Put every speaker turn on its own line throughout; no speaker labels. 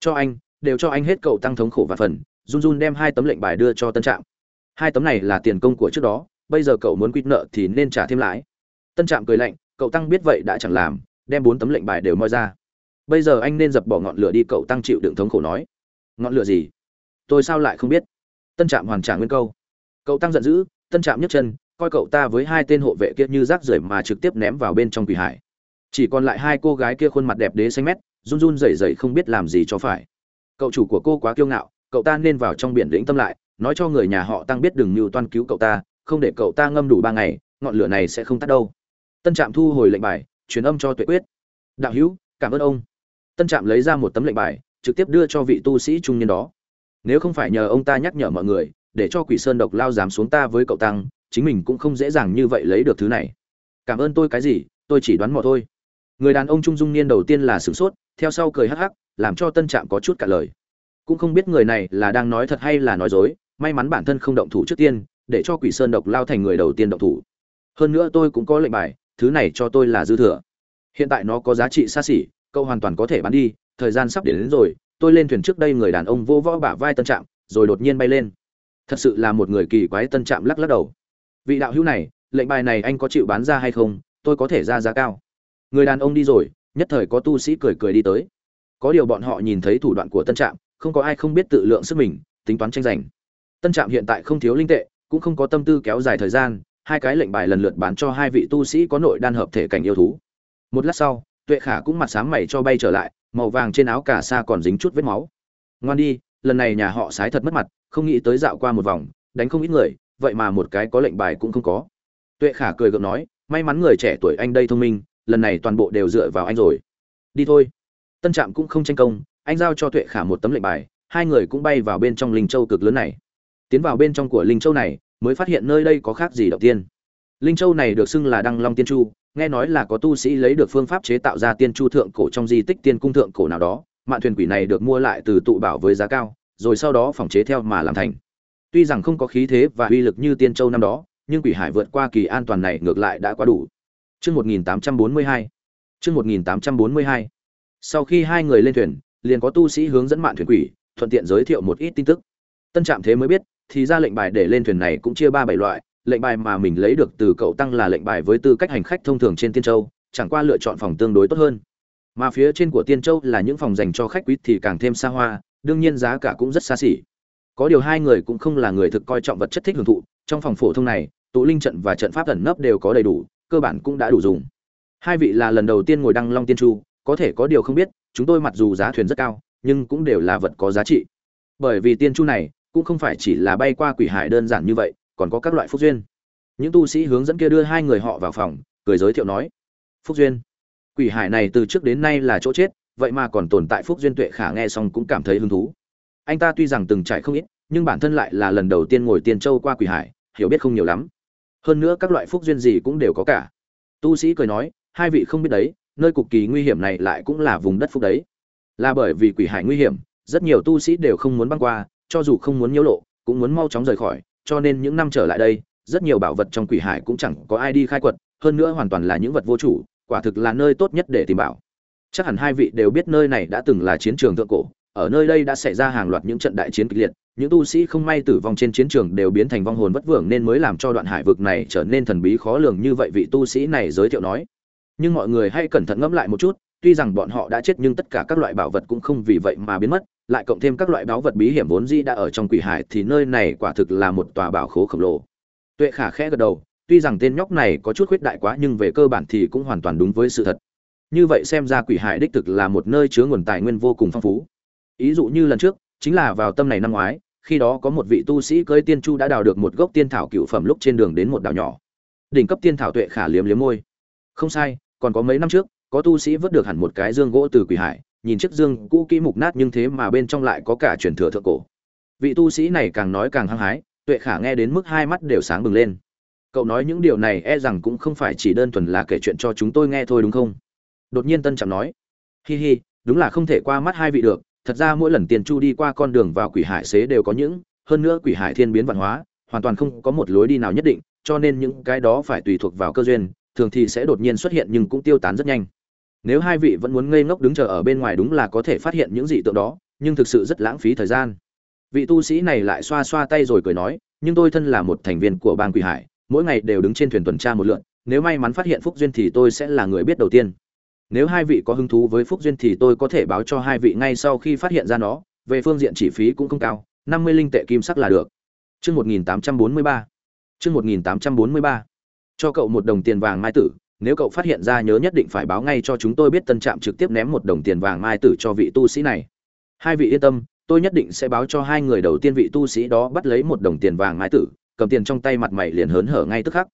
cho anh, đều cho anh hết cậu tăng thống khổ và phần, run run đem hai tấm lệnh bài đưa cho tân trạm. Hai tấm này là tiền công của trước đó, bây giờ cậu muốn quýt nợ thì nên trả thêm lãi. Tân trạm cười lạnh, cậu tăng biết vậy đã chẳng làm, đem bốn tấm lệnh bài đều moi ra. Bây giờ anh nên dập bỏ ngọn lửa đi, cậu tăng chịu đựng thống khổ nói. Ngọn lửa gì? Tôi sao lại không biết? Tân trạm hoàn trả nguyên câu. Cậu tăng giận dữ, tân trạm nhấc chân, coi cậu ta với hai tên hộ vệ kia như rác rưởi mà trực tiếp ném vào bên trong quỷ hải. Chỉ còn lại hai cô gái kia khuôn mặt đẹp đế xanh mét run run rẩy rẩy không biết làm gì cho phải. Cậu chủ của cô quá kiêu ngạo, cậu ta nên vào trong biển lĩnh tâm lại, nói cho người nhà họ tăng biết đừng mưu toan cứu cậu ta, không để cậu ta ngâm đủ ba ngày, ngọn lửa này sẽ không tắt đâu. Tân trạm thu hồi lệnh bài, truyền âm cho tuệ quyết. Đạo hữu, cảm ơn ông. Tân trạm lấy ra một tấm lệnh bài, trực tiếp đưa cho vị tu sĩ trung niên đó. Nếu không phải nhờ ông ta nhắc nhở mọi người, để cho quỷ sơn độc lao dám xuống ta với cậu tăng, chính mình cũng không dễ dàng như vậy lấy được thứ này. Cảm ơn tôi cái gì, tôi chỉ đoán mò thôi. Người đàn ông trung dung niên đầu tiên là sửng sốt theo sau cười hắc hắc làm cho tân trạm có chút cả lời. Cũng không biết người này là đang nói thật hay là nói dối may mắn bản thân không động thủ trước tiên để cho quỷ sơn độc lao thành người đầu tiên động thủ. Hơn nữa tôi cũng có lệnh bài thứ này cho tôi là dư thừa. Hiện tại nó có giá trị xa xỉ cậu hoàn toàn có thể bán đi thời gian sắp đến, đến rồi tôi lên thuyền trước đây người đàn ông vô võ bả vai tân trạm rồi đột nhiên bay lên. Thật sự là một người kỳ quái tân trạm lắc lắc đầu. Vị đạo hữu này lệnh bài này anh có chịu bán ra hay không tôi có thể ra giá cao. Người đàn ông đi rồi nhất thời có tu sĩ cười cười đi tới. Có điều bọn họ nhìn thấy thủ đoạn của tân trạm, không có ai không biết tự lượng sức mình, tính toán tranh giành. Tân trạm hiện tại không thiếu linh tệ, cũng không có tâm tư kéo dài thời gian, hai cái lệnh bài lần lượt bán cho hai vị tu sĩ có nội đan hợp thể cảnh yêu thú. Một lát sau, tuệ khả cũng mặt sáng mày cho bay trở lại, màu vàng trên áo cà sa còn dính chút vết máu. Ngoan đi, lần này nhà họ sái thật mất mặt, không nghĩ tới dạo qua một vòng, đánh không ít người, vậy mà một cái có lệnh bài cũng không có. Tuệ khả cười gượng nói, may mắn người trẻ tuổi anh đây thông minh lần này toàn bộ đều dựa vào anh rồi. Đi thôi. Tân trạm cũng không tranh công, anh giao cho tuệ khả một tấm lệnh bài, hai người cũng bay vào bên trong linh châu cực lớn này. Tiến vào bên trong của linh châu này, mới phát hiện nơi đây có khác gì đầu tiên. Linh châu này được xưng là đăng long tiên chu, nghe nói là có tu sĩ lấy được phương pháp chế tạo ra tiên chu thượng cổ trong di tích tiên cung thượng cổ nào đó, mạn thuyền quỷ này được mua lại từ tụ bảo với giá cao, rồi sau đó phòng chế theo mà làm thành. Tuy rằng không có khí thế và uy lực như tiên châu năm đó, nhưng quỷ hải vượt qua kỳ an toàn này ngược lại đã quá đủ. Chương 1842. Chương 1842. Sau khi hai người lên thuyền, liền có tu sĩ hướng dẫn mạn thuyền quỷ, thuận tiện giới thiệu một ít tin tức. Tân Trạm thế mới biết, thì ra lệnh bài để lên thuyền này cũng chia ba bảy loại, lệnh bài mà mình lấy được từ cậu tăng là lệnh bài với tư cách hành khách thông thường trên Tiên Châu, chẳng qua lựa chọn phòng tương đối tốt hơn. Mà phía trên của Tiên Châu là những phòng dành cho khách quý thì càng thêm xa hoa, đương nhiên giá cả cũng rất xa xỉ. Có điều hai người cũng không là người thực coi trọng vật chất thích hưởng thụ, trong phòng phổ thông này, tụ linh trận và trận pháp ẩn nấp đều có đầy đủ, cơ bản cũng đã đủ dùng. Hai vị là lần đầu tiên ngồi đăng long tiên chu, có thể có điều không biết, chúng tôi mặc dù giá thuyền rất cao, nhưng cũng đều là vật có giá trị. Bởi vì tiên chu này, cũng không phải chỉ là bay qua quỷ hải đơn giản như vậy, còn có các loại phúc duyên. Những tu sĩ hướng dẫn kia đưa hai người họ vào phòng, cười giới thiệu nói, phúc duyên. Quỷ hải này từ trước đến nay là chỗ chết, vậy mà còn tồn tại phúc duyên tuệ khả nghe xong cũng cảm thấy hứng thú. Anh ta tuy rằng từng trải không ít, nhưng bản thân lại là lần đầu tiên ngồi tiên châu qua quỷ hải, hiểu biết không nhiều lắm hơn nữa các loại phúc duyên gì cũng đều có cả. Tu sĩ cười nói, hai vị không biết đấy, nơi cực kỳ nguy hiểm này lại cũng là vùng đất phúc đấy. Là bởi vì quỷ hải nguy hiểm, rất nhiều tu sĩ đều không muốn băng qua, cho dù không muốn nhiễu lộ, cũng muốn mau chóng rời khỏi, cho nên những năm trở lại đây, rất nhiều bảo vật trong quỷ hải cũng chẳng có ai đi khai quật, hơn nữa hoàn toàn là những vật vô chủ, quả thực là nơi tốt nhất để tìm bảo. Chắc hẳn hai vị đều biết nơi này đã từng là chiến trường thượng cổ, ở nơi đây đã xảy ra hàng loạt những trận đại chiến kịch liệt những tu sĩ không may tử vong trên chiến trường đều biến thành vong hồn vất vưởng nên mới làm cho đoạn hải vực này trở nên thần bí khó lường như vậy, vị tu sĩ này giới thiệu nói. Nhưng mọi người hãy cẩn thận ngẫm lại một chút, tuy rằng bọn họ đã chết nhưng tất cả các loại bảo vật cũng không vì vậy mà biến mất, lại cộng thêm các loại báu vật bí hiểm vốn dĩ đã ở trong quỷ hải thì nơi này quả thực là một tòa bảo khố khổng lồ. Tuệ khả khẽ gật đầu, tuy rằng tên nhóc này có chút khuyết đại quá nhưng về cơ bản thì cũng hoàn toàn đúng với sự thật. Như vậy xem ra quỷ hải đích thực là một nơi chứa nguồn tài nguyên vô cùng phong phú. Ý dụ như lần trước, chính là vào tâm này năm ngoái khi đó có một vị tu sĩ cưới tiên chu đã đào được một gốc tiên thảo cựu phẩm lúc trên đường đến một đảo nhỏ. Đỉnh cấp tiên thảo tuệ khả liếm liếm môi. Không sai, còn có mấy năm trước, có tu sĩ vớt được hẳn một cái dương gỗ từ quỷ hải, nhìn chiếc dương cũ kỹ mục nát nhưng thế mà bên trong lại có cả truyền thừa thượng cổ. Vị tu sĩ này càng nói càng hăng hái, tuệ khả nghe đến mức hai mắt đều sáng bừng lên. Cậu nói những điều này e rằng cũng không phải chỉ đơn thuần là kể chuyện cho chúng tôi nghe thôi đúng không? Đột nhiên tân trạm nói. Hi hi, đúng là không thể qua mắt hai vị được thật ra mỗi lần tiền chu đi qua con đường vào quỷ hải xế đều có những, hơn nữa quỷ hải thiên biến văn hóa, hoàn toàn không có một lối đi nào nhất định, cho nên những cái đó phải tùy thuộc vào cơ duyên, thường thì sẽ đột nhiên xuất hiện nhưng cũng tiêu tán rất nhanh. Nếu hai vị vẫn muốn ngây ngốc đứng chờ ở bên ngoài đúng là có thể phát hiện những dị tượng đó, nhưng thực sự rất lãng phí thời gian. Vị tu sĩ này lại xoa xoa tay rồi cười nói, nhưng tôi thân là một thành viên của bang quỷ hải, mỗi ngày đều đứng trên thuyền tuần tra một lượn, nếu may mắn phát hiện phúc duyên thì tôi sẽ là người biết đầu tiên nếu hai vị có hứng thú với phúc duyên thì tôi có thể báo cho hai vị ngay sau khi phát hiện ra nó về phương diện chi phí cũng không cao năm mươi linh tệ kim sắc là được Chương 1843. Chương 1843. Cho cậu một đồng tiền vàng mai tử, nếu cậu phát hiện ra nhớ nhất định phải báo ngay cho chúng tôi biết tân trạm trực tiếp ném một đồng tiền vàng mai tử cho vị tu sĩ này. Hai vị yên tâm, tôi nhất định sẽ báo cho hai người đầu tiên vị tu sĩ đó bắt lấy một đồng tiền vàng mai tử, cầm tiền trong tay mặt mày liền hớn hở ngay tức khắc.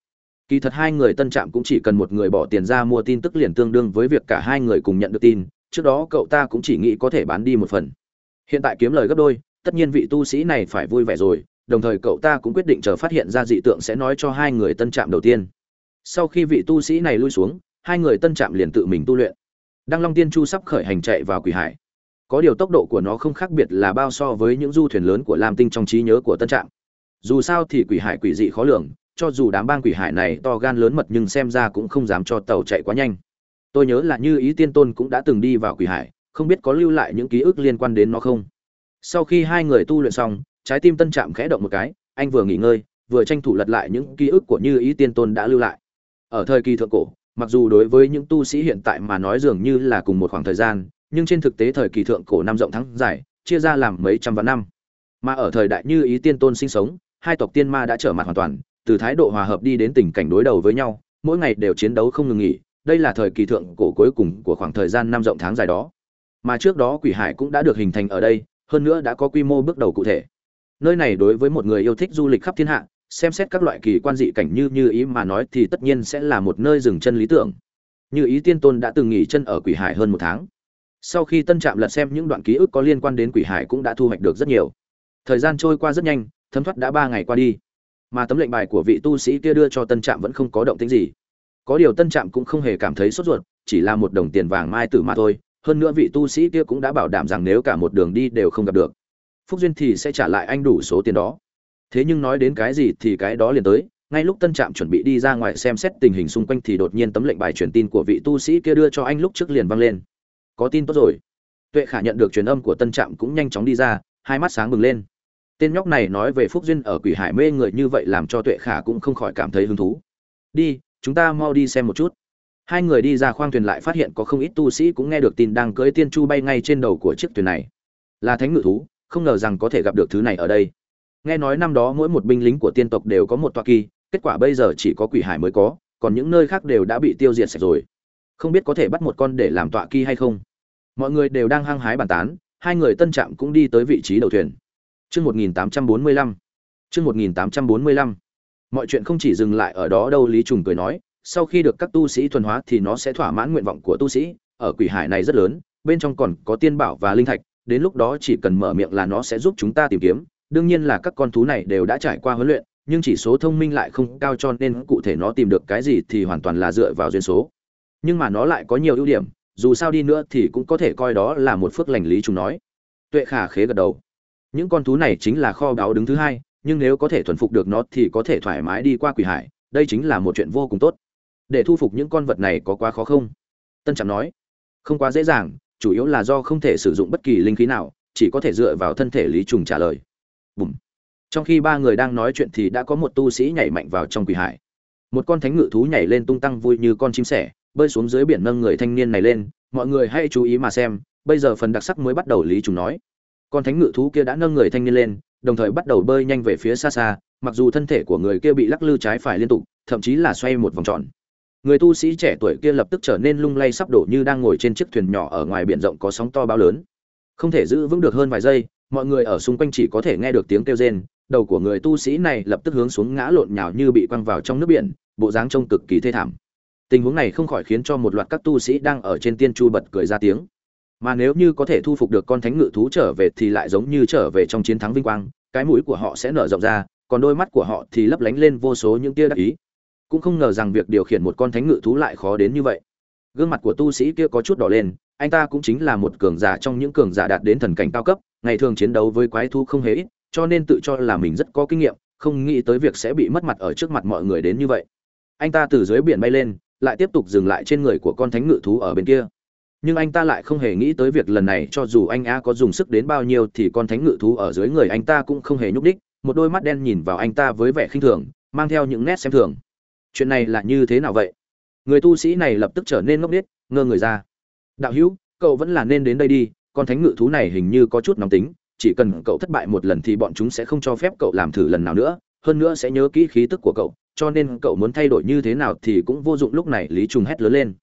Kỳ thật hai người tân trạm cũng chỉ cần một người bỏ tiền ra mua tin tức liền tương đương với việc cả hai người cùng nhận được tin, trước đó cậu ta cũng chỉ nghĩ có thể bán đi một phần. Hiện tại kiếm lời gấp đôi, tất nhiên vị tu sĩ này phải vui vẻ rồi, đồng thời cậu ta cũng quyết định chờ phát hiện ra dị tượng sẽ nói cho hai người tân trạm đầu tiên. Sau khi vị tu sĩ này lui xuống hai người tân trạm liền tự mình tu luyện. Đăng long tiên chu sắp khởi hành chạy vào quỷ hải. Có điều tốc độ của nó không khác biệt là bao so với những du thuyền lớn của lam tinh trong trí nhớ của tân trạm. Dù sao thì quỷ hải quỷ dị khó lường cho dù đám bang quỷ hải này to gan lớn mật nhưng xem ra cũng không dám cho tàu chạy quá nhanh. Tôi nhớ là như ý tiên tôn cũng đã từng đi vào quỷ hải, không biết có lưu lại những ký ức liên quan đến nó không? Sau khi hai người tu luyện xong, trái tim tân trạm khẽ động một cái, anh vừa nghỉ ngơi, vừa tranh thủ lật lại những ký ức của như ý tiên tôn đã lưu lại. Ở thời kỳ thượng cổ, mặc dù đối với những tu sĩ hiện tại mà nói dường như là cùng một khoảng thời gian, nhưng trên thực tế thời kỳ thượng cổ năm rộng tháng dài, chia ra làm mấy trăm vạn năm. Mà ở thời đại như ý tiên tôn sinh sống, hai tộc tiên ma đã trở mặt hoàn toàn từ thái độ hòa hợp đi đến tình cảnh đối đầu với nhau, mỗi ngày đều chiến đấu không ngừng nghỉ, đây là thời kỳ thượng cổ cuối cùng của khoảng thời gian năm rộng tháng dài đó. Mà trước đó quỷ hải cũng đã được hình thành ở đây, hơn nữa đã có quy mô bước đầu cụ thể. Nơi này đối với một người yêu thích du lịch khắp thiên hạ, xem xét các loại kỳ quan dị cảnh như như ý mà nói thì tất nhiên sẽ là một nơi dừng chân lý tưởng. Như ý tiên tôn đã từng nghỉ chân ở quỷ hải hơn một tháng. Sau khi tân trạm lật xem những đoạn ký ức có liên quan đến quỷ hải cũng đã thu hoạch được rất nhiều. Thời gian trôi qua rất nhanh, thấm thoát đã ba ngày qua đi mà tấm lệnh bài của vị tu sĩ kia đưa cho tân trạm vẫn không có động tính gì. Có điều tân trạm cũng không hề cảm thấy sốt ruột, chỉ là một đồng tiền vàng mai tử mà thôi. Hơn nữa vị tu sĩ kia cũng đã bảo đảm rằng nếu cả một đường đi đều không gặp được, phúc duyên thì sẽ trả lại anh đủ số tiền đó. Thế nhưng nói đến cái gì thì cái đó liền tới. Ngay lúc tân trạm chuẩn bị đi ra ngoài xem xét tình hình xung quanh thì đột nhiên tấm lệnh bài truyền tin của vị tu sĩ kia đưa cho anh lúc trước liền vang lên. Có tin tốt rồi. Tuệ khả nhận được truyền âm của tân trạm cũng nhanh chóng đi ra, hai mắt sáng bừng lên tên nhóc này nói về phúc duyên ở quỷ hải mê người như vậy làm cho tuệ khả cũng không khỏi cảm thấy hứng thú. Đi, chúng ta mau đi xem một chút. Hai người đi ra khoang thuyền lại phát hiện có không ít tu sĩ cũng nghe được tin đang cưỡi tiên chu bay ngay trên đầu của chiếc thuyền này. Là thánh ngự thú, không ngờ rằng có thể gặp được thứ này ở đây. Nghe nói năm đó mỗi một binh lính của tiên tộc đều có một toa kỳ, kết quả bây giờ chỉ có quỷ hải mới có, còn những nơi khác đều đã bị tiêu diệt sạch rồi. Không biết có thể bắt một con để làm tọa kỳ hay không. Mọi người đều đang hăng hái bàn tán, hai người tân trạm cũng đi tới vị trí đầu thuyền. Chương 1845. Chương 1845. Mọi chuyện không chỉ dừng lại ở đó đâu Lý Trùng cười nói, sau khi được các tu sĩ thuần hóa thì nó sẽ thỏa mãn nguyện vọng của tu sĩ, ở quỷ hải này rất lớn, bên trong còn có tiên bảo và linh thạch, đến lúc đó chỉ cần mở miệng là nó sẽ giúp chúng ta tìm kiếm. Đương nhiên là các con thú này đều đã trải qua huấn luyện nhưng chỉ số thông minh lại không cao cho nên cụ thể nó tìm được cái gì thì hoàn toàn là dựa vào duyên số. Nhưng mà nó lại có nhiều ưu điểm dù sao đi nữa thì cũng có thể coi đó là một phước lành lý chúng nói. Tuệ khả khế gật đầu những con thú này chính là kho báu đứng thứ hai, nhưng nếu có thể thuần phục được nó thì có thể thoải mái đi qua quỷ hải, đây chính là một chuyện vô cùng tốt. Để thu phục những con vật này có quá khó không? Tân trạm nói. Không quá dễ dàng, chủ yếu là do không thể sử dụng bất kỳ linh khí nào, chỉ có thể dựa vào thân thể lý trùng trả lời. Bùm. trong khi ba người đang nói chuyện thì đã có một tu sĩ nhảy mạnh vào trong quỷ hải. Một con thánh ngự thú nhảy lên tung tăng vui như con chim sẻ, bơi xuống dưới biển nâng người thanh niên này lên, mọi người hãy chú ý mà xem, bây giờ phần đặc sắc mới bắt đầu, lý trùng nói con thánh ngự thú kia đã nâng người thanh niên lên, đồng thời bắt đầu bơi nhanh về phía xa xa, mặc dù thân thể của người kia bị lắc lư trái phải liên tục, thậm chí là xoay một vòng tròn. Người tu sĩ trẻ tuổi kia lập tức trở nên lung lay sắp đổ như đang ngồi trên chiếc thuyền nhỏ ở ngoài biển rộng có sóng to bao lớn. Không thể giữ vững được hơn vài giây, mọi người ở xung quanh chỉ có thể nghe được tiếng kêu rên, đầu của người tu sĩ này lập tức hướng xuống ngã lộn nhào như bị quăng vào trong nước biển, bộ dáng trông cực kỳ thê thảm. Tình huống này không khỏi khiến cho một loạt các tu sĩ đang ở trên tiên chu bật cười ra tiếng mà nếu như có thể thu phục được con thánh ngự thú trở về thì lại giống như trở về trong chiến thắng vinh quang, cái mũi của họ sẽ nở rộng ra, còn đôi mắt của họ thì lấp lánh lên vô số những tia đắc ý. Cũng không ngờ rằng việc điều khiển một con thánh ngự thú lại khó đến như vậy. Gương mặt của tu sĩ kia có chút đỏ lên, anh ta cũng chính là một cường giả trong những cường giả đạt đến thần cảnh cao cấp, ngày thường chiến đấu với quái thú không hề ít, cho nên tự cho là mình rất có kinh nghiệm, không nghĩ tới việc sẽ bị mất mặt ở trước mặt mọi người đến như vậy. Anh ta từ dưới biển bay lên, lại tiếp tục dừng lại trên người của con thánh ngự thú ở bên kia nhưng anh ta lại không hề nghĩ tới việc lần này cho dù anh a có dùng sức đến bao nhiêu thì con thánh ngự thú ở dưới người anh ta cũng không hề nhúc đích một đôi mắt đen nhìn vào anh ta với vẻ khinh thường, mang theo những nét xem thường. Chuyện này là như thế nào vậy? Người tu sĩ này lập tức trở nên ngốc nghếch, ngơ người ra. Đạo hữu, cậu vẫn là nên đến đây đi, con thánh ngự thú này hình như có chút nóng tính, chỉ cần cậu thất bại một lần thì bọn chúng sẽ không cho phép cậu làm thử lần nào nữa, hơn nữa sẽ nhớ kỹ khí tức của cậu, cho nên cậu muốn thay đổi như thế nào thì cũng vô dụng lúc này, lý trùng hét lớn lên.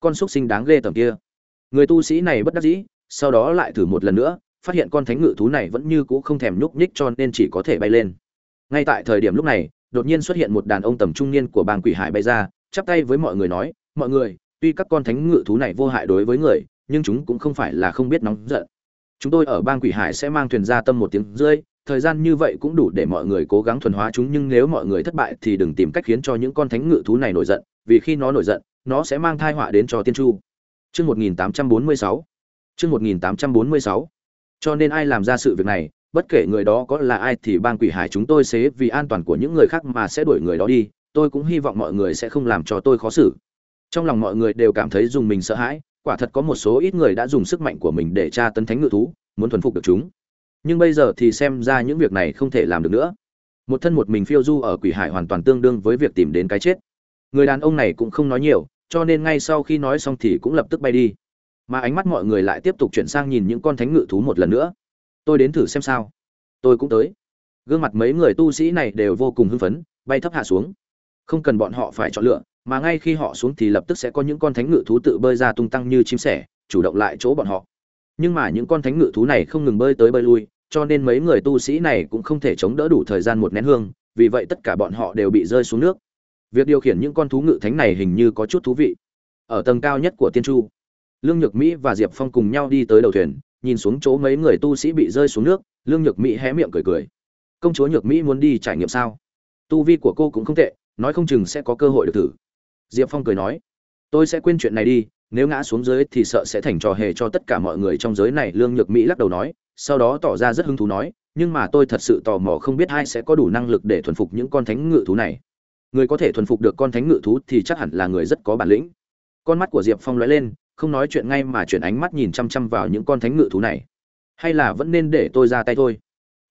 Con xúc sinh đáng ghê tầm kia người tu sĩ này bất đắc dĩ, sau đó lại thử một lần nữa, phát hiện con thánh ngự thú này vẫn như cũ không thèm nhúc nhích cho nên chỉ có thể bay lên. Ngay tại thời điểm lúc này, đột nhiên xuất hiện một đàn ông tầm trung niên của bang quỷ hải bay ra, chắp tay với mọi người nói, mọi người, tuy các con thánh ngự thú này vô hại đối với người, nhưng chúng cũng không phải là không biết nóng giận. Chúng tôi ở bang quỷ hải sẽ mang thuyền ra tâm một tiếng rơi, thời gian như vậy cũng đủ để mọi người cố gắng thuần hóa chúng, nhưng nếu mọi người thất bại thì đừng tìm cách khiến cho những con thánh ngự thú này nổi giận, vì khi nó nổi giận, nó sẽ mang thai họa đến cho tiên chu chương 1846 chương 1846 cho nên ai làm ra sự việc này, bất kể người đó có là ai thì bang quỷ hải chúng tôi sẽ vì an toàn của những người khác mà sẽ đuổi người đó đi. Tôi cũng hy vọng mọi người sẽ không làm cho tôi khó xử. Trong lòng mọi người đều cảm thấy dùng mình sợ hãi, quả thật có một số ít người đã dùng sức mạnh của mình để tra tấn thánh ngự thú, muốn thuần phục được chúng. Nhưng bây giờ thì xem ra những việc này không thể làm được nữa. Một thân một mình phiêu du ở quỷ hải hoàn toàn tương đương với việc tìm đến cái chết. Người đàn ông này cũng không nói nhiều cho nên ngay sau khi nói xong thì cũng lập tức bay đi. Mà ánh mắt mọi người lại tiếp tục chuyển sang nhìn những con thánh ngự thú một lần nữa. Tôi đến thử xem sao. Tôi cũng tới. Gương mặt mấy người tu sĩ này đều vô cùng hưng phấn, bay thấp hạ xuống. Không cần bọn họ phải chọn lựa, mà ngay khi họ xuống thì lập tức sẽ có những con thánh ngự thú tự bơi ra tung tăng như chim sẻ, chủ động lại chỗ bọn họ. Nhưng mà những con thánh ngự thú này không ngừng bơi tới bơi lui, cho nên mấy người tu sĩ này cũng không thể chống đỡ đủ thời gian một nén hương, vì vậy tất cả bọn họ đều bị rơi xuống nước việc điều khiển những con thú ngự thánh này hình như có chút thú vị. Ở tầng cao nhất của tiên chu, lương nhược mỹ và diệp phong cùng nhau đi tới đầu thuyền, nhìn xuống chỗ mấy người tu sĩ bị rơi xuống nước, lương nhược mỹ hé miệng cười cười. Công chúa nhược mỹ muốn đi trải nghiệm sao? Tu vi của cô cũng không tệ, nói không chừng sẽ có cơ hội được thử. Diệp phong cười nói. Tôi sẽ quên chuyện này đi, nếu ngã xuống dưới thì sợ sẽ thành trò hề cho tất cả mọi người trong giới này, lương nhược mỹ lắc đầu nói, sau đó tỏ ra rất hứng thú nói, nhưng mà tôi thật sự tò mò không biết ai sẽ có đủ năng lực để thuần phục những con thánh ngự thú này người có thể thuần phục được con thánh ngự thú thì chắc hẳn là người rất có bản lĩnh. Con mắt của diệp phong lóe lên, không nói chuyện ngay mà chuyển ánh mắt nhìn chăm chăm vào những con thánh ngự thú này. Hay là vẫn nên để tôi ra tay thôi?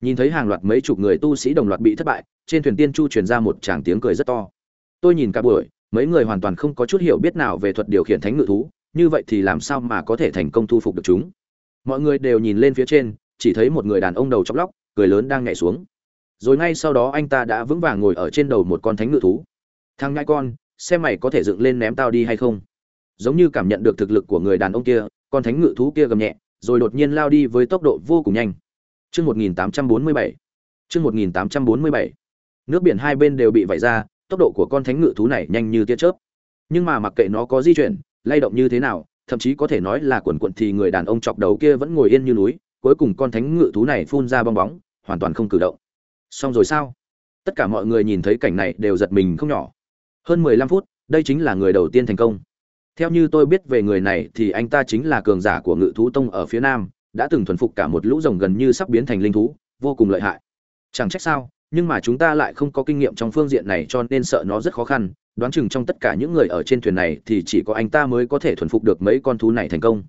Nhìn thấy hàng loạt mấy chục người tu sĩ đồng loạt bị thất bại, trên thuyền tiên chu truyền ra một tràng tiếng cười rất to. Tôi nhìn cả buổi, mấy người hoàn toàn không có chút hiểu biết nào về thuật điều khiển thánh ngự thú, như vậy thì làm sao mà có thể thành công thu phục được chúng? Mọi người đều nhìn lên phía trên, chỉ thấy một người đàn ông đầu chóc lóc, cười lớn đang nhảy xuống rồi ngay sau đó anh ta đã vững vàng ngồi ở trên đầu một con thánh ngự thú. Thằng ngãi con, xem mày có thể dựng lên ném tao đi hay không? Giống như cảm nhận được thực lực của người đàn ông kia, con thánh ngự thú kia gầm nhẹ, rồi đột nhiên lao đi với tốc độ vô cùng nhanh. Chương 1847 chương 1847 nước biển hai bên đều bị vẩy ra, tốc độ của con thánh ngự thú này nhanh như tia chớp. Nhưng mà mặc kệ nó có di chuyển, lay động như thế nào, thậm chí có thể nói là quần quận thì người đàn ông chọc đầu kia vẫn ngồi yên như núi, cuối cùng con thánh ngự thú này phun ra bong bóng, hoàn toàn không cử động xong rồi sao? Tất cả mọi người nhìn thấy cảnh này đều giật mình không nhỏ. Hơn mười lăm phút, đây chính là người đầu tiên thành công. Theo như tôi biết về người này thì anh ta chính là cường giả của ngự thú tông ở phía nam, đã từng thuần phục cả một lũ rồng gần như sắp biến thành linh thú, vô cùng lợi hại. Chẳng trách sao, nhưng mà chúng ta lại không có kinh nghiệm trong phương diện này cho nên sợ nó rất khó khăn. Đoán chừng trong tất cả những người ở trên thuyền này thì chỉ có anh ta mới có thể thuần phục được mấy con thú này thành công.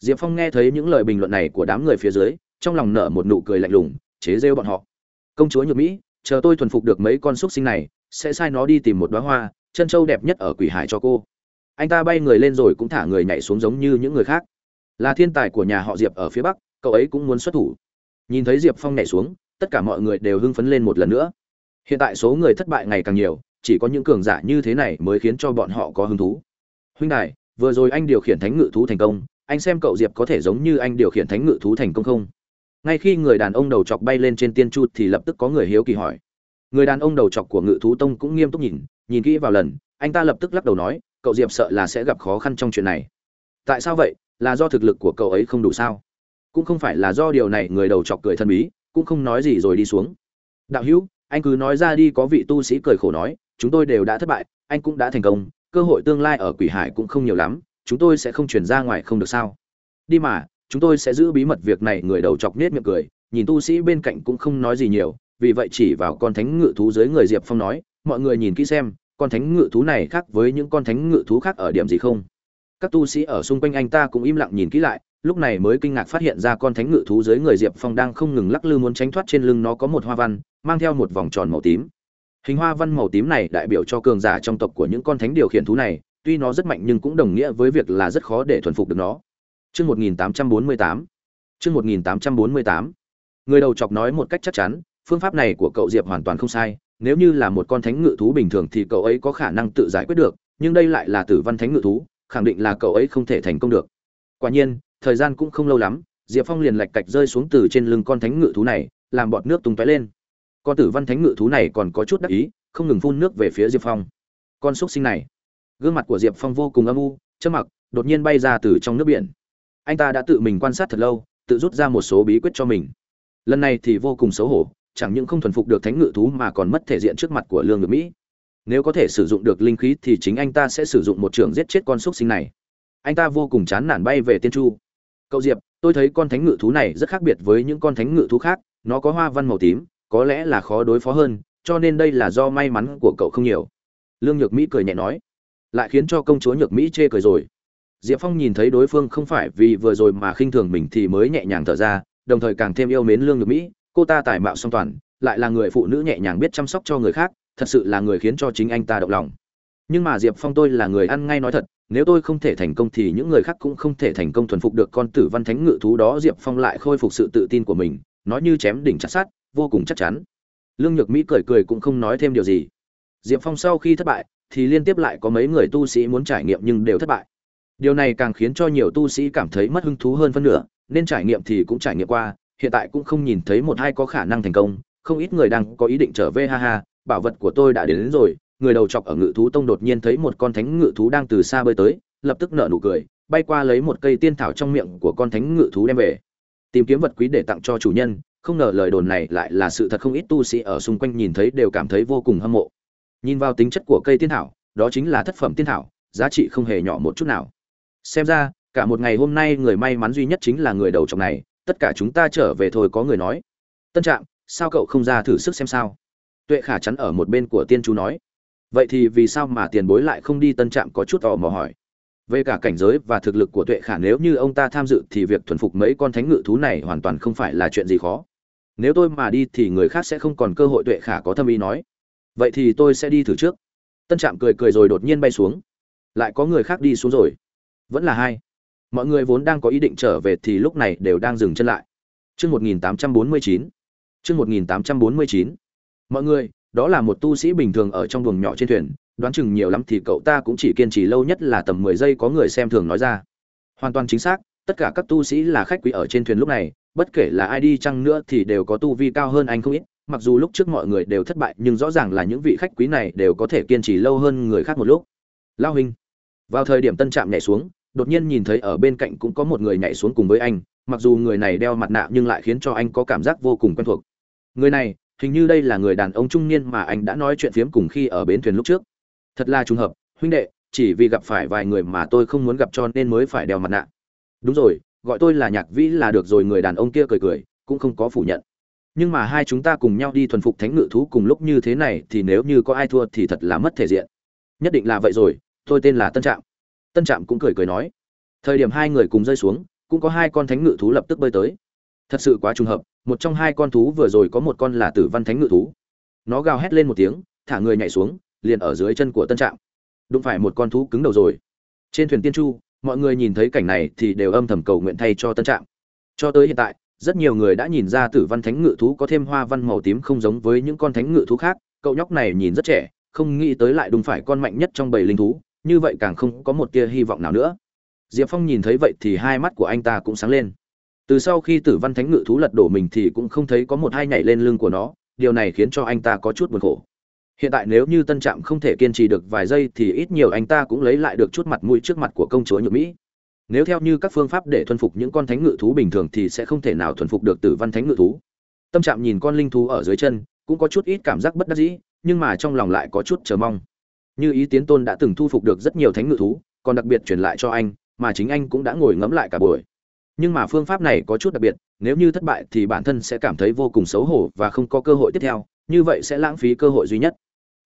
Diệp phong nghe thấy những lời bình luận này của đám người phía dưới, trong lòng nở một nụ cười lạnh lùng, chế rêu bọn họ công chúa nhược mỹ, chờ tôi thuần phục được mấy con xúc sinh này, sẽ sai nó đi tìm một đoá hoa, chân trâu đẹp nhất ở quỷ hải cho cô. Anh ta bay người lên rồi cũng thả người nhảy xuống giống như những người khác. Là thiên tài của nhà họ diệp ở phía bắc, cậu ấy cũng muốn xuất thủ. Nhìn thấy diệp phong nhảy xuống, tất cả mọi người đều hưng phấn lên một lần nữa. Hiện tại số người thất bại ngày càng nhiều, chỉ có những cường giả như thế này mới khiến cho bọn họ có hứng thú. Huynh đại vừa rồi anh điều khiển thánh ngự thú thành công, anh xem cậu diệp có thể giống như anh điều khiển thánh ngự thú thành công không? Ngay khi người đàn ông đầu chọc bay lên trên tiên chu thì lập tức có người hiếu kỳ hỏi. Người đàn ông đầu chọc của ngự thú tông cũng nghiêm túc nhìn nhìn kỹ vào lần, anh ta lập tức lắc đầu nói, cậu diệp sợ là sẽ gặp khó khăn trong chuyện này. Tại sao vậy? Là do thực lực của cậu ấy không đủ sao? Cũng không phải là do điều này người đầu chọc cười thân bí, cũng không nói gì rồi đi xuống. Đạo hữu, anh cứ nói ra đi, có vị tu sĩ cười khổ nói, chúng tôi đều đã thất bại, anh cũng đã thành công, cơ hội tương lai ở quỷ hải cũng không nhiều lắm, chúng tôi sẽ không chuyển ra ngoài không được sao. Đi mà chúng tôi sẽ giữ bí mật việc này, người đầu chọc nết miệng cười, nhìn tu sĩ bên cạnh cũng không nói gì nhiều, vì vậy chỉ vào con thánh ngự thú dưới người diệp phong nói, mọi người nhìn kỹ xem, con thánh ngự thú này khác với những con thánh ngự thú khác ở điểm gì không? Các tu sĩ ở xung quanh anh ta cũng im lặng nhìn kỹ lại, lúc này mới kinh ngạc phát hiện ra con thánh ngự thú dưới người diệp phong đang không ngừng lắc lư muốn tránh thoát trên lưng nó có một hoa văn, mang theo một vòng tròn màu tím. Hình hoa văn màu tím này đại biểu cho cường giả trong tộc của những con thánh điều khiển thú này, tuy nó rất mạnh nhưng cũng đồng nghĩa với việc là rất khó để thuần phục được nó. Chương 1848. Chương 1848. Người đầu chọc nói một cách chắc chắn, phương pháp này của cậu Diệp hoàn toàn không sai, nếu như là một con thánh ngự thú bình thường thì cậu ấy có khả năng tự giải quyết được, nhưng đây lại là tử văn thánh ngự thú, khẳng định là cậu ấy không thể thành công được. Quả nhiên, thời gian cũng không lâu lắm, Diệp Phong liền lạch cạch rơi xuống từ trên lưng con thánh ngự thú này, làm bọt nước tung tóe lên. Con tử văn thánh ngự thú này còn có chút đắc ý, không ngừng phun nước về phía Diệp Phong. Con xúc sinh này, gương mặt của Diệp Phong vô cùng âm u, chớp mặc, đột nhiên bay ra từ trong nước biển anh ta đã tự mình quan sát thật lâu, tự rút ra một số bí quyết cho mình. Lần này thì vô cùng xấu hổ, chẳng những không thuần phục được thánh ngự thú mà còn mất thể diện trước mặt của lương ngự mỹ. Nếu có thể sử dụng được linh khí thì chính anh ta sẽ sử dụng một trường giết chết con xúc sinh này. Anh ta vô cùng chán nản bay về tiên chu. Cậu diệp, tôi thấy con thánh ngự thú này rất khác biệt với những con thánh ngự thú khác, nó có hoa văn màu tím, có lẽ là khó đối phó hơn, cho nên đây là do may mắn của cậu không nhiều. Lương nhược mỹ cười nhẹ nói. Lại khiến cho công chúa nhược mỹ chê cười rồi. Diệp Phong nhìn thấy đối phương không phải vì vừa rồi mà khinh thường mình thì mới nhẹ nhàng thở ra, đồng thời càng thêm yêu mến Lương Nhược Mỹ, cô ta tài mạo song toàn, lại là người phụ nữ nhẹ nhàng biết chăm sóc cho người khác, thật sự là người khiến cho chính anh ta động lòng. Nhưng mà Diệp Phong tôi là người ăn ngay nói thật, nếu tôi không thể thành công thì những người khác cũng không thể thành công thuần phục được con tử văn thánh ngự thú đó, Diệp Phong lại khôi phục sự tự tin của mình, nói như chém đỉnh chặt sát, vô cùng chắc chắn. Lương Nhược Mỹ cười cười cũng không nói thêm điều gì. Diệp Phong sau khi thất bại, thì liên tiếp lại có mấy người tu sĩ muốn trải nghiệm nhưng đều thất bại điều này càng khiến cho nhiều tu sĩ cảm thấy mất hứng thú hơn phân nửa nên trải nghiệm thì cũng trải nghiệm qua hiện tại cũng không nhìn thấy một hai có khả năng thành công không ít người đang có ý định trở về ha ha bảo vật của tôi đã đến, đến rồi. Người đầu chọc ở ngự thú tông đột nhiên thấy một con thánh ngự thú đang từ xa bơi tới lập tức nở nụ cười bay qua lấy một cây tiên thảo trong miệng của con thánh ngự thú đem về. Tìm kiếm vật quý để tặng cho chủ nhân không ngờ lời đồn này lại là sự thật không ít tu sĩ ở xung quanh nhìn thấy đều cảm thấy vô cùng hâm mộ. Nhìn vào tính chất của cây tiên thảo đó chính là thất phẩm tiên thảo giá trị không hề nhỏ một chút nào xem ra, cả một ngày hôm nay người may mắn duy nhất chính là người đầu trong này, tất cả chúng ta trở về thôi, có người nói. Tân trạm, sao cậu không ra thử sức xem sao? Tuệ khả chắn ở một bên của tiên chú nói. Vậy thì vì sao mà tiền bối lại không đi? Tân trạm có chút tò mò hỏi. Về cả cảnh giới và thực lực của tuệ khả, nếu như ông ta tham dự thì việc thuần phục mấy con thánh ngự thú này hoàn toàn không phải là chuyện gì khó. Nếu tôi mà đi thì người khác sẽ không còn cơ hội, tuệ khả có thâm ý nói. Vậy thì tôi sẽ đi thử trước. Tân trạm cười cười rồi đột nhiên bay xuống. Lại có người khác đi xuống rồi vẫn là hai. Mọi người vốn đang có ý định trở về thì lúc này đều đang dừng chân lại. Chương một nghìn tám trăm bốn mươi chín. Chương một nghìn tám trăm bốn mươi chín. Mọi người, đó là một tu sĩ bình thường ở trong buồng nhỏ trên thuyền, đoán chừng nhiều lắm thì cậu ta cũng chỉ kiên trì lâu nhất là tầm mười giây có người xem thường nói ra. Hoàn toàn chính xác, tất cả các tu sĩ là khách quý ở trên thuyền lúc này, bất kể là ai đi chăng nữa thì đều có tu vi cao hơn anh không ít, mặc dù lúc trước mọi người đều thất bại, nhưng rõ ràng là những vị khách quý này đều có thể kiên trì lâu hơn người khác một lúc. Lao hình vào thời điểm tân trạm nhảy xuống đột nhiên nhìn thấy ở bên cạnh cũng có một người nhảy xuống cùng với anh, mặc dù người này đeo mặt nạ nhưng lại khiến cho anh có cảm giác vô cùng quen thuộc. Người này, hình như đây là người đàn ông trung niên mà anh đã nói chuyện phiếm cùng khi ở bến thuyền lúc trước. Thật là trùng hợp, huynh đệ, chỉ vì gặp phải vài người mà tôi không muốn gặp cho nên mới phải đeo mặt nạ. Đúng rồi, gọi tôi là nhạc vĩ là được rồi, người đàn ông kia cười cười, cũng không có phủ nhận. Nhưng mà hai chúng ta cùng nhau đi thuần phục thánh ngự thú cùng lúc như thế này thì nếu như có ai thua thì thật là mất thể diện. Nhất định là vậy rồi, tôi tên là tân trạm tân trạm cũng cười cười nói, thời điểm hai người cùng rơi xuống, cũng có hai con thánh ngự thú lập tức bơi tới. Thật sự quá trùng hợp, một trong hai con thú vừa rồi có một con là tử văn thánh ngự thú. Nó gào hét lên một tiếng, thả người nhảy xuống, liền ở dưới chân của tân trạm. Đụng phải một con thú cứng đầu rồi. Trên thuyền tiên chu, mọi người nhìn thấy cảnh này thì đều âm thầm cầu nguyện thay cho tân trạm. Cho tới hiện tại, rất nhiều người đã nhìn ra tử văn thánh ngự thú có thêm hoa văn màu tím không giống với những con thánh ngự thú khác. Cậu nhóc này nhìn rất trẻ, không nghĩ tới lại đụng phải con mạnh nhất trong bầy linh thú như vậy càng không có một tia hy vọng nào nữa. Diệp phong nhìn thấy vậy thì hai mắt của anh ta cũng sáng lên. Từ sau khi tử văn thánh ngự thú lật đổ mình thì cũng không thấy có một hai nhảy lên lưng của nó, điều này khiến cho anh ta có chút buồn khổ. Hiện tại nếu như tân trạm không thể kiên trì được vài giây thì ít nhiều anh ta cũng lấy lại được chút mặt mũi trước mặt của công chúa nhược mỹ. Nếu theo như các phương pháp để thuần phục những con thánh ngự thú bình thường thì sẽ không thể nào thuần phục được tử văn thánh ngự thú. Tâm trạm nhìn con linh thú ở dưới chân, cũng có chút ít cảm giác bất đắc dĩ, nhưng mà trong lòng lại có chút chờ mong như ý tiến tôn đã từng thu phục được rất nhiều thánh ngự thú, còn đặc biệt truyền lại cho anh, mà chính anh cũng đã ngồi ngẫm lại cả buổi. Nhưng mà phương pháp này có chút đặc biệt, nếu như thất bại thì bản thân sẽ cảm thấy vô cùng xấu hổ và không có cơ hội tiếp theo, như vậy sẽ lãng phí cơ hội duy nhất.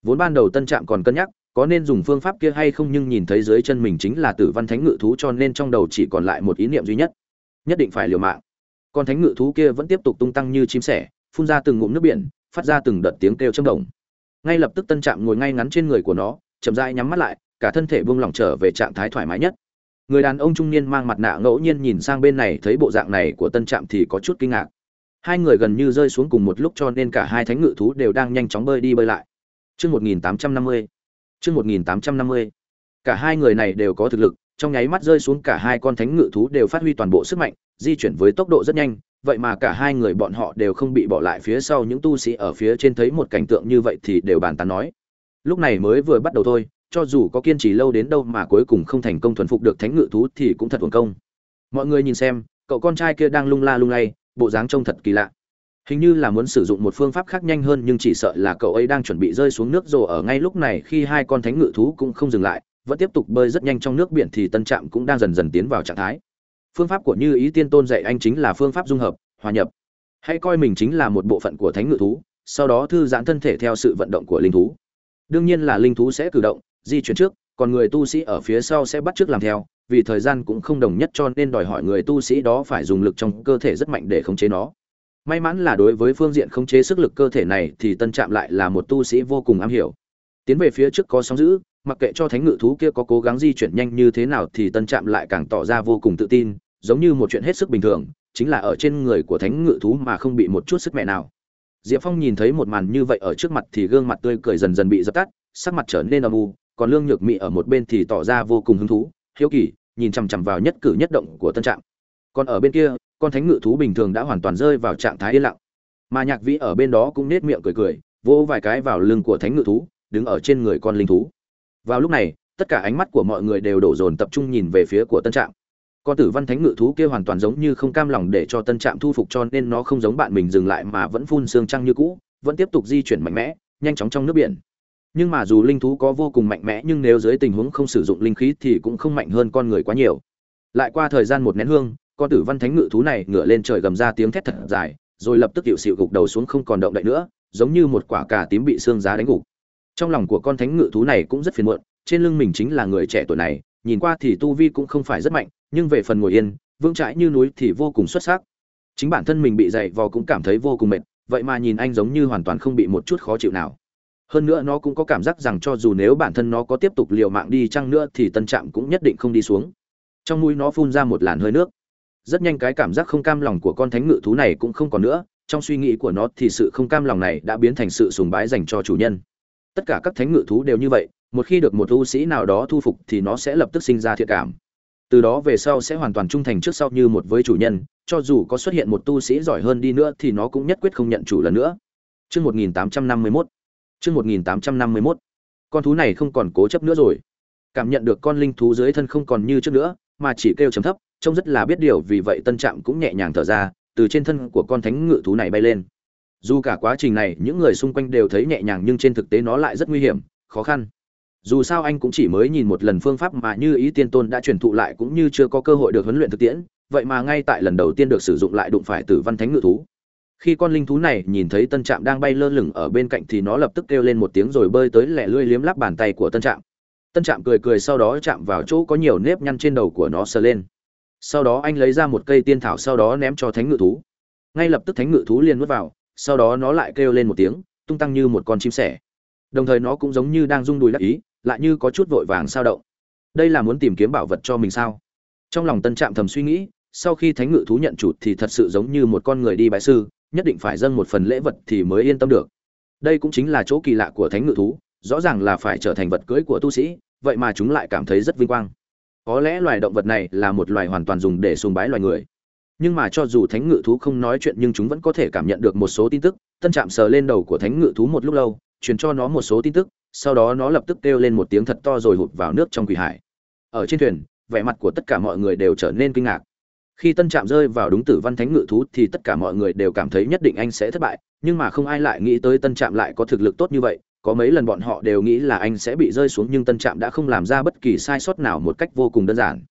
Vốn ban đầu tân trạm còn cân nhắc, có nên dùng phương pháp kia hay không nhưng nhìn thấy dưới chân mình chính là tử văn thánh ngự thú cho nên trong đầu chỉ còn lại một ý niệm duy nhất. Nhất định phải liều mạng. Con thánh ngự thú kia vẫn tiếp tục tung tăng như chim sẻ, phun ra từng ngụm nước biển, phát ra từng đợt tiếng kêu châm đồng ngay lập tức tân trạm ngồi ngay ngắn trên người của nó chậm rãi nhắm mắt lại cả thân thể buông lỏng trở về trạng thái thoải mái nhất người đàn ông trung niên mang mặt nạ ngẫu nhiên nhìn sang bên này thấy bộ dạng này của tân trạm thì có chút kinh ngạc hai người gần như rơi xuống cùng một lúc cho nên cả hai thánh ngự thú đều đang nhanh chóng bơi đi bơi lại Trước 1850. Trước 1850. Cả hai người này đều có thực lực, trong nháy mắt rơi xuống cả hai con thánh ngự thú đều phát huy toàn bộ sức mạnh, di chuyển với tốc độ rất nhanh, vậy mà cả hai người bọn họ đều không bị bỏ lại phía sau những tu sĩ ở phía trên thấy một cảnh tượng như vậy thì đều bàn tán nói. Lúc này mới vừa bắt đầu thôi, cho dù có kiên trì lâu đến đâu mà cuối cùng không thành công thuần phục được thánh ngự thú thì cũng thật uổng công. Mọi người nhìn xem, cậu con trai kia đang lung la lung lay, bộ dáng trông thật kỳ lạ hình như là muốn sử dụng một phương pháp khác nhanh hơn nhưng chỉ sợ là cậu ấy đang chuẩn bị rơi xuống nước rồi ở ngay lúc này khi hai con thánh ngự thú cũng không dừng lại vẫn tiếp tục bơi rất nhanh trong nước biển thì tân trạm cũng đang dần dần tiến vào trạng thái phương pháp của như ý tiên tôn dạy anh chính là phương pháp dung hợp, hòa nhập. Hãy coi mình chính là một bộ phận của thánh ngự thú, sau đó thư giãn thân thể theo sự vận động của linh thú. Đương nhiên là linh thú sẽ cử động, di chuyển trước, còn người tu sĩ ở phía sau sẽ bắt trước làm theo, vì thời gian cũng không đồng nhất cho nên đòi hỏi người tu sĩ đó phải dùng lực trong cơ thể rất mạnh để khống chế nó. May mắn là đối với phương diện khống chế sức lực cơ thể này thì tân trạm lại là một tu sĩ vô cùng am hiểu tiến về phía trước có sóng giữ mặc kệ cho thánh ngự thú kia có cố gắng di chuyển nhanh như thế nào thì tân trạm lại càng tỏ ra vô cùng tự tin, giống như một chuyện hết sức bình thường, chính là ở trên người của thánh ngự thú mà không bị một chút sức mẹ nào. Diệp phong nhìn thấy một màn như vậy ở trước mặt thì gương mặt tươi cười dần dần bị dập tắt, sắc mặt trở nên âm u, còn lương nhược mị ở một bên thì tỏ ra vô cùng hứng thú, hiếu kỳ, nhìn chằm chằm vào nhất cử nhất động của tân trạm. Còn ở bên kia, con thánh ngự thú bình thường đã hoàn toàn rơi vào trạng thái yên lặng. Mà nhạc vĩ ở bên đó cũng nết miệng cười cười, vỗ vài cái vào lưng của thánh ngự thú đứng ở trên người con linh thú. Vào lúc này, tất cả ánh mắt của mọi người đều đổ dồn tập trung nhìn về phía của tân trạm. Con tử văn thánh ngự thú kia hoàn toàn giống như không cam lòng để cho tân trạm thu phục cho nên nó không giống bạn mình dừng lại mà vẫn phun xương trăng như cũ, vẫn tiếp tục di chuyển mạnh mẽ, nhanh chóng trong nước biển. Nhưng mà dù linh thú có vô cùng mạnh mẽ nhưng nếu dưới tình huống không sử dụng linh khí thì cũng không mạnh hơn con người quá nhiều. Lại qua thời gian một nén hương, con tử văn thánh ngự thú này ngửa lên trời gầm ra tiếng thét thật dài, rồi lập tức hiệu xịu gục đầu xuống không còn động đậy nữa, giống như một quả cà tím bị xương giá đánh gục trong lòng của con thánh ngự thú này cũng rất phiền muộn, trên lưng mình chính là người trẻ tuổi này, nhìn qua thì tu vi cũng không phải rất mạnh, nhưng về phần ngồi yên, vững chãi như núi thì vô cùng xuất sắc. Chính bản thân mình bị dày vò cũng cảm thấy vô cùng mệt, vậy mà nhìn anh giống như hoàn toàn không bị một chút khó chịu nào. Hơn nữa nó cũng có cảm giác rằng cho dù nếu bản thân nó có tiếp tục liều mạng đi chăng nữa thì tân trạm cũng nhất định không đi xuống. Trong mũi nó phun ra một làn hơi nước. Rất nhanh cái cảm giác không cam lòng của con thánh ngự thú này cũng không còn nữa, trong suy nghĩ của nó thì sự không cam lòng này đã biến thành sự sùng bái dành cho chủ nhân tất cả các thánh ngự thú đều như vậy một khi được một tu sĩ nào đó thu phục thì nó sẽ lập tức sinh ra thiện cảm từ đó về sau sẽ hoàn toàn trung thành trước sau như một với chủ nhân cho dù có xuất hiện một tu sĩ giỏi hơn đi nữa thì nó cũng nhất quyết không nhận chủ lần nữa Trước 1851. Trước 1851. Con thú này không còn cố chấp nữa rồi. Cảm nhận được con linh thú dưới thân không còn như trước nữa, mà chỉ kêu trầm thấp, trông rất là biết điều vì vậy tân trạm cũng nhẹ nhàng thở ra từ trên thân của con thánh ngự thú này bay lên dù cả quá trình này những người xung quanh đều thấy nhẹ nhàng nhưng trên thực tế nó lại rất nguy hiểm, khó khăn. Dù sao anh cũng chỉ mới nhìn một lần phương pháp mà như ý tiên tôn đã truyền thụ lại cũng như chưa có cơ hội được huấn luyện thực tiễn, vậy mà ngay tại lần đầu tiên được sử dụng lại đụng phải tử văn thánh ngự thú. Khi con linh thú này nhìn thấy tân trạm đang bay lơ lửng ở bên cạnh thì nó lập tức kêu lên một tiếng rồi bơi tới lẻ lươi liếm lắp bàn tay của tân trạm. Tân trạm cười cười sau đó chạm vào chỗ có nhiều nếp nhăn trên đầu của nó sờ lên. Sau đó anh lấy ra một cây tiên thảo sau đó ném cho thánh ngự thú. Ngay lập tức thánh ngự thú liền nuốt vào sau đó nó lại kêu lên một tiếng, tung tăng như một con chim sẻ. Đồng thời nó cũng giống như đang rung đùi đắc ý, lại như có chút vội vàng sao động. Đây là muốn tìm kiếm bảo vật cho mình sao? Trong lòng tân trạm thầm suy nghĩ, sau khi thánh ngự thú nhận chủ thì thật sự giống như một con người đi bại sư, nhất định phải dâng một phần lễ vật thì mới yên tâm được. Đây cũng chính là chỗ kỳ lạ của thánh ngự thú, rõ ràng là phải trở thành vật cưới của tu sĩ, vậy mà chúng lại cảm thấy rất vinh quang. Có lẽ loài động vật này là một loài hoàn toàn dùng để sùng bái loài người nhưng mà cho dù thánh ngự thú không nói chuyện nhưng chúng vẫn có thể cảm nhận được một số tin tức. Tân trạm sờ lên đầu của thánh ngự thú một lúc lâu, truyền cho nó một số tin tức, sau đó nó lập tức kêu lên một tiếng thật to rồi hụt vào nước trong quỷ hải. Ở trên thuyền, vẻ mặt của tất cả mọi người đều trở nên kinh ngạc. Khi tân trạm rơi vào đúng tử văn thánh ngự thú thì tất cả mọi người đều cảm thấy nhất định anh sẽ thất bại, nhưng mà không ai lại nghĩ tới tân trạm lại có thực lực tốt như vậy. Có mấy lần bọn họ đều nghĩ là anh sẽ bị rơi xuống nhưng tân trạm đã không làm ra bất kỳ sai sót nào một cách vô cùng đơn giản.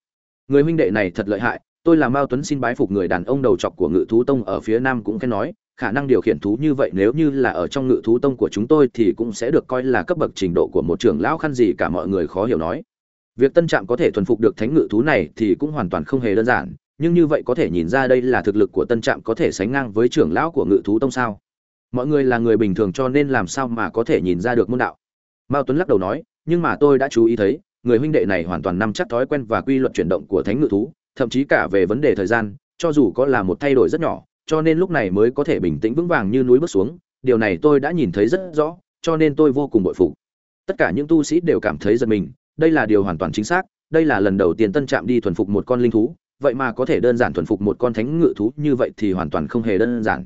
Người huynh đệ này thật lợi hại tôi là mao tuấn xin bái phục người đàn ông đầu chọc của ngự thú tông ở phía nam cũng khen nói, khả năng điều khiển thú như vậy nếu như là ở trong ngự thú tông của chúng tôi thì cũng sẽ được coi là cấp bậc trình độ của một trưởng lão khăn gì cả mọi người khó hiểu nói. Việc tân trạm có thể thuần phục được thánh ngự thú này thì cũng hoàn toàn không hề đơn giản, nhưng như vậy có thể nhìn ra đây là thực lực của tân trạm có thể sánh ngang với trưởng lão của ngự thú tông sao? Mọi người là người bình thường cho nên làm sao mà có thể nhìn ra được môn đạo? Mao tuấn lắc đầu nói, nhưng mà tôi đã chú ý thấy, người huynh đệ này hoàn toàn nắm chắc thói quen và quy luật chuyển động của thánh ngự thú thậm chí cả về vấn đề thời gian, cho dù có là một thay đổi rất nhỏ, cho nên lúc này mới có thể bình tĩnh vững vàng như núi bước xuống, điều này tôi đã nhìn thấy rất rõ, cho nên tôi vô cùng bội phục. Tất cả những tu sĩ đều cảm thấy giật mình, đây là điều hoàn toàn chính xác, đây là lần đầu tiên tân trạm đi thuần phục một con linh thú, vậy mà có thể đơn giản thuần phục một con thánh ngự thú như vậy thì hoàn toàn không hề đơn giản.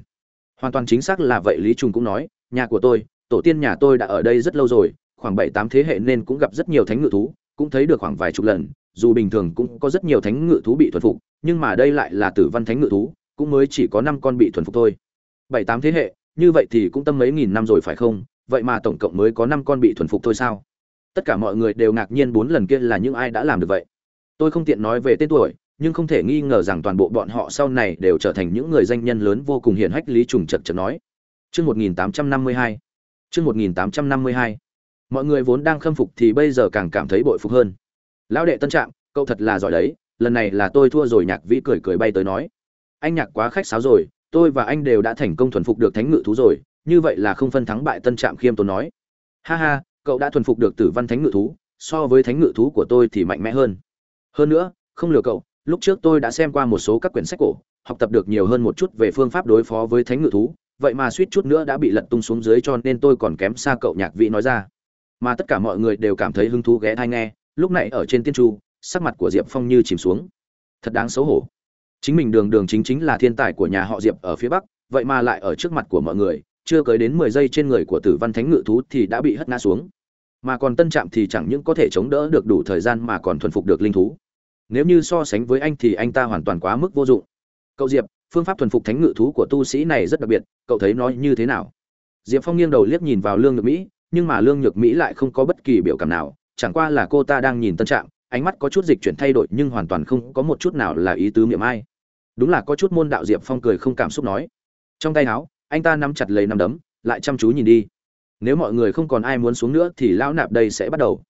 Hoàn toàn chính xác là vậy, lý trung cũng nói, nhà của tôi, tổ tiên nhà tôi đã ở đây rất lâu rồi, khoảng bảy tám thế hệ nên cũng gặp rất nhiều thánh ngự thú, cũng thấy được khoảng vài chục lần dù bình thường cũng có rất nhiều thánh ngự thú bị thuần phục, nhưng mà đây lại là tử văn thánh ngự thú, cũng mới chỉ có năm con bị thuần phục thôi bảy tám thế hệ, như vậy thì cũng tâm mấy nghìn năm rồi phải không vậy mà tổng cộng mới có năm con bị thuần phục thôi sao tất cả mọi người đều ngạc nhiên bốn lần kia là những ai đã làm được vậy tôi không tiện nói về tên tuổi, nhưng không thể nghi ngờ rằng toàn bộ bọn họ sau này đều trở thành những người danh nhân lớn vô cùng hiển hách lý trùng chật chật nói Chương 1852. Chương 1852. Mọi người vốn đang khâm phục thì bây giờ càng cảm thấy bội phục hơn. Lão đệ Tân Trạm, cậu thật là giỏi đấy, lần này là tôi thua rồi Nhạc Vĩ cười cười bay tới nói. Anh Nhạc quá khách sáo rồi, tôi và anh đều đã thành công thuần phục được thánh ngự thú rồi, như vậy là không phân thắng bại Tân Trạm khiêm tốn nói. Ha ha, cậu đã thuần phục được Tử Văn Thánh ngự thú, so với thánh ngự thú của tôi thì mạnh mẽ hơn. Hơn nữa, không lừa cậu, lúc trước tôi đã xem qua một số các quyển sách cổ, học tập được nhiều hơn một chút về phương pháp đối phó với thánh ngự thú, vậy mà suýt chút nữa đã bị lật tung xuống dưới cho nên tôi còn kém xa cậu nhạc Vĩ nói ra mà tất cả mọi người đều cảm thấy hứng thú ghé thai nghe lúc này ở trên tiên chu, sắc mặt của diệp phong như chìm xuống. Thật đáng xấu hổ. Chính mình đường đường chính chính là thiên tài của nhà họ diệp ở phía bắc, vậy mà lại ở trước mặt của mọi người, chưa cưới đến mười giây trên người của tử văn thánh ngự thú thì đã bị hất ngã xuống. Mà còn tân trạm thì chẳng những có thể chống đỡ được đủ thời gian mà còn thuần phục được linh thú. Nếu như so sánh với anh thì anh ta hoàn toàn quá mức vô dụng. Cậu diệp, phương pháp thuần phục thánh ngự thú của tu sĩ này rất đặc biệt, cậu thấy nó như thế nào? Diệp phong nghiêng đầu liếc nhìn vào lương nhược mỹ, nhưng mà lương nhược mỹ lại không có bất kỳ biểu cảm nào chẳng qua là cô ta đang nhìn tân trạng, ánh mắt có chút dịch chuyển thay đổi nhưng hoàn toàn không có một chút nào là ý tứ miệng ai. Đúng là có chút môn đạo diệp phong cười không cảm xúc nói. Trong tay áo, anh ta nắm chặt lấy nắm đấm, lại chăm chú nhìn đi. Nếu mọi người không còn ai muốn xuống nữa thì lão nạp đây sẽ bắt đầu.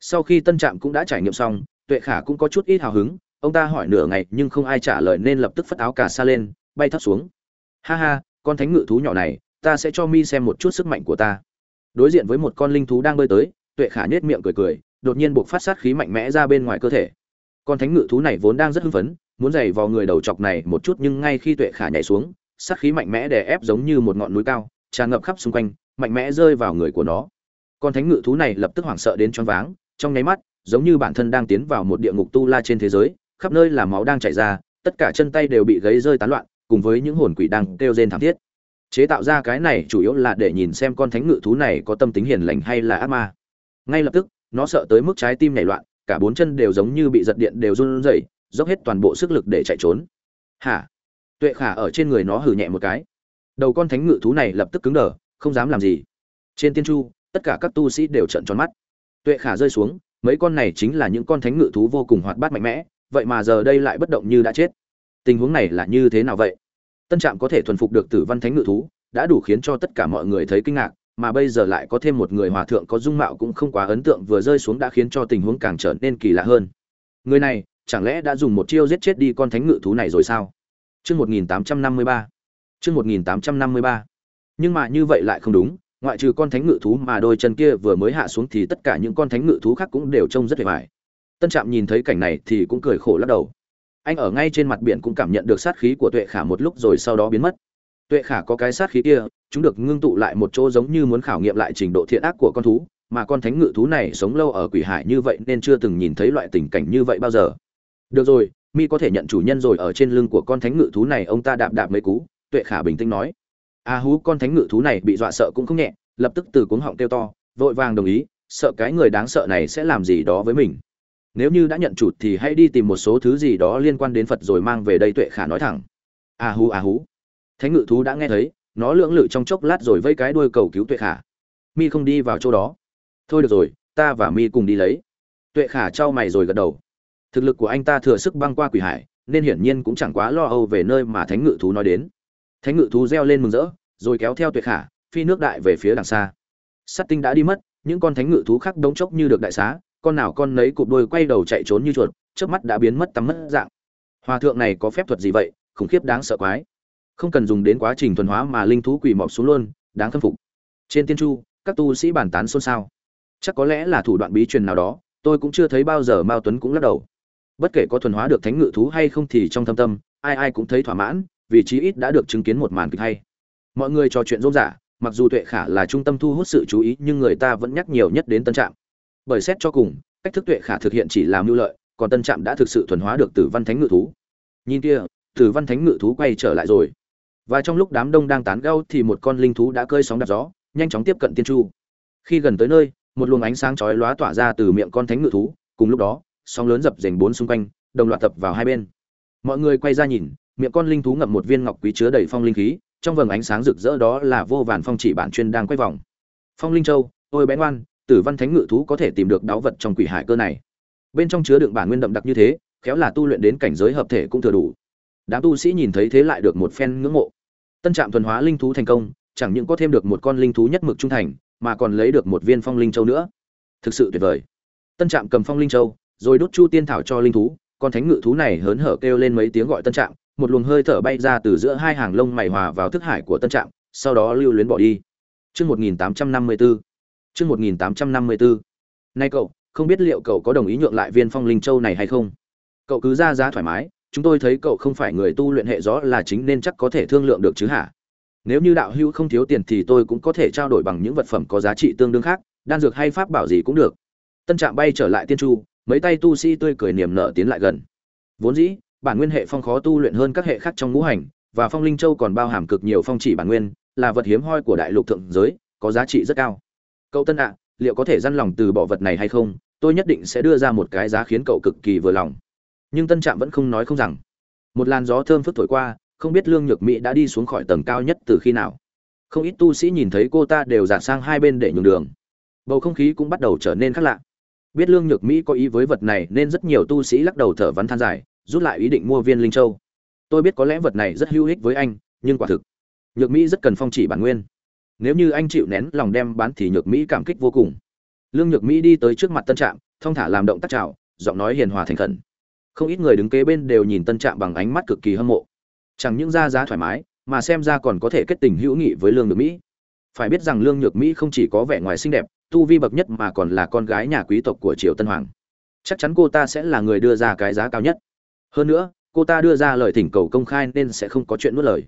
Sau khi tân trạm cũng đã trải nghiệm xong, tuệ khả cũng có chút ít hào hứng. Ông ta hỏi nửa ngày nhưng không ai trả lời nên lập tức phất áo cả xa lên, bay thấp xuống. Ha ha, con thánh ngự thú nhỏ này, ta sẽ cho mi xem một chút sức mạnh của ta. Đối diện với một con linh thú đang bơi tới tuệ khả nhếch miệng cười cười, đột nhiên buộc phát sát khí mạnh mẽ ra bên ngoài cơ thể. Con thánh ngự thú này vốn đang rất hưng phấn, muốn giày vào người đầu chọc này một chút nhưng ngay khi tuệ khả nhảy xuống, sát khí mạnh mẽ đè ép giống như một ngọn núi cao, tràn ngập khắp xung quanh, mạnh mẽ rơi vào người của nó. Con thánh ngự thú này lập tức hoảng sợ đến choáng váng, trong nháy mắt, giống như bản thân đang tiến vào một địa ngục tu la trên thế giới, khắp nơi là máu đang chảy ra, tất cả chân tay đều bị gấy rơi tán loạn, cùng với những hồn quỷ đang kêu rên thảm thiết. Chế tạo ra cái này chủ yếu là để nhìn xem con thánh ngự thú này có tâm tính hiền lành hay là ác ma ngay lập tức, nó sợ tới mức trái tim nhảy loạn, cả bốn chân đều giống như bị giật điện đều run rẩy, dốc hết toàn bộ sức lực để chạy trốn. Hả? Tuệ khả ở trên người nó hừ nhẹ một cái. Đầu con thánh ngự thú này lập tức cứng đờ, không dám làm gì. Trên tiên chu, tất cả các tu sĩ đều trợn tròn mắt. Tuệ khả rơi xuống, mấy con này chính là những con thánh ngự thú vô cùng hoạt bát mạnh mẽ, vậy mà giờ đây lại bất động như đã chết. Tình huống này là như thế nào vậy? Tân trạm có thể thuần phục được tử văn thánh ngự thú, đã đủ khiến cho tất cả mọi người thấy kinh ngạc mà bây giờ lại có thêm một người hòa thượng có dung mạo cũng không quá ấn tượng vừa rơi xuống đã khiến cho tình huống càng trở nên kỳ lạ hơn. Người này, chẳng lẽ đã dùng một chiêu giết chết đi con thánh ngự thú này rồi sao? Chương một nghìn tám trăm năm mươi ba. Chương một nghìn tám trăm năm mươi ba. Nhưng mà như vậy lại không đúng, ngoại trừ con thánh ngự thú mà đôi chân kia vừa mới hạ xuống thì tất cả những con thánh ngự thú khác cũng đều trông rất vẻ bại. tân trạm nhìn thấy cảnh này thì cũng cười khổ lắc đầu. Anh ở ngay trên mặt biển cũng cảm nhận được sát khí của tuệ khả một lúc rồi sau đó biến mất tuệ khả có cái sát khí kia, chúng được ngưng tụ lại một chỗ giống như muốn khảo nghiệm lại trình độ thiện ác của con thú, mà con thánh ngự thú này sống lâu ở quỷ hải như vậy nên chưa từng nhìn thấy loại tình cảnh như vậy bao giờ. Được rồi, mi có thể nhận chủ nhân rồi ở trên lưng của con thánh ngự thú này, ông ta đạp đạp mấy cú, tuệ khả bình tĩnh nói. A hú, con thánh ngự thú này bị dọa sợ cũng không nhẹ, lập tức từ cuống họng kêu to, vội vàng đồng ý, sợ cái người đáng sợ này sẽ làm gì đó với mình. Nếu như đã nhận chủ thì hãy đi tìm một số thứ gì đó liên quan đến phật rồi mang về đây, tuệ khả nói thẳng. A hú a hú thánh ngự thú đã nghe thấy, nó lưỡng lự trong chốc lát rồi vây cái đuôi cầu cứu tuệ khả. Mi không đi vào chỗ đó. Thôi được rồi, ta và mi cùng đi lấy. Tuệ khả trao mày rồi gật đầu. Thực lực của anh ta thừa sức băng qua quỷ hải, nên hiển nhiên cũng chẳng quá lo âu về nơi mà thánh ngự thú nói đến. Thánh ngự thú reo lên mừng rỡ, rồi kéo theo tuệ khả, phi nước đại về phía đằng xa. Sắt tinh đã đi mất, những con thánh ngự thú khác đống chốc như được đại xá, con nào con nấy cụp đôi quay đầu chạy trốn như chuột trước mắt đã biến mất tắm mất dạng. Hòa thượng này có phép thuật gì vậy, khủng khiếp đáng sợ quái không cần dùng đến quá trình thuần hóa mà linh thú quỳ mọp xuống luôn, đáng khâm phục. Trên tiên chu, các tu sĩ bàn tán xôn xao. Chắc có lẽ là thủ đoạn bí truyền nào đó, tôi cũng chưa thấy bao giờ mao tuấn cũng lắc đầu. Bất kể có thuần hóa được thánh ngự thú hay không thì trong thâm tâm, ai ai cũng thấy thỏa mãn vì chí ít đã được chứng kiến một màn kịch hay. Mọi người trò chuyện rôm rả, mặc dù tuệ khả là trung tâm thu hút sự chú ý, nhưng người ta vẫn nhắc nhiều nhất đến tân trạm. Bởi xét cho cùng, cách thức tuệ khả thực hiện chỉ làm mưu lợi, còn tân trạm đã thực sự thuần hóa được tử văn thánh ngự thú. Nhìn kia, tử văn thánh ngự thú quay trở lại rồi và trong lúc đám đông đang tán gẫu thì một con linh thú đã cơi sóng đạp gió, nhanh chóng tiếp cận tiên chu. Khi gần tới nơi, một luồng ánh sáng chói lóa tỏa ra từ miệng con thánh ngự thú. Cùng lúc đó, sóng lớn dập dềnh bốn xung quanh, đồng loạt tập vào hai bên. Mọi người quay ra nhìn, miệng con linh thú ngậm một viên ngọc quý chứa đầy phong linh khí. Trong vầng ánh sáng rực rỡ đó là vô vàn phong chỉ bản chuyên đang quay vòng. Phong linh châu, ôi bé ngoan, tử văn thánh ngự thú có thể tìm được đáo vật trong quỷ hải cơ này. Bên trong chứa đựng bản nguyên đậm đặc như thế, khéo là tu luyện đến cảnh giới hợp thể cũng thừa đủ. Đám tu sĩ nhìn thấy thế lại được một phen ngưỡng mộ tân trạm thuần hóa linh thú thành công, chẳng những có thêm được một con linh thú nhất mực trung thành, mà còn lấy được một viên phong linh châu nữa. Thực sự tuyệt vời. Tân trạm cầm phong linh châu, rồi đốt chu tiên thảo cho linh thú, con thánh ngự thú này hớn hở kêu lên mấy tiếng gọi tân trạm, một luồng hơi thở bay ra từ giữa hai hàng lông mày hòa vào thức hải của tân trạm, sau đó lưu luyến bỏ đi. Chương một nghìn tám trăm năm mươi bốn chương một nghìn tám trăm năm mươi bốn nay cậu, không biết liệu cậu có đồng ý nhượng lại viên phong linh châu này hay không? Cậu cứ ra giá thoải mái chúng tôi thấy cậu không phải người tu luyện hệ gió là chính nên chắc có thể thương lượng được chứ hả? Nếu như đạo hữu không thiếu tiền thì tôi cũng có thể trao đổi bằng những vật phẩm có giá trị tương đương khác, đan dược hay pháp bảo gì cũng được. Tân trạm bay trở lại tiên chu, mấy tay tu sĩ tươi cười niềm nở tiến lại gần. Vốn dĩ, bản nguyên hệ phong khó tu luyện hơn các hệ khác trong ngũ hành, và phong linh châu còn bao hàm cực nhiều phong chỉ bản nguyên, là vật hiếm hoi của đại lục thượng giới, có giá trị rất cao. Cậu tân ạ, liệu có thể dăn lòng từ bỏ vật này hay không? Tôi nhất định sẽ đưa ra một cái giá khiến cậu cực kỳ vừa lòng nhưng tân trạm vẫn không nói không rằng. Một làn gió thơm phức thổi qua, không biết lương nhược mỹ đã đi xuống khỏi tầng cao nhất từ khi nào. Không ít tu sĩ nhìn thấy cô ta đều giả sang hai bên để nhường đường. Bầu không khí cũng bắt đầu trở nên khác lạ. Biết lương nhược mỹ có ý với vật này nên rất nhiều tu sĩ lắc đầu thở vắn than dài, rút lại ý định mua viên linh châu. Tôi biết có lẽ vật này rất hữu ích với anh, nhưng quả thực, nhược mỹ rất cần phong chỉ bản nguyên. Nếu như anh chịu nén lòng đem bán thì nhược mỹ cảm kích vô cùng. Lương nhược mỹ đi tới trước mặt tân trạm, thong thả làm động tác chào, giọng nói hiền hòa thành khẩn không ít người đứng kế bên đều nhìn tân trạm bằng ánh mắt cực kỳ hâm mộ. Chẳng những ra giá thoải mái, mà xem ra còn có thể kết tình hữu nghị với lương nhược mỹ. Phải biết rằng lương nhược mỹ không chỉ có vẻ ngoài xinh đẹp, tu vi bậc nhất mà còn là con gái nhà quý tộc của triều tân hoàng. Chắc chắn cô ta sẽ là người đưa ra cái giá cao nhất. Hơn nữa, cô ta đưa ra lời thỉnh cầu công khai nên sẽ không có chuyện nuốt lời.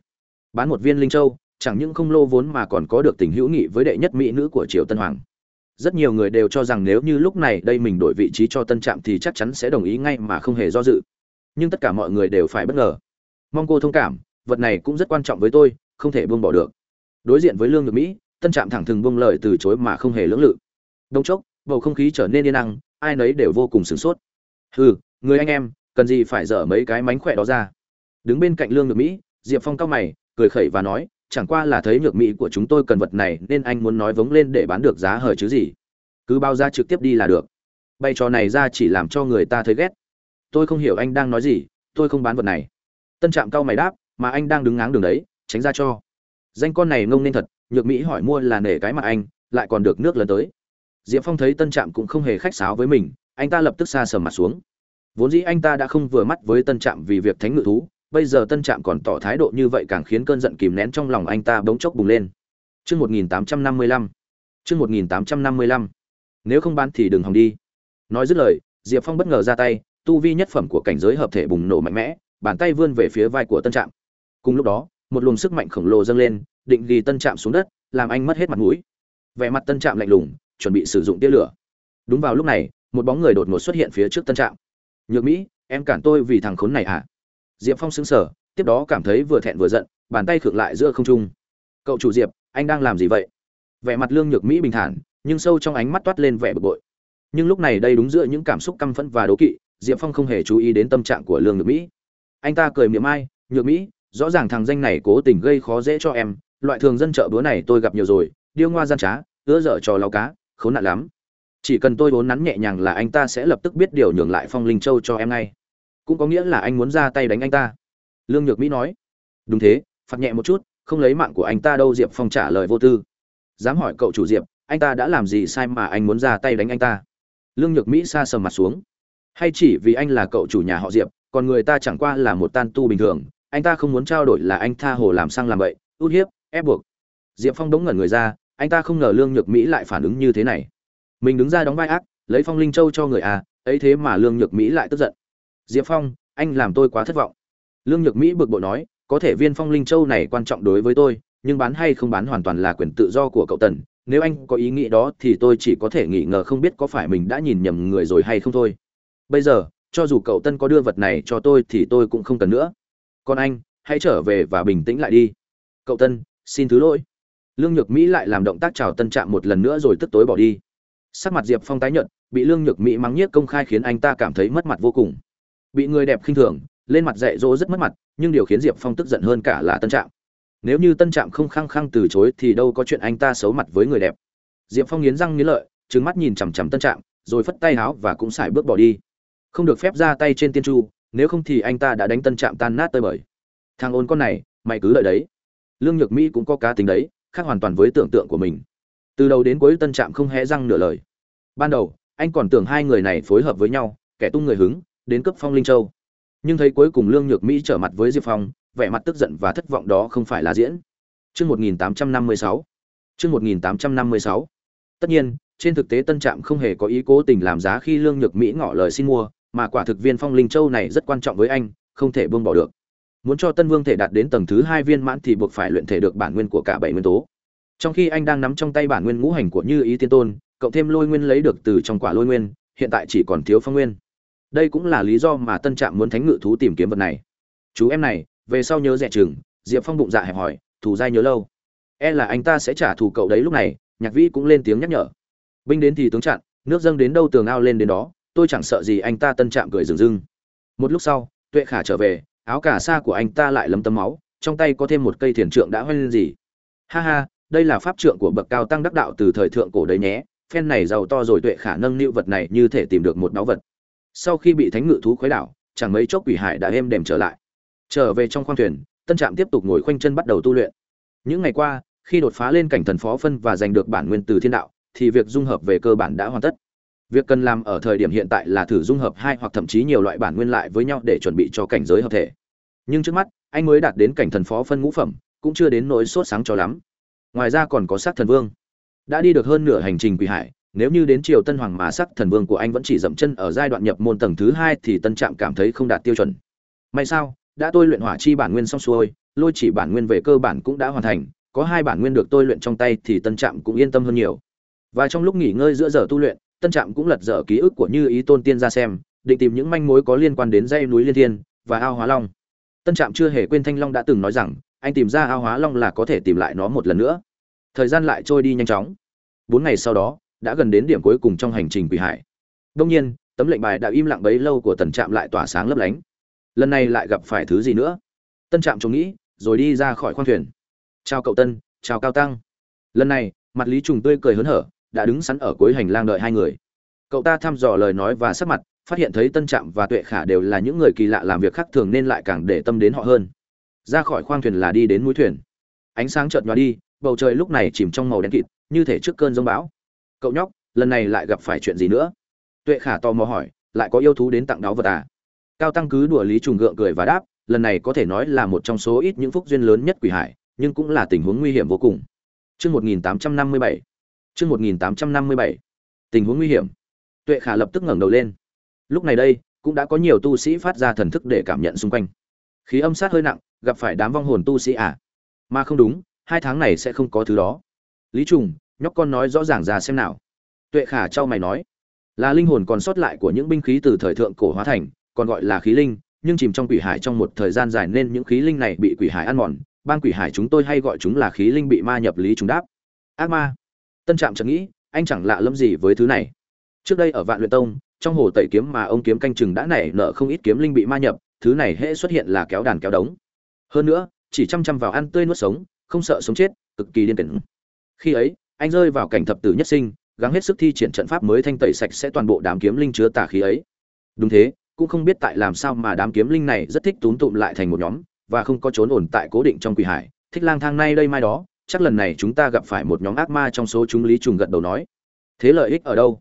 Bán một viên linh châu, chẳng những không lô vốn mà còn có được tình hữu nghị với đệ nhất mỹ nữ của triều tân hoàng rất nhiều người đều cho rằng nếu như lúc này đây mình đổi vị trí cho tân trạm thì chắc chắn sẽ đồng ý ngay mà không hề do dự. Nhưng tất cả mọi người đều phải bất ngờ. Mong cô thông cảm, vật này cũng rất quan trọng với tôi, không thể buông bỏ được. Đối diện với lương được mỹ, tân trạm thẳng thừng buông lời từ chối mà không hề lưỡng lự. Đông chốc, bầu không khí trở nên yên năng ai nấy đều vô cùng sửng sốt. Hừ, người anh em, cần gì phải dở mấy cái mánh khỏe đó ra? Đứng bên cạnh lương được mỹ, diệp phong cao mày, cười khẩy và nói chẳng qua là thấy nhược mỹ của chúng tôi cần vật này nên anh muốn nói vống lên để bán được giá hời chứ gì. Cứ bao ra trực tiếp đi là được. Bày trò này ra chỉ làm cho người ta thấy ghét. Tôi không hiểu anh đang nói gì, tôi không bán vật này. Tân trạm cao mày đáp, mà anh đang đứng ngáng đường đấy, tránh ra cho. Danh con này ngông nên thật, nhược mỹ hỏi mua là nể cái mặt anh, lại còn được nước lần tới. Diệp phong thấy tân trạm cũng không hề khách sáo với mình, anh ta lập tức xa sầm mặt xuống. Vốn dĩ anh ta đã không vừa mắt với tân trạm vì việc thánh ngự thú bây giờ tân trạm còn tỏ thái độ như vậy càng khiến cơn giận kìm nén trong lòng anh ta bỗng chốc bùng lên. Chương một nghìn tám trăm năm mươi lăm. Chương một nghìn tám trăm năm mươi lăm. Nếu không bán thì đừng hòng đi. Nói dứt lời, diệp phong bất ngờ ra tay, tu vi nhất phẩm của cảnh giới hợp thể bùng nổ mạnh mẽ, bàn tay vươn về phía vai của tân trạm. Cùng lúc đó, một luồng sức mạnh khổng lồ dâng lên, định ghi tân trạm xuống đất, làm anh mất hết mặt mũi. Vẻ mặt tân trạm lạnh lùng, chuẩn bị sử dụng tia lửa. Đúng vào lúc này, một bóng người đột ngột xuất hiện phía trước tân trạm. Nhược mỹ, em cản tôi vì thằng khốn này à? Diệp phong xứng sở tiếp đó cảm thấy vừa thẹn vừa giận, bàn tay khựng lại giữa không trung. Cậu chủ diệp, anh đang làm gì vậy? Vẻ mặt lương nhược mỹ bình thản, nhưng sâu trong ánh mắt toát lên vẻ bực bội. Nhưng lúc này đây đúng giữa những cảm xúc căm phẫn và đố kỵ, diệp phong không hề chú ý đến tâm trạng của lương nhược mỹ. Anh ta cười miệng ai, nhược mỹ, rõ ràng thằng danh này cố tình gây khó dễ cho em, loại thường dân chợ bữa này tôi gặp nhiều rồi, điêu ngoa gian trá ưa dở trò lao cá, khốn nạn lắm. Chỉ cần tôi vốn nắn nhẹ nhàng là anh ta sẽ lập tức biết điều nhường lại phong linh châu cho em ngay cũng có nghĩa là anh muốn ra tay đánh anh ta. Lương nhược mỹ nói. Đúng thế phạt nhẹ một chút không lấy mạng của anh ta đâu diệp phong trả lời vô tư. Dám hỏi cậu chủ diệp anh ta đã làm gì sai mà anh muốn ra tay đánh anh ta? Lương nhược mỹ xa sầm mặt xuống. Hay chỉ vì anh là cậu chủ nhà họ diệp còn người ta chẳng qua là một tan tu bình thường anh ta không muốn trao đổi là anh tha hồ làm sang làm vậy, út hiếp ép buộc. Diệp phong đống ngẩn người ra anh ta không ngờ lương nhược mỹ lại phản ứng như thế này. Mình đứng ra đóng vai ác lấy phong linh châu cho người à ấy thế mà lương nhược mỹ lại tức giận diệp phong, anh làm tôi quá thất vọng. Lương nhược mỹ bực bội nói, có thể viên phong linh châu này quan trọng đối với tôi, nhưng bán hay không bán hoàn toàn là quyền tự do của cậu tần. Nếu anh có ý nghĩ đó thì tôi chỉ có thể nghĩ ngờ không biết có phải mình đã nhìn nhầm người rồi hay không thôi. Bây giờ, cho dù cậu tân có đưa vật này cho tôi thì tôi cũng không cần nữa. Còn anh, hãy trở về và bình tĩnh lại đi. Cậu tân xin thứ lỗi. Lương nhược mỹ lại làm động tác chào tân trạm một lần nữa rồi tức tối bỏ đi. Sắc mặt diệp phong tái nhợt, bị lương nhược mỹ mắng nhiếc công khai khiến anh ta cảm thấy mất mặt vô cùng bị người đẹp khinh thường, lên mặt dạy dỗ rất mất mặt, nhưng điều khiến diệp phong tức giận hơn cả là tân trạm. Nếu như tân trạm không khăng khăng từ chối thì đâu có chuyện anh ta xấu mặt với người đẹp. Diệp phong nghiến răng nghiến lợi trứng mắt nhìn chằm chằm tân trạm, rồi phất tay háo và cũng xài bước bỏ đi. Không được phép ra tay trên tiên chu, nếu không thì anh ta đã đánh tân trạm tan nát tơi bời. Thằng ôn con này, mày cứ lợi đấy. Lương nhược mỹ cũng có cá tính đấy, khác hoàn toàn với tưởng tượng của mình. Từ đầu đến cuối tân trạm không hé răng nửa lời. Ban đầu, anh còn tưởng hai người này phối hợp với nhau, kẻ tung người hứng đến cấp phong linh châu. Nhưng thấy cuối cùng lương nhược mỹ trở mặt với diệp phong, vẻ mặt tức giận và thất vọng đó không phải là diễn. Chương một nghìn tám trăm năm mươi sáu. Chương một nghìn tám trăm năm mươi sáu. Tất nhiên, trên thực tế tân trạm không hề có ý cố tình làm giá khi lương nhược mỹ ngỏ lời xin mua, mà quả thực viên phong linh châu này rất quan trọng với anh, không thể buông bỏ được. Muốn cho tân vương thể đạt đến tầng thứ hai viên mãn thì buộc phải luyện thể được bản nguyên của cả bảy nguyên tố. Trong khi anh đang nắm trong tay bản nguyên ngũ hành của như ý tiên tôn, cộng thêm lôi nguyên lấy được từ trong quả lôi nguyên, hiện tại chỉ còn thiếu phong nguyên đây cũng là lý do mà tân trạm muốn thánh ngự thú tìm kiếm vật này. Chú em này, về sau nhớ rẻ chừng, diệp phong bụng dạ hẹp hỏi thù dai nhớ lâu. E là anh ta sẽ trả thù cậu đấy lúc này, nhạc vĩ cũng lên tiếng nhắc nhở. Binh đến thì tướng chặn, nước dâng đến đâu tường ao lên đến đó, tôi chẳng sợ gì anh ta tân trạm cười rừng rưng. Một lúc sau, tuệ khả trở về, áo cả sa của anh ta lại lấm tấm máu, trong tay có thêm một cây thiền trượng đã hoen lên gì. Ha ha, đây là pháp trượng của bậc cao tăng đắc đạo từ thời thượng cổ đấy nhé, phen này giàu to rồi tuệ khả nâng niu vật này như thể tìm được một báu vật sau khi bị thánh ngự thú khuấy đảo, chẳng mấy chốc quỷ hải đã êm đềm trở lại. Trở về trong khoang thuyền, tân trạm tiếp tục ngồi khoanh chân bắt đầu tu luyện. Những ngày qua, khi đột phá lên cảnh thần phó phân và giành được bản nguyên từ thiên đạo, thì việc dung hợp về cơ bản đã hoàn tất. Việc cần làm ở thời điểm hiện tại là thử dung hợp hai hoặc thậm chí nhiều loại bản nguyên lại với nhau để chuẩn bị cho cảnh giới hợp thể. Nhưng trước mắt, anh mới đạt đến cảnh thần phó phân ngũ phẩm, cũng chưa đến nỗi sốt sáng cho lắm. Ngoài ra còn có sát thần vương. Đã đi được hơn nửa hành trình quỷ hải nếu như đến triều tân hoàng mà sắc thần vương của anh vẫn chỉ dậm chân ở giai đoạn nhập môn tầng thứ hai thì tân trạm cảm thấy không đạt tiêu chuẩn. May sao, đã tôi luyện hỏa chi bản nguyên xong xuôi, lôi chỉ bản nguyên về cơ bản cũng đã hoàn thành, có hai bản nguyên được tôi luyện trong tay thì tân trạm cũng yên tâm hơn nhiều. Và trong lúc nghỉ ngơi giữa giờ tu luyện, tân trạm cũng lật dở ký ức của như ý tôn tiên ra xem, định tìm những manh mối có liên quan đến dây núi liên thiên và ao hóa long. Tân trạm chưa hề quên thanh long đã từng nói rằng, anh tìm ra ao hóa long là có thể tìm lại nó một lần nữa. Thời gian lại trôi đi nhanh chóng. Bốn ngày sau đó đã gần đến điểm cuối cùng trong hành trình quỷ hải. Đông nhiên, tấm lệnh bài đã im lặng bấy lâu của tần trạm lại tỏa sáng lấp lánh. Lần này lại gặp phải thứ gì nữa? Tân trạm trùng nghĩ, rồi đi ra khỏi khoang thuyền. Chào cậu tân, chào cao tăng. Lần này, mặt lý trùng tươi cười hớn hở, đã đứng sẵn ở cuối hành lang đợi hai người. Cậu ta thăm dò lời nói và sắc mặt, phát hiện thấy tân trạm và tuệ khả đều là những người kỳ lạ làm việc khác thường nên lại càng để tâm đến họ hơn. Ra khỏi khoang thuyền là đi đến mũi thuyền. Ánh sáng chợt nhòa đi, bầu trời lúc này chìm trong màu đen kịt, như thể trước cơn giông bão cậu nhóc lần này lại gặp phải chuyện gì nữa tuệ khả tò mò hỏi lại có yêu thú đến tặng đáo vật à cao tăng cứ đùa lý trùng gượng cười và đáp lần này có thể nói là một trong số ít những phúc duyên lớn nhất quỷ hải nhưng cũng là tình huống nguy hiểm vô cùng Chương 1857. Chương 1857. Tình huống nguy hiểm. Tuệ Khả lập tức ngẩng đầu lên. Lúc này đây, cũng đã có nhiều tu sĩ phát ra thần thức để cảm nhận xung quanh. Khí âm sát hơi nặng, gặp phải đám vong hồn tu sĩ à? Mà không đúng, hai tháng này sẽ không có thứ đó. Lý Trùng, nhóc con nói rõ ràng ra xem nào. Tuệ Khả trao mày nói, là linh hồn còn sót lại của những binh khí từ thời thượng cổ hóa thành, còn gọi là khí linh, nhưng chìm trong quỷ hải trong một thời gian dài nên những khí linh này bị quỷ hải ăn mòn, bang quỷ hải chúng tôi hay gọi chúng là khí linh bị ma nhập lý chúng đáp. Ác ma. Tân trạm chẳng nghĩ anh chẳng lạ lẫm gì với thứ này. Trước đây ở vạn luyện tông trong hồ tẩy kiếm mà ông kiếm canh chừng đã nảy nở không ít kiếm linh bị ma nhập thứ này hễ xuất hiện là kéo đàn kéo đống. Hơn nữa chỉ chăm chăm vào ăn tươi nuốt sống không sợ sống chết cực kỳ điên cuồng. Khi ấy anh rơi vào cảnh thập tử nhất sinh, gắng hết sức thi triển trận pháp mới thanh tẩy sạch sẽ toàn bộ đám kiếm linh chứa tà khí ấy. Đúng thế, cũng không biết tại làm sao mà đám kiếm linh này rất thích túm tụm lại thành một nhóm, và không có trốn ổn tại cố định trong quỷ hải. Thích lang thang nay đây mai đó, chắc lần này chúng ta gặp phải một nhóm ác ma trong số chúng lý trùng gật đầu nói. Thế lợi ích ở đâu?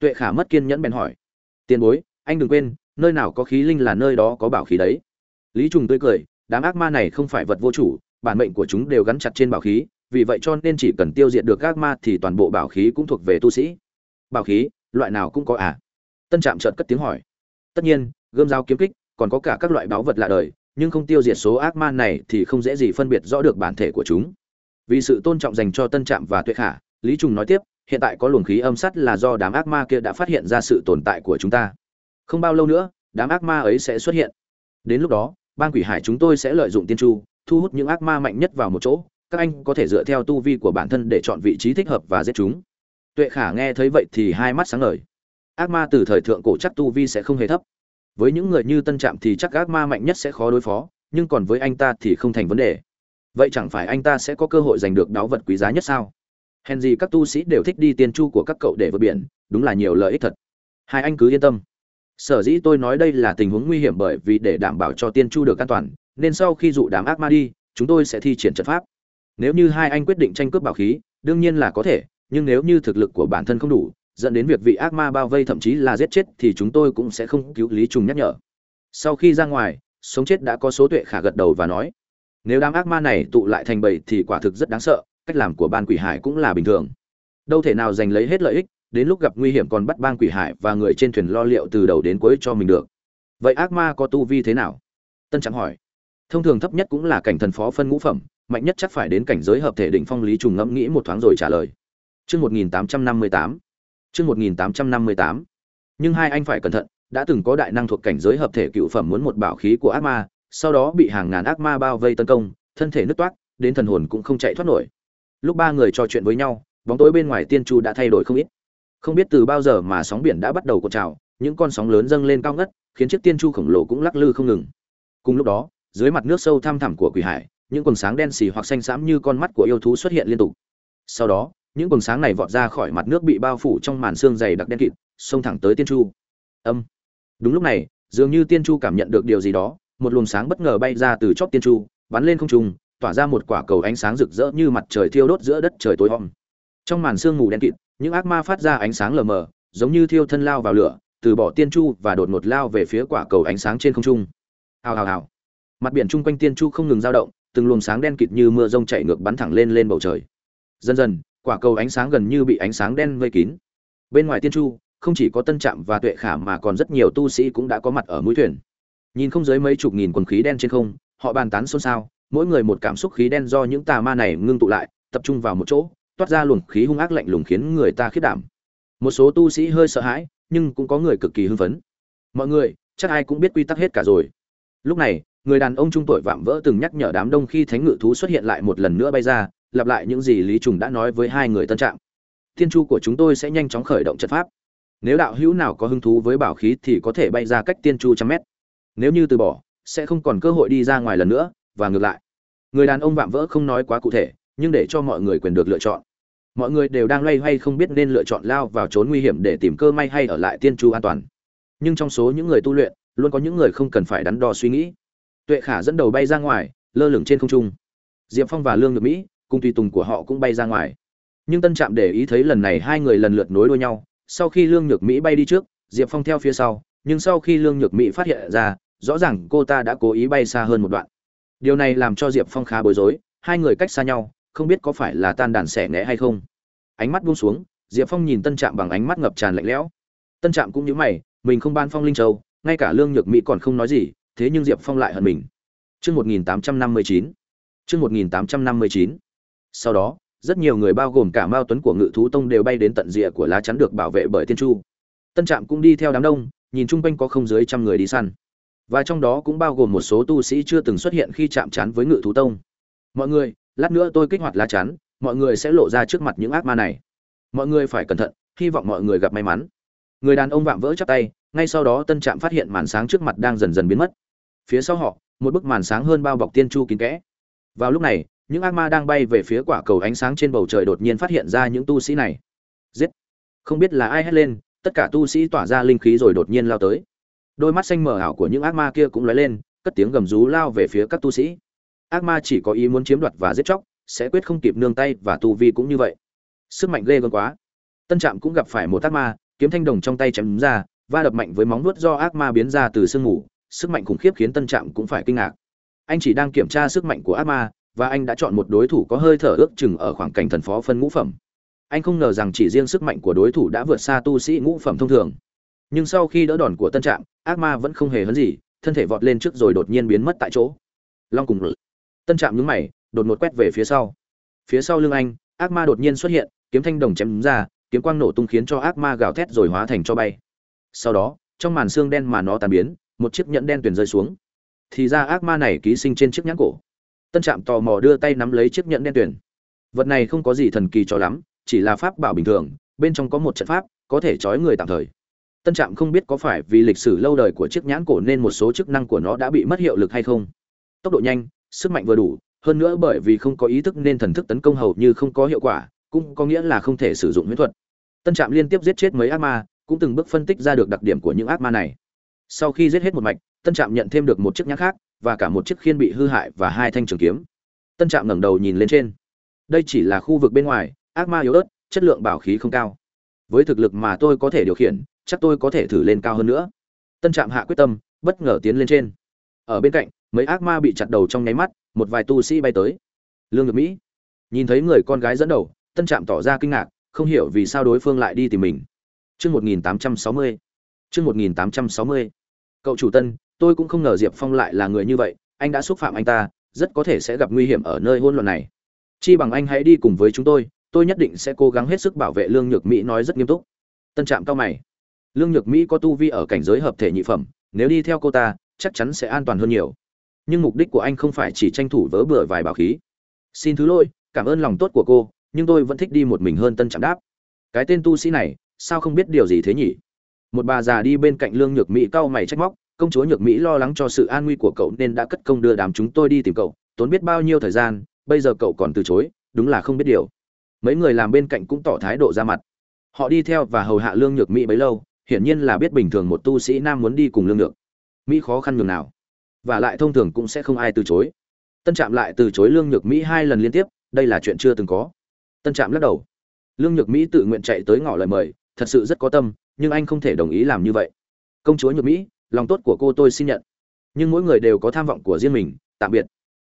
Tuệ khả mất kiên nhẫn bèn hỏi. Tiền bối, anh đừng quên, nơi nào có khí linh là nơi đó có bảo khí đấy. Lý trùng tươi cười, đám ác ma này không phải vật vô chủ, bản mệnh của chúng đều gắn chặt trên bảo khí vì vậy cho nên chỉ cần tiêu diệt được ác ma thì toàn bộ bảo khí cũng thuộc về tu sĩ. Bảo khí, loại nào cũng có à? Tân trạm trợt cất tiếng hỏi. Tất nhiên, gươm dao kiếm kích, còn có cả các loại báu vật lạ đời, nhưng không tiêu diệt số ác ma này thì không dễ gì phân biệt rõ được bản thể của chúng. Vì sự tôn trọng dành cho tân trạm và tuệ khả, lý trùng nói tiếp, hiện tại có luồng khí âm sắt là do đám ác ma kia đã phát hiện ra sự tồn tại của chúng ta. Không bao lâu nữa, đám ác ma ấy sẽ xuất hiện. Đến lúc đó, bang quỷ hải chúng tôi sẽ lợi dụng tiên chu, thu hút những ác ma mạnh nhất vào một chỗ các anh có thể dựa theo tu vi của bản thân để chọn vị trí thích hợp và giết chúng. Tuệ khả nghe thấy vậy thì hai mắt sáng ngời. Ác ma từ thời thượng cổ chắc tu vi sẽ không hề thấp. Với những người như tân trạm thì chắc ác ma mạnh nhất sẽ khó đối phó, nhưng còn với anh ta thì không thành vấn đề. Vậy chẳng phải anh ta sẽ có cơ hội giành được đáo vật quý giá nhất sao? Hèn gì các tu sĩ đều thích đi tiên chu của các cậu để vượt biển, đúng là nhiều lợi ích thật. Hai anh cứ yên tâm. Sở dĩ tôi nói đây là tình huống nguy hiểm bởi vì để đảm bảo cho tiên chu được an toàn, nên sau khi dụ đám ác ma đi, chúng tôi sẽ thi triển trận pháp nếu như hai anh quyết định tranh cướp bảo khí, đương nhiên là có thể, nhưng nếu như thực lực của bản thân không đủ, dẫn đến việc vị ác ma bao vây thậm chí là giết chết thì chúng tôi cũng sẽ không cứu lý trùng nhắc nhở. Sau khi ra ngoài, sống chết đã có số tuệ khả gật đầu và nói, nếu đám ác ma này tụ lại thành bầy thì quả thực rất đáng sợ, cách làm của ban quỷ hải cũng là bình thường. Đâu thể nào giành lấy hết lợi ích, đến lúc gặp nguy hiểm còn bắt ban quỷ hải và người trên thuyền lo liệu từ đầu đến cuối cho mình được. Vậy ác ma có tu vi thế nào? Tân trắng hỏi. Thông thường thấp nhất cũng là cảnh thần phó phân ngũ phẩm mạnh nhất chắc phải đến cảnh giới hợp thể định phong lý trùng ngẫm nghĩ một thoáng rồi trả lời Chương 1858. Chương 1858. Nhưng hai anh phải cẩn thận, đã từng có đại năng thuộc cảnh giới hợp thể cựu phẩm muốn một bảo khí của ác ma, sau đó bị hàng ngàn ác ma bao vây tấn công, thân thể nứt toát, đến thần hồn cũng không chạy thoát nổi. Lúc ba người trò chuyện với nhau, bóng tối bên ngoài tiên chu đã thay đổi không ít. Không biết từ bao giờ mà sóng biển đã bắt đầu cuộn trào, những con sóng lớn dâng lên cao ngất, khiến chiếc tiên chu khổng lồ cũng lắc lư không ngừng. Cùng lúc đó, dưới mặt nước sâu thăm thẳm của quỷ hải, những quần sáng đen xì hoặc xanh xám như con mắt của yêu thú xuất hiện liên tục. Sau đó, những quần sáng này vọt ra khỏi mặt nước bị bao phủ trong màn xương dày đặc đen kịt xông thẳng tới tiên chu. Âm. Đúng lúc này dường như tiên chu cảm nhận được điều gì đó một luồng sáng bất ngờ bay ra từ chóp tiên chu bắn lên không trung tỏa ra một quả cầu ánh sáng rực rỡ như mặt trời thiêu đốt giữa đất trời tối om. Trong màn sương mù đen kịt những ác ma phát ra ánh sáng lờ mờ giống như thiêu thân lao vào lửa từ bỏ tiên chu và đột ngột lao về phía quả cầu ánh sáng trên không trung. Hào hào hào. Mặt biển chung quanh tiên chu không ngừng dao động từng luồng sáng đen kịt như mưa rông chảy ngược bắn thẳng lên lên bầu trời. Dần dần, quả cầu ánh sáng gần như bị ánh sáng đen vây kín. Bên ngoài tiên chu, không chỉ có tân trạm và tuệ khả mà còn rất nhiều tu sĩ cũng đã có mặt ở mũi thuyền. Nhìn không dưới mấy chục nghìn quần khí đen trên không, họ bàn tán xôn xao, mỗi người một cảm xúc khí đen do những tà ma này ngưng tụ lại, tập trung vào một chỗ, toát ra luồng khí hung ác lạnh lùng khiến người ta khiết đảm. Một số tu sĩ hơi sợ hãi, nhưng cũng có người cực kỳ hưng phấn. Mọi người, chắc ai cũng biết quy tắc hết cả rồi. Lúc này người đàn ông trung tuổi vạm vỡ từng nhắc nhở đám đông khi thánh ngự thú xuất hiện lại một lần nữa bay ra, lặp lại những gì lý trùng đã nói với hai người tân trạng. Thiên chu của chúng tôi sẽ nhanh chóng khởi động trận pháp. Nếu đạo hữu nào có hứng thú với bảo khí thì có thể bay ra cách tiên chu trăm mét. Nếu như từ bỏ, sẽ không còn cơ hội đi ra ngoài lần nữa, và ngược lại. Người đàn ông vạm vỡ không nói quá cụ thể, nhưng để cho mọi người quyền được lựa chọn. Mọi người đều đang loay hoay không biết nên lựa chọn lao vào trốn nguy hiểm để tìm cơ may hay ở lại tiên chu an toàn. Nhưng trong số những người tu luyện, luôn có những người không cần phải đắn đo suy nghĩ tuệ khả dẫn đầu bay ra ngoài, lơ lửng trên không trung. Diệp phong và lương được mỹ cùng tùy tùng của họ cũng bay ra ngoài. Nhưng tân trạm để ý thấy lần này hai người lần lượt nối đuôi nhau. Sau khi lương nhược mỹ bay đi trước, diệp phong theo phía sau, nhưng sau khi lương nhược mỹ phát hiện ra, rõ ràng cô ta đã cố ý bay xa hơn một đoạn. Điều này làm cho diệp phong khá bối rối, hai người cách xa nhau, không biết có phải là tan đàn xẻ né hay không. Ánh mắt buông xuống, diệp phong nhìn tân trạm bằng ánh mắt ngập tràn lạnh lẽo. Tân trạm cũng nhớ mày, mình không ban phong linh châu, ngay cả lương nhược mỹ còn không nói gì thế nhưng diệp phong lại hận mình. Chương 1859. Chương 1859 sau đó, rất nhiều người bao gồm cả mao tuấn của ngự thú tông đều bay đến tận rìa của lá chắn được bảo vệ bởi tiên chu. Tân trạm cũng đi theo đám đông, nhìn chung quanh có không dưới trăm người đi săn. Và trong đó cũng bao gồm một số tu sĩ chưa từng xuất hiện khi chạm trán với ngự thú tông. Mọi người, lát nữa tôi kích hoạt lá chắn, mọi người sẽ lộ ra trước mặt những ác ma này. Mọi người phải cẩn thận, hy vọng mọi người gặp may mắn. Người đàn ông vạm vỡ chắp tay, ngay sau đó tân trạm phát hiện màn sáng trước mặt đang dần dần biến mất phía sau họ, một bức màn sáng hơn bao bọc tiên chu kín kẽ. Vào lúc này, những ác ma đang bay về phía quả cầu ánh sáng trên bầu trời đột nhiên phát hiện ra những tu sĩ này. Giết! Không biết là ai hét lên, tất cả tu sĩ tỏa ra linh khí rồi đột nhiên lao tới. Đôi mắt xanh mờ ảo của những ác ma kia cũng lóe lên, cất tiếng gầm rú lao về phía các tu sĩ. Ác ma chỉ có ý muốn chiếm đoạt và giết chóc, sẽ quyết không kịp nương tay và tu vi cũng như vậy. Sức mạnh ghê gớm quá. Tân trạm cũng gặp phải một ác ma, kiếm thanh đồng trong tay chém ra, va đập mạnh với móng nuốt do ác ma biến ra từ sương mù sức mạnh khủng khiếp khiến tân trạm cũng phải kinh ngạc. Anh chỉ đang kiểm tra sức mạnh của ác ma và anh đã chọn một đối thủ có hơi thở ước chừng ở khoảng cảnh thần phó phân ngũ phẩm. Anh không ngờ rằng chỉ riêng sức mạnh của đối thủ đã vượt xa tu sĩ ngũ phẩm thông thường. Nhưng sau khi đỡ đòn của tân trạm ác ma vẫn không hề hấn gì, thân thể vọt lên trước rồi đột nhiên biến mất tại chỗ. Long cùng tân trạm nhúng mày, đột ngột quét về phía sau. Phía sau lưng anh ác ma đột nhiên xuất hiện, kiếm thanh đồng chém ra, kiếm quang nổ tung khiến cho ác ma gào thét rồi hóa thành cho bay. Sau đó, trong màn xương đen mà nó tàn biến một chiếc nhẫn đen tuyền rơi xuống. Thì ra ác ma này ký sinh trên chiếc nhẫn cổ. Tân trạm tò mò đưa tay nắm lấy chiếc nhẫn đen tuyền, vật này không có gì thần kỳ cho lắm chỉ là pháp bảo bình thường bên trong có một trận pháp có thể trói người tạm thời. Tân trạm không biết có phải vì lịch sử lâu đời của chiếc nhãn cổ nên một số chức năng của nó đã bị mất hiệu lực hay không. Tốc độ nhanh sức mạnh vừa đủ hơn nữa bởi vì không có ý thức nên thần thức tấn công hầu như không có hiệu quả cũng có nghĩa là không thể sử dụng huyễn thuật. Tân trạm liên tiếp giết chết mấy ác ma cũng từng bước phân tích ra được đặc điểm của những ác ma này sau khi giết hết một mạch, tân trạm nhận thêm được một chiếc nhẫn khác, và cả một chiếc khiên bị hư hại và hai thanh trường kiếm. Tân trạm ngẩng đầu nhìn lên trên. Đây chỉ là khu vực bên ngoài, ác ma yếu ớt, chất lượng bảo khí không cao. Với thực lực mà tôi có thể điều khiển, chắc tôi có thể thử lên cao hơn nữa. Tân trạm hạ quyết tâm, bất ngờ tiến lên trên. Ở bên cạnh, mấy ác ma bị chặt đầu trong nháy mắt, một vài tu sĩ bay tới. Lương ngược mỹ. Nhìn thấy người con gái dẫn đầu, tân trạm tỏ ra kinh ngạc, không hiểu vì sao đối phương lại đi tìm mình. Chương 1860. Chương 1860. Cậu chủ Tân, tôi cũng không ngờ Diệp Phong lại là người như vậy, anh đã xúc phạm anh ta, rất có thể sẽ gặp nguy hiểm ở nơi hỗn loạn này. Chi bằng anh hãy đi cùng với chúng tôi, tôi nhất định sẽ cố gắng hết sức bảo vệ Lương Nhược Mỹ nói rất nghiêm túc. Tân Trạm cao mày. Lương Nhược Mỹ có tu vi ở cảnh giới hợp thể nhị phẩm, nếu đi theo cô ta, chắc chắn sẽ an toàn hơn nhiều. Nhưng mục đích của anh không phải chỉ tranh thủ vớ bừa vài bảo khí. Xin thứ lỗi, cảm ơn lòng tốt của cô, nhưng tôi vẫn thích đi một mình hơn Tân Trạm đáp. Cái tên tu sĩ này, sao không biết điều gì thế nhỉ một bà già đi bên cạnh lương nhược mỹ cau mày trách móc, công chúa nhược mỹ lo lắng cho sự an nguy của cậu nên đã cất công đưa đám chúng tôi đi tìm cậu, tốn biết bao nhiêu thời gian, bây giờ cậu còn từ chối, đúng là không biết điều. Mấy người làm bên cạnh cũng tỏ thái độ ra mặt. Họ đi theo và hầu hạ lương nhược mỹ bấy lâu, hiển nhiên là biết bình thường một tu sĩ nam muốn đi cùng lương nhược mỹ khó khăn nhường nào. Và lại thông thường cũng sẽ không ai từ chối. Tân trạm lại từ chối lương nhược mỹ hai lần liên tiếp, đây là chuyện chưa từng có. Tân trạm lắc đầu. Lương nhược mỹ tự nguyện chạy tới ngỏ lời mời, thật sự rất có tâm nhưng anh không thể đồng ý làm như vậy. Công chúa nhược mỹ, lòng tốt của cô tôi xin nhận. Nhưng mỗi người đều có tham vọng của riêng mình, tạm biệt.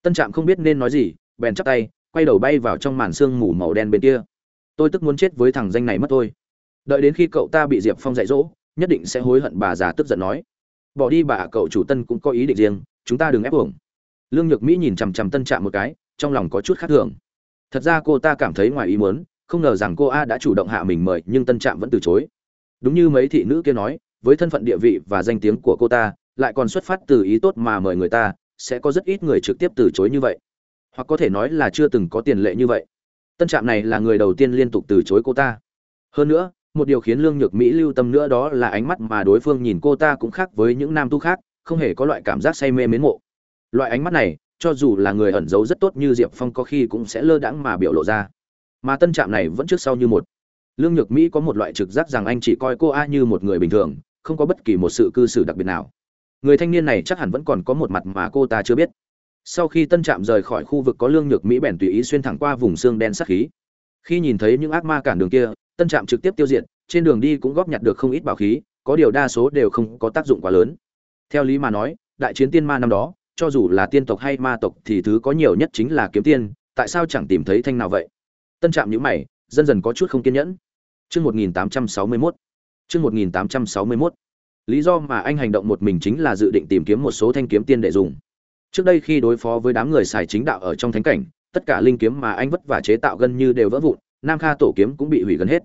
Tân trạm không biết nên nói gì, bèn chắp tay, quay đầu bay vào trong màn sương mù màu đen bên kia. Tôi tức muốn chết với thằng danh này mất thôi. đợi đến khi cậu ta bị diệp phong dạy dỗ, nhất định sẽ hối hận bà già tức giận nói. Bỏ đi bà, cậu chủ tân cũng có ý định riêng, chúng ta đừng ép uổng lương nhược mỹ nhìn chằm chằm tân trạm một cái, trong lòng có chút khác thường. Thật ra cô ta cảm thấy ngoài ý muốn, không ngờ rằng cô a đã chủ động hạ mình mời, nhưng tân trạm vẫn từ chối đúng như mấy thị nữ kia nói, với thân phận địa vị và danh tiếng của cô ta, lại còn xuất phát từ ý tốt mà mời người ta, sẽ có rất ít người trực tiếp từ chối như vậy. Hoặc có thể nói là chưa từng có tiền lệ như vậy. Tân trạm này là người đầu tiên liên tục từ chối cô ta. Hơn nữa, một điều khiến lương nhược mỹ lưu tâm nữa đó là ánh mắt mà đối phương nhìn cô ta cũng khác với những nam tu khác, không hề có loại cảm giác say mê mến mộ. Loại ánh mắt này, cho dù là người ẩn giấu rất tốt như diệp phong có khi cũng sẽ lơ đãng mà biểu lộ ra. Mà tân trạm này vẫn trước sau như một lương nhược mỹ có một loại trực giác rằng anh chỉ coi cô a như một người bình thường, không có bất kỳ một sự cư xử đặc biệt nào. Người thanh niên này chắc hẳn vẫn còn có một mặt mà cô ta chưa biết. Sau khi tân trạm rời khỏi khu vực có lương nhược mỹ bèn tùy ý xuyên thẳng qua vùng xương đen sắc khí. Khi nhìn thấy những ác ma cản đường kia, tân trạm trực tiếp tiêu diệt, trên đường đi cũng góp nhặt được không ít bảo khí, có điều đa số đều không có tác dụng quá lớn. Theo lý mà nói, đại chiến tiên ma năm đó, cho dù là tiên tộc hay ma tộc thì thứ có nhiều nhất chính là kiếm tiên, tại sao chẳng tìm thấy thanh nào vậy? Tân trạm nhữ mày, dần dần có chút không kiên nhẫn chương một nghìn tám trăm sáu mươi mốt. Chương một nghìn tám trăm sáu mươi mốt. Lý do mà anh hành động một mình chính là dự định tìm kiếm một số thanh kiếm tiên để dùng. Trước đây khi đối phó với đám người xài chính đạo ở trong thánh cảnh, tất cả linh kiếm mà anh vất vả chế tạo gần như đều vỡ vụn, nam kha tổ kiếm cũng bị hủy gần hết.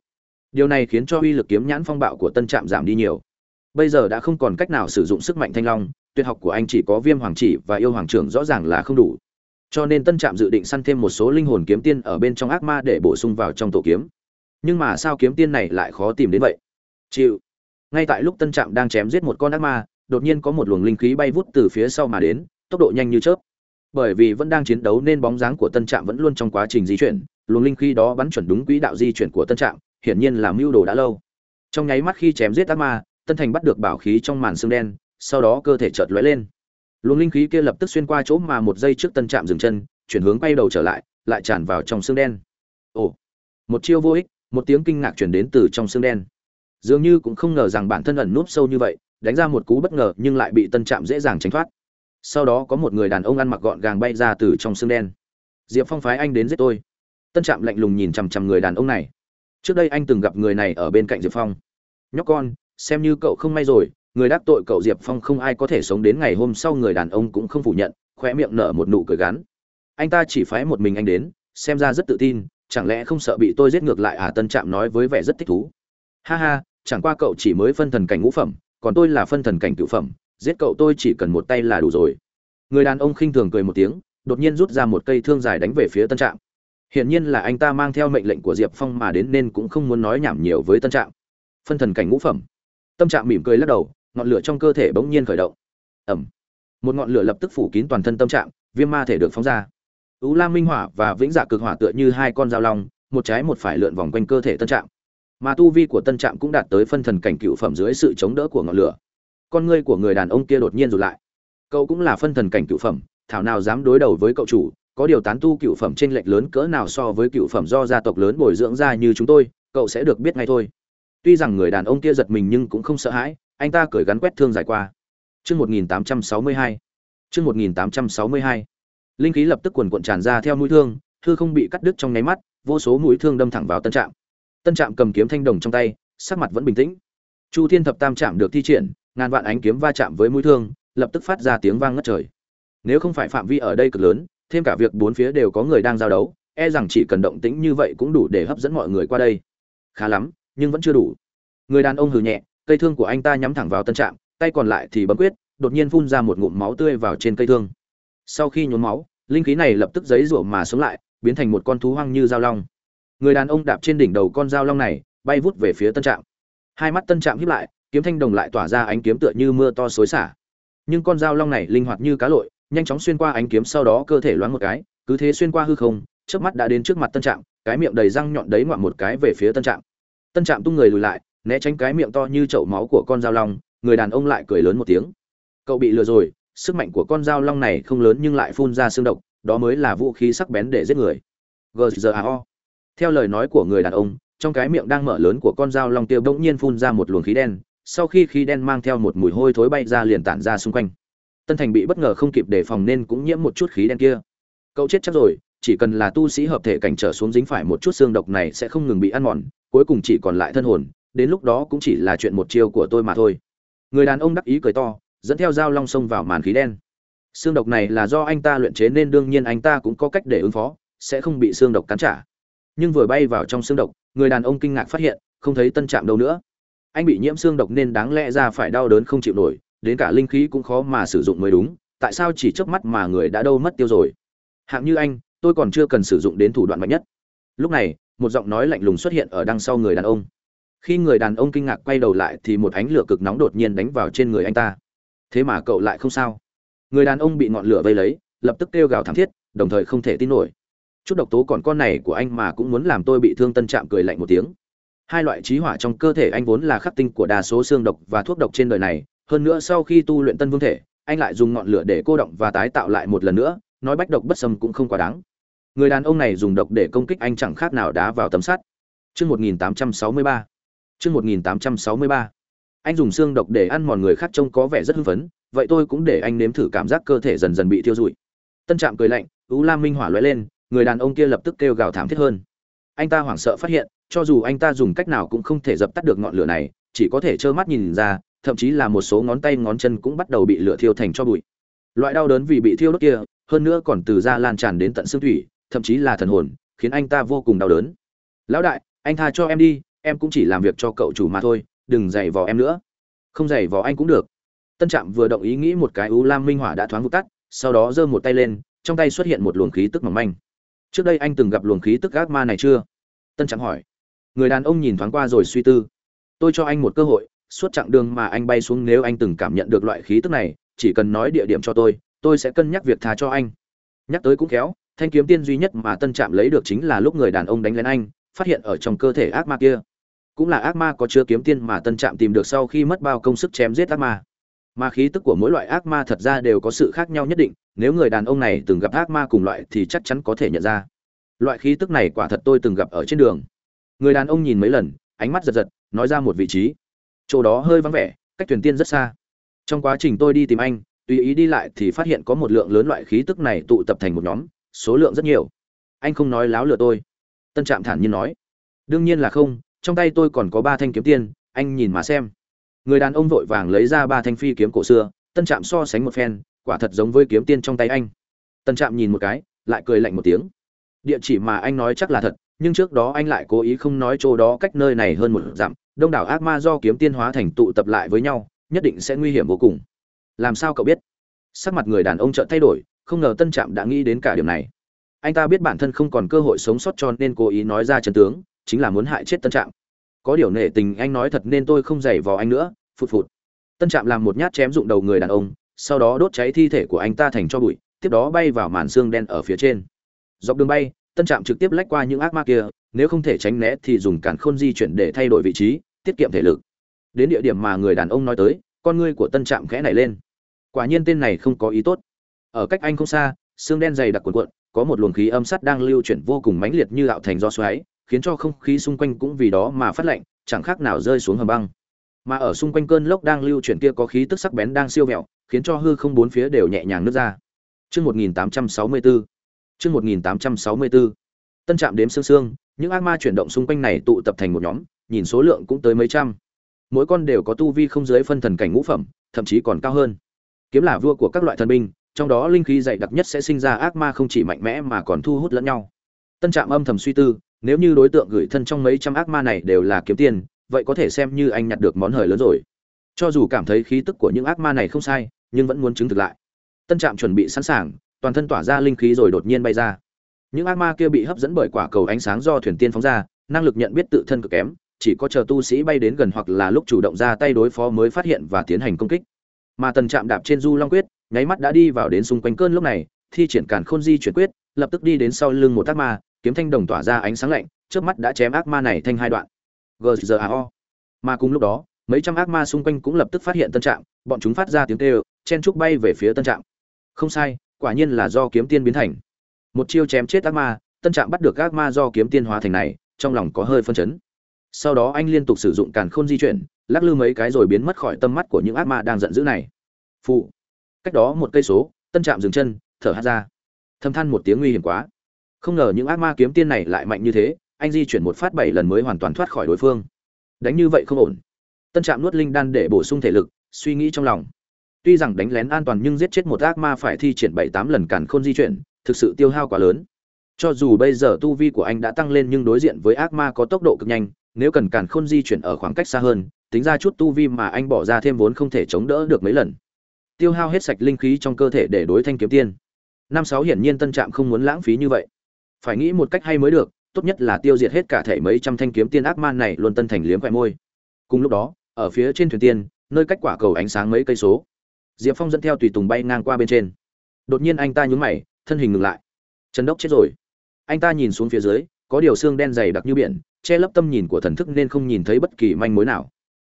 Điều này khiến cho uy lực kiếm nhãn phong bạo của tân trạm giảm đi nhiều. Bây giờ đã không còn cách nào sử dụng sức mạnh thanh long, tuyệt học của anh chỉ có viêm hoàng chỉ và yêu hoàng trưởng rõ ràng là không đủ. Cho nên tân trạm dự định săn thêm một số linh hồn kiếm tiên ở bên trong ác ma để bổ sung vào trong tổ kiếm nhưng mà sao kiếm tiên này lại khó tìm đến vậy? Chịu. Ngay tại lúc tân trạm đang chém giết một con ác ma, đột nhiên có một luồng linh khí bay vút từ phía sau mà đến, tốc độ nhanh như chớp. Bởi vì vẫn đang chiến đấu nên bóng dáng của tân trạm vẫn luôn trong quá trình di chuyển, luồng linh khí đó bắn chuẩn đúng quỹ đạo di chuyển của tân trạm, hiển nhiên là mưu đồ đã lâu. Trong nháy mắt khi chém giết ác ma, tân thành bắt được bảo khí trong màn xương đen, sau đó cơ thể chợt lóe lên. Luồng linh khí kia lập tức xuyên qua chỗ mà một giây trước tân trạm dừng chân, chuyển hướng quay đầu trở lại lại tràn vào trong xương đen. Ồ, một chiêu vô ích một tiếng kinh ngạc chuyển đến từ trong xương đen. Dường như cũng không ngờ rằng bản thân ẩn núp sâu như vậy, đánh ra một cú bất ngờ nhưng lại bị tân trạm dễ dàng tránh thoát. Sau đó có một người đàn ông ăn mặc gọn gàng bay ra từ trong xương đen. Diệp phong phái anh đến giết tôi. Tân trạm lạnh lùng nhìn chằm chằm người đàn ông này. Trước đây anh từng gặp người này ở bên cạnh diệp phong. Nhóc con, xem như cậu không may rồi, người đắc tội cậu diệp phong không ai có thể sống đến ngày hôm sau người đàn ông cũng không phủ nhận khoe miệng nở một nụ cười gắn. Anh ta chỉ phái một mình anh đến, xem ra rất tự tin chẳng lẽ không sợ bị tôi giết ngược lại à? Tân trạm nói với vẻ rất thích thú. Ha ha, chẳng qua cậu chỉ mới phân thần cảnh ngũ phẩm, còn tôi là phân thần cảnh cựu phẩm, giết cậu tôi chỉ cần một tay là đủ rồi. Người đàn ông khinh thường cười một tiếng, đột nhiên rút ra một cây thương dài đánh về phía tân trạm. Hiển nhiên là anh ta mang theo mệnh lệnh của diệp phong mà đến nên cũng không muốn nói nhảm nhiều với tân trạm. Phân thần cảnh ngũ phẩm. Tâm trạng mỉm cười lắc đầu, ngọn lửa trong cơ thể bỗng nhiên khởi động. Ẩm một ngọn lửa lập tức phủ kín toàn thân tâm trạng viêm ma thể được phóng ra. U Lam Minh Hỏa và Vĩnh Dạ Cực Hỏa tựa như hai con dao long, một trái một phải lượn vòng quanh cơ thể Tân Trạm. Mà tu vi của Tân Trạm cũng đạt tới phân thần cảnh cửu phẩm dưới sự chống đỡ của ngọn lửa. Con ngươi của người đàn ông kia đột nhiên rụt lại. Cậu cũng là phân thần cảnh cửu phẩm, thảo nào dám đối đầu với cậu chủ, có điều tán tu cửu phẩm trên lệch lớn cỡ nào so với cửu phẩm do gia tộc lớn bồi dưỡng ra như chúng tôi, cậu sẽ được biết ngay thôi. Tuy rằng người đàn ông kia giật mình nhưng cũng không sợ hãi, anh ta cười gắn quét thương giải qua. Chương 1862. Chương 1862 linh khí lập tức quần cuộn tràn ra theo mũi thương thư không bị cắt đứt trong nháy mắt, vô số mũi thương đâm thẳng vào tân trạm. Tân trạm cầm kiếm thanh đồng trong tay, sắc mặt vẫn bình tĩnh. Chu thiên thập tam trạm được thi triển, ngàn vạn ánh kiếm va chạm với mũi thương, lập tức phát ra tiếng vang ngất trời. Nếu không phải phạm vi ở đây cực lớn, thêm cả việc bốn phía đều có người đang giao đấu e rằng chỉ cần động tĩnh như vậy cũng đủ để hấp dẫn mọi người qua đây. Khá lắm, nhưng vẫn chưa đủ. Người đàn ông hừ nhẹ, cây thương của anh ta nhắm thẳng vào tân trạm, tay còn lại thì bấm quyết, đột nhiên phun ra một ngụm máu tươi vào trên cây thương sau khi nhốn máu, linh khí này lập tức giấy rủa mà sống lại, biến thành một con thú hoang như dao long. Người đàn ông đạp trên đỉnh đầu con dao long này, bay vút về phía tân trạm. Hai mắt tân trạm híp lại, kiếm thanh đồng lại tỏa ra ánh kiếm tựa như mưa to xối xả. Nhưng con dao long này linh hoạt như cá lội, nhanh chóng xuyên qua ánh kiếm sau đó cơ thể loáng một cái, cứ thế xuyên qua hư không trước mắt đã đến trước mặt tân trạm, cái miệng đầy răng nhọn đấy ngoạm một cái về phía tân trạm. Tân trạm tung người lùi lại, né tránh cái miệng to như chậu máu của con dao long, người đàn ông lại cười lớn một tiếng. Cậu bị lừa rồi sức mạnh của con dao long này không lớn nhưng lại phun ra xương độc, đó mới là vũ khí sắc bén để giết người. Gzao theo lời nói của người đàn ông, trong cái miệng đang mở lớn của con dao long tiêu bỗng nhiên phun ra một luồng khí đen, sau khi khí đen mang theo một mùi hôi thối bay ra liền tản ra xung quanh. Tân thành bị bất ngờ không kịp đề phòng nên cũng nhiễm một chút khí đen kia. Cậu chết chắc rồi, chỉ cần là tu sĩ hợp thể cảnh trở xuống dính phải một chút xương độc này sẽ không ngừng bị ăn mòn, cuối cùng chỉ còn lại thân hồn, đến lúc đó cũng chỉ là chuyện một chiêu của tôi mà thôi. Người đàn ông đắc ý cười to dẫn theo dao long sông vào màn khí đen. Xương độc này là do anh ta luyện chế nên đương nhiên anh ta cũng có cách để ứng phó, sẽ không bị xương độc cắn trả. Nhưng vừa bay vào trong xương độc, người đàn ông kinh ngạc phát hiện, không thấy tân trạm đâu nữa. Anh bị nhiễm xương độc nên đáng lẽ ra phải đau đớn không chịu nổi, đến cả linh khí cũng khó mà sử dụng mới đúng, tại sao chỉ chớp mắt mà người đã đâu mất tiêu rồi? Hạng như anh, tôi còn chưa cần sử dụng đến thủ đoạn mạnh nhất. Lúc này, một giọng nói lạnh lùng xuất hiện ở đằng sau người đàn ông. Khi người đàn ông kinh ngạc quay đầu lại thì một ánh lửa cực nóng đột nhiên đánh vào trên người anh ta thế mà cậu lại không sao. Người đàn ông bị ngọn lửa vây lấy, lập tức kêu gào thảm thiết, đồng thời không thể tin nổi. Chút độc tố còn con này của anh mà cũng muốn làm tôi bị thương tân trạm cười lạnh một tiếng. Hai loại trí hỏa trong cơ thể anh vốn là khắc tinh của đa số xương độc và thuốc độc trên đời này, hơn nữa sau khi tu luyện tân vương thể, anh lại dùng ngọn lửa để cô động và tái tạo lại một lần nữa, nói bách độc bất sâm cũng không quá đáng. Người đàn ông này dùng độc để công kích anh chẳng khác nào đá vào tấm sắt. Chương 1863 chương 1863 anh dùng xương độc để ăn mòn người khác trông có vẻ rất hưng phấn, vậy tôi cũng để anh nếm thử cảm giác cơ thể dần dần bị thiêu rụi. Tân trạm cười lạnh ú lam minh hỏa lóe lên, người đàn ông kia lập tức kêu gào thảm thiết hơn. Anh ta hoảng sợ phát hiện, cho dù anh ta dùng cách nào cũng không thể dập tắt được ngọn lửa này, chỉ có thể trơ mắt nhìn ra, thậm chí là một số ngón tay ngón chân cũng bắt đầu bị lửa thiêu thành cho bụi. Loại đau đớn vì bị thiêu đốt kia, hơn nữa còn từ da lan tràn đến tận xương thủy, thậm chí là thần hồn, khiến anh ta vô cùng đau đớn. Lão đại, anh tha cho em đi, em cũng chỉ làm việc cho cậu chủ mà thôi đừng giày vò em nữa. Không giày vò anh cũng được. Tân trạm vừa động ý nghĩ một cái u lam minh hỏa đã thoáng vụt tắt, sau đó giơ một tay lên, trong tay xuất hiện một luồng khí tức mỏng manh. Trước đây anh từng gặp luồng khí tức ác ma này chưa? Tân trạm hỏi. Người đàn ông nhìn thoáng qua rồi suy tư. Tôi cho anh một cơ hội, suốt chặng đường mà anh bay xuống nếu anh từng cảm nhận được loại khí tức này, chỉ cần nói địa điểm cho tôi tôi sẽ cân nhắc việc tha cho anh. Nhắc tới cũng khéo, thanh kiếm tiên duy nhất mà tân trạm lấy được chính là lúc người đàn ông đánh lên anh, phát hiện ở trong cơ thể ác ma kia cũng là ác ma có chứa kiếm tiên mà tân trạm tìm được sau khi mất bao công sức chém giết ác ma. Mà khí tức của mỗi loại ác ma thật ra đều có sự khác nhau nhất định, nếu người đàn ông này từng gặp ác ma cùng loại thì chắc chắn có thể nhận ra. Loại khí tức này quả thật tôi từng gặp ở trên đường. Người đàn ông nhìn mấy lần, ánh mắt giật giật, nói ra một vị trí. Chỗ đó hơi vắng vẻ, cách thuyền tiên rất xa. Trong quá trình tôi đi tìm anh, tùy ý đi lại thì phát hiện có một lượng lớn loại khí tức này tụ tập thành một nhóm, số lượng rất nhiều. Anh không nói láo lừa tôi. Tân trạm thản nhiên nói. Đương nhiên là không trong tay tôi còn có ba thanh kiếm tiên, anh nhìn mà xem. Người đàn ông vội vàng lấy ra ba thanh phi kiếm cổ xưa, tân trạm so sánh một phen, quả thật giống với kiếm tiên trong tay anh. Tân trạm nhìn một cái, lại cười lạnh một tiếng. Địa chỉ mà anh nói chắc là thật, nhưng trước đó anh lại cố ý không nói chỗ đó cách nơi này hơn một dặm. Đông đảo ác ma do kiếm tiên hóa thành tụ tập lại với nhau, nhất định sẽ nguy hiểm vô cùng. Làm sao cậu biết? Sắc mặt người đàn ông chợt thay đổi, không ngờ tân trạm đã nghĩ đến cả điểm này. Anh ta biết bản thân không còn cơ hội sống sót cho nên cố ý nói ra chân tướng chính là muốn hại chết tân trạm. Có điều nể tình anh nói thật nên tôi không giày vò anh nữa, phụt phụt. Tân trạm làm một nhát chém dụng đầu người đàn ông, sau đó đốt cháy thi thể của anh ta thành cho bụi, tiếp đó bay vào màn xương đen ở phía trên. Dọc đường bay, tân trạm trực tiếp lách qua những ác ma kia, nếu không thể tránh né thì dùng cản khôn di chuyển để thay đổi vị trí, tiết kiệm thể lực. Đến địa điểm mà người đàn ông nói tới, con ngươi của tân trạm khẽ nảy lên. Quả nhiên tên này không có ý tốt. Ở cách anh không xa, xương đen dày đặc cuộn cuộn, có một luồng khí âm sắt đang lưu chuyển vô cùng mãnh liệt như tạo thành do xoáy khiến cho không khí xung quanh cũng vì đó mà phát lạnh chẳng khác nào rơi xuống hầm băng mà ở xung quanh cơn lốc đang lưu chuyển kia có khí tức sắc bén đang siêu vẹo khiến cho hư không bốn phía đều nhẹ nhàng nứt ra Chương 1864. Chương 1864. Tân trạm đếm xương xương, những ác ma chuyển động xung quanh này tụ tập thành một nhóm, nhìn số lượng cũng tới mấy trăm. Mỗi con đều có tu vi không dưới phân thần cảnh ngũ phẩm, thậm chí còn cao hơn. Kiếm là vua của các loại thần binh, trong đó linh khí dày đặc nhất sẽ sinh ra ác ma không chỉ mạnh mẽ mà còn thu hút lẫn nhau. Tân Trạm âm thầm suy tư, nếu như đối tượng gửi thân trong mấy trăm ác ma này đều là kiếm tiền, vậy có thể xem như anh nhặt được món hời lớn rồi. Cho dù cảm thấy khí tức của những ác ma này không sai, nhưng vẫn muốn chứng thực lại. Tân Trạm chuẩn bị sẵn sàng, toàn thân tỏa ra linh khí rồi đột nhiên bay ra. Những ác ma kia bị hấp dẫn bởi quả cầu ánh sáng do thuyền tiên phóng ra, năng lực nhận biết tự thân cực kém, chỉ có chờ tu sĩ bay đến gần hoặc là lúc chủ động ra tay đối phó mới phát hiện và tiến hành công kích. Mà Tần Trạm đạp trên Du Long Quyết, nháy mắt đã đi vào đến xung quanh cơn lúc này, thi triển càn khôn di chuyển quyết, lập tức đi đến sau lưng một ác ma, kiếm thanh đồng tỏa ra ánh sáng lạnh, trước mắt đã chém ác ma này thành hai đoạn. GZAO. Mà cùng lúc đó, mấy trăm ác ma xung quanh cũng lập tức phát hiện tân trạm, bọn chúng phát ra tiếng kêu, chen trúc bay về phía tân trạm. Không sai, quả nhiên là do kiếm tiên biến thành. Một chiêu chém chết ác ma, tân trạm bắt được ác ma do kiếm tiên hóa thành này, trong lòng có hơi phân chấn. Sau đó anh liên tục sử dụng càn khôn di chuyển, lắc lư mấy cái rồi biến mất khỏi tâm mắt của những ác ma đang giận dữ này. Phụ. Cách đó một cây số, tân trạm dừng chân, thở hắt ra. Thầm than một tiếng nguy hiểm quá. Không ngờ những ác ma kiếm tiên này lại mạnh như thế, anh di chuyển một phát bảy lần mới hoàn toàn thoát khỏi đối phương. Đánh như vậy không ổn. Tân trạm nuốt linh đan để bổ sung thể lực, suy nghĩ trong lòng. Tuy rằng đánh lén an toàn nhưng giết chết một ác ma phải thi triển bảy tám lần càn khôn di chuyển, thực sự tiêu hao quá lớn. Cho dù bây giờ tu vi của anh đã tăng lên nhưng đối diện với ác ma có tốc độ cực nhanh, nếu cần càn khôn di chuyển ở khoảng cách xa hơn, tính ra chút tu vi mà anh bỏ ra thêm vốn không thể chống đỡ được mấy lần. Tiêu hao hết sạch linh khí trong cơ thể để đối thanh kiếm tiên. Năm sáu hiển nhiên tân trạm không muốn lãng phí như vậy. Phải nghĩ một cách hay mới được, tốt nhất là tiêu diệt hết cả thể mấy trăm thanh kiếm tiên ác man này luôn tân thành liếm khoẻ môi. Cùng lúc đó, ở phía trên thuyền tiên, nơi cách quả cầu ánh sáng mấy cây số, Diệp Phong dẫn theo tùy tùng bay ngang qua bên trên. Đột nhiên anh ta nhướng mày, thân hình ngừng lại. Trần Đốc chết rồi. Anh ta nhìn xuống phía dưới, có điều xương đen dày đặc như biển, che lấp tâm nhìn của thần thức nên không nhìn thấy bất kỳ manh mối nào.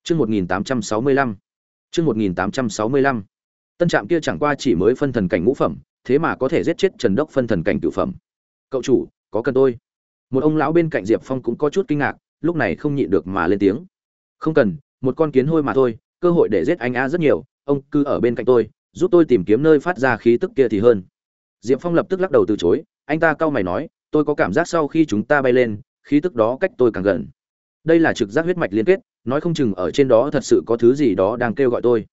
Chương 1865. Chương 1865. Tân trạm kia chẳng qua chỉ mới phân thần cảnh ngũ phẩm, thế mà có thể giết chết Trần Đốc phân thần cảnh cửu phẩm. Cậu chủ, có cần tôi? Một ông lão bên cạnh Diệp Phong cũng có chút kinh ngạc, lúc này không nhịn được mà lên tiếng. Không cần, một con kiến hôi mà thôi, cơ hội để giết anh a rất nhiều, ông cứ ở bên cạnh tôi, giúp tôi tìm kiếm nơi phát ra khí tức kia thì hơn. Diệp Phong lập tức lắc đầu từ chối, anh ta cau mày nói, tôi có cảm giác sau khi chúng ta bay lên, khí tức đó cách tôi càng gần đây là trực giác huyết mạch liên kết nói không chừng ở trên đó thật sự có thứ gì đó đang kêu gọi tôi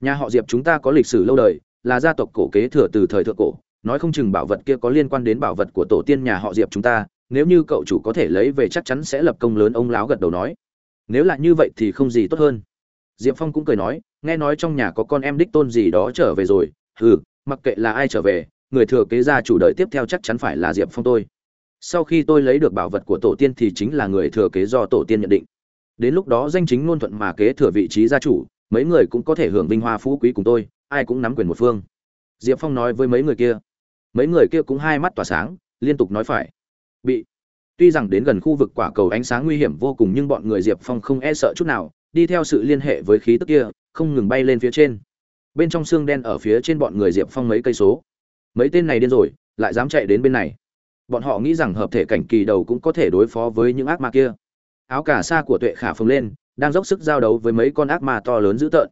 nhà họ diệp chúng ta có lịch sử lâu đời là gia tộc cổ kế thừa từ thời thượng cổ nói không chừng bảo vật kia có liên quan đến bảo vật của tổ tiên nhà họ diệp chúng ta, nếu như cậu chủ có thể lấy về chắc chắn sẽ lập công lớn, ông láo gật đầu nói. Nếu là như vậy thì không gì tốt hơn. Diệp phong cũng cười nói, nghe nói trong nhà có con em đích tôn gì đó trở về rồi. Ừ mặc kệ là ai trở về, người thừa kế gia chủ đời tiếp theo chắc chắn phải là diệp phong tôi. Sau khi tôi lấy được bảo vật của tổ tiên thì chính là người thừa kế do tổ tiên nhận định. Đến lúc đó danh chính ngôn thuận mà kế thừa vị trí gia chủ, mấy người cũng có thể hưởng vinh hoa phú quý cùng tôi, ai cũng nắm quyền một phương. Diệp phong nói với mấy người kia mấy người kia cũng hai mắt tỏa sáng, liên tục nói phải. Bị, tuy rằng đến gần khu vực quả cầu ánh sáng nguy hiểm vô cùng nhưng bọn người diệp phong không e sợ chút nào, đi theo sự liên hệ với khí tức kia, không ngừng bay lên phía trên. Bên trong xương đen ở phía trên bọn người diệp phong mấy cây số. Mấy tên này điên rồi, lại dám chạy đến bên này. Bọn họ nghĩ rằng hợp thể cảnh kỳ đầu cũng có thể đối phó với những ác ma kia. Áo cà sa của tuệ khả phồng lên, đang dốc sức giao đấu với mấy con ác ma to lớn dữ tợn.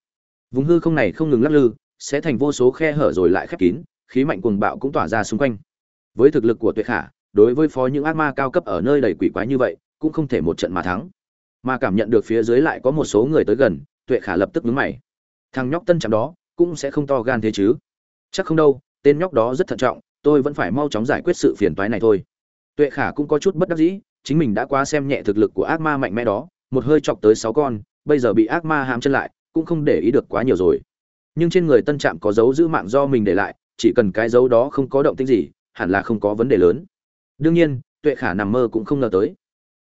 Vùng hư không này không ngừng lắc lư, sẽ thành vô số khe hở rồi lại khép kín khí mạnh cuồng bạo cũng tỏa ra xung quanh. Với thực lực của tuệ khả, đối với phó những ác ma cao cấp ở nơi đầy quỷ quái như vậy, cũng không thể một trận mà thắng. Mà cảm nhận được phía dưới lại có một số người tới gần, tuệ khả lập tức nhướng mày. Thằng nhóc tân chạm đó, cũng sẽ không to gan thế chứ? Chắc không đâu, tên nhóc đó rất thận trọng, tôi vẫn phải mau chóng giải quyết sự phiền toái này thôi. Tuệ khả cũng có chút bất đắc dĩ, chính mình đã quá xem nhẹ thực lực của ác ma mạnh mẽ đó, một hơi chọc tới sáu con, bây giờ bị ác ma hãm chân lại, cũng không để ý được quá nhiều rồi. Nhưng trên người tân trạm có dấu giữ mạng do mình để lại chỉ cần cái dấu đó không có động tĩnh gì, hẳn là không có vấn đề lớn. Đương nhiên, tuệ khả nằm mơ cũng không ngờ tới.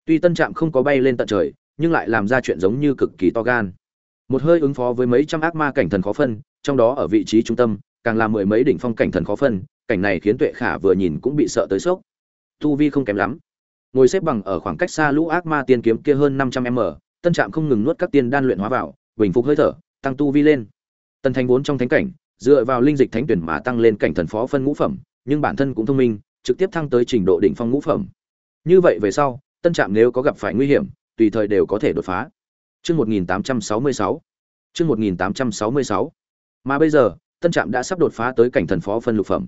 Tuy tân trạm không có bay lên tận trời, nhưng lại làm ra chuyện giống như cực kỳ to gan. Một hơi ứng phó với mấy trăm ác ma cảnh thần khó phân, trong đó ở vị trí trung tâm, càng là mười mấy đỉnh phong cảnh thần khó phân, cảnh này khiến tuệ khả vừa nhìn cũng bị sợ tới sốc. Tu vi không kém lắm. Ngồi xếp bằng ở khoảng cách xa lũ ác ma tiên kiếm kia hơn năm trăm m, tân trạm không ngừng nuốt các tiên đan luyện hóa vào, bình phục hơi thở, tăng tu vi lên. Tân thành vốn trong thánh cảnh dựa vào linh dịch thánh tuyển mà tăng lên cảnh thần phó phân ngũ phẩm nhưng bản thân cũng thông minh trực tiếp thăng tới trình độ đỉnh phong ngũ phẩm như vậy về sau tân trạm nếu có gặp phải nguy hiểm tùy thời đều có thể đột phá Chương 1866. Chương 1866. Mà bây giờ, Tân Trạm đã sắp đột phá tới cảnh thần phó phân lục phẩm.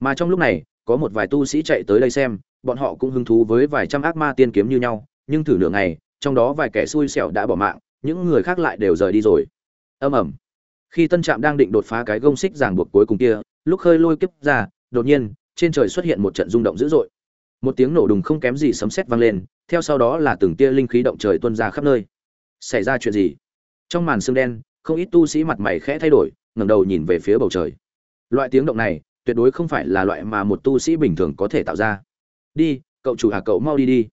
Mà trong lúc này, có một vài tu sĩ chạy tới đây xem, bọn họ cũng hứng thú với vài trăm ác ma tiên kiếm như nhau, nhưng thử nửa ngày, trong đó vài kẻ xui xẻo đã bỏ mạng, những người khác lại đều rời đi rồi. Ầm ầm. Khi Tân Trạm đang định đột phá cái gông xích ràng buộc cuối cùng kia, lúc khơi lôi kiếp ra, đột nhiên, trên trời xuất hiện một trận rung động dữ dội. Một tiếng nổ đùng không kém gì sấm sét vang lên, theo sau đó là từng tia linh khí động trời tuôn ra khắp nơi. Xảy ra chuyện gì? Trong màn sương đen không ít tu sĩ mặt mày khẽ thay đổi ngẩng đầu nhìn về phía bầu trời. Loại tiếng động này tuyệt đối không phải là loại mà một tu sĩ bình thường có thể tạo ra. Đi cậu chủ hà cậu mau đi đi.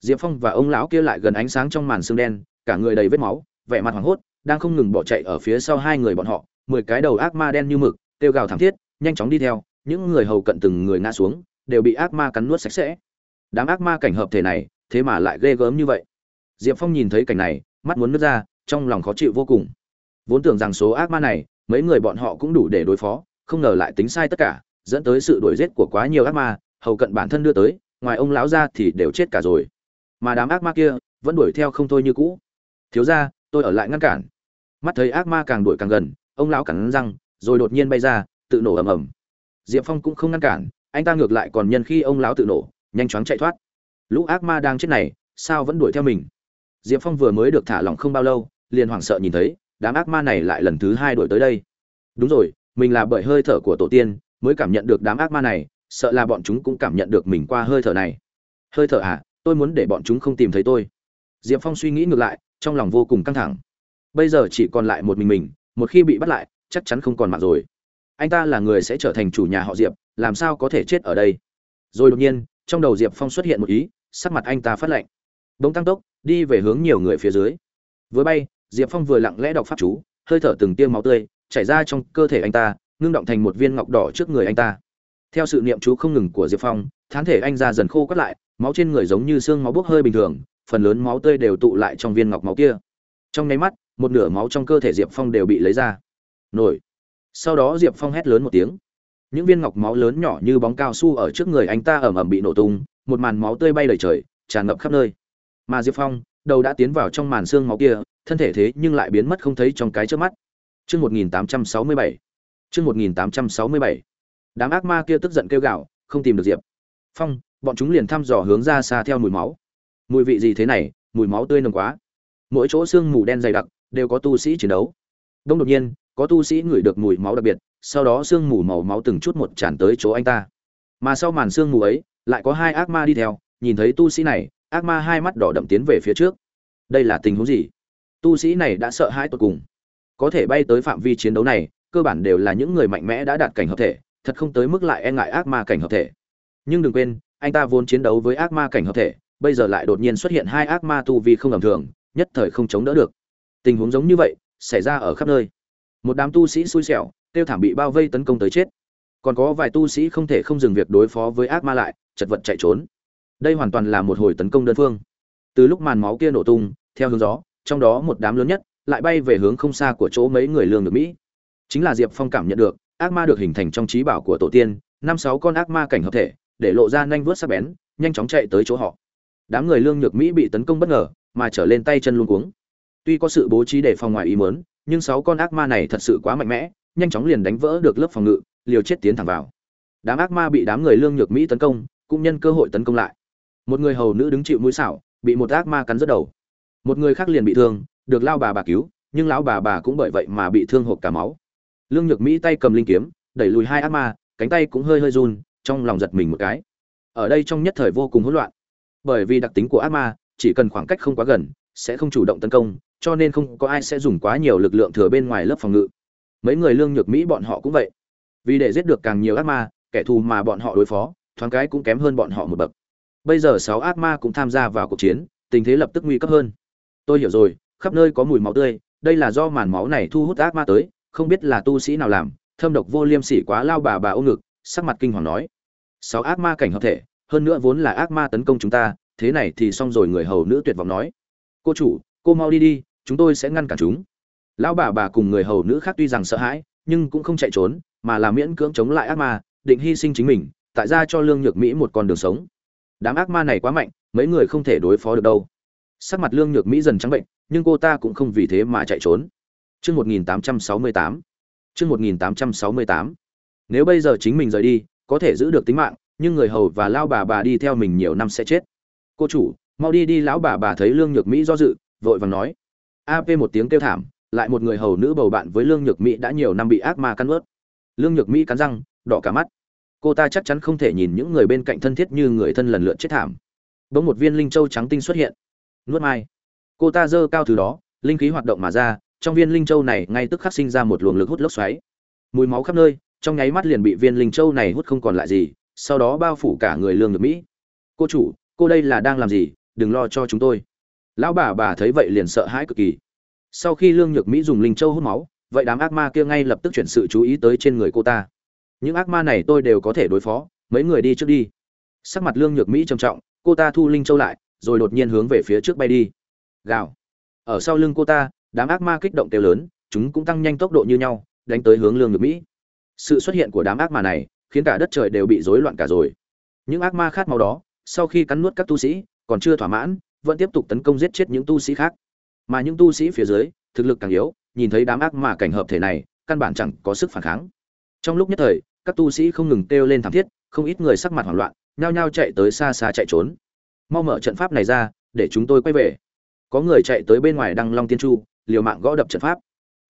Diệp phong và ông lão kia lại gần ánh sáng trong màn sương đen cả người đầy vết máu vẻ mặt hoảng hốt đang không ngừng bỏ chạy ở phía sau hai người bọn họ, mười cái đầu ác ma đen như mực, kêu gào thảm thiết, nhanh chóng đi theo, những người hầu cận từng người ngã xuống, đều bị ác ma cắn nuốt sạch sẽ. Đám ác ma cảnh hợp thể này, thế mà lại ghê gớm như vậy. Diệp phong nhìn thấy cảnh này, mắt muốn nứt ra, trong lòng khó chịu vô cùng. Vốn tưởng rằng số ác ma này, mấy người bọn họ cũng đủ để đối phó, không ngờ lại tính sai tất cả, dẫn tới sự đuổi giết của quá nhiều ác ma, hầu cận bản thân đưa tới, ngoài ông lão ra thì đều chết cả rồi. Mà đám ác ma kia, vẫn đuổi theo không thôi như cũ. Thiếu ra tôi ở lại ngăn cản mắt thấy ác ma càng đuổi càng gần, ông lão cắn răng, rồi đột nhiên bay ra, tự nổ ầm ầm. Diệp phong cũng không ngăn cản, anh ta ngược lại còn nhân khi ông lão tự nổ, nhanh chóng chạy thoát. Lũ ác ma đang chết này, sao vẫn đuổi theo mình? Diệp phong vừa mới được thả lỏng không bao lâu, liền hoảng sợ nhìn thấy, đám ác ma này lại lần thứ hai đuổi tới đây. Đúng rồi, mình là bởi hơi thở của tổ tiên, mới cảm nhận được đám ác ma này, sợ là bọn chúng cũng cảm nhận được mình qua hơi thở này. Hơi thở à tôi muốn để bọn chúng không tìm thấy tôi. Diệp phong suy nghĩ ngược lại, trong lòng vô cùng căng thẳng bây giờ chỉ còn lại một mình mình, một khi bị bắt lại, chắc chắn không còn mạng rồi. Anh ta là người sẽ trở thành chủ nhà họ diệp, làm sao có thể chết ở đây? Rồi đột nhiên, trong đầu diệp phong xuất hiện một ý, sắc mặt anh ta phát lạnh. Bỗng tăng tốc, đi về hướng nhiều người phía dưới. Vừa bay, diệp phong vừa lặng lẽ đọc pháp chú, hơi thở từng tia máu tươi, chảy ra trong cơ thể anh ta, ngưng động thành một viên ngọc đỏ trước người anh ta. Theo sự niệm chú không ngừng của diệp phong, thán thể anh ra dần khô quắt lại, máu trên người giống như xương máu bốc hơi bình thường, phần lớn máu tươi đều tụ lại trong viên ngọc máu kia. Trong nháy mắt một nửa máu trong cơ thể diệp phong đều bị lấy ra. Nổi. Sau đó diệp phong hét lớn một tiếng. Những viên ngọc máu lớn nhỏ như bóng cao su ở trước người anh ta ẩm ẩm bị nổ tung, một màn máu tươi bay đầy trời, tràn ngập khắp nơi. Mà diệp phong, đầu đã tiến vào trong màn xương máu kia, thân thể thế nhưng lại biến mất không thấy trong cái trước mắt. Chương một nghìn tám trăm sáu mươi bảy. Chương một nghìn tám trăm sáu mươi bảy. Đám ác ma kia tức giận kêu gạo không tìm được diệp phong, bọn chúng liền thăm dò hướng ra xa theo mùi máu. Mùi vị gì thế này? Mùi máu tươi nồng quá. Mỗi chỗ xương mù đen dày đặc đều có tu sĩ chiến đấu. Đông đột nhiên, có tu sĩ ngửi được mùi máu đặc biệt, sau đó xương mù màu máu từng chút một tràn tới chỗ anh ta. Mà sau màn xương mù ấy, lại có hai ác ma đi theo, nhìn thấy tu sĩ này, ác ma hai mắt đỏ đậm tiến về phía trước. Đây là tình huống gì? Tu sĩ này đã sợ hãi tột cùng. Có thể bay tới phạm vi chiến đấu này, cơ bản đều là những người mạnh mẽ đã đạt cảnh hợp thể, thật không tới mức lại e ngại ác ma cảnh hợp thể. Nhưng đừng quên, anh ta vốn chiến đấu với ác ma cảnh hợp thể, bây giờ lại đột nhiên xuất hiện hai ác ma tu vi không tầm thường, nhất thời không chống đỡ được tình huống giống như vậy xảy ra ở khắp nơi. Một đám tu sĩ xui xẻo, tiêu thảm bị bao vây tấn công tới chết. Còn có vài tu sĩ không thể không dừng việc đối phó với ác ma lại, chật vật chạy trốn. Đây hoàn toàn là một hồi tấn công đơn phương. Từ lúc màn máu kia nổ tung, theo hướng gió, trong đó một đám lớn nhất lại bay về hướng không xa của chỗ mấy người lương được mỹ. Chính là diệp phong cảm nhận được, ác ma được hình thành trong trí bảo của tổ tiên, năm sáu con ác ma cảnh hợp thể, để lộ ra nhanh vớt sắc bén, nhanh chóng chạy tới chỗ họ. Đám người lương nhược mỹ bị tấn công bất ngờ, mà trở lên tay chân luôn cuống tuy có sự bố trí để phòng ngoài ý muốn, nhưng sáu con ác ma này thật sự quá mạnh mẽ nhanh chóng liền đánh vỡ được lớp phòng ngự liều chết tiến thẳng vào. Đám ác ma bị đám người lương nhược mỹ tấn công cũng nhân cơ hội tấn công lại. Một người hầu nữ đứng chịu mũi xảo bị một ác ma cắn rất đầu. Một người khác liền bị thương được lao bà bà cứu nhưng lão bà bà cũng bởi vậy mà bị thương hộp cả máu. Lương nhược mỹ tay cầm linh kiếm đẩy lùi hai ác ma cánh tay cũng hơi hơi run trong lòng giật mình một cái. Ở đây trong nhất thời vô cùng hỗn loạn. Bởi vì đặc tính của ác ma chỉ cần khoảng cách không quá gần sẽ không chủ động tấn công cho nên không có ai sẽ dùng quá nhiều lực lượng thừa bên ngoài lớp phòng ngự. Mấy người lương nhược mỹ bọn họ cũng vậy. Vì để giết được càng nhiều ác ma, kẻ thù mà bọn họ đối phó, thoáng cái cũng kém hơn bọn họ một bậc. Bây giờ sáu ác ma cũng tham gia vào cuộc chiến, tình thế lập tức nguy cấp hơn. Tôi hiểu rồi, khắp nơi có mùi máu tươi, đây là do màn máu này thu hút ác ma tới, không biết là tu sĩ nào làm, thâm độc vô liêm sỉ quá lao bà bà ôm ngực, sắc mặt kinh hoàng nói. Sáu ác ma cảnh hợp thể, hơn nữa vốn là ác ma tấn công chúng ta, thế này thì xong rồi người hầu nữ tuyệt vọng nói. Cô chủ, cô mau đi đi chúng tôi sẽ ngăn cản chúng lão bà bà cùng người hầu nữ khác tuy rằng sợ hãi nhưng cũng không chạy trốn mà là miễn cưỡng chống lại ác ma định hy sinh chính mình tại ra cho lương nhược mỹ một con đường sống đám ác ma này quá mạnh mấy người không thể đối phó được đâu sắc mặt lương nhược mỹ dần trắng bệnh nhưng cô ta cũng không vì thế mà chạy trốn Trước 1868. Trước 1868. Nếu bây giờ chính mình rời đi, có thể giữ được tính mạng, nhưng người hầu và lao bà bà đi theo mình nhiều năm sẽ chết. Cô chủ, mau đi đi lão bà bà thấy Lương Nhược Mỹ do dự, vội vàng nói. AP một tiếng kêu thảm, lại một người hầu nữ bầu bạn với Lương Nhược Mỹ đã nhiều năm bị ác ma cắn ướt Lương Nhược Mỹ cắn răng, đỏ cả mắt. Cô ta chắc chắn không thể nhìn những người bên cạnh thân thiết như người thân lần lượt chết thảm. Bỗng một viên linh châu trắng tinh xuất hiện. Nuốt mai. Cô ta giơ cao thứ đó, linh khí hoạt động mà ra, trong viên linh châu này ngay tức khắc sinh ra một luồng lực hút lốc xoáy mùi máu khắp nơi trong nháy mắt liền bị viên linh châu này hút không còn lại gì sau đó bao phủ cả người lương nhược mỹ cô chủ cô đây là đang làm gì đừng lo cho chúng tôi lão bà bà thấy vậy liền sợ hãi cực kỳ. Sau khi lương nhược mỹ dùng linh châu hút máu, vậy đám ác ma kia ngay lập tức chuyển sự chú ý tới trên người cô ta. Những ác ma này tôi đều có thể đối phó, mấy người đi trước đi. Sắc mặt lương nhược mỹ trầm trọng, cô ta thu linh châu lại, rồi đột nhiên hướng về phía trước bay đi. Gào. Ở sau lưng cô ta, đám ác ma kích động kêu lớn, chúng cũng tăng nhanh tốc độ như nhau, đánh tới hướng lương nhược mỹ. Sự xuất hiện của đám ác ma này, khiến cả đất trời đều bị rối loạn cả rồi. Những ác ma khát máu đó, sau khi cắn nuốt các tu sĩ, còn chưa thỏa mãn vẫn tiếp tục tấn công giết chết những tu sĩ khác. Mà những tu sĩ phía dưới, thực lực càng yếu, nhìn thấy đám ác ma cảnh hợp thể này, căn bản chẳng có sức phản kháng. Trong lúc nhất thời, các tu sĩ không ngừng kêu lên thảm thiết, không ít người sắc mặt hoảng loạn, nhao nhao chạy tới xa xa chạy trốn. Mau mở trận pháp này ra, để chúng tôi quay về. Có người chạy tới bên ngoài đăng long tiên chu, liều mạng gõ đập trận pháp.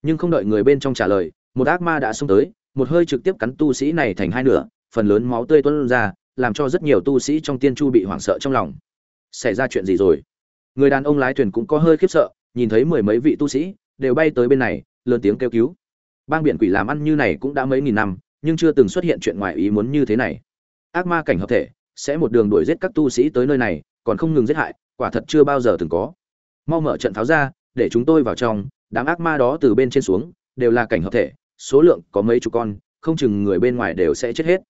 Nhưng không đợi người bên trong trả lời, một ác ma đã xông tới, một hơi trực tiếp cắn tu sĩ này thành hai nửa, phần lớn máu tươi tuôn ra, làm cho rất nhiều tu sĩ trong tiên chu bị hoảng sợ trong lòng xảy ra chuyện gì rồi? Người đàn ông lái thuyền cũng có hơi khiếp sợ, nhìn thấy mười mấy vị tu sĩ, đều bay tới bên này, lớn tiếng kêu cứu. Bang biển quỷ làm ăn như này cũng đã mấy nghìn năm, nhưng chưa từng xuất hiện chuyện ngoài ý muốn như thế này. Ác ma cảnh hợp thể, sẽ một đường đuổi giết các tu sĩ tới nơi này, còn không ngừng giết hại, quả thật chưa bao giờ từng có. Mau mở trận tháo ra, để chúng tôi vào trong, đám ác ma đó từ bên trên xuống, đều là cảnh hợp thể, số lượng có mấy chục con, không chừng người bên ngoài đều sẽ chết hết.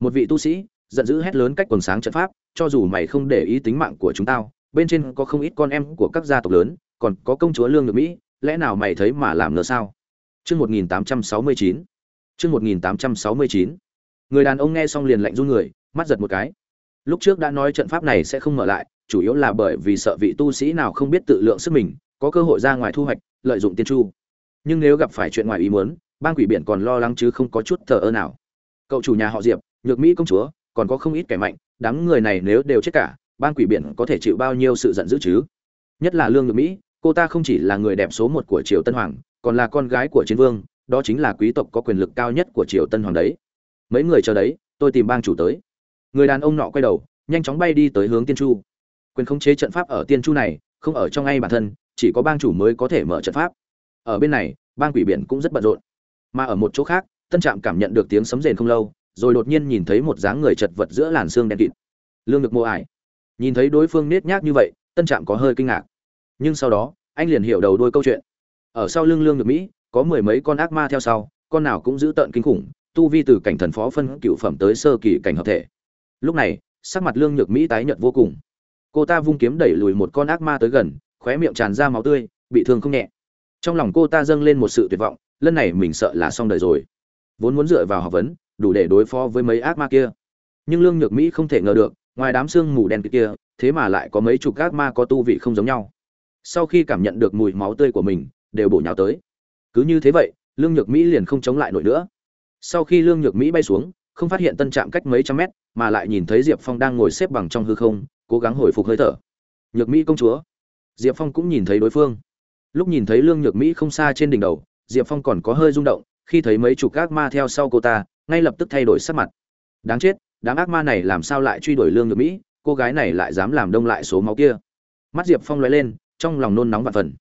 Một vị tu sĩ giận dữ hét lớn cách quần sáng trận pháp, cho dù mày không để ý tính mạng của chúng tao, bên trên có không ít con em của các gia tộc lớn, còn có công chúa lương được mỹ, lẽ nào mày thấy mà làm nữa sao? Chương một nghìn tám trăm sáu mươi chín. Chương một nghìn tám trăm sáu mươi chín. Người đàn ông nghe xong liền lạnh run người, mắt giật một cái. Lúc trước đã nói trận pháp này sẽ không mở lại, chủ yếu là bởi vì sợ vị tu sĩ nào không biết tự lượng sức mình, có cơ hội ra ngoài thu hoạch, lợi dụng tiên chu. Nhưng nếu gặp phải chuyện ngoài ý muốn, bang quỷ biển còn lo lắng chứ không có chút thờ ơ nào. Cậu chủ nhà họ diệp, nhược mỹ công chúa còn có không ít kẻ mạnh, đám người này nếu đều chết cả, bang quỷ biển có thể chịu bao nhiêu sự giận dữ chứ? Nhất là lương ngự mỹ, cô ta không chỉ là người đẹp số một của triều tân hoàng, còn là con gái của chiến vương, đó chính là quý tộc có quyền lực cao nhất của triều tân hoàng đấy. Mấy người chờ đấy, tôi tìm bang chủ tới. Người đàn ông nọ quay đầu, nhanh chóng bay đi tới hướng tiên chu. Quyền khống chế trận pháp ở tiên chu này, không ở trong ngay bản thân, chỉ có bang chủ mới có thể mở trận pháp. Ở bên này, bang quỷ biển cũng rất bận rộn. Mà ở một chỗ khác, tân trạm cảm nhận được tiếng sấm rền không lâu rồi đột nhiên nhìn thấy một dáng người chật vật giữa làn xương đen kịt. Lương được mô ải. Nhìn thấy đối phương nết nhác như vậy, tân trạm có hơi kinh ngạc. Nhưng sau đó, anh liền hiểu đầu đôi câu chuyện. Ở sau lưng lương được mỹ, có mười mấy con ác ma theo sau, con nào cũng giữ tợn kinh khủng, tu vi từ cảnh thần phó phân cựu phẩm tới sơ kỳ cảnh hợp thể. Lúc này, sắc mặt lương nhược mỹ tái nhợt vô cùng. Cô ta vung kiếm đẩy lùi một con ác ma tới gần, khóe miệng tràn ra máu tươi, bị thương không nhẹ. Trong lòng cô ta dâng lên một sự tuyệt vọng, lần này mình sợ là xong đời rồi. Vốn muốn dựa vào học vấn đủ để đối phó với mấy ác ma kia. Nhưng lương nhược mỹ không thể ngờ được, ngoài đám xương mù đen kia, thế mà lại có mấy chục ác ma có tu vị không giống nhau. Sau khi cảm nhận được mùi máu tươi của mình, đều bổ nhào tới. Cứ như thế vậy, lương nhược mỹ liền không chống lại nổi nữa. Sau khi lương nhược mỹ bay xuống, không phát hiện tân trạm cách mấy trăm mét, mà lại nhìn thấy diệp phong đang ngồi xếp bằng trong hư không, cố gắng hồi phục hơi thở. Nhược mỹ công chúa. Diệp phong cũng nhìn thấy đối phương. Lúc nhìn thấy lương nhược mỹ không xa trên đỉnh đầu, diệp phong còn có hơi rung động, khi thấy mấy chục ác ma theo sau cô ta ngay lập tức thay đổi sắc mặt. Đáng chết, đám ác ma này làm sao lại truy đuổi lương được mỹ, cô gái này lại dám làm đông lại số máu kia. Mắt diệp phong l lên, trong lòng nôn nóng và phần.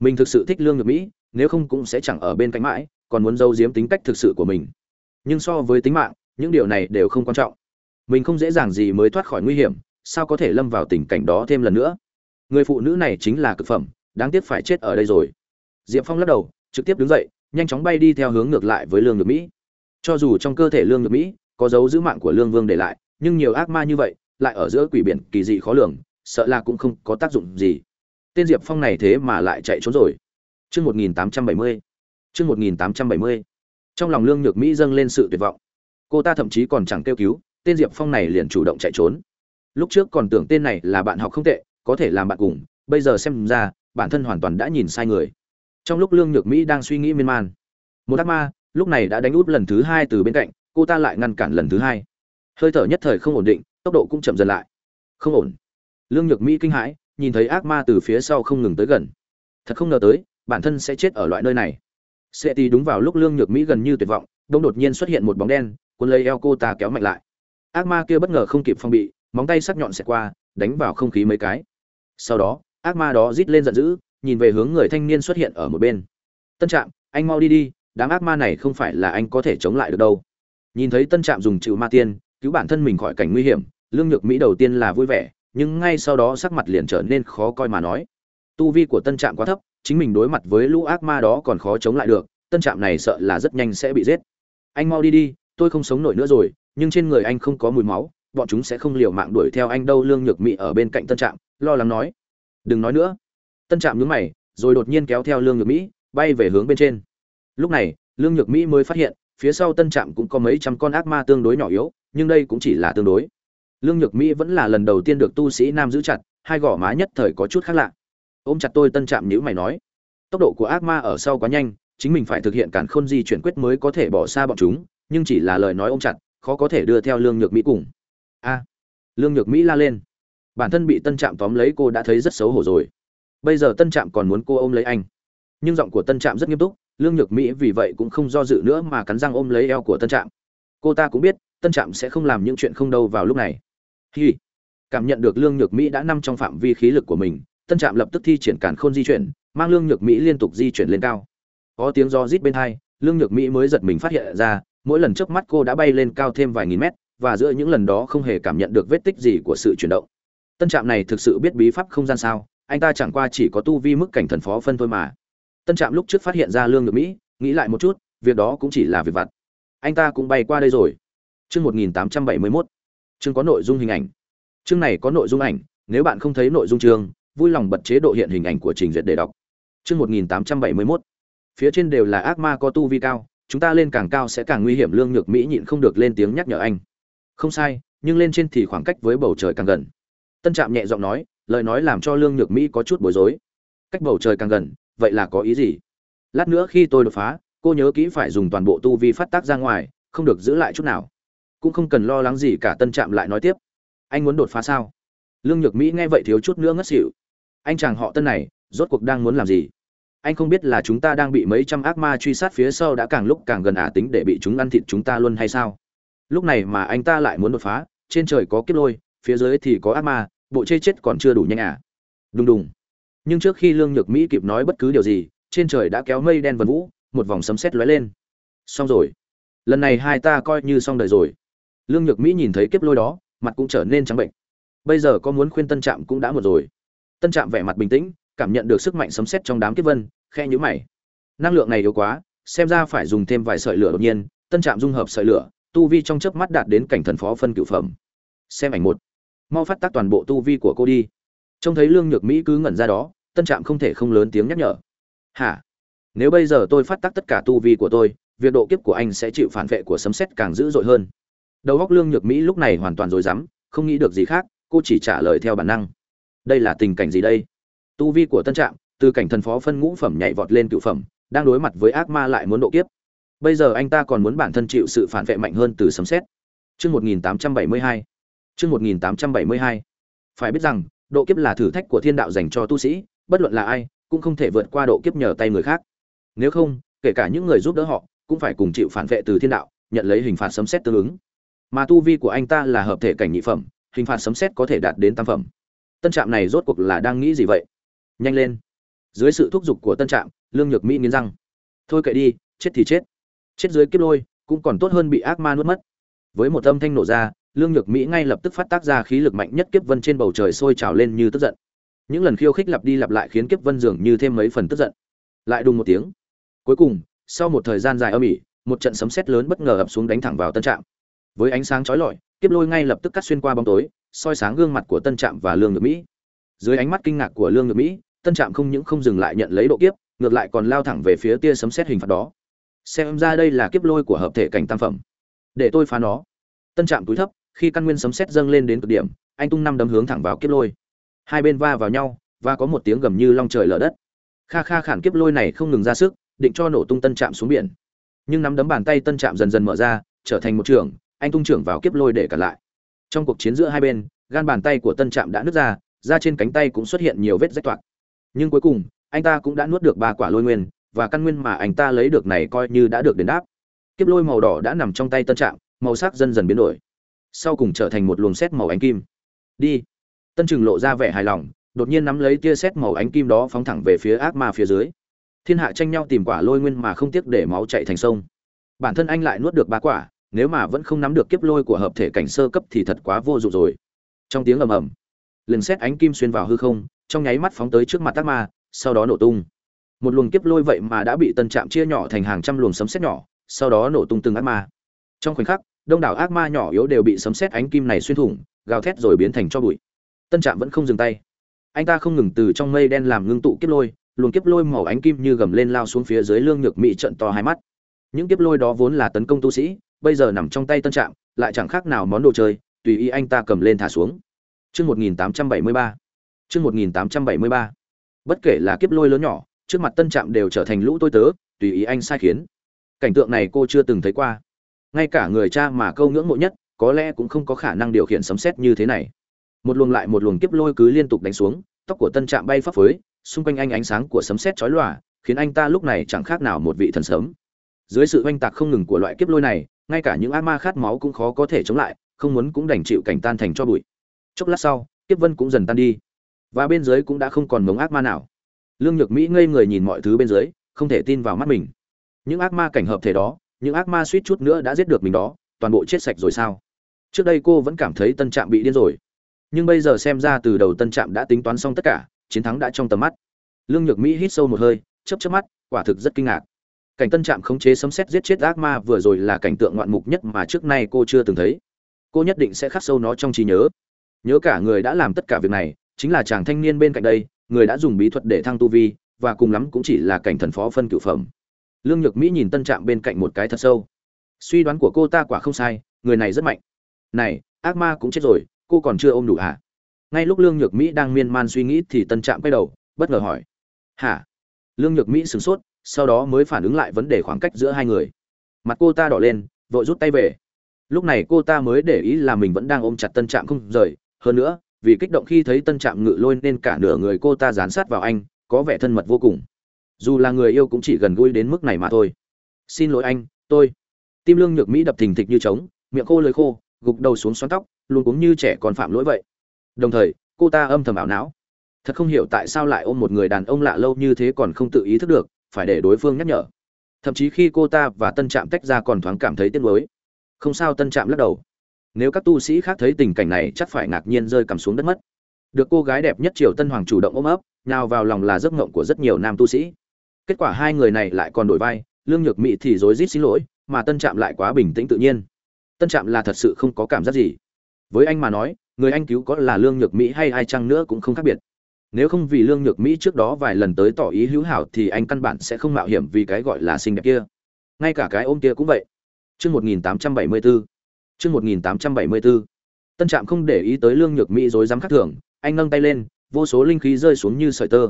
Mình thực sự thích lương được mỹ, nếu không cũng sẽ chẳng ở bên cánh mãi, còn muốn giấu giếm tính cách thực sự của mình. Nhưng so với tính mạng, những điều này đều không quan trọng. Mình không dễ dàng gì mới thoát khỏi nguy hiểm, sao có thể lâm vào tình cảnh đó thêm lần nữa? Người phụ nữ này chính là cực phẩm, đáng tiếc phải chết ở đây rồi. Diệp phong lắc đầu, trực tiếp đứng dậy, nhanh chóng bay đi theo hướng ngược lại với lương được mỹ cho dù trong cơ thể lương nhược mỹ, có dấu giữ mạng của lương vương để lại, nhưng nhiều ác ma như vậy, lại ở giữa quỷ biển kỳ dị khó lường, sợ là cũng không có tác dụng gì. Tên diệp phong này thế mà lại chạy trốn rồi. Chương một nghìn tám trăm bảy mươi. Chương một nghìn tám trăm bảy mươi. Trong lòng lương nhược mỹ dâng lên sự tuyệt vọng. Cô ta thậm chí còn chẳng kêu cứu, tên diệp phong này liền chủ động chạy trốn. Lúc trước còn tưởng tên này là bạn học không tệ, có thể làm bạn cùng, bây giờ xem ra, bản thân hoàn toàn đã nhìn sai người. Trong lúc lương nhược mỹ đang suy nghĩ miên man, một ác ma lúc này đã đánh út lần thứ hai từ bên cạnh, cô ta lại ngăn cản lần thứ hai. Hơi thở nhất thời không ổn định, tốc độ cũng chậm dần lại. Không ổn. Lương nhược mỹ kinh hãi, nhìn thấy ác ma từ phía sau không ngừng tới gần. Thật không ngờ tới, bản thân sẽ chết ở loại nơi này. Sẽ tì đúng vào lúc lương nhược mỹ gần như tuyệt vọng đông đột nhiên xuất hiện một bóng đen, cuốn lấy eo cô ta kéo mạnh lại. Ác ma kia bất ngờ không kịp phong bị, móng tay sắc nhọn xẹt qua, đánh vào không khí mấy cái. Sau đó, ác ma đó rít lên giận dữ, nhìn về hướng người thanh niên xuất hiện ở một bên. Tân trạm, anh mau đi đi đám ác ma này không phải là anh có thể chống lại được đâu. Nhìn thấy tân trạm dùng chịu ma tiên, cứu bản thân mình khỏi cảnh nguy hiểm, lương nhược mỹ đầu tiên là vui vẻ, nhưng ngay sau đó sắc mặt liền trở nên khó coi mà nói. Tu vi của tân trạm quá thấp, chính mình đối mặt với lũ ác ma đó còn khó chống lại được, tân trạm này sợ là rất nhanh sẽ bị giết. Anh mau đi đi, tôi không sống nổi nữa rồi, nhưng trên người anh không có mùi máu, bọn chúng sẽ không liều mạng đuổi theo anh đâu, lương nhược mỹ ở bên cạnh tân trạm, lo lắng nói. Đừng nói nữa. Tân trạm nhướng mày, rồi đột nhiên kéo theo lương nhược mỹ, bay về hướng bên trên lúc này, lương nhược mỹ mới phát hiện, phía sau tân trạm cũng có mấy trăm con ác ma tương đối nhỏ yếu, nhưng đây cũng chỉ là tương đối. Lương nhược mỹ vẫn là lần đầu tiên được tu sĩ nam giữ chặt, hai gò má nhất thời có chút khác lạ. Ôm chặt tôi tân trạm nhữ mày nói, tốc độ của ác ma ở sau quá nhanh, chính mình phải thực hiện cản khôn di chuyển quyết mới có thể bỏ xa bọn chúng, nhưng chỉ là lời nói ôm chặt, khó có thể đưa theo lương nhược mỹ cùng. A. À, lương nhược mỹ la lên. Bản thân bị tân trạm tóm lấy cô đã thấy rất xấu hổ rồi. Bây giờ tân trạm còn muốn cô ôm lấy anh. Nhưng giọng của tân trạm rất nghiêm túc lương nhược mỹ vì vậy cũng không do dự nữa mà cắn răng ôm lấy eo của tân trạm. Cô ta cũng biết, tân trạm sẽ không làm những chuyện không đâu vào lúc này. Hi. Cảm nhận được lương nhược mỹ đã nằm trong phạm vi khí lực của mình, tân trạm lập tức thi triển cản khôn di chuyển, mang lương nhược mỹ liên tục di chuyển lên cao. Có tiếng do rít bên hai, lương nhược mỹ mới giật mình phát hiện ra, mỗi lần trước mắt cô đã bay lên cao thêm vài nghìn mét, và giữa những lần đó không hề cảm nhận được vết tích gì của sự chuyển động. Tân trạm này thực sự biết bí pháp không gian sao, anh ta chẳng qua chỉ có tu vi mức cảnh thần phó phân thôi mà tân trạm lúc trước phát hiện ra lương nhược mỹ, nghĩ lại một chút, việc đó cũng chỉ là việc vặt. Anh ta cũng bay qua đây rồi. Chương một nghìn tám trăm bảy mươi mốt. Chương có nội dung hình ảnh. Chương này có nội dung ảnh, nếu bạn không thấy nội dung chương, vui lòng bật chế độ hiện hình ảnh của trình duyệt để đọc. Chương một nghìn tám trăm bảy mươi mốt. Phía trên đều là ác ma có tu vi cao, chúng ta lên càng cao sẽ càng nguy hiểm, lương nhược mỹ nhịn không được lên tiếng nhắc nhở anh. Không sai, nhưng lên trên thì khoảng cách với bầu trời càng gần. Tân trạm nhẹ giọng nói, lời nói làm cho lương nhược mỹ có chút bối rối. Cách bầu trời càng gần vậy là có ý gì? Lát nữa khi tôi đột phá, cô nhớ kỹ phải dùng toàn bộ tu vi phát tác ra ngoài, không được giữ lại chút nào. Cũng không cần lo lắng gì cả, tân trạm lại nói tiếp. Anh muốn đột phá sao? Lương nhược mỹ nghe vậy thiếu chút nữa ngất xỉu. Anh chàng họ tân này, rốt cuộc đang muốn làm gì? Anh không biết là chúng ta đang bị mấy trăm ác ma truy sát phía sau đã càng lúc càng gần ả tính để bị chúng ăn thịt chúng ta luôn hay sao? Lúc này mà anh ta lại muốn đột phá, trên trời có kiếp lôi, phía dưới thì có ác ma, bộ chê chết còn chưa đủ nhanh à? Đùng đùng nhưng trước khi lương nhược mỹ kịp nói bất cứ điều gì, trên trời đã kéo mây đen vần vũ, một vòng sấm sét lóe lên. Xong rồi. Lần này hai ta coi như xong đời rồi. Lương nhược mỹ nhìn thấy kiếp lôi đó, mặt cũng trở nên trắng bệnh bây giờ có muốn khuyên tân trạm cũng đã một rồi. Tân trạm vẻ mặt bình tĩnh, cảm nhận được sức mạnh sấm sét trong đám kiếp vân khe nhữ mày. Năng lượng này yếu quá, xem ra phải dùng thêm vài sợi lửa đột nhiên. Tân trạm dung hợp sợi lửa, tu vi trong chớp mắt đạt đến cảnh thần phó phân cửu phẩm. Xem ảnh một. Mau phát tác toàn bộ tu vi của cô đi trông thấy lương nhược mỹ cứ ngẩn ra đó, tân trạm không thể không lớn tiếng nhắc nhở. Hả? Nếu bây giờ tôi phát tác tất cả tu vi của tôi, việc độ kiếp của anh sẽ chịu phản vệ của sấm sét càng dữ dội hơn. Đầu góc lương nhược mỹ lúc này hoàn toàn rối rắm, không nghĩ được gì khác, cô chỉ trả lời theo bản năng. Đây là tình cảnh gì đây? Tu vi của tân trạm, từ cảnh thần phó phân ngũ phẩm nhảy vọt lên cựu phẩm, đang đối mặt với ác ma lại muốn độ kiếp. Bây giờ anh ta còn muốn bản thân chịu sự phản vệ mạnh hơn từ sấm xét chương 1872 chương 1872 phải biết rằng độ kiếp là thử thách của thiên đạo dành cho tu sĩ, bất luận là ai, cũng không thể vượt qua độ kiếp nhờ tay người khác. Nếu không, kể cả những người giúp đỡ họ, cũng phải cùng chịu phản vệ từ thiên đạo, nhận lấy hình phạt sấm xét tương ứng. Mà tu vi của anh ta là hợp thể cảnh nhị phẩm, hình phạt sấm xét có thể đạt đến tam phẩm. Tân trạm này rốt cuộc là đang nghĩ gì vậy? Nhanh lên. Dưới sự thúc giục của tân trạm, lương nhược mỹ nghiến răng. Thôi kệ đi, chết thì chết. Chết dưới kiếp lôi, cũng còn tốt hơn bị ác ma nuốt mất. Với một âm thanh nổ ra lương nhược mỹ ngay lập tức phát tác ra khí lực mạnh nhất kiếp vân trên bầu trời sôi trào lên như tức giận. Những lần khiêu khích lặp đi lặp lại khiến kiếp vân dường như thêm mấy phần tức giận. Lại đùng một tiếng. Cuối cùng, sau một thời gian dài âm ỉ, một trận sấm sét lớn bất ngờ ập xuống đánh thẳng vào tân trạm. Với ánh sáng chói lọi, kiếp lôi ngay lập tức cắt xuyên qua bóng tối, soi sáng gương mặt của tân trạm và lương nhược mỹ. Dưới ánh mắt kinh ngạc của lương nhược mỹ, tân trạm không những không dừng lại nhận lấy độ kiếp, ngược lại còn lao thẳng về phía tia sấm sét hình phạt đó. Xem ra đây là kiếp lôi của hợp thể cảnh tam phẩm. Để tôi phá nó. Tân trạm túi thấp khi căn nguyên sấm sét dâng lên đến cực điểm, anh tung năm đấm hướng thẳng vào kiếp lôi. Hai bên va vào nhau, và có một tiếng gầm như long trời lở đất. Kha kha khản kiếp lôi này không ngừng ra sức, định cho nổ tung tân trạm xuống biển. Nhưng nắm đấm bàn tay tân trạm dần dần mở ra, trở thành một trường, anh tung trưởng vào kiếp lôi để cản lại. Trong cuộc chiến giữa hai bên, gan bàn tay của tân trạm đã nứt ra, da trên cánh tay cũng xuất hiện nhiều vết rách toạc. Nhưng cuối cùng, anh ta cũng đã nuốt được ba quả lôi nguyên, và căn nguyên mà anh ta lấy được này coi như đã được đền đáp. Kiếp lôi màu đỏ đã nằm trong tay tân trạm, màu sắc dần dần biến đổi sau cùng trở thành một luồng sét màu ánh kim. Đi. Tân trừng lộ ra vẻ hài lòng, đột nhiên nắm lấy tia sét màu ánh kim đó phóng thẳng về phía ác ma phía dưới. Thiên hạ tranh nhau tìm quả lôi nguyên mà không tiếc để máu chạy thành sông. Bản thân anh lại nuốt được ba quả, nếu mà vẫn không nắm được kiếp lôi của hợp thể cảnh sơ cấp thì thật quá vô dụng rồi. Trong tiếng ầm ầm lần xét ánh kim xuyên vào hư không, trong nháy mắt phóng tới trước mặt ác ma, sau đó nổ tung. Một luồng kiếp lôi vậy mà đã bị tân trạm chia nhỏ thành hàng trăm luồng sấm sét nhỏ, sau đó nổ tung từng ác ma. Trong khoảnh khắc đông đảo ác ma nhỏ yếu đều bị sấm sét ánh kim này xuyên thủng, gào thét rồi biến thành cho bụi. Tân trạm vẫn không dừng tay. Anh ta không ngừng từ trong mây đen làm ngưng tụ kiếp lôi, luồng kiếp lôi màu ánh kim như gầm lên lao xuống phía dưới lương nhược mỹ trận to hai mắt. Những kiếp lôi đó vốn là tấn công tu sĩ, bây giờ nằm trong tay tân trạm, lại chẳng khác nào món đồ chơi, tùy ý anh ta cầm lên thả xuống. Chương một nghìn tám trăm bảy mươi ba. Chương một nghìn tám trăm bảy mươi ba. Bất kể là kiếp lôi lớn nhỏ, trước mặt tân trạm đều trở thành lũ tôi tớ, tùy ý anh sai khiến. Cảnh tượng này cô chưa từng thấy qua ngay cả người cha mà câu ngưỡng mộ nhất, có lẽ cũng không có khả năng điều khiển sấm xét như thế này. Một luồng lại một luồng kiếp lôi cứ liên tục đánh xuống, tóc của tân trạm bay phấp phới, xung quanh anh ánh sáng của sấm sét chói lòa, khiến anh ta lúc này chẳng khác nào một vị thần sớm. Dưới sự oanh tạc không ngừng của loại kiếp lôi này, ngay cả những ác ma khát máu cũng khó có thể chống lại, không muốn cũng đành chịu cảnh tan thành cho bụi. Chốc lát sau, kiếp vân cũng dần tan đi. Và bên dưới cũng đã không còn mống ác ma nào. Lương nhược mỹ ngây người nhìn mọi thứ bên dưới, không thể tin vào mắt mình. Những ác ma cảnh hợp thể đó những ác ma suýt chút nữa đã giết được mình đó, toàn bộ chết sạch rồi sao? Trước đây cô vẫn cảm thấy tân trạm bị điên rồi. Nhưng bây giờ xem ra từ đầu tân trạm đã tính toán xong tất cả, chiến thắng đã trong tầm mắt. Lương nhược mỹ hít sâu một hơi chấp chấp mắt, quả thực rất kinh ngạc. Cảnh tân trạm khống chế sấm xét giết chết ác ma vừa rồi là cảnh tượng ngoạn mục nhất mà trước nay cô chưa từng thấy. Cô nhất định sẽ khắc sâu nó trong trí nhớ. Nhớ cả người đã làm tất cả việc này, chính là chàng thanh niên bên cạnh đây, người đã dùng bí thuật để thăng tu vi, và cùng lắm cũng chỉ là cảnh thần phó phân cựu phẩm lương nhược mỹ nhìn tân trạm bên cạnh một cái thật sâu. Suy đoán của cô ta quả không sai, người này rất mạnh. Này, ác ma cũng chết rồi, cô còn chưa ôm đủ hả? Ngay lúc lương nhược mỹ đang miên man suy nghĩ thì tân trạm quay đầu, bất ngờ hỏi. Hả? Lương nhược mỹ sửng sốt, sau đó mới phản ứng lại vấn đề khoảng cách giữa hai người. Mặt cô ta đỏ lên, vội rút tay về. Lúc này cô ta mới để ý là mình vẫn đang ôm chặt tân trạm không rời. Hơn nữa, vì kích động khi thấy tân trạm ngự lôi nên cả nửa người cô ta dán sát vào anh, có vẻ thân mật vô cùng dù là người yêu cũng chỉ gần gũi đến mức này mà thôi. Xin lỗi anh, tôi. Tim lương nhược mỹ đập thình thịch như trống, miệng khô lời khô, gục đầu xuống xoắn tóc, luôn cũng như trẻ còn phạm lỗi vậy. Đồng thời, cô ta âm thầm ảo não. Thật không hiểu tại sao lại ôm một người đàn ông lạ lâu như thế còn không tự ý thức được, phải để đối phương nhắc nhở. Thậm chí khi cô ta và tân trạm tách ra còn thoáng cảm thấy tiếc nuối. Không sao tân trạm lắc đầu. Nếu các tu sĩ khác thấy tình cảnh này, chắc phải ngạc nhiên rơi cằm xuống đất mất. Được cô gái đẹp nhất triều tân hoàng chủ động ôm ấp, nào vào lòng là giấc ngộng của rất nhiều nam tu sĩ kết quả hai người này lại còn đổi vai, lương nhược mỹ thì rối rít xin lỗi, mà tân trạm lại quá bình tĩnh tự nhiên. Tân trạm là thật sự không có cảm giác gì. Với anh mà nói, người anh cứu có là lương nhược mỹ hay ai chăng nữa cũng không khác biệt. Nếu không vì lương nhược mỹ trước đó vài lần tới tỏ ý hữu hảo thì anh căn bản sẽ không mạo hiểm vì cái gọi là xinh đẹp kia. Ngay cả cái ôm kia cũng vậy. Chương 1874 chương 1874 tân trạm không để ý tới lương nhược mỹ dối dám khắc thường, anh nâng tay lên, vô số linh khí rơi xuống như sợi tơ.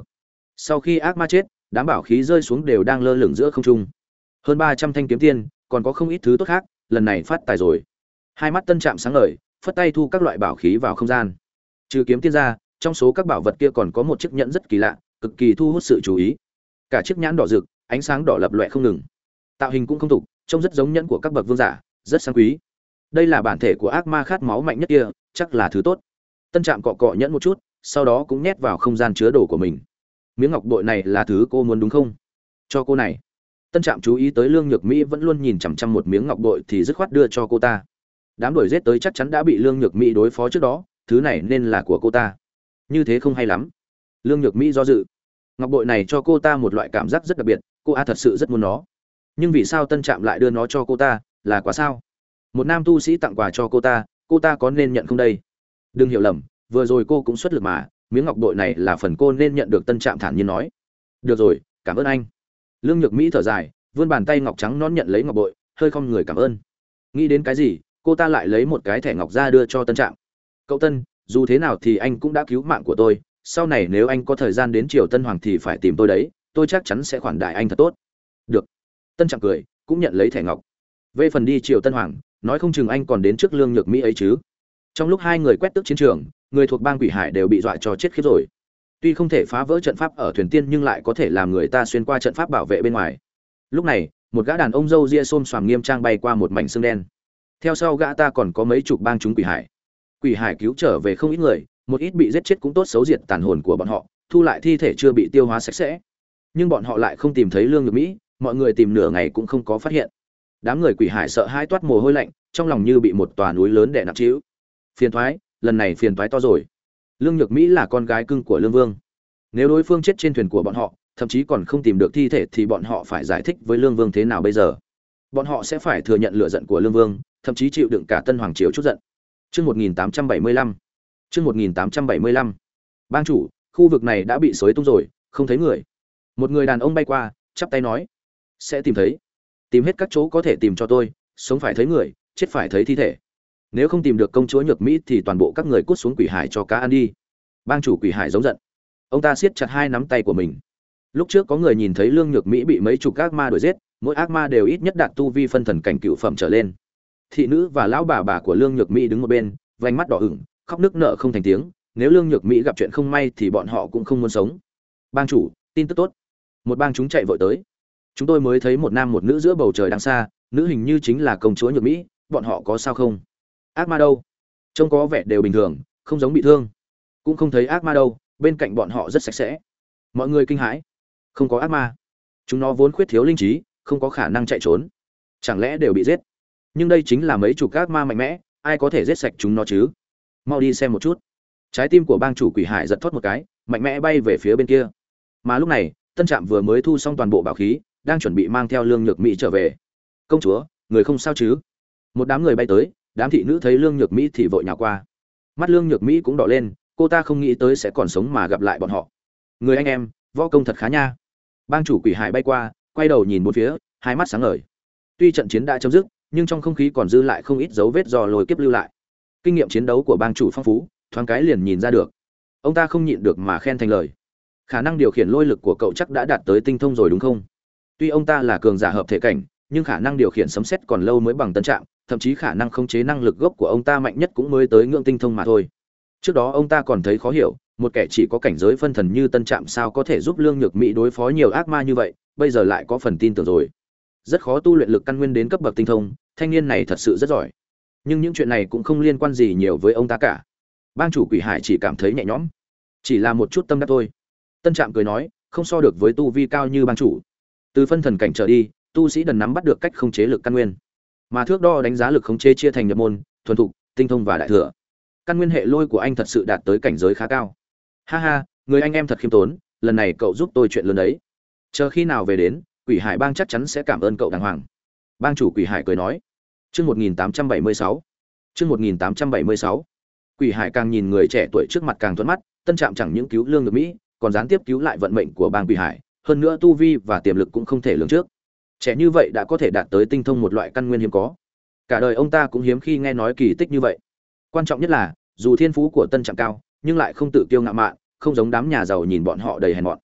Sau khi ác ma chết đám bảo khí rơi xuống đều đang lơ lửng giữa không trung. Hơn ba trăm thanh kiếm tiên, còn có không ít thứ tốt khác, lần này phát tài rồi. Hai mắt tân trạm sáng ngời, phất tay thu các loại bảo khí vào không gian. Trừ kiếm tiên ra, trong số các bảo vật kia còn có một chiếc nhẫn rất kỳ lạ, cực kỳ thu hút sự chú ý. Cả chiếc nhãn đỏ rực, ánh sáng đỏ lập loẹ không ngừng. Tạo hình cũng không tục, trông rất giống nhẫn của các bậc vương giả, rất sang quý. Đây là bản thể của ác ma khát máu mạnh nhất kia, chắc là thứ tốt. Tân trạm cọ cọ nhẫn một chút, sau đó cũng nhét vào không gian chứa đồ của mình miếng ngọc bội này là thứ cô muốn đúng không? Cho cô này. Tân trạm chú ý tới lương nhược mỹ vẫn luôn nhìn chằm chằm một miếng ngọc bội thì dứt khoát đưa cho cô ta. Đám đuổi giết tới chắc chắn đã bị lương nhược mỹ đối phó trước đó, thứ này nên là của cô ta. Như thế không hay lắm. Lương nhược mỹ do dự. Ngọc bội này cho cô ta một loại cảm giác rất đặc biệt, cô a thật sự rất muốn nó. Nhưng vì sao tân trạm lại đưa nó cho cô ta, là quá sao? Một nam tu sĩ tặng quà cho cô ta cô ta có nên nhận không đây? Đừng hiểu lầm, vừa rồi cô cũng xuất lực mà miếng ngọc bội này là phần cô nên nhận được tân trạm thản nhiên nói. Được rồi, cảm ơn anh. Lương nhược mỹ thở dài, vươn bàn tay ngọc trắng non nhận lấy ngọc bội, hơi không người cảm ơn. Nghĩ đến cái gì, cô ta lại lấy một cái thẻ ngọc ra đưa cho tân trạm. Cậu tân, dù thế nào thì anh cũng đã cứu mạng của tôi, sau này nếu anh có thời gian đến triều tân hoàng thì phải tìm tôi đấy, tôi chắc chắn sẽ khoản đại anh thật tốt. Được. Tân trạm cười, cũng nhận lấy thẻ ngọc. Về phần đi triều tân hoàng, nói không chừng anh còn đến trước lương nhược mỹ ấy chứ. Trong lúc hai người quét tước chiến trường người thuộc bang quỷ hải đều bị dọa cho chết khiếp rồi. Tuy không thể phá vỡ trận pháp ở thuyền tiên nhưng lại có thể làm người ta xuyên qua trận pháp bảo vệ bên ngoài. Lúc này, một gã đàn ông râu ria xôm xoàm nghiêm trang bay qua một mảnh xương đen. Theo sau gã ta còn có mấy chục bang chúng quỷ hải. Quỷ hải cứu trở về không ít người, một ít bị giết chết cũng tốt xấu diệt tàn hồn của bọn họ, thu lại thi thể chưa bị tiêu hóa sạch sẽ. Nhưng bọn họ lại không tìm thấy lương nhược mỹ, mọi người tìm nửa ngày cũng không có phát hiện. Đám người quỷ hải sợ hai toát mồ hôi lạnh, trong lòng như bị một tòa núi lớn đè nặng trĩu phiền thoái lần này phiền toái to rồi lương nhược mỹ là con gái cưng của lương vương nếu đối phương chết trên thuyền của bọn họ thậm chí còn không tìm được thi thể thì bọn họ phải giải thích với lương vương thế nào bây giờ bọn họ sẽ phải thừa nhận lựa giận của lương vương thậm chí chịu đựng cả tân hoàng triều chút giận Chương 1875. Chương 1875. Bang chủ, khu vực này đã bị xối tung rồi, không thấy người. Một người đàn ông bay qua, chắp tay nói: "Sẽ tìm thấy. Tìm hết các chỗ có thể tìm cho tôi, sống phải thấy người, chết phải thấy thi thể. Nếu không tìm được công chúa Nhược Mỹ thì toàn bộ các người cút xuống quỷ hải cho cá ăn đi." Bang chủ quỷ hải giống giận. Ông ta siết chặt hai nắm tay của mình. Lúc trước có người nhìn thấy Lương Nhược Mỹ bị mấy chục ác ma đuổi giết, mỗi ác ma đều ít nhất đạt tu vi phân thần cảnh cựu phẩm trở lên thị nữ và lão bà bà của lương nhược mỹ đứng một bên vành mắt đỏ ửng khóc nước nợ không thành tiếng nếu lương nhược mỹ gặp chuyện không may thì bọn họ cũng không muốn sống bang chủ tin tức tốt một bang chúng chạy vội tới chúng tôi mới thấy một nam một nữ giữa bầu trời đằng xa nữ hình như chính là công chúa nhược mỹ bọn họ có sao không ác ma đâu? Trông có vẻ đều bình thường, không giống bị thương. Cũng không thấy ác ma đâu, bên cạnh bọn họ rất sạch sẽ. Mọi người kinh hãi. Không có ác ma. Chúng nó vốn khuyết thiếu linh trí, không có khả năng chạy trốn. Chẳng lẽ đều bị giết? Nhưng đây chính là mấy chục ác ma mạnh mẽ, ai có thể giết sạch chúng nó chứ? Mau đi xem một chút. Trái tim của bang chủ quỷ hải giật thoát một cái, mạnh mẽ bay về phía bên kia. Mà lúc này, tân trạm vừa mới thu xong toàn bộ bảo khí, đang chuẩn bị mang theo lương nhược mỹ trở về. Công chúa, người không sao chứ? Một đám người bay tới đám thị nữ thấy lương nhược mỹ thì vội nhào qua. Mắt lương nhược mỹ cũng đỏ lên, cô ta không nghĩ tới sẽ còn sống mà gặp lại bọn họ. Người anh em, võ công thật khá nha. Bang chủ quỷ hải bay qua, quay đầu nhìn một phía, hai mắt sáng ngời. Tuy trận chiến đã chấm dứt, nhưng trong không khí còn dư lại không ít dấu vết do lôi kiếp lưu lại. Kinh nghiệm chiến đấu của bang chủ phong phú, thoáng cái liền nhìn ra được. Ông ta không nhịn được mà khen thành lời. Khả năng điều khiển lôi lực của cậu chắc đã đạt tới tinh thông rồi đúng không? Tuy ông ta là cường giả hợp thể cảnh, nhưng khả năng điều khiển sấm xét còn lâu mới bằng tân trạng thậm chí khả năng khống chế năng lực gốc của ông ta mạnh nhất cũng mới tới ngưỡng tinh thông mà thôi. Trước đó ông ta còn thấy khó hiểu, một kẻ chỉ có cảnh giới phân thần như tân trạm sao có thể giúp lương nhược mỹ đối phó nhiều ác ma như vậy, bây giờ lại có phần tin tưởng rồi. Rất khó tu luyện lực căn nguyên đến cấp bậc tinh thông, thanh niên này thật sự rất giỏi. Nhưng những chuyện này cũng không liên quan gì nhiều với ông ta cả. Bang chủ quỷ hải chỉ cảm thấy nhẹ nhõm. Chỉ là một chút tâm đắc thôi. Tân trạm cười nói, không so được với tu vi cao như bang chủ. Từ phân thần cảnh trở đi, tu sĩ đần nắm bắt được cách khống chế lực căn nguyên mà thước đo đánh giá lực khống chế chia thành nhập môn, thuần thục, tinh thông và đại thừa. Căn nguyên hệ lôi của anh thật sự đạt tới cảnh giới khá cao. Ha ha, người anh em thật khiêm tốn, lần này cậu giúp tôi chuyện lớn đấy. Chờ khi nào về đến, quỷ hải bang chắc chắn sẽ cảm ơn cậu đàng hoàng. Bang chủ quỷ hải cười nói. Chương một nghìn tám trăm bảy mươi sáu. Chương một nghìn tám trăm bảy mươi sáu. Quỷ hải càng nhìn người trẻ tuổi trước mặt càng thuận mắt, tân trạm chẳng những cứu lương được mỹ, còn gián tiếp cứu lại vận mệnh của bang quỷ hải, hơn nữa tu vi và tiềm lực cũng không thể lường trước trẻ như vậy đã có thể đạt tới tinh thông một loại căn nguyên hiếm có. Cả đời ông ta cũng hiếm khi nghe nói kỳ tích như vậy. Quan trọng nhất là, dù thiên phú của tân trạm cao, nhưng lại không tự kiêu ngạo mạn, không giống đám nhà giàu nhìn bọn họ đầy hèn mọn.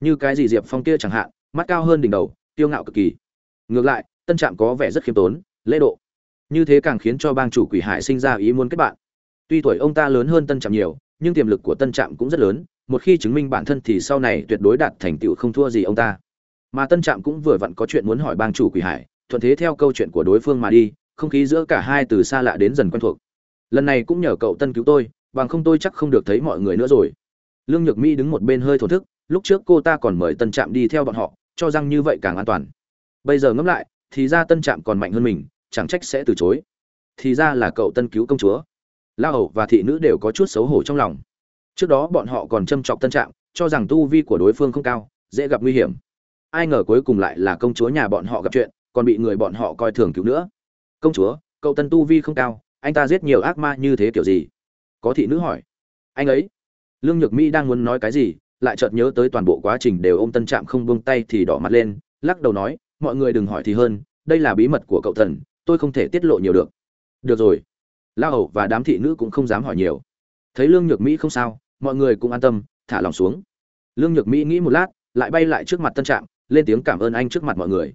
Như cái gì diệp phong kia chẳng hạn, mắt cao hơn đỉnh đầu, kiêu ngạo cực kỳ. Ngược lại, tân trạm có vẻ rất khiêm tốn, lễ độ. Như thế càng khiến cho bang chủ quỷ hải sinh ra ý muốn kết bạn. Tuy tuổi ông ta lớn hơn tân trạm nhiều, nhưng tiềm lực của tân trạm cũng rất lớn, một khi chứng minh bản thân thì sau này tuyệt đối đạt thành tựu không thua gì ông ta mà tân trạm cũng vừa vặn có chuyện muốn hỏi bang chủ quỷ hải, thuận thế theo câu chuyện của đối phương mà đi, không khí giữa cả hai từ xa lạ đến dần quen thuộc. Lần này cũng nhờ cậu tân cứu tôi, bằng không tôi chắc không được thấy mọi người nữa rồi. Lương nhược mỹ đứng một bên hơi thổ thức, lúc trước cô ta còn mời tân trạm đi theo bọn họ, cho rằng như vậy càng an toàn. Bây giờ ngẫm lại, thì ra tân trạm còn mạnh hơn mình, chẳng trách sẽ từ chối. Thì ra là cậu tân cứu công chúa. La hầu và thị nữ đều có chút xấu hổ trong lòng. Trước đó bọn họ còn châm chọc tân trạm, cho rằng tu vi của đối phương không cao, dễ gặp nguy hiểm ai ngờ cuối cùng lại là công chúa nhà bọn họ gặp chuyện, còn bị người bọn họ coi thường cứu nữa. Công chúa, cậu tân tu vi không cao, anh ta giết nhiều ác ma như thế kiểu gì? Có thị nữ hỏi. Anh ấy, lương nhược mỹ đang muốn nói cái gì, lại chợt nhớ tới toàn bộ quá trình đều ôm tân trạm không buông tay thì đỏ mặt lên, lắc đầu nói, mọi người đừng hỏi thì hơn, đây là bí mật của cậu thần, tôi không thể tiết lộ nhiều được. Được rồi. La hầu và đám thị nữ cũng không dám hỏi nhiều. Thấy lương nhược mỹ không sao, mọi người cũng an tâm, thả lòng xuống. Lương nhược mỹ nghĩ một lát, lại bay lại trước mặt tân trạm lên tiếng cảm ơn anh trước mặt mọi người.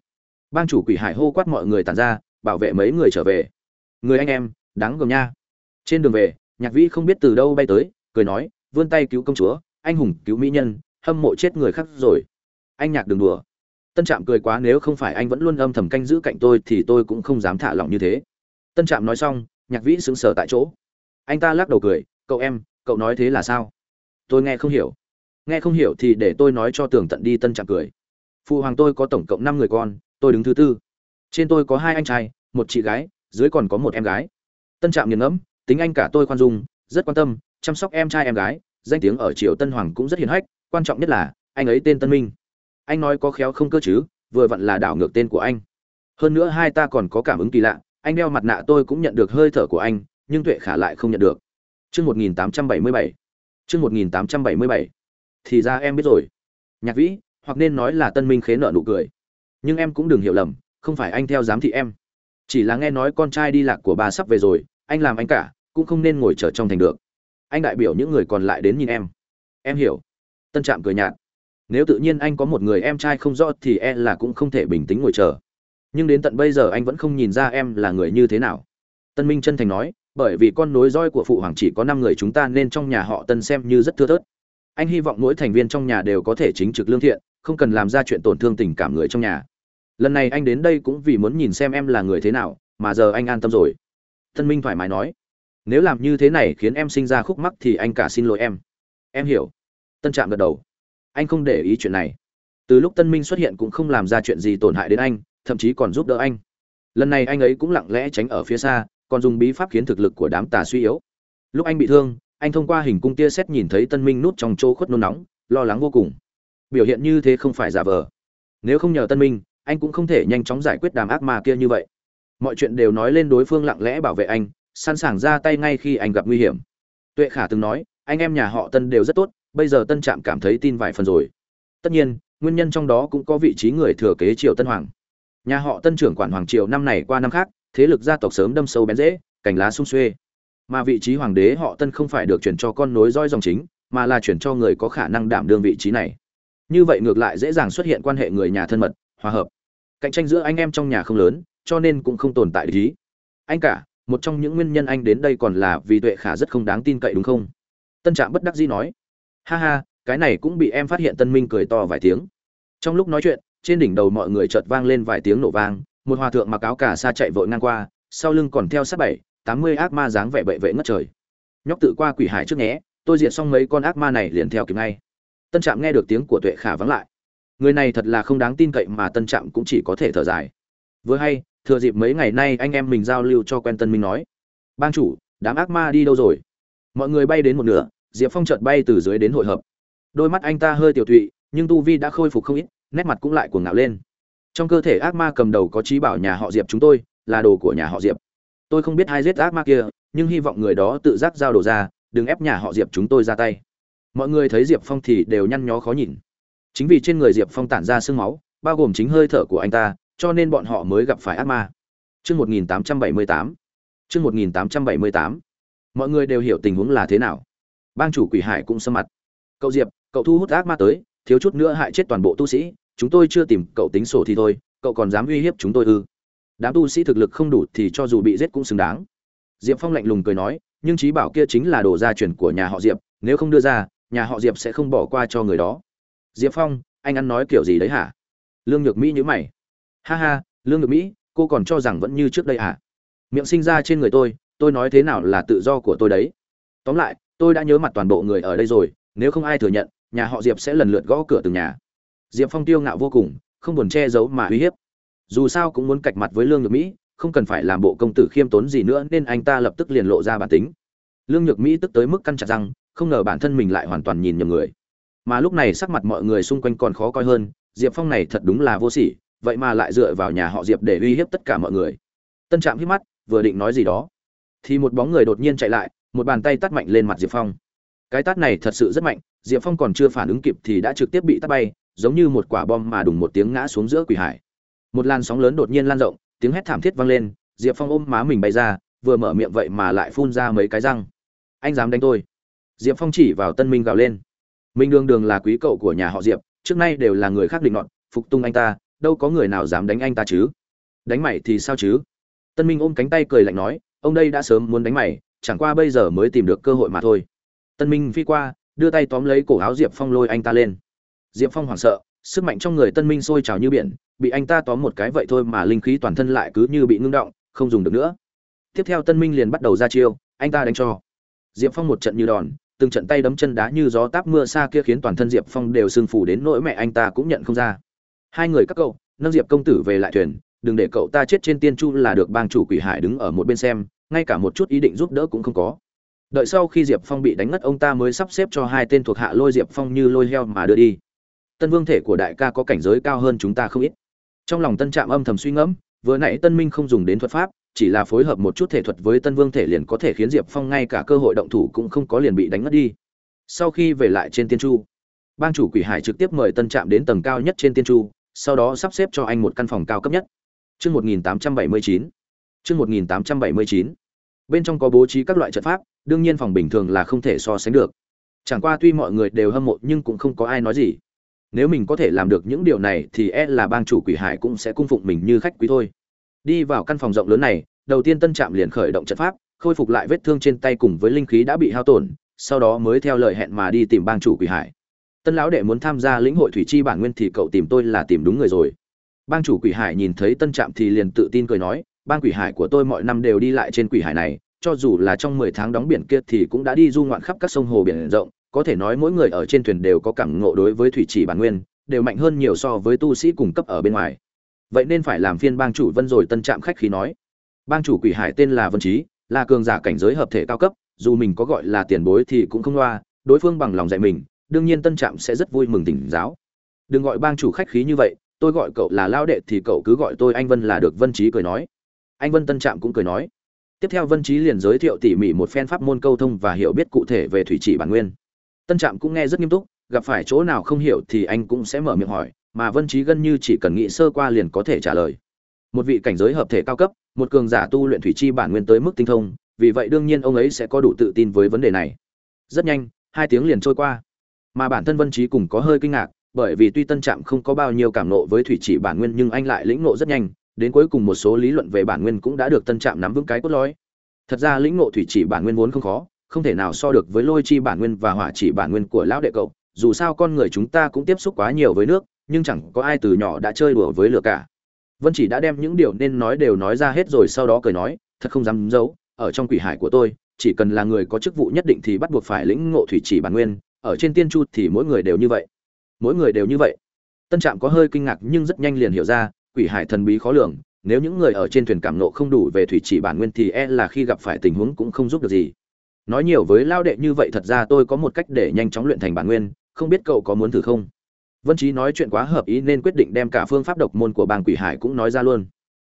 Bang chủ quỷ hải hô quát mọi người tàn ra, bảo vệ mấy người trở về. Người anh em, đáng gầm nha. Trên đường về, nhạc vĩ không biết từ đâu bay tới, cười nói, vươn tay cứu công chúa, anh hùng cứu mỹ nhân, hâm mộ chết người khác rồi. Anh nhạc đừng đùa. Tân trạm cười quá nếu không phải anh vẫn luôn âm thầm canh giữ cạnh tôi thì tôi cũng không dám thả lỏng như thế. Tân trạm nói xong, nhạc vĩ sững sờ tại chỗ. Anh ta lắc đầu cười, cậu em, cậu nói thế là sao? Tôi nghe không hiểu. Nghe không hiểu thì để tôi nói cho tường tận đi, tân trạm cười phụ hoàng tôi có tổng cộng năm người con, tôi đứng thứ tư. Trên tôi có hai anh trai, một chị gái, dưới còn có một em gái. Tân trạm nghiền ngẫm, tính anh cả tôi khoan dung, rất quan tâm, chăm sóc em trai em gái, danh tiếng ở triều tân hoàng cũng rất hiền hách, quan trọng nhất là, anh ấy tên tân minh. Anh nói có khéo không cơ chứ, vừa vặn là đảo ngược tên của anh. Hơn nữa hai ta còn có cảm ứng kỳ lạ, anh đeo mặt nạ tôi cũng nhận được hơi thở của anh, nhưng tuệ khả lại không nhận được. Chương một nghìn tám trăm bảy mươi bảy. Chương một nghìn tám trăm bảy mươi bảy. Thì ra em biết rồi. Nhạc vĩ hoặc nên nói là tân minh khế nợ nụ cười. Nhưng em cũng đừng hiểu lầm, không phải anh theo giám thị em. Chỉ là nghe nói con trai đi lạc của bà sắp về rồi, anh làm anh cả, cũng không nên ngồi chờ trong thành được. Anh đại biểu những người còn lại đến nhìn em. Em hiểu. Tân trạm cười nhạt. Nếu tự nhiên anh có một người em trai không rõ thì e là cũng không thể bình tĩnh ngồi chờ. Nhưng đến tận bây giờ anh vẫn không nhìn ra em là người như thế nào. Tân minh chân thành nói, bởi vì con nối roi của phụ hoàng chỉ có năm người chúng ta nên trong nhà họ tân xem như rất thưa thớt. Anh hy vọng mỗi thành viên trong nhà đều có thể chính trực lương thiện không cần làm ra chuyện tổn thương tình cảm người trong nhà. Lần này anh đến đây cũng vì muốn nhìn xem em là người thế nào, mà giờ anh an tâm rồi. Tân minh thoải mái nói, nếu làm như thế này khiến em sinh ra khúc mắc thì anh cả xin lỗi em. Em hiểu. Tân trạm gật đầu. Anh không để ý chuyện này. Từ lúc tân minh xuất hiện cũng không làm ra chuyện gì tổn hại đến anh, thậm chí còn giúp đỡ anh. Lần này anh ấy cũng lặng lẽ tránh ở phía xa, còn dùng bí pháp khiến thực lực của đám tà suy yếu. Lúc anh bị thương, anh thông qua hình cung tia xét nhìn thấy tân minh nút trong chỗ khuất nôn nóng, lo lắng vô cùng biểu hiện như thế không phải giả vờ. Nếu không nhờ tân minh, anh cũng không thể nhanh chóng giải quyết đám ác ma kia như vậy. Mọi chuyện đều nói lên đối phương lặng lẽ bảo vệ anh, sẵn sàng ra tay ngay khi anh gặp nguy hiểm. Tuệ khả từng nói, anh em nhà họ tân đều rất tốt, bây giờ tân trạm cảm thấy tin vài phần rồi. Tất nhiên, nguyên nhân trong đó cũng có vị trí người thừa kế triều tân hoàng. Nhà họ tân trưởng quản hoàng triều năm này qua năm khác, thế lực gia tộc sớm đâm sâu bén rễ cành lá sung xuê. Mà vị trí hoàng đế họ tân không phải được chuyển cho con nối roi dòng chính, mà là chuyển cho người có khả năng đảm đương vị trí này như vậy ngược lại dễ dàng xuất hiện quan hệ người nhà thân mật, hòa hợp. Cạnh tranh giữa anh em trong nhà không lớn, cho nên cũng không tồn tại lý. Anh cả, một trong những nguyên nhân anh đến đây còn là vì tuệ khả rất không đáng tin cậy đúng không? Tân trạm bất đắc dĩ nói. Ha ha, cái này cũng bị em phát hiện tân minh cười to vài tiếng. Trong lúc nói chuyện, trên đỉnh đầu mọi người chợt vang lên vài tiếng nổ vang, một hòa thượng mặc áo cà sa chạy vội ngang qua, sau lưng còn theo sát bảy, tám mươi ác ma dáng vẻ bệ vệ ngất trời. Nhóc tự qua quỷ hải trước nhé, tôi diệt xong mấy con ác ma này liền theo kịp ngay tân trạm nghe được tiếng của tuệ khả vắng lại. Người này thật là không đáng tin cậy mà tân trạm cũng chỉ có thể thở dài. Vừa hay, thừa dịp mấy ngày nay anh em mình giao lưu cho quen tân minh nói. Bang chủ, đám ác ma đi đâu rồi? Mọi người bay đến một nửa, diệp phong chợt bay từ dưới đến hội hợp. Đôi mắt anh ta hơi tiểu thụy nhưng tu vi đã khôi phục không ít, nét mặt cũng lại cuồng ngạo lên. Trong cơ thể ác ma cầm đầu có trí bảo nhà họ diệp chúng tôi, là đồ của nhà họ diệp. Tôi không biết ai giết ác ma kia, nhưng hy vọng người đó tự giác giao đồ ra, đừng ép nhà họ diệp chúng tôi ra tay mọi người thấy diệp phong thì đều nhăn nhó khó nhìn chính vì trên người diệp phong tản ra sương máu bao gồm chính hơi thở của anh ta cho nên bọn họ mới gặp phải ác ma Chương 1878. Chương 1878. Mọi người đều hiểu tình huống là thế nào. Bang chủ Quỷ Hải cũng sơ mặt. Cậu Diệp, cậu thu hút ác ma tới, thiếu chút nữa hại chết toàn bộ tu sĩ, chúng tôi chưa tìm cậu tính sổ thì thôi, cậu còn dám uy hiếp chúng tôi ư? Đám tu sĩ thực lực không đủ thì cho dù bị giết cũng xứng đáng. Diệp Phong lạnh lùng cười nói, nhưng trí bảo kia chính là đồ gia truyền của nhà họ Diệp, nếu không đưa ra, nhà họ Diệp sẽ không bỏ qua cho người đó. Diệp Phong, anh ăn nói kiểu gì đấy hả? Lương Nhược Mỹ nhữ mày. Ha ha, Lương Nhược Mỹ, cô còn cho rằng vẫn như trước đây à? Miệng sinh ra trên người tôi, tôi nói thế nào là tự do của tôi đấy. Tóm lại, tôi đã nhớ mặt toàn bộ người ở đây rồi, nếu không ai thừa nhận, nhà họ Diệp sẽ lần lượt gõ cửa từng nhà. Diệp Phong tiêu ngạo vô cùng, không buồn che giấu mà uy hiếp. Dù sao cũng muốn cạch mặt với Lương Nhược Mỹ, không cần phải làm bộ công tử khiêm tốn gì nữa nên anh ta lập tức liền lộ ra bản tính. Lương Nhược Mỹ tức tới mức căn chặt rằng không ngờ bản thân mình lại hoàn toàn nhìn nhầm người. Mà lúc này sắc mặt mọi người xung quanh còn khó coi hơn, Diệp Phong này thật đúng là vô sỉ, vậy mà lại dựa vào nhà họ Diệp để uy hiếp tất cả mọi người. Tân Trạm hít mắt, vừa định nói gì đó, thì một bóng người đột nhiên chạy lại, một bàn tay tát mạnh lên mặt Diệp Phong. Cái tát này thật sự rất mạnh, Diệp Phong còn chưa phản ứng kịp thì đã trực tiếp bị tát bay, giống như một quả bom mà đùng một tiếng ngã xuống giữa quỷ hải. Một làn sóng lớn đột nhiên lan rộng, tiếng hét thảm thiết vang lên, Diệp Phong ôm má mình bay ra, vừa mở miệng vậy mà lại phun ra mấy cái răng. Anh dám đánh tôi? Diệp Phong chỉ vào Tân Minh gào lên. Minh Đường Đường là quý cậu của nhà họ Diệp, trước nay đều là người khác định nọt, phục tung anh ta, đâu có người nào dám đánh anh ta chứ? Đánh mày thì sao chứ? Tân Minh ôm cánh tay cười lạnh nói, ông đây đã sớm muốn đánh mày, chẳng qua bây giờ mới tìm được cơ hội mà thôi. Tân Minh phi qua, đưa tay tóm lấy cổ áo Diệp Phong lôi anh ta lên. Diệp Phong hoảng sợ, sức mạnh trong người Tân Minh sôi trào như biển, bị anh ta tóm một cái vậy thôi mà linh khí toàn thân lại cứ như bị ngưng động, không dùng được nữa. Tiếp theo Tân Minh liền bắt đầu ra chiêu, anh ta đánh cho. Diệp Phong một trận như đòn, từng trận tay đấm chân đá như gió táp mưa xa kia khiến toàn thân Diệp Phong đều sưng phù đến nỗi mẹ anh ta cũng nhận không ra. Hai người các cậu, nâng Diệp công tử về lại thuyền, đừng để cậu ta chết trên tiên chu là được bang chủ quỷ hải đứng ở một bên xem, ngay cả một chút ý định giúp đỡ cũng không có. Đợi sau khi Diệp Phong bị đánh ngất ông ta mới sắp xếp cho hai tên thuộc hạ lôi Diệp Phong như lôi heo mà đưa đi. Tân Vương thể của đại ca có cảnh giới cao hơn chúng ta không ít. Trong lòng Tân Trạm âm thầm suy ngẫm, vừa nãy Tân Minh không dùng đến thuật pháp, chỉ là phối hợp một chút thể thuật với Tân Vương thể liền có thể khiến Diệp Phong ngay cả cơ hội động thủ cũng không có liền bị đánh ngất đi. Sau khi về lại trên Tiên Chu, bang chủ Quỷ Hải trực tiếp mời Tân Trạm đến tầng cao nhất trên Tiên Chu, sau đó sắp xếp cho anh một căn phòng cao cấp nhất. Chương 1879. Chương 1879. Bên trong có bố trí các loại trận pháp, đương nhiên phòng bình thường là không thể so sánh được. Chẳng qua tuy mọi người đều hâm mộ nhưng cũng không có ai nói gì. Nếu mình có thể làm được những điều này thì e là bang chủ Quỷ Hải cũng sẽ cung phụng mình như khách quý thôi. Đi vào căn phòng rộng lớn này, đầu tiên Tân Trạm liền khởi động trận pháp, khôi phục lại vết thương trên tay cùng với linh khí đã bị hao tổn, sau đó mới theo lời hẹn mà đi tìm bang chủ Quỷ Hải. Tân lão đệ muốn tham gia lĩnh hội thủy chi bản nguyên thì cậu tìm tôi là tìm đúng người rồi. Bang chủ Quỷ Hải nhìn thấy Tân Trạm thì liền tự tin cười nói, bang Quỷ Hải của tôi mọi năm đều đi lại trên Quỷ Hải này, cho dù là trong 10 tháng đóng biển kia thì cũng đã đi du ngoạn khắp các sông hồ biển rộng, có thể nói mỗi người ở trên thuyền đều có cảm ngộ đối với thủy chỉ bản nguyên, đều mạnh hơn nhiều so với tu sĩ cùng cấp ở bên ngoài vậy nên phải làm phiên bang chủ vân rồi tân trạm khách khí nói. Bang chủ quỷ hải tên là vân trí, là cường giả cảnh giới hợp thể cao cấp, dù mình có gọi là tiền bối thì cũng không loa, đối phương bằng lòng dạy mình, đương nhiên tân trạm sẽ rất vui mừng tỉnh giáo. Đừng gọi bang chủ khách khí như vậy, tôi gọi cậu là lao đệ thì cậu cứ gọi tôi anh vân là được, vân trí cười nói. Anh vân tân trạm cũng cười nói. Tiếp theo vân trí liền giới thiệu tỉ mỉ một phen pháp môn câu thông và hiểu biết cụ thể về thủy chỉ bản nguyên. Tân trạm cũng nghe rất nghiêm túc, gặp phải chỗ nào không hiểu thì anh cũng sẽ mở miệng hỏi mà Vân chí gần như chỉ cần nghĩ sơ qua liền có thể trả lời. Một vị cảnh giới hợp thể cao cấp, một cường giả tu luyện thủy chi bản nguyên tới mức tinh thông, vì vậy đương nhiên ông ấy sẽ có đủ tự tin với vấn đề này. Rất nhanh, hai tiếng liền trôi qua. Mà bản thân Vân chí cùng có hơi kinh ngạc, bởi vì tuy Tân Trạm không có bao nhiêu cảm nộ với thủy chỉ bản nguyên nhưng anh lại lĩnh ngộ rất nhanh, đến cuối cùng một số lý luận về bản nguyên cũng đã được Tân Trạm nắm vững cái cốt lõi. Thật ra lĩnh ngộ thủy chỉ bản nguyên vốn không khó, không thể nào so được với lôi chi bản nguyên và hỏa chỉ bản nguyên của lão đệ cậu, dù sao con người chúng ta cũng tiếp xúc quá nhiều với nước, nhưng chẳng có ai từ nhỏ đã chơi đùa với lửa cả. Vân chỉ đã đem những điều nên nói đều nói ra hết rồi sau đó cười nói, thật không dám giấu, ở trong quỷ hải của tôi, chỉ cần là người có chức vụ nhất định thì bắt buộc phải lĩnh ngộ thủy chỉ bản nguyên, ở trên tiên chu thì mỗi người đều như vậy. Mỗi người đều như vậy. Tân trạm có hơi kinh ngạc nhưng rất nhanh liền hiểu ra, quỷ hải thần bí khó lường, nếu những người ở trên thuyền cảm nộ không đủ về thủy chỉ bản nguyên thì e là khi gặp phải tình huống cũng không giúp được gì. Nói nhiều với lao đệ như vậy thật ra tôi có một cách để nhanh chóng luyện thành bản nguyên, không biết cậu có muốn thử không? Vân Chí nói chuyện quá hợp ý nên quyết định đem cả phương pháp độc môn của bang quỷ hải cũng nói ra luôn.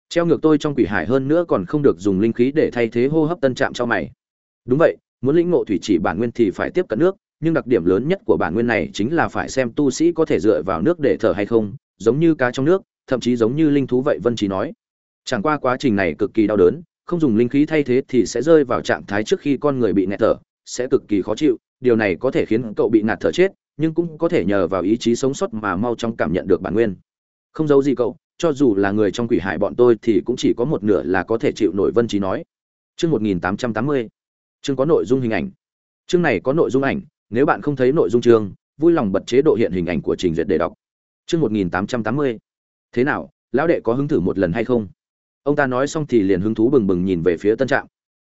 treo ngược tôi trong quỷ hải hơn nữa còn không được dùng linh khí để thay thế hô hấp tân trạm cho mày đúng vậy, muốn lĩnh ngộ thủy chỉ bản nguyên thì phải tiếp cận nước, nhưng đặc điểm lớn nhất của bản nguyên này chính là phải xem tu sĩ có thể dựa vào nước để thở hay không, giống như cá trong nước, thậm chí giống như linh thú vậy, vân Chí nói chẳng qua quá trình này cực kỳ đau đớn, không dùng linh khí thay thế thì sẽ rơi vào trạng thái trước khi con người bị nghẹt thở, sẽ cực kỳ khó chịu, điều này có thể khiến cậu bị ngạt thở chết nhưng cũng có thể nhờ vào ý chí sống sót mà mau chóng cảm nhận được bản nguyên. Không giấu gì cậu, cho dù là người trong quỷ hải bọn tôi thì cũng chỉ có một nửa là có thể chịu nổi vân trí nói. Chương một nghìn tám trăm tám mươi. Chương có nội dung hình ảnh. Chương này có nội dung ảnh, nếu bạn không thấy nội dung chương, vui lòng bật chế độ hiện hình ảnh của trình duyệt để đọc. Chương một nghìn tám trăm tám mươi. Thế nào, lão đệ có hứng thử một lần hay không? Ông ta nói xong thì liền hứng thú bừng bừng nhìn về phía tân trạm.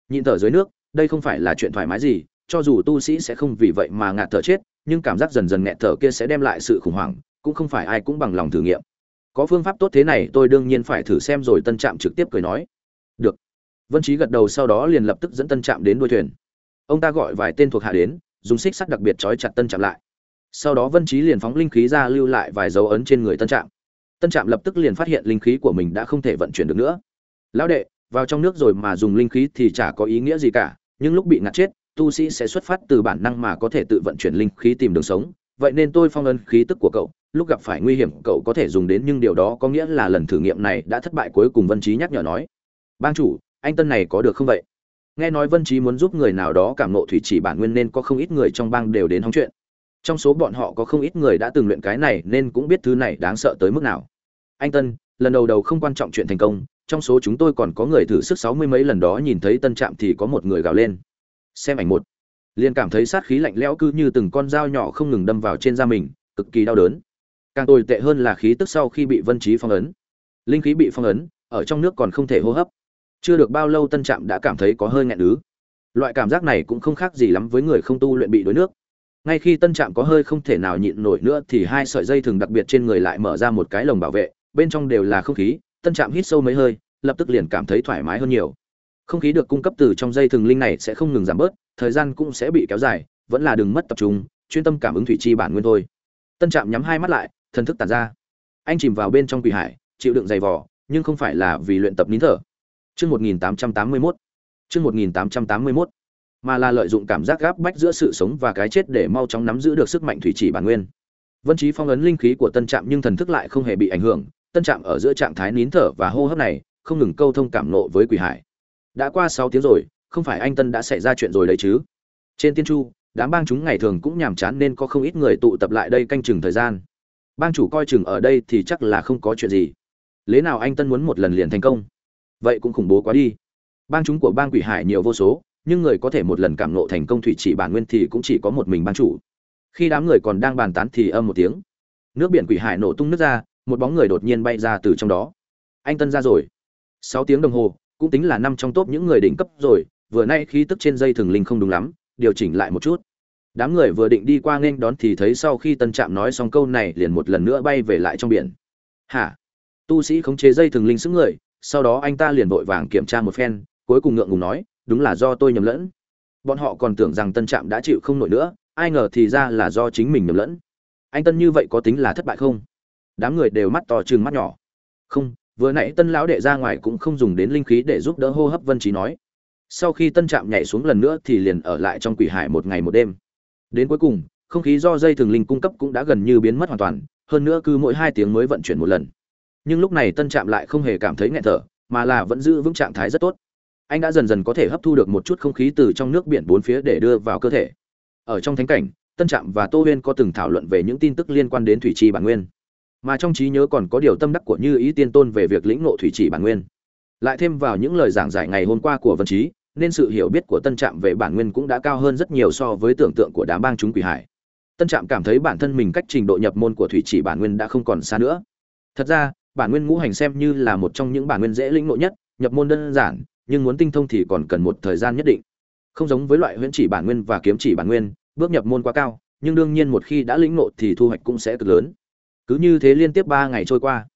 Nhịn thở dưới nước, đây không phải là chuyện thoải mái gì, cho dù tu sĩ sẽ không vì vậy mà ngạt thở chết nhưng cảm giác dần dần nghẹt thở kia sẽ đem lại sự khủng hoảng, cũng không phải ai cũng bằng lòng thử nghiệm. Có phương pháp tốt thế này, tôi đương nhiên phải thử xem rồi tân trạm trực tiếp cười nói. Được. Vân trí gật đầu sau đó liền lập tức dẫn tân trạm đến đuôi thuyền. Ông ta gọi vài tên thuộc hạ đến, dùng xích sắt đặc biệt trói chặt tân trạm lại. Sau đó vân trí liền phóng linh khí ra lưu lại vài dấu ấn trên người tân trạm. Tân trạm lập tức liền phát hiện linh khí của mình đã không thể vận chuyển được nữa. Lão đệ, vào trong nước rồi mà dùng linh khí thì chả có ý nghĩa gì cả, nhưng lúc bị ngạt chết tu sĩ sẽ xuất phát từ bản năng mà có thể tự vận chuyển linh khí tìm đường sống. Vậy nên tôi phong ấn khí tức của cậu. Lúc gặp phải nguy hiểm, cậu có thể dùng đến nhưng điều đó có nghĩa là lần thử nghiệm này đã thất bại, cuối cùng vân trí nhắc nhở nói. Bang chủ, anh tân này có được không vậy? Nghe nói vân trí muốn giúp người nào đó cảm nộ thủy chỉ bản nguyên nên có không ít người trong bang đều đến hóng chuyện. Trong số bọn họ có không ít người đã từng luyện cái này nên cũng biết thứ này đáng sợ tới mức nào. Anh tân, lần đầu đầu không quan trọng chuyện thành công. Trong số chúng tôi còn có người thử sức sáu mươi mấy, lần đó nhìn thấy tân trạm thì có một người gào lên xem ảnh một. Liền cảm thấy sát khí lạnh lẽo cứ như từng con dao nhỏ không ngừng đâm vào trên da mình, cực kỳ đau đớn. Càng tồi tệ hơn là khí tức sau khi bị vân trí phong ấn. Linh khí bị phong ấn, ở trong nước còn không thể hô hấp. Chưa được bao lâu tân trạm đã cảm thấy có hơi nghẹn ứ. Loại cảm giác này cũng không khác gì lắm với người không tu luyện bị đuối nước. Ngay khi tân trạm có hơi không thể nào nhịn nổi nữa thì hai sợi dây thường đặc biệt trên người lại mở ra một cái lồng bảo vệ, bên trong đều là không khí, tân trạm hít sâu mấy hơi, lập tức liền cảm thấy thoải mái hơn nhiều không khí được cung cấp từ trong dây thường linh này sẽ không ngừng giảm bớt, thời gian cũng sẽ bị kéo dài, vẫn là đừng mất tập trung, chuyên tâm cảm ứng thủy chi bản nguyên thôi. Tân trạm nhắm hai mắt lại, thần thức tàn ra. Anh chìm vào bên trong quỷ hải, chịu đựng dày vò, nhưng không phải là vì luyện tập nín thở. Chương một nghìn tám trăm tám mươi mốt. Chương một nghìn tám trăm tám mươi mốt. Mà là lợi dụng cảm giác gáp bách giữa sự sống và cái chết để mau chóng nắm giữ được sức mạnh thủy chỉ bản nguyên. Vân trí phong ấn linh khí của tân trạm nhưng thần thức lại không hề bị ảnh hưởng. Tân trạm ở giữa trạng thái nín thở và hô hấp này, không ngừng câu thông cảm nộ với quỷ hải đã qua sáu tiếng rồi, không phải anh tân đã xảy ra chuyện rồi đấy chứ? Trên tiên chu, đám bang chúng ngày thường cũng nhàm chán nên có không ít người tụ tập lại đây canh chừng thời gian. Bang chủ coi chừng ở đây thì chắc là không có chuyện gì. Lẽ nào anh tân muốn một lần liền thành công? Vậy cũng khủng bố quá đi. Bang chúng của bang quỷ hải nhiều vô số, nhưng người có thể một lần cảm nộ thành công thủy chỉ bản nguyên thì cũng chỉ có một mình bang chủ. Khi đám người còn đang bàn tán thì âm một tiếng. Nước biển quỷ hải nổ tung nước ra, một bóng người đột nhiên bay ra từ trong đó. Anh tân ra rồi. Sáu tiếng đồng hồ cũng tính là năm trong top những người đỉnh cấp rồi, vừa nay khí tức trên dây thường linh không đúng lắm, điều chỉnh lại một chút. Đám người vừa định đi qua nghênh đón thì thấy sau khi tân trạm nói xong câu này liền một lần nữa bay về lại trong biển. Hả? Tu sĩ khống chế dây thường linh sức người, sau đó anh ta liền vội vàng kiểm tra một phen, cuối cùng ngượng ngùng nói, đúng là do tôi nhầm lẫn. Bọn họ còn tưởng rằng tân trạm đã chịu không nổi nữa, ai ngờ thì ra là do chính mình nhầm lẫn. Anh tân như vậy có tính là thất bại không? Đám người đều mắt to trừng mắt nhỏ. Không vừa nãy tân lão đệ ra ngoài cũng không dùng đến linh khí để giúp đỡ hô hấp vân trí nói. Sau khi tân trạm nhảy xuống lần nữa thì liền ở lại trong quỷ hải một ngày một đêm. Đến cuối cùng, không khí do dây thường linh cung cấp cũng đã gần như biến mất hoàn toàn, hơn nữa cứ mỗi hai tiếng mới vận chuyển một lần. Nhưng lúc này tân trạm lại không hề cảm thấy nghẹn thở, mà là vẫn giữ vững trạng thái rất tốt. Anh đã dần dần có thể hấp thu được một chút không khí từ trong nước biển bốn phía để đưa vào cơ thể. Ở trong thánh cảnh, tân trạm và tô huyên có từng thảo luận về những tin tức liên quan đến thủy tri bản nguyên mà trong trí nhớ còn có điều tâm đắc của như ý tiên tôn về việc lĩnh ngộ thủy chỉ bản nguyên. Lại thêm vào những lời giảng giải ngày hôm qua của vân trí, nên sự hiểu biết của tân trạm về bản nguyên cũng đã cao hơn rất nhiều so với tưởng tượng của đám bang chúng quỷ hải. Tân trạm cảm thấy bản thân mình cách trình độ nhập môn của thủy chỉ bản nguyên đã không còn xa nữa. Thật ra, bản nguyên ngũ hành xem như là một trong những bản nguyên dễ lĩnh ngộ nhất, nhập môn đơn giản, nhưng muốn tinh thông thì còn cần một thời gian nhất định. Không giống với loại huyễn chỉ bản nguyên và kiếm chỉ bản nguyên, bước nhập môn quá cao, nhưng đương nhiên một khi đã lĩnh ngộ thì thu hoạch cũng sẽ cực lớn cứ như thế liên tiếp ba ngày trôi qua,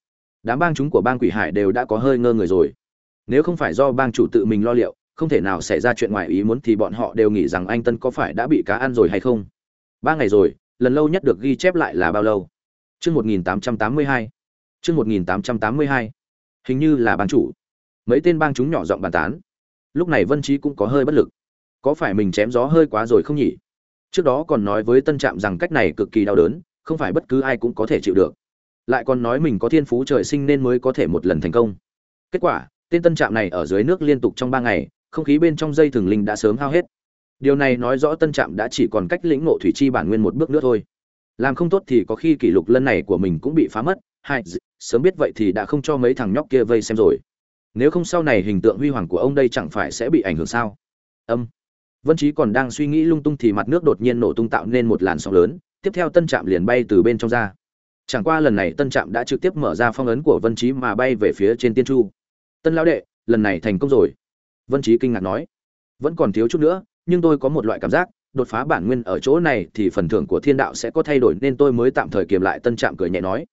đám bang chúng của bang quỷ hải đều đã có hơi ngơ người rồi. Nếu không phải do bang chủ tự mình lo liệu, không thể nào xảy ra chuyện ngoài ý muốn thì bọn họ đều nghĩ rằng anh tân có phải đã bị cá ăn rồi hay không. Ba ngày rồi, lần lâu nhất được ghi chép lại là bao lâu? Chương một nghìn tám trăm tám mươi hai. Chương một nghìn tám trăm tám mươi hai. Hình như là bang chủ. Mấy tên bang chúng nhỏ giọng bàn tán. Lúc này vân trí cũng có hơi bất lực. Có phải mình chém gió hơi quá rồi không nhỉ? Trước đó còn nói với tân trạm rằng cách này cực kỳ đau đớn không phải bất cứ ai cũng có thể chịu được. Lại còn nói mình có thiên phú trời sinh nên mới có thể một lần thành công. Kết quả, tên tân trạm này ở dưới nước liên tục trong ba ngày, không khí bên trong dây thường linh đã sớm hao hết. Điều này nói rõ tân trạm đã chỉ còn cách lĩnh ngộ thủy chi bản nguyên một bước nữa thôi. Làm không tốt thì có khi kỷ lục lần này của mình cũng bị phá mất. Hai sớm biết vậy thì đã không cho mấy thằng nhóc kia vây xem rồi. Nếu không sau này hình tượng huy hoàng của ông đây chẳng phải sẽ bị ảnh hưởng sao? Âm. Vân trí còn đang suy nghĩ lung tung thì mặt nước đột nhiên nổ tung tạo nên một làn sóng lớn tiếp theo tân trạm liền bay từ bên trong ra. Chẳng qua lần này tân trạm đã trực tiếp mở ra phong ấn của vân trí mà bay về phía trên tiên chu. Tân lão đệ, lần này thành công rồi. Vân trí kinh ngạc nói. Vẫn còn thiếu chút nữa, nhưng tôi có một loại cảm giác, đột phá bản nguyên ở chỗ này thì phần thưởng của thiên đạo sẽ có thay đổi nên tôi mới tạm thời kiềm lại tân trạm cười nhẹ nói.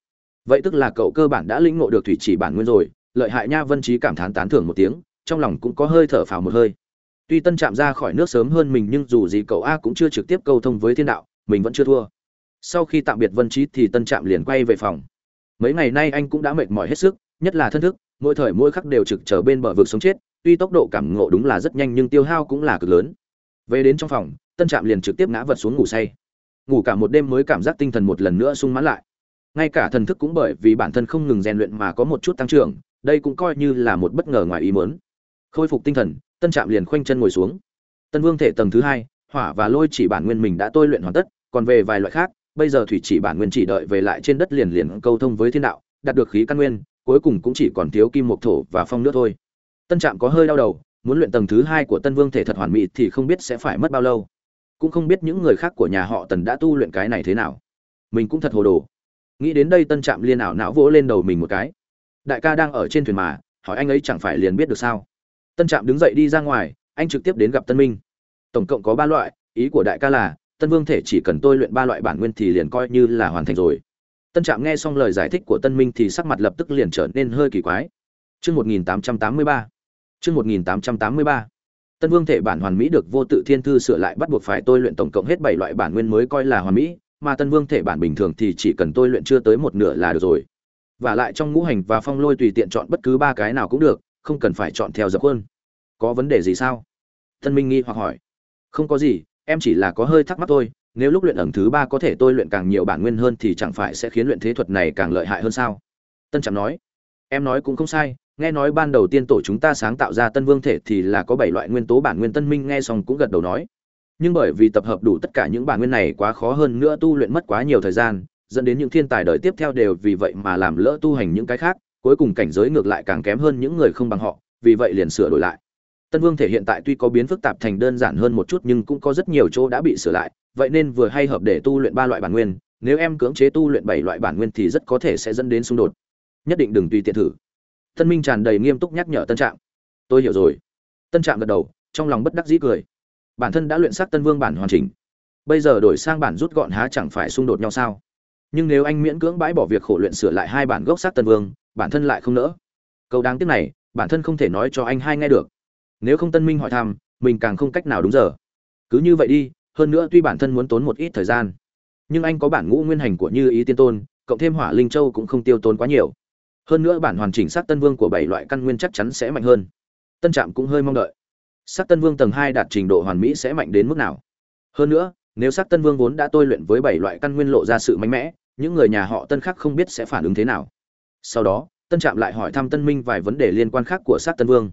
Vậy tức là cậu cơ bản đã lĩnh ngộ được thủy chỉ bản nguyên rồi, lợi hại nha vân trí cảm thán tán thưởng một tiếng, trong lòng cũng có hơi thở phào một hơi. Tuy tân trạm ra khỏi nước sớm hơn mình nhưng dù gì cậu a cũng chưa trực tiếp câu thông với thiên đạo, mình vẫn chưa thua sau khi tạm biệt vân trí thì tân trạm liền quay về phòng. Mấy ngày nay anh cũng đã mệt mỏi hết sức, nhất là thân thức, mỗi thời mỗi khắc đều trực chờ bên bờ vực sống chết, tuy tốc độ cảm ngộ đúng là rất nhanh nhưng tiêu hao cũng là cực lớn. Về đến trong phòng, tân trạm liền trực tiếp ngã vật xuống ngủ say. Ngủ cả một đêm mới cảm giác tinh thần một lần nữa sung mãn lại. Ngay cả thần thức cũng bởi vì bản thân không ngừng rèn luyện mà có một chút tăng trưởng, đây cũng coi như là một bất ngờ ngoài ý mớn khôi phục tinh thần, tân trạm liền khoanh chân ngồi xuống. Tân vương thể tầng thứ hai, hỏa và lôi chỉ bản nguyên mình đã tôi luyện hoàn tất, còn về vài loại khác bây giờ thủy chỉ bản nguyên chỉ đợi về lại trên đất liền liền câu thông với thiên đạo, đạt được khí căn nguyên, cuối cùng cũng chỉ còn thiếu kim mộc thổ và phong nước thôi. Tân trạm có hơi đau đầu, muốn luyện tầng thứ hai của tân vương thể thật hoàn mỹ thì không biết sẽ phải mất bao lâu. Cũng không biết những người khác của nhà họ tần đã tu luyện cái này thế nào. Mình cũng thật hồ đồ. Nghĩ đến đây tân trạm liên ảo não vỗ lên đầu mình một cái. Đại ca đang ở trên thuyền mà, hỏi anh ấy chẳng phải liền biết được sao? Tân trạm đứng dậy đi ra ngoài, anh trực tiếp đến gặp tân minh. Tổng cộng có ba loại, ý của đại ca là tân vương thể chỉ cần tôi luyện ba loại bản nguyên thì liền coi như là hoàn thành rồi tân trạm nghe xong lời giải thích của tân minh thì sắc mặt lập tức liền trở nên hơi kỳ quái Chương 1883. Chương 1883. Tân Vương thể bản hoàn mỹ được vô tự thiên thư sửa lại bắt buộc phải tôi luyện tổng cộng hết 7 loại bản nguyên mới coi là hoàn mỹ, mà Tân Vương thể bản bình thường thì chỉ cần tôi luyện chưa tới một nửa là được rồi. Và lại trong ngũ hành và phong lôi tùy tiện chọn bất cứ ba cái nào cũng được, không cần phải chọn theo dập khuôn. Có vấn đề gì sao? Tân Minh nghi hoặc hỏi. Không có gì, em chỉ là có hơi thắc mắc thôi, nếu lúc luyện ẩn thứ ba có thể tôi luyện càng nhiều bản nguyên hơn thì chẳng phải sẽ khiến luyện thế thuật này càng lợi hại hơn sao? Tân Trạm nói. Em nói cũng không sai, nghe nói ban đầu tiên tổ chúng ta sáng tạo ra tân vương thể thì là có bảy loại nguyên tố bản nguyên tân minh nghe xong cũng gật đầu nói nhưng bởi vì tập hợp đủ tất cả những bản nguyên này quá khó hơn nữa tu luyện mất quá nhiều thời gian dẫn đến những thiên tài đời tiếp theo đều vì vậy mà làm lỡ tu hành những cái khác cuối cùng cảnh giới ngược lại càng kém hơn những người không bằng họ vì vậy liền sửa đổi lại tân vương thể hiện tại tuy có biến phức tạp thành đơn giản hơn một chút nhưng cũng có rất nhiều chỗ đã bị sửa lại, vậy nên vừa hay hợp để tu luyện ba loại bản nguyên, nếu em cưỡng chế tu luyện bảy loại bản nguyên thì rất có thể sẽ dẫn đến xung đột. Nhất định đừng tùy tiện thử. Tân minh tràn đầy nghiêm túc nhắc nhở tân trạm. Tôi hiểu rồi. Tân trạm gật đầu, trong lòng bất đắc dĩ cười. Bản thân đã luyện sát tân vương bản hoàn chỉnh, bây giờ đổi sang bản rút gọn há chẳng phải xung đột nhau sao? Nhưng nếu anh miễn cưỡng bãi bỏ việc khổ luyện sửa lại hai bản gốc sát tân vương, bản thân lại không nỡ. Câu đáng tiếc này, bản thân không thể nói cho anh hai nghe được nếu không tân minh hỏi thăm, mình càng không cách nào đúng giờ. Cứ như vậy đi, hơn nữa tuy bản thân muốn tốn một ít thời gian, nhưng anh có bản ngũ nguyên hành của như ý tiên tôn, cộng thêm hỏa linh châu cũng không tiêu tốn quá nhiều. Hơn nữa bản hoàn chỉnh sắc tân vương của bảy loại căn nguyên chắc chắn sẽ mạnh hơn. Tân trạm cũng hơi mong đợi. Sắc tân vương tầng hai đạt trình độ hoàn mỹ sẽ mạnh đến mức nào? Hơn nữa, nếu sắc tân vương vốn đã tôi luyện với bảy loại căn nguyên lộ ra sự mạnh mẽ, những người nhà họ tân khác không biết sẽ phản ứng thế nào. Sau đó, tân trạm lại hỏi thăm tân minh vài vấn đề liên quan khác của sắc tân vương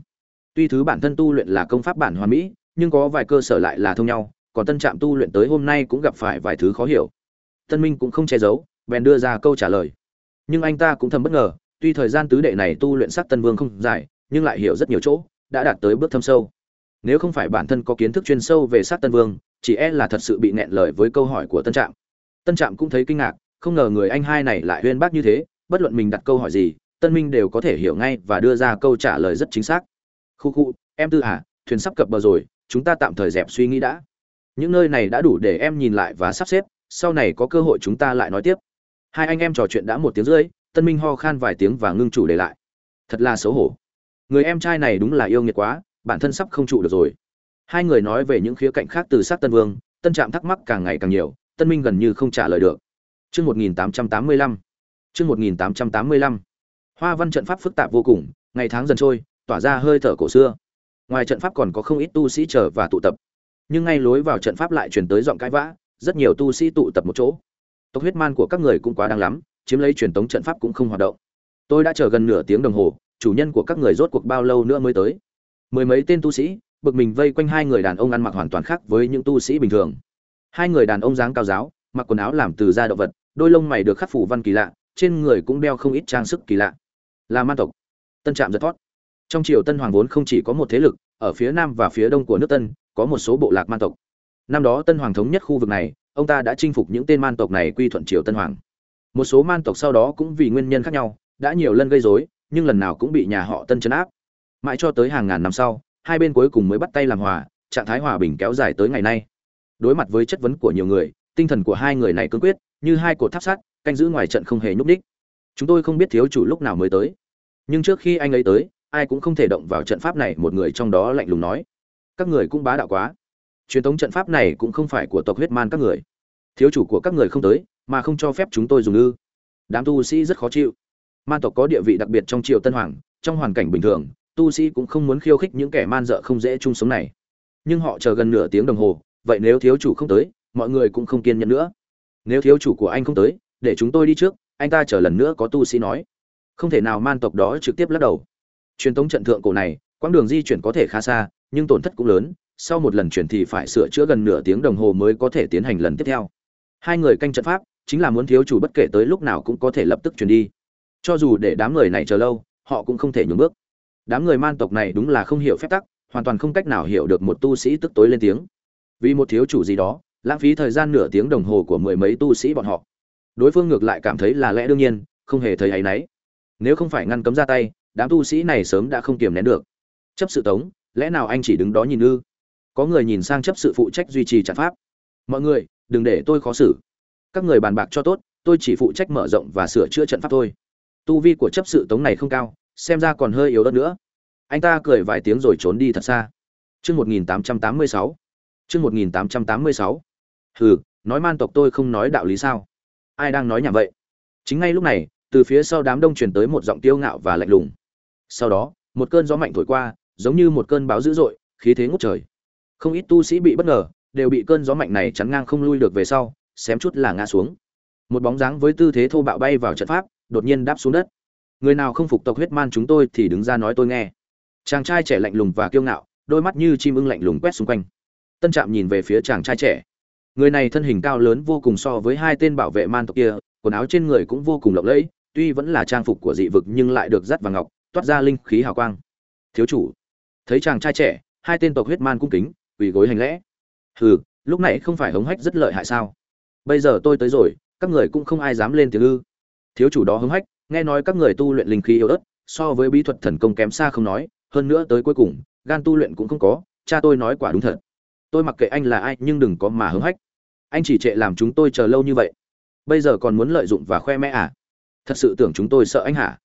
tuy thứ bản thân tu luyện là công pháp bản hoàn mỹ, nhưng có vài cơ sở lại là thông nhau, còn tân trạm tu luyện tới hôm nay cũng gặp phải vài thứ khó hiểu. Tân minh cũng không che giấu, bèn đưa ra câu trả lời. Nhưng anh ta cũng thầm bất ngờ, tuy thời gian tứ đệ này tu luyện sắc tân vương không dài, nhưng lại hiểu rất nhiều chỗ, đã đạt tới bước thâm sâu. Nếu không phải bản thân có kiến thức chuyên sâu về sắc tân vương, chỉ e là thật sự bị nẹn lời với câu hỏi của tân trạm. Tân trạm cũng thấy kinh ngạc, không ngờ người anh hai này lại huyên bác như thế, bất luận mình đặt câu hỏi gì, tân minh đều có thể hiểu ngay và đưa ra câu trả lời rất chính xác khu khu, em tư à thuyền sắp cập bờ rồi, chúng ta tạm thời dẹp suy nghĩ đã. Những nơi này đã đủ để em nhìn lại và sắp xếp, sau này có cơ hội chúng ta lại nói tiếp. Hai anh em trò chuyện đã một tiếng rưỡi, tân minh ho khan vài tiếng và ngưng chủ để lại. Thật là xấu hổ. Người em trai này đúng là yêu nghiệt quá, bản thân sắp không trụ được rồi. Hai người nói về những khía cạnh khác từ sát tân vương, tân trạm thắc mắc càng ngày càng nhiều, tân minh gần như không trả lời được. Chương một nghìn tám trăm tám mươi lăm. Chương một nghìn tám trăm tám mươi lăm. Hoa văn trận pháp phức tạp vô cùng, ngày tháng dần trôi tỏa ra hơi thở cổ xưa. Ngoài trận pháp còn có không ít tu sĩ chờ và tụ tập. Nhưng ngay lối vào trận pháp lại chuyển tới giọng cãi vã, rất nhiều tu sĩ tụ tập một chỗ. Tộc huyết man của các người cũng quá đáng lắm, chiếm lấy truyền tống trận pháp cũng không hoạt động. Tôi đã chờ gần nửa tiếng đồng hồ, chủ nhân của các người rốt cuộc bao lâu nữa mới tới? Mười mấy tên tu sĩ, bực mình vây quanh hai người đàn ông ăn mặc hoàn toàn khác với những tu sĩ bình thường. Hai người đàn ông dáng cao giáo, mặc quần áo làm từ da động vật, đôi lông mày được khắc phủ văn kỳ lạ, trên người cũng đeo không ít trang sức kỳ lạ. Là man tộc. Tân trạm giật thoát trong triều tân hoàng vốn không chỉ có một thế lực, ở phía nam và phía đông của nước tân, có một số bộ lạc man tộc. Năm đó tân hoàng thống nhất khu vực này, ông ta đã chinh phục những tên man tộc này quy thuận triều tân hoàng. Một số man tộc sau đó cũng vì nguyên nhân khác nhau, đã nhiều lần gây rối, nhưng lần nào cũng bị nhà họ tân chấn áp. Mãi cho tới hàng ngàn năm sau, hai bên cuối cùng mới bắt tay làm hòa, trạng thái hòa bình kéo dài tới ngày nay. Đối mặt với chất vấn của nhiều người, tinh thần của hai người này cương quyết, như hai cột tháp sắt, canh giữ ngoài trận không hề nhúc ních chúng tôi không biết thiếu chủ lúc nào mới tới. Nhưng trước khi anh ấy tới ai cũng không thể động vào trận pháp này, một người trong đó lạnh lùng nói. Các người cũng bá đạo quá. Truyền thống trận pháp này cũng không phải của tộc huyết man các người. Thiếu chủ của các người không tới, mà không cho phép chúng tôi dùng ư. Đám tu sĩ rất khó chịu. Man tộc có địa vị đặc biệt trong triều tân hoàng, trong hoàn cảnh bình thường, tu sĩ cũng không muốn khiêu khích những kẻ man dợ không dễ chung sống này. Nhưng họ chờ gần nửa tiếng đồng hồ, vậy nếu thiếu chủ không tới, mọi người cũng không kiên nhẫn nữa. Nếu thiếu chủ của anh không tới, để chúng tôi đi trước, anh ta chờ lần nữa có tu sĩ nói. Không thể nào man tộc đó trực tiếp lắc đầu truyền thống trận thượng cổ này, quãng đường di chuyển có thể khá xa, nhưng tổn thất cũng lớn, sau một lần chuyển thì phải sửa chữa gần nửa tiếng đồng hồ mới có thể tiến hành lần tiếp theo. Hai người canh trận pháp, chính là muốn thiếu chủ bất kể tới lúc nào cũng có thể lập tức chuyển đi. Cho dù để đám người này chờ lâu, họ cũng không thể nhường bước. Đám người man tộc này đúng là không hiểu phép tắc, hoàn toàn không cách nào hiểu được một tu sĩ tức tối lên tiếng. Vì một thiếu chủ gì đó, lãng phí thời gian nửa tiếng đồng hồ của mười mấy tu sĩ bọn họ. Đối phương ngược lại cảm thấy là lẽ đương nhiên, không hề thấy áy náy. Nếu không phải ngăn cấm ra tay đám tu sĩ này sớm đã không kiềm nén được. Chấp sự tống, lẽ nào anh chỉ đứng đó nhìn ư? Có người nhìn sang chấp sự phụ trách duy trì trận pháp. Mọi người, đừng để tôi khó xử. Các người bàn bạc cho tốt, tôi chỉ phụ trách mở rộng và sửa chữa trận pháp thôi. Tu vi của chấp sự tống này không cao, xem ra còn hơi yếu đất nữa. Anh ta cười vài tiếng rồi trốn đi thật xa. Chương một nghìn tám trăm tám mươi sáu. Chương một nghìn tám trăm tám mươi sáu. Hừ, nói man tộc tôi không nói đạo lý sao? Ai đang nói nhảm vậy? Chính ngay lúc này, từ phía sau đám đông truyền tới một giọng tiêu ngạo và lạnh lùng sau đó, một cơn gió mạnh thổi qua, giống như một cơn báo dữ dội, khí thế ngút trời. Không ít tu sĩ bị bất ngờ, đều bị cơn gió mạnh này chắn ngang không lui được về sau, xém chút là ngã xuống. Một bóng dáng với tư thế thô bạo bay vào trận pháp, đột nhiên đáp xuống đất. Người nào không phục tộc huyết man chúng tôi thì đứng ra nói tôi nghe. Chàng trai trẻ lạnh lùng và kiêu ngạo, đôi mắt như chim ưng lạnh lùng quét xung quanh. Tân trạm nhìn về phía chàng trai trẻ. Người này thân hình cao lớn vô cùng so với hai tên bảo vệ man tộc kia, quần áo trên người cũng vô cùng lộng lẫy, tuy vẫn là trang phục của dị vực nhưng lại được dắt vào ngọc toát ra linh khí hào quang. Thiếu chủ, thấy chàng trai trẻ, hai tên tộc huyết man cung kính, quỳ gối hành lễ. Hừ, lúc này không phải hống hách rất lợi hại sao? Bây giờ tôi tới rồi, các người cũng không ai dám lên tiếng ư. Thiếu chủ đó hứng hách, nghe nói các người tu luyện linh khí yếu ớt, so với bí thuật thần công kém xa không nói, hơn nữa tới cuối cùng, gan tu luyện cũng không có, cha tôi nói quả đúng thật. Tôi mặc kệ anh là ai, nhưng đừng có mà hứng hách. Anh chỉ trệ làm chúng tôi chờ lâu như vậy. Bây giờ còn muốn lợi dụng và khoe mẽ à? Thật sự tưởng chúng tôi sợ anh hả?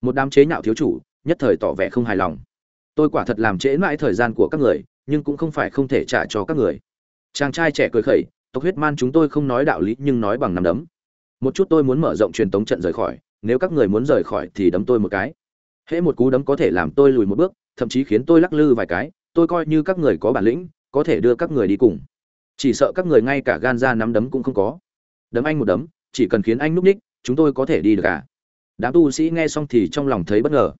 Một đám chế nhạo thiếu chủ, nhất thời tỏ vẻ không hài lòng. Tôi quả thật làm trễ mãi thời gian của các người, nhưng cũng không phải không thể trả cho các người. Chàng trai trẻ cười khẩy, tộc huyết man chúng tôi không nói đạo lý nhưng nói bằng nắm đấm. Một chút tôi muốn mở rộng truyền tống trận rời khỏi, nếu các người muốn rời khỏi thì đấm tôi một cái. Hễ một cú đấm có thể làm tôi lùi một bước, thậm chí khiến tôi lắc lư vài cái, tôi coi như các người có bản lĩnh, có thể đưa các người đi cùng. Chỉ sợ các người ngay cả gan ra nắm đấm cũng không có. Đấm anh một đấm, chỉ cần khiến anh núp ních, chúng tôi có thể đi được cả đám tu sĩ nghe xong thì trong lòng thấy bất ngờ.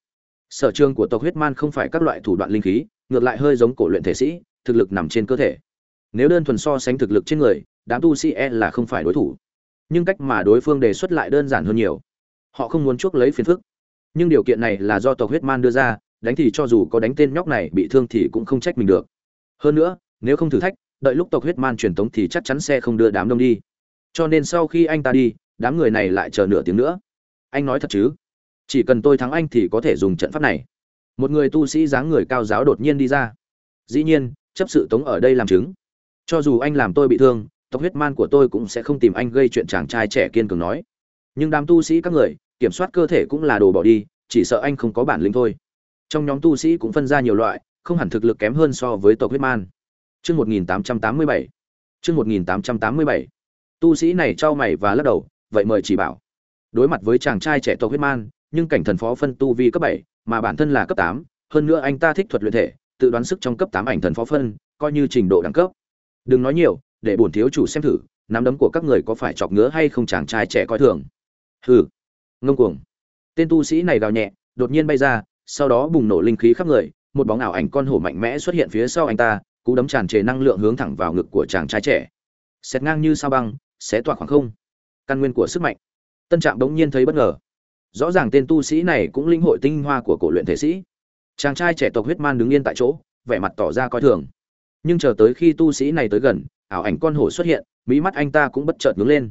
Sở trường của tộc huyết man không phải các loại thủ đoạn linh khí, ngược lại hơi giống cổ luyện thể sĩ, thực lực nằm trên cơ thể. Nếu đơn thuần so sánh thực lực trên người, đám tu sĩ e là không phải đối thủ. Nhưng cách mà đối phương đề xuất lại đơn giản hơn nhiều. Họ không muốn chuốc lấy phiền phức. Nhưng điều kiện này là do tộc huyết man đưa ra, đánh thì cho dù có đánh tên nhóc này bị thương thì cũng không trách mình được. Hơn nữa, nếu không thử thách, đợi lúc tộc huyết man truyền tống thì chắc chắn sẽ không đưa đám đông đi. Cho nên sau khi anh ta đi, đám người này lại chờ nửa tiếng nữa anh nói thật chứ? Chỉ cần tôi thắng anh thì có thể dùng trận pháp này. Một người tu sĩ dáng người cao giáo đột nhiên đi ra. Dĩ nhiên, chấp sự tống ở đây làm chứng. Cho dù anh làm tôi bị thương, tộc huyết man của tôi cũng sẽ không tìm anh gây chuyện chàng trai trẻ kiên cường nói. Nhưng đám tu sĩ các người, kiểm soát cơ thể cũng là đồ bỏ đi, chỉ sợ anh không có bản lĩnh thôi. Trong nhóm tu sĩ cũng phân ra nhiều loại, không hẳn thực lực kém hơn so với tộc huyết man. Trước một nghìn tám trăm tám mươi bảy. Một nghìn tám trăm tám mươi bảy. Tu sĩ này trao mày và lắc đầu, vậy mời chỉ bảo đối mặt với chàng trai trẻ tộc huyết man, nhưng cảnh thần phó phân tu vi cấp bảy, mà bản thân là cấp tám, hơn nữa anh ta thích thuật luyện thể, tự đoán sức trong cấp tám ảnh thần phó phân, coi như trình độ đẳng cấp. Đừng nói nhiều, để bổn thiếu chủ xem thử, nắm đấm của các người có phải chọc ngứa hay không chàng trai trẻ coi thường. Hừ, ngông cuồng. Tên tu sĩ này gào nhẹ, đột nhiên bay ra, sau đó bùng nổ linh khí khắp người, một bóng ảo ảnh con hổ mạnh mẽ xuất hiện phía sau anh ta, cú đấm tràn trề năng lượng hướng thẳng vào ngực của chàng trai trẻ. Xét ngang như sao băng, xé tỏa khoảng không. Căn nguyên của sức mạnh tân trạm bỗng nhiên thấy bất ngờ. Rõ ràng tên tu sĩ này cũng linh hội tinh hoa của cổ luyện thể sĩ. Chàng trai trẻ tộc huyết man đứng yên tại chỗ, vẻ mặt tỏ ra coi thường. Nhưng chờ tới khi tu sĩ này tới gần, ảo ảnh con hổ xuất hiện, mỹ mắt anh ta cũng bất chợt ngứng lên.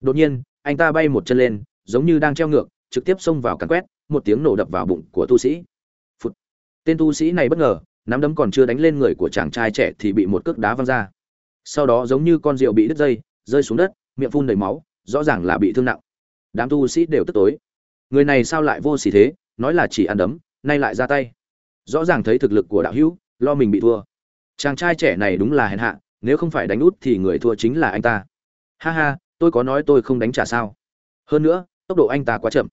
Đột nhiên, anh ta bay một chân lên, giống như đang treo ngược, trực tiếp xông vào cắn quét, một tiếng nổ đập vào bụng của tu sĩ. Phụt. tên tu sĩ này bất ngờ, nắm đấm còn chưa đánh lên người của chàng trai trẻ thì bị một cước đá văng ra. Sau đó giống như con rượu bị đứt dây, rơi xuống đất, miệng phun đầy máu, rõ ràng là bị thương nặng đám tu sĩ đều tức tối. Người này sao lại vô s ỉ thế, nói là chỉ ăn đấm, nay lại ra tay. Rõ ràng thấy thực lực của đạo hữu, lo mình bị thua. Chàng trai trẻ này đúng là hèn hạ, nếu không phải đánh út thì người thua chính là anh ta. Ha ha, tôi có nói tôi không đánh trả sao? Hơn nữa, tốc độ anh ta quá chậm.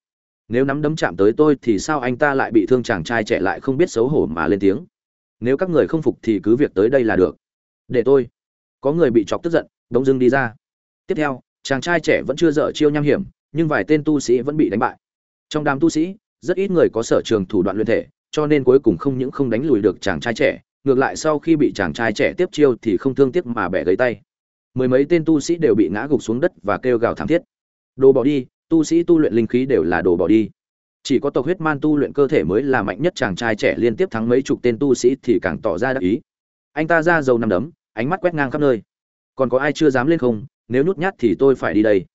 Nếu nắm đấm chạm tới tôi thì sao anh ta lại bị thương chàng trai trẻ lại không biết xấu hổ mà lên tiếng? Nếu các người không phục thì cứ việc tới đây là được. Để tôi. Có người bị chọc tức giận, bỗng dưng đi ra. Tiếp theo, chàng trai trẻ vẫn chưa dở chiêu nham hiểm nhưng vài tên tu sĩ vẫn bị đánh bại. Trong đám tu sĩ, rất ít người có sở trường thủ đoạn luyện thể, cho nên cuối cùng không những không đánh lùi được chàng trai trẻ, ngược lại sau khi bị chàng trai trẻ tiếp chiêu thì không thương tiếc mà bẻ gãy tay. Mười mấy tên tu sĩ đều bị ngã gục xuống đất và kêu gào thảm thiết. Đồ bỏ đi, tu sĩ tu luyện linh khí đều là đồ bỏ đi. Chỉ có tộc huyết man tu luyện cơ thể mới là mạnh nhất chàng trai trẻ liên tiếp thắng mấy chục tên tu sĩ thì càng tỏ ra đắc ý. Anh ta ra dầu nằm đấm, ánh mắt quét ngang khắp nơi. Còn có ai chưa dám lên không? Nếu nhút nhát thì tôi phải đi đây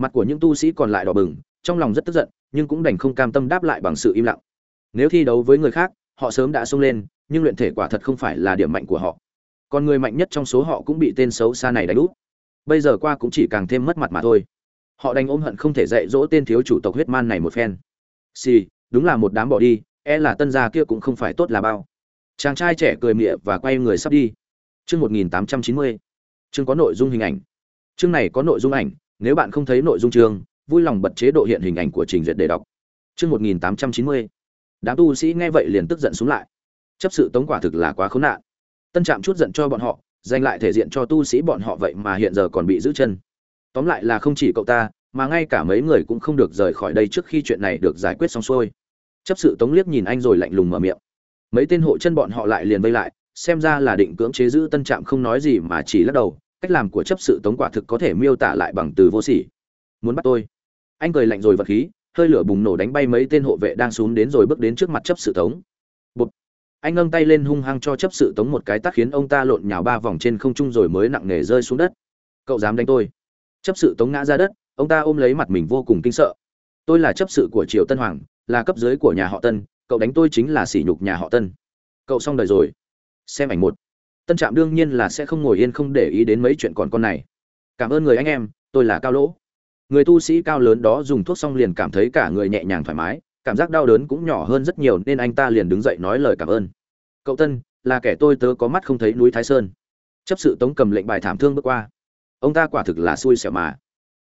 mặt của những tu sĩ còn lại đỏ bừng, trong lòng rất tức giận, nhưng cũng đành không cam tâm đáp lại bằng sự im lặng. Nếu thi đấu với người khác, họ sớm đã xông lên, nhưng luyện thể quả thật không phải là điểm mạnh của họ. Còn người mạnh nhất trong số họ cũng bị tên xấu xa này đánh úp. Bây giờ qua cũng chỉ càng thêm mất mặt mà thôi. Họ đành ôm hận không thể dạy dỗ tên thiếu chủ tộc huyết man này một phen. Xì, đúng là một đám bỏ đi e là tân gia kia cũng không phải tốt là bao. Chàng trai trẻ cười mịa và quay người sắp đi. Chương một nghìn tám trăm chín mươi. Chương có nội dung hình ảnh. Chương này có nội dung ảnh nếu bạn không thấy nội dung chương, vui lòng bật chế độ hiện hình ảnh của trình duyệt để đọc. Chương một nghìn tám trăm chín mươi. Đám tu sĩ nghe vậy liền tức giận xuống lại. Chấp sự tống quả thực là quá khốn nạn. Tân trạm chút giận cho bọn họ, giành lại thể diện cho tu sĩ bọn họ vậy mà hiện giờ còn bị giữ chân. Tóm lại là không chỉ cậu ta, mà ngay cả mấy người cũng không được rời khỏi đây trước khi chuyện này được giải quyết xong xuôi. Chấp sự tống liếc nhìn anh rồi lạnh lùng mở miệng. Mấy tên hộ chân bọn họ lại liền vây lại, xem ra là định cưỡng chế giữ tân trạm không nói gì mà chỉ lắc đầu cách làm của chấp sự tống quả thực có thể miêu tả lại bằng từ vô sỉ. Muốn bắt tôi. Anh cười lạnh rồi vật khí, hơi lửa bùng nổ đánh bay mấy tên hộ vệ đang xuống đến rồi bước đến trước mặt chấp sự tống. Bụt. anh nâng tay lên hung hăng cho chấp sự tống một cái tát khiến ông ta lộn nhào ba vòng trên không trung rồi mới nặng nề rơi xuống đất. Cậu dám đánh tôi. Chấp sự tống ngã ra đất, ông ta ôm lấy mặt mình vô cùng kinh sợ. Tôi là chấp sự của triều tân hoàng, là cấp dưới của nhà họ tân, cậu đánh tôi chính là sỉ nhục nhà họ tân. Cậu xong đời rồi. Xem ảnh một tân trạm đương nhiên là sẽ không ngồi yên không để ý đến mấy chuyện còn con này. Cảm ơn người anh em, tôi là cao lỗ. Người tu sĩ cao lớn đó dùng thuốc xong liền cảm thấy cả người nhẹ nhàng thoải mái, cảm giác đau đớn cũng nhỏ hơn rất nhiều nên anh ta liền đứng dậy nói lời cảm ơn. Cậu tân, là kẻ tôi tớ có mắt không thấy núi thái sơn. Chấp sự tống cầm lệnh bài thảm thương bước qua. Ông ta quả thực là xui xẻo mà.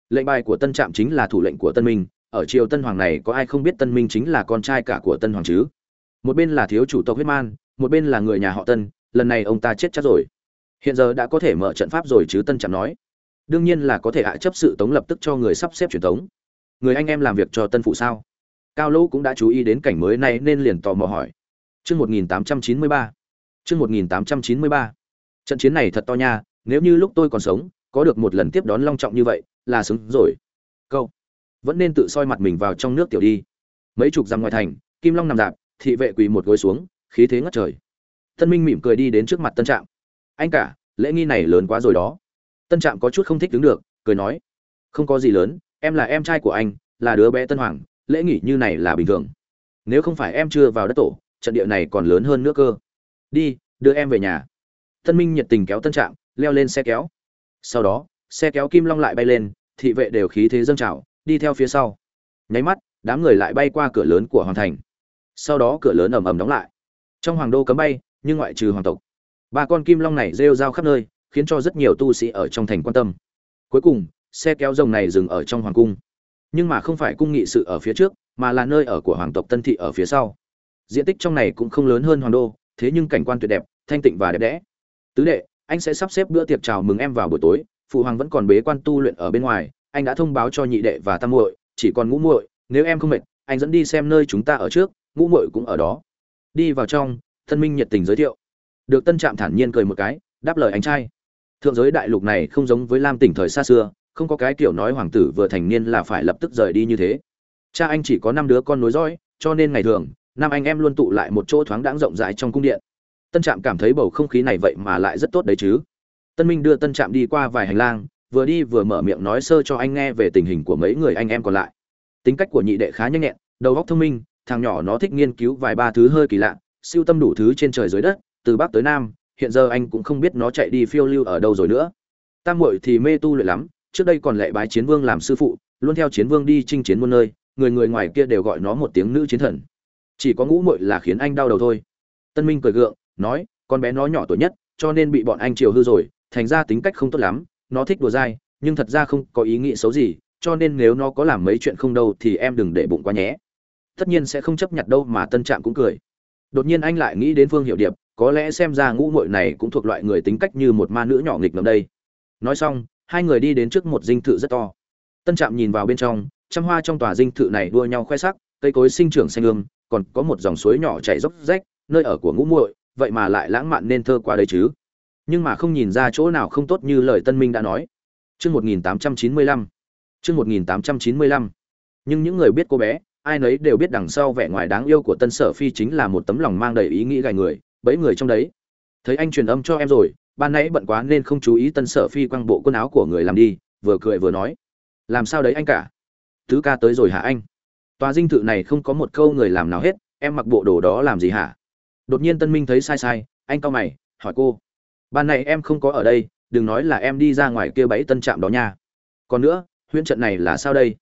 Lệnh bài của tân trạm chính là thủ lệnh của tân minh, ở triều tân hoàng này có ai không biết tân minh chính là con trai cả của tân hoàng chứ? Một bên là thiếu chủ tộc huyết man, một bên là người nhà họ tân lần này ông ta chết chắc rồi. Hiện giờ đã có thể mở trận pháp rồi chứ, tân trạm nói. Đương nhiên là có thể hạ chấp sự tống lập tức cho người sắp xếp truyền tống người anh em làm việc cho tân phụ sao? Cao lỗ cũng đã chú ý đến cảnh mới này nên liền tò mò hỏi. Chương một nghìn tám trăm chín mươi ba. Chương một nghìn tám trăm chín mươi ba. Trận chiến này thật to nha, nếu như lúc tôi còn sống, có được một lần tiếp đón long trọng như vậy, là xứng rồi. Câu vẫn nên tự soi mặt mình vào trong nước tiểu đi. Mấy chục dặm ngoài thành, kim long nằm đạp thị vệ quỳ một gối xuống, khí thế ngất trời tân minh mỉm cười đi đến trước mặt tân trạm. Anh cả, lễ nghi này lớn quá rồi đó. Tân trạm có chút không thích đứng được, cười nói, không có gì lớn, em là em trai của anh, là đứa bé tân hoàng, lễ nghỉ như này là bình thường. Nếu không phải em chưa vào đất tổ, trận địa này còn lớn hơn nữa cơ. Đi, đưa em về nhà. Tân minh nhiệt tình kéo tân trạm, leo lên xe kéo. Sau đó, xe kéo kim long lại bay lên, thị vệ đều khí thế dâng trào, đi theo phía sau. Nháy mắt, đám người lại bay qua cửa lớn của hoàng thành. Sau đó cửa lớn ầm ầm đóng lại. Trong hoàng đô cấm bay nhưng ngoại trừ hoàng tộc, ba con kim long này rêu rao khắp nơi, khiến cho rất nhiều tu sĩ ở trong thành quan tâm. Cuối cùng, xe kéo rồng này dừng ở trong hoàng cung. Nhưng mà không phải cung nghị sự ở phía trước, mà là nơi ở của hoàng tộc tân thị ở phía sau. Diện tích trong này cũng không lớn hơn hoàng đô, thế nhưng cảnh quan tuyệt đẹp, thanh tịnh và đẹp đẽ. Tứ đệ, anh sẽ sắp xếp bữa tiệc chào mừng em vào buổi tối, phụ hoàng vẫn còn bế quan tu luyện ở bên ngoài, anh đã thông báo cho nhị đệ và tam muội, chỉ còn ngũ muội, nếu em không mệt, anh dẫn đi xem nơi chúng ta ở trước, ngũ muội cũng ở đó. Đi vào trong thân minh nhiệt tình giới thiệu. Được tân trạm thản nhiên cười một cái, đáp lời anh trai. Thượng giới đại lục này không giống với lam tỉnh thời xa xưa, không có cái kiểu nói hoàng tử vừa thành niên là phải lập tức rời đi như thế. Cha anh chỉ có năm đứa con nối dõi, cho nên ngày thường, năm anh em luôn tụ lại một chỗ thoáng đáng rộng rãi trong cung điện. Tân trạm cảm thấy bầu không khí này vậy mà lại rất tốt đấy chứ. Tân minh đưa tân trạm đi qua vài hành lang, vừa đi vừa mở miệng nói sơ cho anh nghe về tình hình của mấy người anh em còn lại. Tính cách của nhị đệ khá nhanh nhẹn, đầu óc thông minh, thằng nhỏ nó thích nghiên cứu vài ba thứ hơi kỳ lạ siêu tâm đủ thứ trên trời dưới đất, từ bắc tới nam, hiện giờ anh cũng không biết nó chạy đi phiêu lưu ở đâu rồi nữa. Tam muội thì mê tu luyện lắm, trước đây còn lệ bái chiến vương làm sư phụ, luôn theo chiến vương đi chinh chiến muôn nơi, người người ngoài kia đều gọi nó một tiếng nữ chiến thần. Chỉ có ngũ muội là khiến anh đau đầu thôi. Tân minh cười gượng, nói, con bé nó nhỏ tuổi nhất, cho nên bị bọn anh chiều hư rồi, thành ra tính cách không tốt lắm, nó thích đùa dai, nhưng thật ra không có ý nghĩ xấu gì, cho nên nếu nó có làm mấy chuyện không đâu thì em đừng để bụng quá nhé. Tất nhiên sẽ không chấp nhận đâu mà tân trạm cũng cười đột nhiên anh lại nghĩ đến phương hiệu điệp, có lẽ xem ra ngũ muội này cũng thuộc loại người tính cách như một ma nữ nhỏ nghịch ngầm đây. Nói xong, hai người đi đến trước một dinh thự rất to. Tân trạm nhìn vào bên trong, trăm hoa trong tòa dinh thự này đua nhau khoe sắc, cây cối sinh trưởng xanh ương, còn có một dòng suối nhỏ chảy dốc rách, nơi ở của ngũ muội, vậy mà lại lãng mạn nên thơ qua đấy chứ. Nhưng mà không nhìn ra chỗ nào không tốt như lời tân minh đã nói. Chương một nghìn tám trăm chín mươi lăm. Chương một nghìn tám trăm chín mươi lăm. Nhưng những người biết cô bé ai nấy đều biết đằng sau vẻ ngoài đáng yêu của tân sở phi chính là một tấm lòng mang đầy ý nghĩ gài người, bẫy người trong đấy. Thấy anh truyền âm cho em rồi, ban nãy bận quá nên không chú ý tân sở phi quăng bộ quần áo của người làm đi, vừa cười vừa nói. Làm sao đấy anh cả? Tứ ca tới rồi hả anh? Tòa dinh thự này không có một câu người làm nào hết, em mặc bộ đồ đó làm gì hả? Đột nhiên tân minh thấy sai sai, anh cau mày, hỏi cô. Ban này em không có ở đây, đừng nói là em đi ra ngoài kia bẫy tân trạm đó nha. Còn nữa, huyễn trận này là sao đây?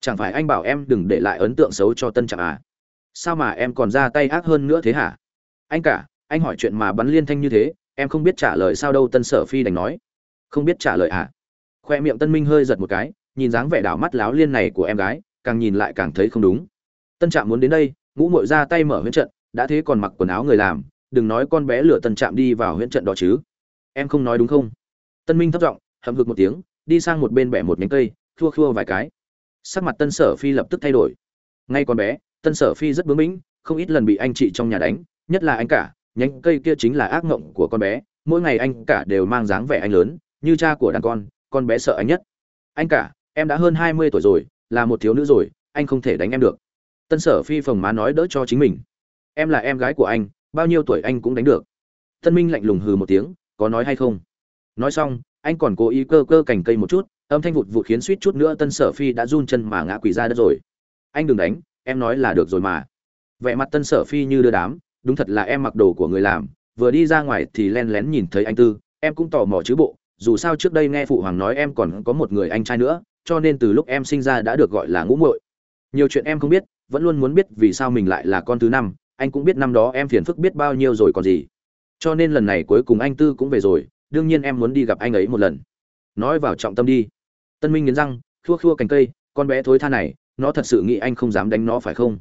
Chẳng phải anh bảo em đừng để lại ấn tượng xấu cho tân trạm à? Sao mà em còn ra tay ác hơn nữa thế hả? Anh cả, anh hỏi chuyện mà bắn liên thanh như thế, em không biết trả lời sao đâu, tân sở phi đành nói. Không biết trả lời à? Khoe miệng tân minh hơi giật một cái, nhìn dáng vẻ đảo mắt láo liên này của em gái, càng nhìn lại càng thấy không đúng. Tân trạm muốn đến đây, ngũ mội ra tay mở huyễn trận, đã thế còn mặc quần áo người làm, đừng nói con bé lửa tân trạm đi vào huyễn trận đó chứ. Em không nói đúng không? Tân minh thấp giọng, hậm hực một tiếng, đi sang một bên bẻ một nhánh cây thua thua vài cái sắc mặt tân sở phi lập tức thay đổi. Ngay con bé, tân sở phi rất bướng bĩnh không ít lần bị anh chị trong nhà đánh, nhất là anh cả, nhánh cây kia chính là ác mộng của con bé, mỗi ngày anh cả đều mang dáng vẻ anh lớn, như cha của đàn con con bé sợ anh nhất. Anh cả, em đã hơn hai mươi tuổi rồi, là một thiếu nữ rồi, anh không thể đánh em được. Tân sở phi phồng má nói đỡ cho chính mình. Em là em gái của anh, bao nhiêu tuổi anh cũng đánh được. Tân minh lạnh lùng hừ một tiếng, có nói hay không? Nói xong, anh còn cố ý cơ cơ cành cây một chút âm thanh vụt vụt khiến suýt chút nữa tân sở phi đã run chân mà ngã quỳ ra đất rồi. Anh đừng đánh, em nói là được rồi mà. Vẻ mặt tân sở phi như đưa đám, đúng thật là em mặc đồ của người làm, vừa đi ra ngoài thì len lén nhìn thấy anh tư, em cũng tò mò chứ bộ, dù sao trước đây nghe phụ hoàng nói em còn có một người anh trai nữa, cho nên từ lúc em sinh ra đã được gọi là ngũ muội. Nhiều chuyện em không biết, vẫn luôn muốn biết vì sao mình lại là con thứ năm, anh cũng biết năm đó em phiền phức biết bao nhiêu rồi còn gì. Cho nên lần này cuối cùng anh tư cũng về rồi, đương nhiên em muốn đi gặp anh ấy một lần. Nói vào trọng tâm đi tân minh nghiến răng, khua khua cành cây, con bé thối tha này, nó thật sự nghĩ anh không dám đánh nó phải không?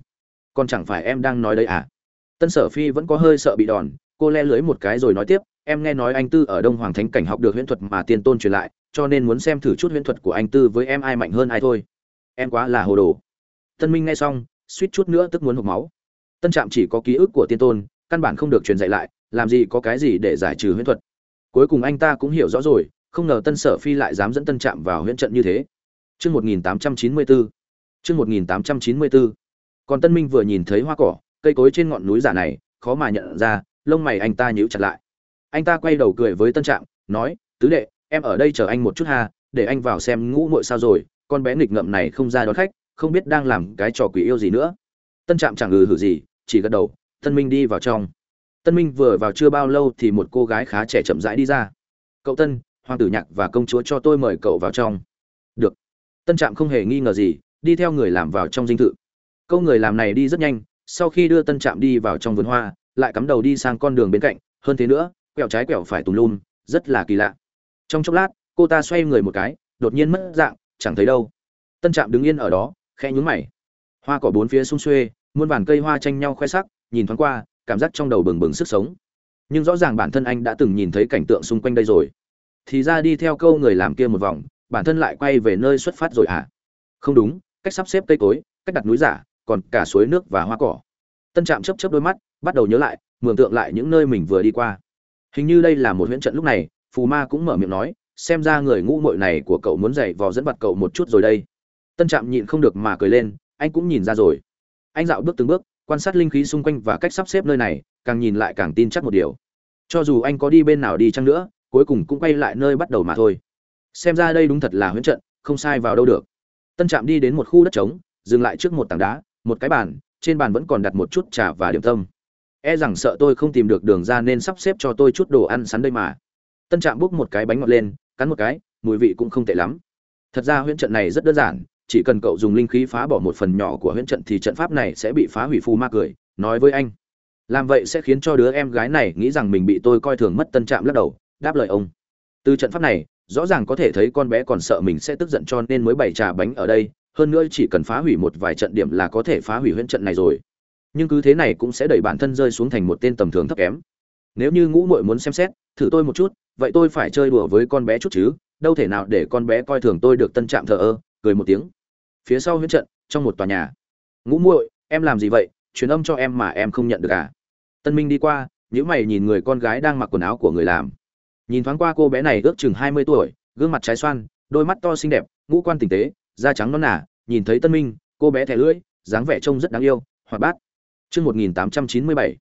Còn chẳng phải em đang nói đấy à? Tân sở phi vẫn có hơi sợ bị đòn, cô le lưới một cái rồi nói tiếp, em nghe nói anh tư ở đông hoàng thánh cảnh học được huyễn thuật mà tiên tôn truyền lại, cho nên muốn xem thử chút huyễn thuật của anh tư với em ai mạnh hơn ai thôi. Em quá là hồ đồ. Tân minh nghe xong, suýt chút nữa tức muốn hộc máu. Tân trạm chỉ có ký ức của tiên tôn, căn bản không được truyền dạy lại, làm gì có cái gì để giải trừ huyễn thuật. Cuối cùng anh ta cũng hiểu rõ rồi không ngờ tân sở phi lại dám dẫn tân trạm vào huyễn trận như thế Trương một nghìn tám trăm chín mươi bốn. Trương một nghìn tám trăm chín mươi bốn. Còn Tân Minh vừa nhìn thấy hoa cỏ, cây cối trên ngọn núi giả này, khó mà nhận ra, lông mày anh ta nhíu chặt lại. Anh ta quay đầu cười với Tân Trạm, nói: "Tứ đệ, em ở đây chờ anh một chút ha, để anh vào xem ngũ muội sao rồi, con bé nghịch ngợm này không ra đón khách, không biết đang làm cái trò quỷ yêu gì nữa." Tân Trạm chẳng ừ hử gì, chỉ gật đầu, Tân Minh đi vào trong. Tân Minh vừa vào chưa bao lâu thì một cô gái khá trẻ chậm rãi đi ra. "Cậu Tân, hoàng tử nhạc và công chúa cho tôi mời cậu vào trong." "Được." Tân Trạm không hề nghi ngờ gì, đi theo người làm vào trong dinh thự. Câu người làm này đi rất nhanh, sau khi đưa Tân Trạm đi vào trong vườn hoa, lại cắm đầu đi sang con đường bên cạnh, hơn thế nữa, quẹo trái quẹo phải tùm lum, rất là kỳ lạ. Trong chốc lát, cô ta xoay người một cái, đột nhiên mất dạng, chẳng thấy đâu. Tân Trạm đứng yên ở đó, khe nhướng mày. hoa cỏ bốn phía xung xuê muôn vàn cây hoa tranh nhau khoe sắc nhìn thoáng qua cảm giác trong đầu bừng bừng sức sống nhưng rõ ràng bản thân anh đã từng nhìn thấy cảnh tượng xung quanh đây rồi thì ra đi theo câu người làm kia một vòng, bản thân lại quay về nơi xuất phát rồi à không đúng, cách sắp xếp cây cối, cách đặt núi giả, còn cả suối nước và hoa cỏ. Tân trạm chấp chấp đôi mắt, bắt đầu nhớ lại, mường tượng lại những nơi mình vừa đi qua. Hình như đây là một huyễn trận lúc này, phù ma cũng mở miệng nói, xem ra người ngũ muội này của cậu muốn dạy vò dẫn vặt cậu một chút rồi đây. Tân trạm nhịn không được mà cười lên, anh cũng nhìn ra rồi. Anh dạo bước từng bước, quan sát linh khí xung quanh và cách sắp xếp nơi này, càng nhìn lại càng tin chắc một điều. Cho dù anh có đi bên nào đi chăng nữa cuối cùng cũng quay lại nơi bắt đầu mà thôi. Xem ra đây đúng thật là huyễn trận, không sai vào đâu được. Tân trạm đi đến một khu đất trống, dừng lại trước một tảng đá, một cái bàn, trên bàn vẫn còn đặt một chút trà và điểm tâm. E rằng sợ tôi không tìm được đường ra nên sắp xếp cho tôi chút đồ ăn sắn đây mà. Tân trạm bốc một cái bánh ngọt lên, cắn một cái, mùi vị cũng không tệ lắm. Thật ra huyễn trận này rất đơn giản, chỉ cần cậu dùng linh khí phá bỏ một phần nhỏ của huyễn trận thì trận pháp này sẽ bị phá hủy phù ma cười, nói với anh. Làm vậy sẽ khiến cho đứa em gái này nghĩ rằng mình bị tôi coi thường mất tân trạm lắc đầu đáp lời ông. Từ trận pháp này, rõ ràng có thể thấy con bé còn sợ mình sẽ tức giận cho nên mới bày trà bánh ở đây, hơn nữa chỉ cần phá hủy một vài trận điểm là có thể phá hủy huyễn trận này rồi. Nhưng cứ thế này cũng sẽ đẩy bản thân rơi xuống thành một tên tầm thường thấp kém. Nếu như ngũ muội muốn xem xét, thử tôi một chút, vậy tôi phải chơi đùa với con bé chút chứ, đâu thể nào để con bé coi thường tôi được tân trạm thờ ơ, cười một tiếng. Phía sau huyễn trận, trong một tòa nhà. Ngũ muội, em làm gì vậy? Truyền âm cho em mà em không nhận được à? Tân minh đi qua những mày nhìn người con gái đang mặc quần áo của người làm nhìn thoáng qua cô bé này ước chừng hai mươi tuổi, gương mặt trái xoan, đôi mắt to xinh đẹp, ngũ quan tinh tế, da trắng non nả nhìn thấy tân minh, cô bé thẻ lưỡi, dáng vẻ trông rất đáng yêu, hoạt bát. Chương một nghìn tám trăm chín mươi bảy.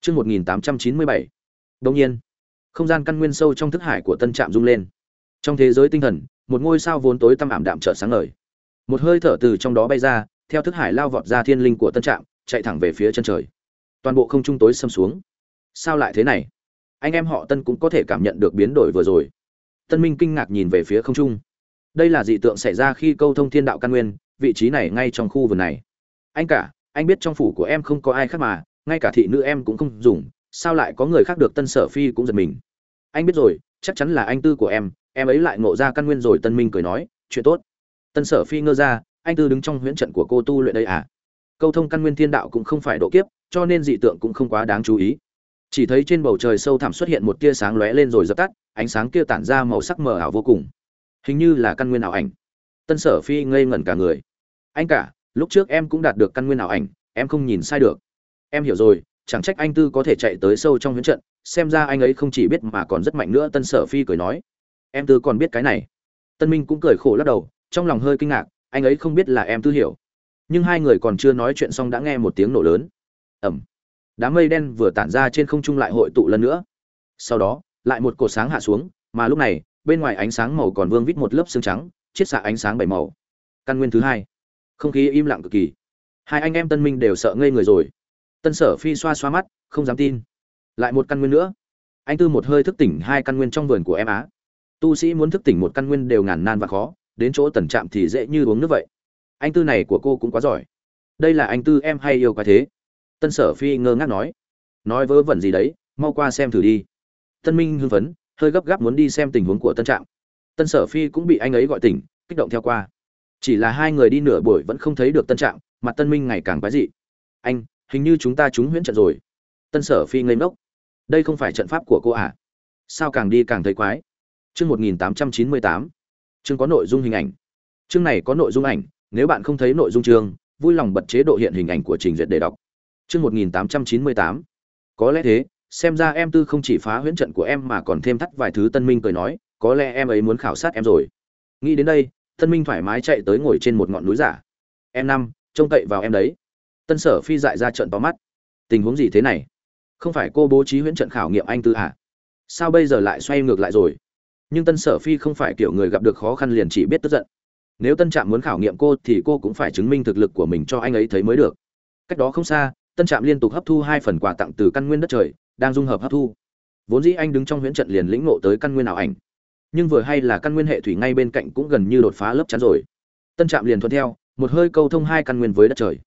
Chương một nghìn tám trăm chín mươi bảy. Đông nhiên, không gian căn nguyên sâu trong thức hải của tân trạm rung lên. Trong thế giới tinh thần, một ngôi sao vốn tối tăm ảm đạm trở sáng ngời. Một hơi thở từ trong đó bay ra, theo thức hải lao vọt ra thiên linh của tân trạm, chạy thẳng về phía chân trời. Toàn bộ không trung tối xâm xuống. Sao lại thế này? Anh em họ tân cũng có thể cảm nhận được biến đổi vừa rồi. Tân minh kinh ngạc nhìn về phía không trung. Đây là dị tượng xảy ra khi câu thông thiên đạo căn nguyên, vị trí này ngay trong khu vườn này. Anh cả, anh biết trong phủ của em không có ai khác mà, ngay cả thị nữ em cũng không dùng, sao lại có người khác được tân sở phi cũng giật mình. Anh biết rồi, chắc chắn là anh tư của em em ấy lại ngộ ra căn nguyên rồi, tân minh cười nói, chuyện tốt. Tân sở phi ngơ ra, anh tư đứng trong huyễn trận của cô tu luyện đây à? Câu thông căn nguyên thiên đạo cũng không phải độ kiếp, cho nên dị tượng cũng không quá đáng chú ý chỉ thấy trên bầu trời sâu thẳm xuất hiện một tia sáng lóe lên rồi dập tắt, ánh sáng kia tản ra màu sắc mờ ảo vô cùng. Hình như là căn nguyên ảo ảnh. Tân sở phi ngây ngẩn cả người. Anh cả, lúc trước em cũng đạt được căn nguyên ảo ảnh, em không nhìn sai được. Em hiểu rồi, chẳng trách anh tư có thể chạy tới sâu trong huyễn trận, xem ra anh ấy không chỉ biết mà còn rất mạnh nữa, tân sở phi cười nói. Em tư còn biết cái này. Tân minh cũng cười khổ lắc đầu, trong lòng hơi kinh ngạc, anh ấy không biết là em tư hiểu. Nhưng hai người còn chưa nói chuyện xong đã nghe một tiếng nổ lớn. Ẩm đám mây đen vừa tản ra trên không trung lại hội tụ lần nữa. Sau đó, lại một cột sáng hạ xuống, mà lúc này, bên ngoài ánh sáng màu còn vương vít một lớp xương trắng, chiết xạ ánh sáng bảy màu. Căn nguyên thứ hai. Không khí im lặng cực kỳ. Hai anh em tân minh đều sợ ngây người rồi. Tân sở phi xoa xoa mắt, không dám tin. Lại một căn nguyên nữa. Anh tư một hơi thức tỉnh hai căn nguyên trong vườn của em á. Tu sĩ muốn thức tỉnh một căn nguyên đều ngàn nan và khó, đến chỗ tần trạm thì dễ như uống nước vậy. Anh tư này của cô cũng quá giỏi. Đây là anh tư em hay yêu quá thế? Tân sở phi ngơ ngác nói. Nói vớ vẩn gì đấy, mau qua xem thử đi. Tân minh hưng phấn, hơi gấp gáp muốn đi xem tình huống của tân trạm. Tân sở phi cũng bị anh ấy gọi tỉnh, kích động theo qua. Chỉ là hai người đi nửa buổi vẫn không thấy được tân trạm, mặt tân minh ngày càng quái dị. Anh, hình như chúng ta trúng huyễn trận rồi. Tân sở phi ngây ngốc. Đây không phải trận pháp của cô à? Sao càng đi càng thấy quái? Chương một nghìn tám trăm chín mươi tám. Chương có nội dung hình ảnh. Chương này có nội dung ảnh, nếu bạn không thấy nội dung chương, vui lòng bật chế độ hiện hình ảnh của trình duyệt để đọc chương một nghìn tám trăm chín mươi tám. Có lẽ thế, xem ra em tư không chỉ phá huyễn trận của em mà còn thêm thắt vài thứ tân minh cười nói, có lẽ em ấy muốn khảo sát em rồi. Nghĩ đến đây, tân minh thoải mái chạy tới ngồi trên một ngọn núi giả. Em năm, trông cậy vào em đấy. Tân sở phi dại ra trận to mắt. Tình huống gì thế này? Không phải cô bố trí huyễn trận khảo nghiệm anh tư à? Sao bây giờ lại xoay ngược lại rồi? Nhưng tân sở phi không phải kiểu người gặp được khó khăn liền chỉ biết tức giận. Nếu tân trạm muốn khảo nghiệm cô thì cô cũng phải chứng minh thực lực của mình cho anh ấy thấy mới được. Cách đó không xa tân trạm liên tục hấp thu hai phần quà tặng từ căn nguyên đất trời, đang dung hợp hấp thu. Vốn dĩ anh đứng trong huyễn trận liền lĩnh ngộ tới căn nguyên ảo ảnh. Nhưng vừa hay là căn nguyên hệ thủy ngay bên cạnh cũng gần như đột phá lớp chắn rồi. Tân trạm liền thuận theo, một hơi câu thông hai căn nguyên với đất trời.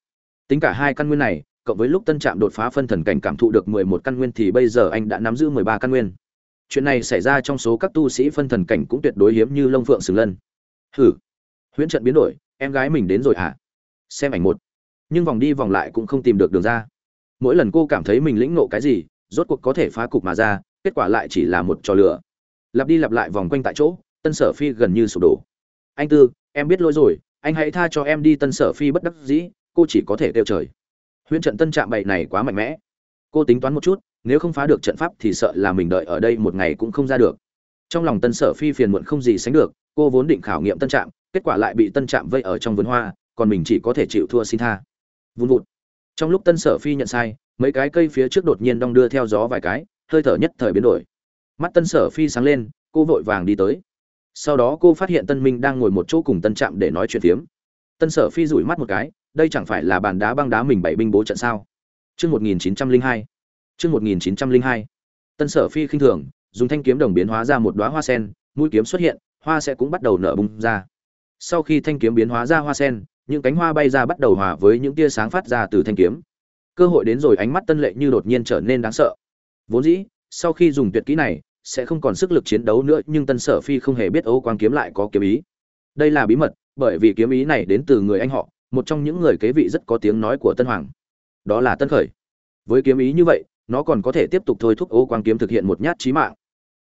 Tính cả hai căn nguyên này, cộng với lúc tân trạm đột phá phân thần cảnh cảm thụ được mười một căn nguyên thì bây giờ anh đã nắm giữ mười ba căn nguyên. Chuyện này xảy ra trong số các tu sĩ phân thần cảnh cũng tuyệt đối hiếm như lông phượng sừng lân. Hử? Huyễn trận biến đổi, em gái mình đến rồi hả? Xem ảnh một nhưng vòng đi vòng lại cũng không tìm được đường ra. Mỗi lần cô cảm thấy mình lĩnh nộ cái gì, rốt cuộc có thể phá cục mà ra, kết quả lại chỉ là một trò lửa lặp đi lặp lại vòng quanh tại chỗ, tân sở phi gần như sụp đổ. Anh tư, em biết lỗi rồi, anh hãy tha cho em đi, tân sở phi bất đắc dĩ, cô chỉ có thể kêu trời. Huyễn trận tân trạm bậy này quá mạnh mẽ. Cô tính toán một chút, nếu không phá được trận pháp thì sợ là mình đợi ở đây một ngày cũng không ra được. Trong lòng tân sở phi phiền muộn không gì sánh được, cô vốn định khảo nghiệm tân trạm, kết quả lại bị tân trạm vây ở trong vườn hoa, còn mình chỉ có thể chịu thua xin tha vun vụt trong lúc tân sở phi nhận sai mấy cái cây phía trước đột nhiên đong đưa theo gió vài cái hơi thở nhất thời biến đổi mắt tân sở phi sáng lên cô vội vàng đi tới sau đó cô phát hiện tân minh đang ngồi một chỗ cùng tân trạm để nói chuyện phiếm tân sở phi rủi mắt một cái đây chẳng phải là bàn đá băng đá mình bảy binh bố trận sao Chương 1902. Chương 1902. Tân Sở Phi khinh thường, dùng thanh kiếm đồng biến hóa ra một đóa hoa sen, mũi kiếm xuất hiện, hoa sẽ cũng bắt đầu nở bung ra. Sau khi thanh kiếm biến hóa ra hoa sen, những cánh hoa bay ra bắt đầu hòa với những tia sáng phát ra từ thanh kiếm. Cơ hội đến rồi, ánh mắt Tân Lệ như đột nhiên trở nên đáng sợ. Vốn dĩ, sau khi dùng tuyệt kỹ này, sẽ không còn sức lực chiến đấu nữa, nhưng Tân Sở Phi không hề biết Âu Quang kiếm lại có kiếm ý. Đây là bí mật, bởi vì kiếm ý này đến từ người anh họ, một trong những người kế vị rất có tiếng nói của Tân Hoàng đó là tân khởi với kiếm ý như vậy nó còn có thể tiếp tục thôi thúc ô quang kiếm thực hiện một nhát chí mạng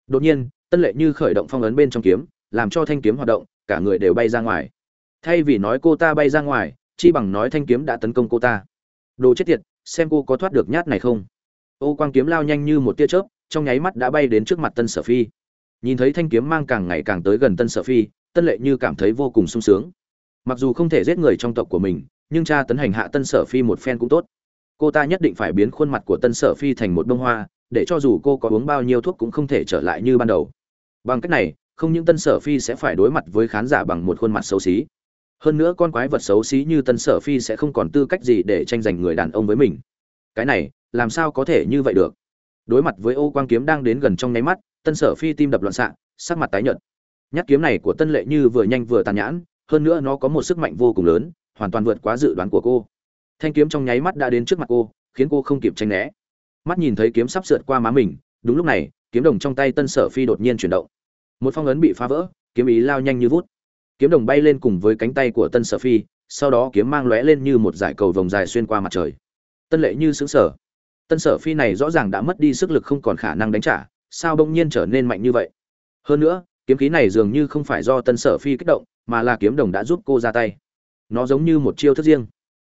đột nhiên tân lệ như khởi động phong ấn bên trong kiếm làm cho thanh kiếm hoạt động cả người đều bay ra ngoài thay vì nói cô ta bay ra ngoài, chi bằng nói thanh kiếm đã tấn công cô ta. Đồ chết tiệt, xem cô có thoát được nhát này không? Ô quang kiếm lao nhanh như một tia chớp, trong nháy mắt đã bay đến trước mặt tân sở phi. Nhìn thấy thanh kiếm mang càng ngày càng tới gần tân sở phi, tân lệ như cảm thấy vô cùng sung sướng. Mặc dù không thể giết người trong tộc của mình, nhưng cha tấn hành hạ tân sở phi một phen cũng tốt. Cô ta nhất định phải biến khuôn mặt của tân sở phi thành một bông hoa, để cho dù cô có uống bao nhiêu thuốc cũng không thể trở lại như ban đầu. Bằng cách này, không những tân sở phi sẽ phải đối mặt với khán giả bằng một khuôn mặt xấu xí hơn nữa con quái vật xấu xí như tân sở phi sẽ không còn tư cách gì để tranh giành người đàn ông với mình. Cái này, làm sao có thể như vậy được? Đối mặt với ô quang kiếm đang đến gần trong nháy mắt, tân sở phi tim đập loạn xạ, sắc mặt tái nhợt. Nhát kiếm này của tân lệ như vừa nhanh vừa tàn nhãn, hơn nữa nó có một sức mạnh vô cùng lớn, hoàn toàn vượt quá dự đoán của cô. Thanh kiếm trong nháy mắt đã đến trước mặt cô, khiến cô không kịp tranh né. Mắt nhìn thấy kiếm sắp sượt qua má mình, đúng lúc này, kiếm đồng trong tay tân sở phi đột nhiên chuyển động. Một phong ấn bị phá vỡ, kiếm ý lao nhanh như vút kiếm đồng bay lên cùng với cánh tay của tân sở phi, sau đó kiếm mang lóe lên như một dải cầu vồng dài xuyên qua mặt trời. Tân lệ như xứng sở tân sở phi này rõ ràng đã mất đi sức lực không còn khả năng đánh trả, sao bỗng nhiên trở nên mạnh như vậy? Hơn nữa, kiếm khí này dường như không phải do tân sở phi kích động, mà là kiếm đồng đã giúp cô ra tay. Nó giống như một chiêu thức riêng.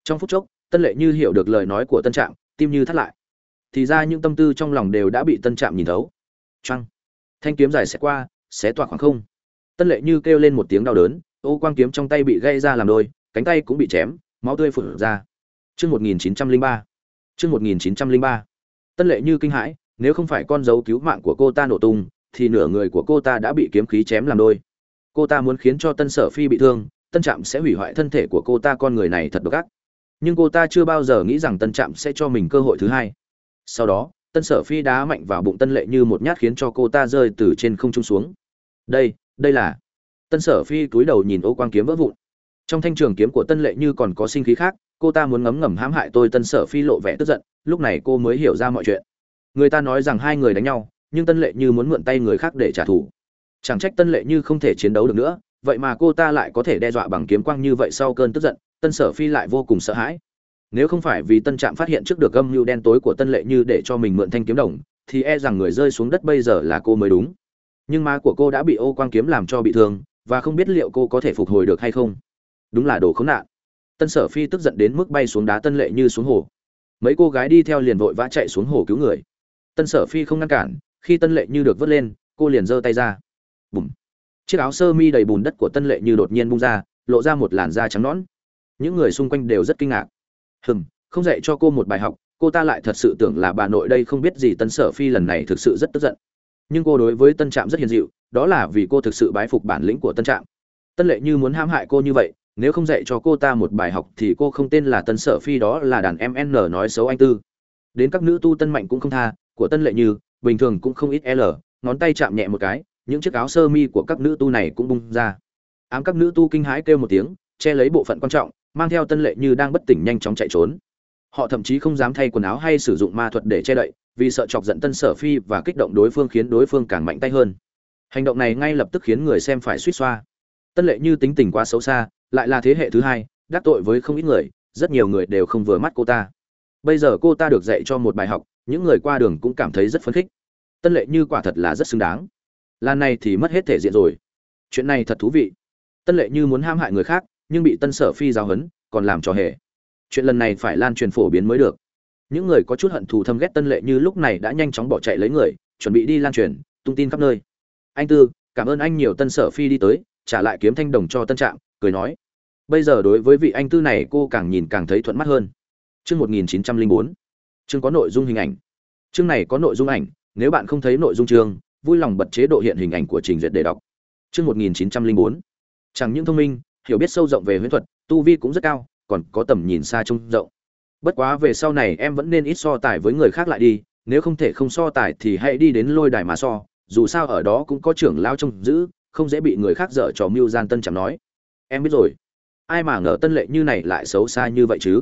Trong phút chốc, tân lệ như hiểu được lời nói của tân trạm, tim như thắt lại. Thì ra những tâm tư trong lòng đều đã bị tân trạm nhìn thấu. Trăng thanh kiếm dài sẽ qua, xé toạc khoảng không tân lệ như kêu lên một tiếng đau đớn, ô quang kiếm trong tay bị gây ra làm đôi, cánh tay cũng bị chém, máu tươi phụt ra. Chương một nghìn chín trăm linh ba. Chương một nghìn chín trăm linh ba. Tân lệ như kinh hãi, nếu không phải con dấu cứu mạng của cô ta nổ tung, thì nửa người của cô ta đã bị kiếm khí chém làm đôi. Cô ta muốn khiến cho tân sở phi bị thương, tân trạm sẽ hủy hoại thân thể của cô ta con người này thật độc ác. Nhưng cô ta chưa bao giờ nghĩ rằng tân trạm sẽ cho mình cơ hội thứ hai. Sau đó, tân sở phi đá mạnh vào bụng tân lệ như một nhát khiến cho cô ta rơi từ trên không trung xuống. Đây đây là tân sở phi cúi đầu nhìn ô quang kiếm vỡ vụn. Trong thanh trường kiếm của tân lệ như còn có sinh khí khác, cô ta muốn ngấm ngầm hãm hại tôi, tân sở phi lộ vẻ tức giận, lúc này cô mới hiểu ra mọi chuyện. Người ta nói rằng hai người đánh nhau, nhưng tân lệ như muốn mượn tay người khác để trả thù. Chẳng trách tân lệ như không thể chiến đấu được nữa, vậy mà cô ta lại có thể đe dọa bằng kiếm quang như vậy sau cơn tức giận, tân sở phi lại vô cùng sợ hãi. Nếu không phải vì tân trạm phát hiện trước được âm mưu đen tối của tân lệ như để cho mình mượn thanh kiếm đồng, thì e rằng người rơi xuống đất bây giờ là cô mới đúng nhưng má của cô đã bị ô quang kiếm làm cho bị thương, và không biết liệu cô có thể phục hồi được hay không. Đúng là đồ khốn nạn. Tân sở phi tức giận đến mức bay xuống đá tân lệ như xuống hồ. Mấy cô gái đi theo liền vội vã chạy xuống hồ cứu người. Tân sở phi không ngăn cản, khi tân lệ như được vớt lên, cô liền giơ tay ra. Bùm. Chiếc áo sơ mi đầy bùn đất của tân lệ như đột nhiên bung ra, lộ ra một làn da trắng nõn. Những người xung quanh đều rất kinh ngạc. Hừm, không dạy cho cô một bài học, cô ta lại thật sự tưởng là bà nội đây không biết gì tân sở phi lần này thực sự rất tức giận nhưng cô đối với tân trạm rất hiền dịu, đó là vì cô thực sự bái phục bản lĩnh của tân trạm. Tân lệ như muốn hãm hại cô như vậy, nếu không dạy cho cô ta một bài học thì cô không tên là tân sở phi, đó là đàn em n nói xấu anh tư. Đến các nữ tu tân mạnh cũng không tha, của tân lệ như, bình thường cũng không ít l, ngón tay chạm nhẹ một cái, những chiếc áo sơ mi của các nữ tu này cũng bung ra. Ám các nữ tu kinh hãi kêu một tiếng, che lấy bộ phận quan trọng, mang theo tân lệ như đang bất tỉnh nhanh chóng chạy trốn. Họ thậm chí không dám thay quần áo hay sử dụng ma thuật để che đậy vì sợ chọc giận tân sở phi và kích động đối phương khiến đối phương càng mạnh tay hơn. Hành động này ngay lập tức khiến người xem phải suýt xoa. Tân lệ như tính tình quá xấu xa, lại là thế hệ thứ hai, đắc tội với không ít người, rất nhiều người đều không vừa mắt cô ta. Bây giờ cô ta được dạy cho một bài học, những người qua đường cũng cảm thấy rất phấn khích. Tân lệ như quả thật là rất xứng đáng. Lan này thì mất hết thể diện rồi. Chuyện này thật thú vị. Tân lệ như muốn ham hại người khác, nhưng bị tân sở phi giáo hấn còn làm trò hề. Chuyện lần này phải lan truyền phổ biến mới được những người có chút hận thù thâm ghét tân lệ như lúc này đã nhanh chóng bỏ chạy lấy người, chuẩn bị đi lan truyền, tung tin khắp nơi. Anh tư, cảm ơn anh nhiều tân sở phi đi tới, trả lại kiếm thanh đồng cho tân trạng cười nói. Bây giờ đối với vị anh tư này, cô càng nhìn càng thấy thuận mắt hơn. Chương một nghìn chín trăm linh bốn. Chương có nội dung hình ảnh. Chương này có nội dung ảnh, nếu bạn không thấy nội dung chương, vui lòng bật chế độ hiện hình ảnh của trình duyệt để đọc. Chương một nghìn chín trăm linh bốn. Chẳng những thông minh, hiểu biết sâu rộng về huyễn thuật, tu vi cũng rất cao, còn có tầm nhìn xa trông rộng bất quá về sau này em vẫn nên ít so tài với người khác lại đi, nếu không thể không so tài thì hãy đi đến lôi đài mà so, dù sao ở đó cũng có trưởng lao trông giữ, không dễ bị người khác dở trò mưu gian tân chẳng nói. Em biết rồi. Ai mà ngờ tân lệ như này lại xấu xa như vậy chứ?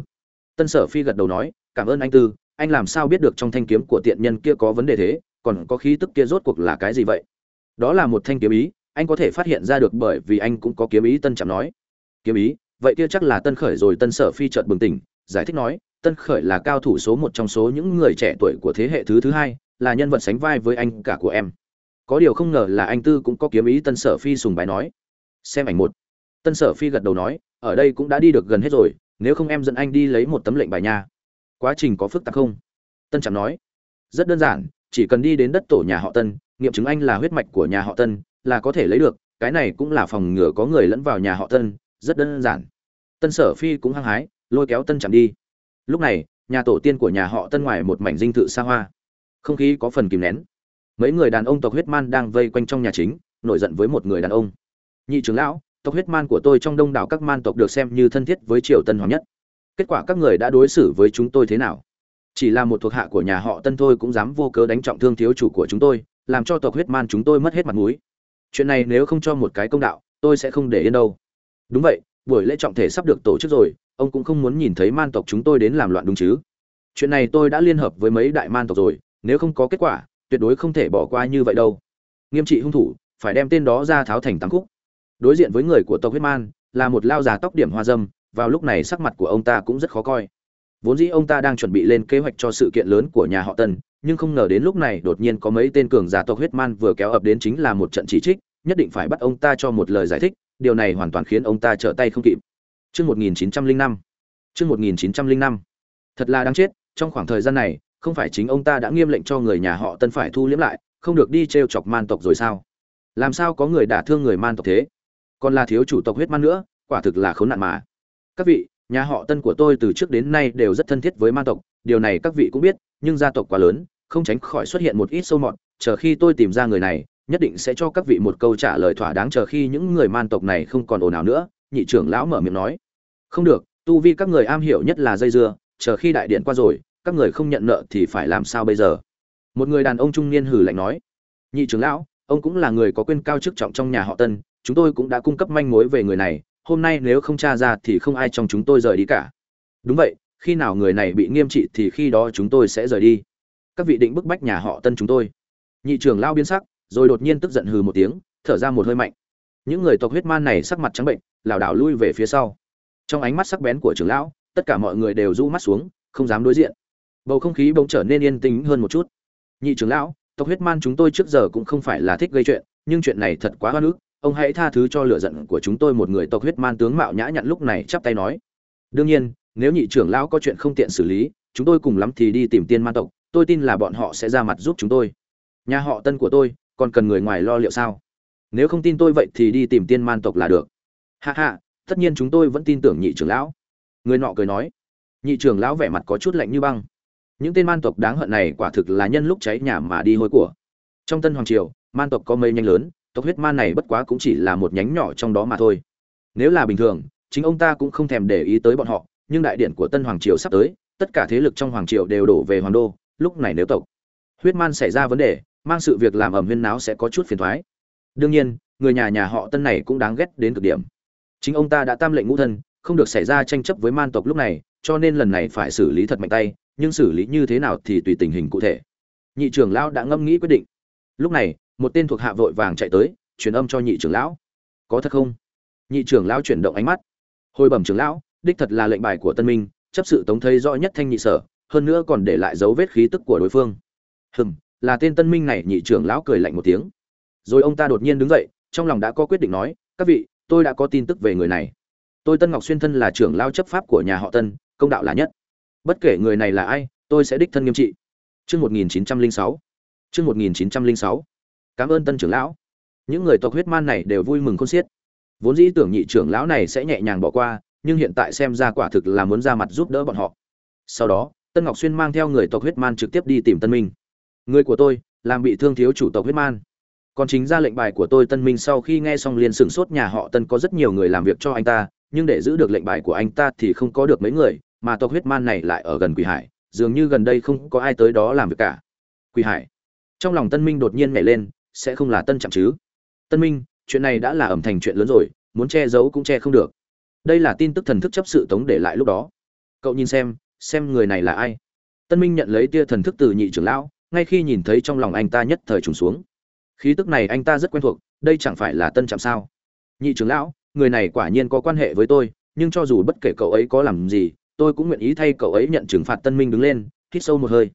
Tân sở phi gật đầu nói, cảm ơn anh tư, anh làm sao biết được trong thanh kiếm của tiện nhân kia có vấn đề thế, còn có khí tức kia rốt cuộc là cái gì vậy? Đó là một thanh kiếm ý, anh có thể phát hiện ra được bởi vì anh cũng có kiếm ý, tân chạm nói. Kiếm ý? Vậy kia chắc là tân khởi rồi. Tân sở phi chợt bừng tỉnh, giải thích nói tân khởi là cao thủ số một trong số những người trẻ tuổi của thế hệ thứ thứ hai, là nhân vật sánh vai với anh cả của em. Có điều không ngờ là anh tư cũng có kiếm ý tân sở phi sùng bài nói. Xem ảnh một. Tân sở phi gật đầu nói, ở đây cũng đã đi được gần hết rồi, nếu không em dẫn anh đi lấy một tấm lệnh bài nha. Quá trình có phức tạp không? Tân Trạm nói. Rất đơn giản, chỉ cần đi đến đất tổ nhà họ tân, nghiệm chứng anh là huyết mạch của nhà họ tân, là có thể lấy được, cái này cũng là phòng ngừa có người lẫn vào nhà họ tân, rất đơn giản. Tân sở phi cũng hăng hái, lôi kéo tân Trạm đi lúc này, nhà tổ tiên của nhà họ tân ngoài một mảnh dinh thự xa hoa. Không khí có phần kìm nén. Mấy người đàn ông tộc huyết man đang vây quanh trong nhà chính, nổi giận với một người đàn ông. Nhị trưởng lão, tộc huyết man của tôi trong đông đảo các man tộc được xem như thân thiết với triều tân hoàng nhất. Kết quả các người đã đối xử với chúng tôi thế nào? Chỉ là một thuộc hạ của nhà họ tân thôi cũng dám vô cớ đánh trọng thương thiếu chủ của chúng tôi, làm cho tộc huyết man chúng tôi mất hết mặt mũi. Chuyện này nếu không cho một cái công đạo, tôi sẽ không để yên đâu. Đúng vậy, buổi lễ trọng thể sắp được tổ chức rồi ông cũng không muốn nhìn thấy man tộc chúng tôi đến làm loạn đúng chứ. Chuyện này tôi đã liên hợp với mấy đại man tộc rồi, nếu không có kết quả, tuyệt đối không thể bỏ qua như vậy đâu. Nghiêm trị hung thủ, phải đem tên đó ra tháo thành tám khúc. Đối diện với người của tộc huyết man, là một lao già tóc điểm hoa dâm, vào lúc này sắc mặt của ông ta cũng rất khó coi. Vốn dĩ ông ta đang chuẩn bị lên kế hoạch cho sự kiện lớn của nhà họ tân nhưng không ngờ đến lúc này đột nhiên có mấy tên cường giả tộc huyết man vừa kéo ập đến chính là một trận chỉ trích, nhất định phải bắt ông ta cho một lời giải thích, điều này hoàn toàn khiến ông ta trở tay không kịp. Chương 1905. Chương 1905. Thật là đáng chết, trong khoảng thời gian này, không phải chính ông ta đã nghiêm lệnh cho người nhà họ Tân phải thu liễm lại, không được đi trêu chọc man tộc rồi sao? Làm sao có người đả thương người man tộc thế? Còn là thiếu chủ tộc huyết man nữa, quả thực là khốn nạn mà. Các vị, nhà họ Tân của tôi từ trước đến nay đều rất thân thiết với man tộc, điều này các vị cũng biết, nhưng gia tộc quá lớn, không tránh khỏi xuất hiện một ít sâu mọt, chờ khi tôi tìm ra người này, nhất định sẽ cho các vị một câu trả lời thỏa đáng chờ khi những người man tộc này không còn ồn ào nữa, nhị trưởng lão mở miệng nói. Không được, tu vi các người am hiểu nhất là dây dưa, chờ khi đại điện qua rồi, các người không nhận nợ thì phải làm sao bây giờ? Một người đàn ông trung niên hừ lạnh nói. Nhị trưởng lão, ông cũng là người có quyền cao chức trọng trong nhà họ Tân, chúng tôi cũng đã cung cấp manh mối về người này, hôm nay nếu không tra ra thì không ai trong chúng tôi rời đi cả. Đúng vậy, khi nào người này bị nghiêm trị thì khi đó chúng tôi sẽ rời đi. Các vị định bức bách nhà họ Tân chúng tôi. Nhị trưởng lão biến sắc, rồi đột nhiên tức giận hừ một tiếng, thở ra một hơi mạnh. Những người tộc huyết man này sắc mặt trắng bệnh, lảo đảo lui về phía sau. Trong ánh mắt sắc bén của trưởng lão, tất cả mọi người đều rũ mắt xuống, không dám đối diện. Bầu không khí bỗng trở nên yên tĩnh hơn một chút. Nhị trưởng lão, tộc huyết man chúng tôi trước giờ cũng không phải là thích gây chuyện, nhưng chuyện này thật quá hoa nước ông hãy tha thứ cho lửa giận của chúng tôi một người tộc huyết man tướng mạo nhã nhặn lúc này chắp tay nói. Đương nhiên, nếu nhị trưởng lão có chuyện không tiện xử lý, chúng tôi cùng lắm thì đi tìm tiên man tộc, tôi tin là bọn họ sẽ ra mặt giúp chúng tôi. Nhà họ Tân của tôi, còn cần người ngoài lo liệu sao nếu không tin tôi vậy thì đi tìm tiên man tộc là được hạ hạ tất nhiên chúng tôi vẫn tin tưởng nhị trưởng lão. Người nọ cười nói. Nhị trưởng lão vẻ mặt có chút lạnh như băng. Những tên man tộc đáng hận này quả thực là nhân lúc cháy nhà mà đi hôi của. Trong tân hoàng triều, man tộc có mây nhanh lớn, tộc huyết man này bất quá cũng chỉ là một nhánh nhỏ trong đó mà thôi. Nếu là bình thường, chính ông ta cũng không thèm để ý tới bọn họ, nhưng đại điện của tân hoàng triều sắp tới, tất cả thế lực trong hoàng triều đều đổ về hoàng đô, lúc này nếu tộc huyết man xảy ra vấn đề, mang sự việc làm ẩm huyên náo sẽ có chút phiền thoái. Đương nhiên, người nhà nhà họ tân này cũng đáng ghét đến cực điểm chính ông ta đã tam lệnh ngũ thân, không được xảy ra tranh chấp với man tộc lúc này, cho nên lần này phải xử lý thật mạnh tay, nhưng xử lý như thế nào thì tùy tình hình cụ thể. Nhị trưởng lão đã ngâm nghĩ quyết định. Lúc này, một tên thuộc hạ vội vàng chạy tới, truyền âm cho nhị trưởng lão. Có thật không? Nhị trưởng lão chuyển động ánh mắt. Hồi bẩm trưởng lão, đích thật là lệnh bài của tân minh, chấp sự tống thấy rõ nhất thanh nhị sở, hơn nữa còn để lại dấu vết khí tức của đối phương. Hừm, là tên tân minh này, nhị trưởng lão cười lạnh một tiếng. Rồi ông ta đột nhiên đứng dậy, trong lòng đã có quyết định nói, các vị tôi đã có tin tức về người này tôi tân ngọc xuyên thân là trưởng lao chấp pháp của nhà họ tân công đạo là nhất bất kể người này là ai tôi sẽ đích thân nghiêm trị Chương 1906. Chương 1906. Cảm ơn Tân trưởng lão. Những người tộc huyết man này đều vui mừng khôn xiết. Vốn dĩ tưởng nhị trưởng lão này sẽ nhẹ nhàng bỏ qua, nhưng hiện tại xem ra quả thực là muốn ra mặt giúp đỡ bọn họ. Sau đó, Tân Ngọc Xuyên mang theo người tộc huyết man trực tiếp đi tìm Tân Minh. Người của tôi, làm bị thương thiếu chủ tộc huyết man. Còn chính ra lệnh bài của tôi Tân Minh sau khi nghe xong liền sửng sốt nhà họ Tân có rất nhiều người làm việc cho anh ta, nhưng để giữ được lệnh bài của anh ta thì không có được mấy người, mà tộc huyết man này lại ở gần Quỷ Hải, dường như gần đây không có ai tới đó làm việc cả. Quỷ hải. Trong lòng tân minh đột nhiên nhảy lên sẽ không là tân chạm chứ? Tân minh chuyện này đã là ẩm thành chuyện lớn rồi muốn che giấu cũng che không được. Đây là tin tức thần thức chấp sự tống để lại lúc đó. Cậu nhìn xem xem người này là ai. Tân minh nhận lấy tia thần thức từ nhị trưởng lão ngay khi nhìn thấy trong lòng anh ta nhất thời trùng xuống khí tức này anh ta rất quen thuộc, đây chẳng phải là tân Trạm sao? Nhị trưởng lão, người này quả nhiên có quan hệ với tôi, nhưng cho dù bất kể cậu ấy có làm gì, tôi cũng nguyện ý thay cậu ấy nhận trừng phạt tân minh đứng lên, hít sâu một hơi.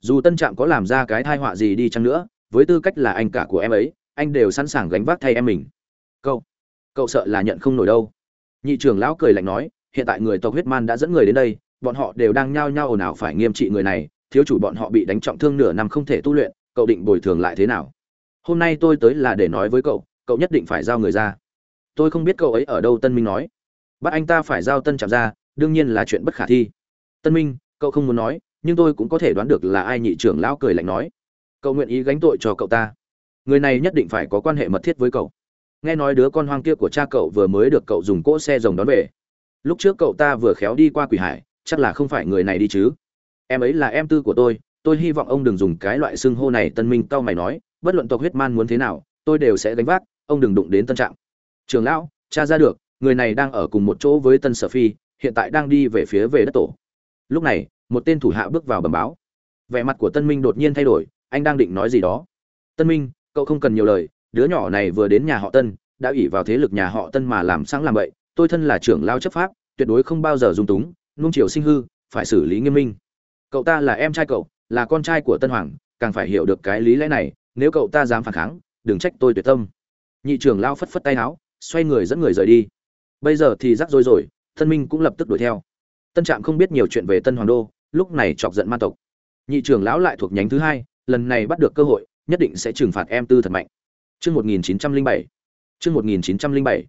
Dù tân trạm có làm ra cái thai họa gì đi chăng nữa, với tư cách là anh cả của em ấy, anh đều sẵn sàng gánh vác thay em mình. Cậu cậu sợ là nhận không nổi đâu. Nhị trưởng lão cười lạnh nói, hiện tại người tộc huyết man đã dẫn người đến đây, bọn họ đều đang nhao nhao ồn ào phải nghiêm trị người này, thiếu chủ bọn họ bị đánh trọng thương nửa năm không thể tu luyện, cậu định bồi thường lại thế nào? Hôm nay tôi tới là để nói với cậu cậu nhất định phải giao người ra. Tôi không biết cậu ấy ở đâu, tân minh nói. Bắt anh ta phải giao tân chạm ra, đương nhiên là chuyện bất khả thi. Tân minh, cậu không muốn nói, nhưng tôi cũng có thể đoán được là ai nhị trưởng lão cười lạnh nói. Cậu nguyện ý gánh tội cho cậu ta. Người này nhất định phải có quan hệ mật thiết với cậu. Nghe nói đứa con hoang kia của cha cậu vừa mới được cậu dùng cỗ xe rồng đón về. Lúc trước cậu ta vừa khéo đi qua quỷ hải, chắc là không phải người này đi chứ. Em ấy là em tư của tôi tôi hy vọng ông đừng dùng cái loại xưng hô này, tân minh, tao mày nói bất luận tộc huyết man muốn thế nào, tôi đều sẽ gánh vác, ông đừng đụng đến tân trạng. Trường lão, cha ra được, người này đang ở cùng một chỗ với tân sở phi, hiện tại đang đi về phía về đất tổ. Lúc này, một tên thủ hạ bước vào bẩm báo. Vẻ mặt của tân minh đột nhiên thay đổi, anh đang định nói gì đó. Tân minh, cậu không cần nhiều lời, đứa nhỏ này vừa đến nhà họ tân, đã ủy vào thế lực nhà họ tân mà làm sáng làm bậy, tôi thân là trưởng lao chấp pháp, tuyệt đối không bao giờ dung túng nung chiều sinh hư, phải xử lý nghiêm minh. Cậu ta là em trai cậu, là con trai của tân hoàng, càng phải hiểu được cái lý lẽ này nếu cậu ta dám phản kháng đừng trách tôi tuyệt tâm. Nhị trưởng lao phất phất tay áo xoay người dẫn người rời đi. Bây giờ thì rắc rối rồi tân minh cũng lập tức đuổi theo. Tân trạm không biết nhiều chuyện về tân hoàng đô lúc này chọc giận ma tộc. Nhị trưởng lão lại thuộc nhánh thứ hai lần này bắt được cơ hội nhất định sẽ trừng phạt em tư thật mạnh. Trước 1907, Trước 1907,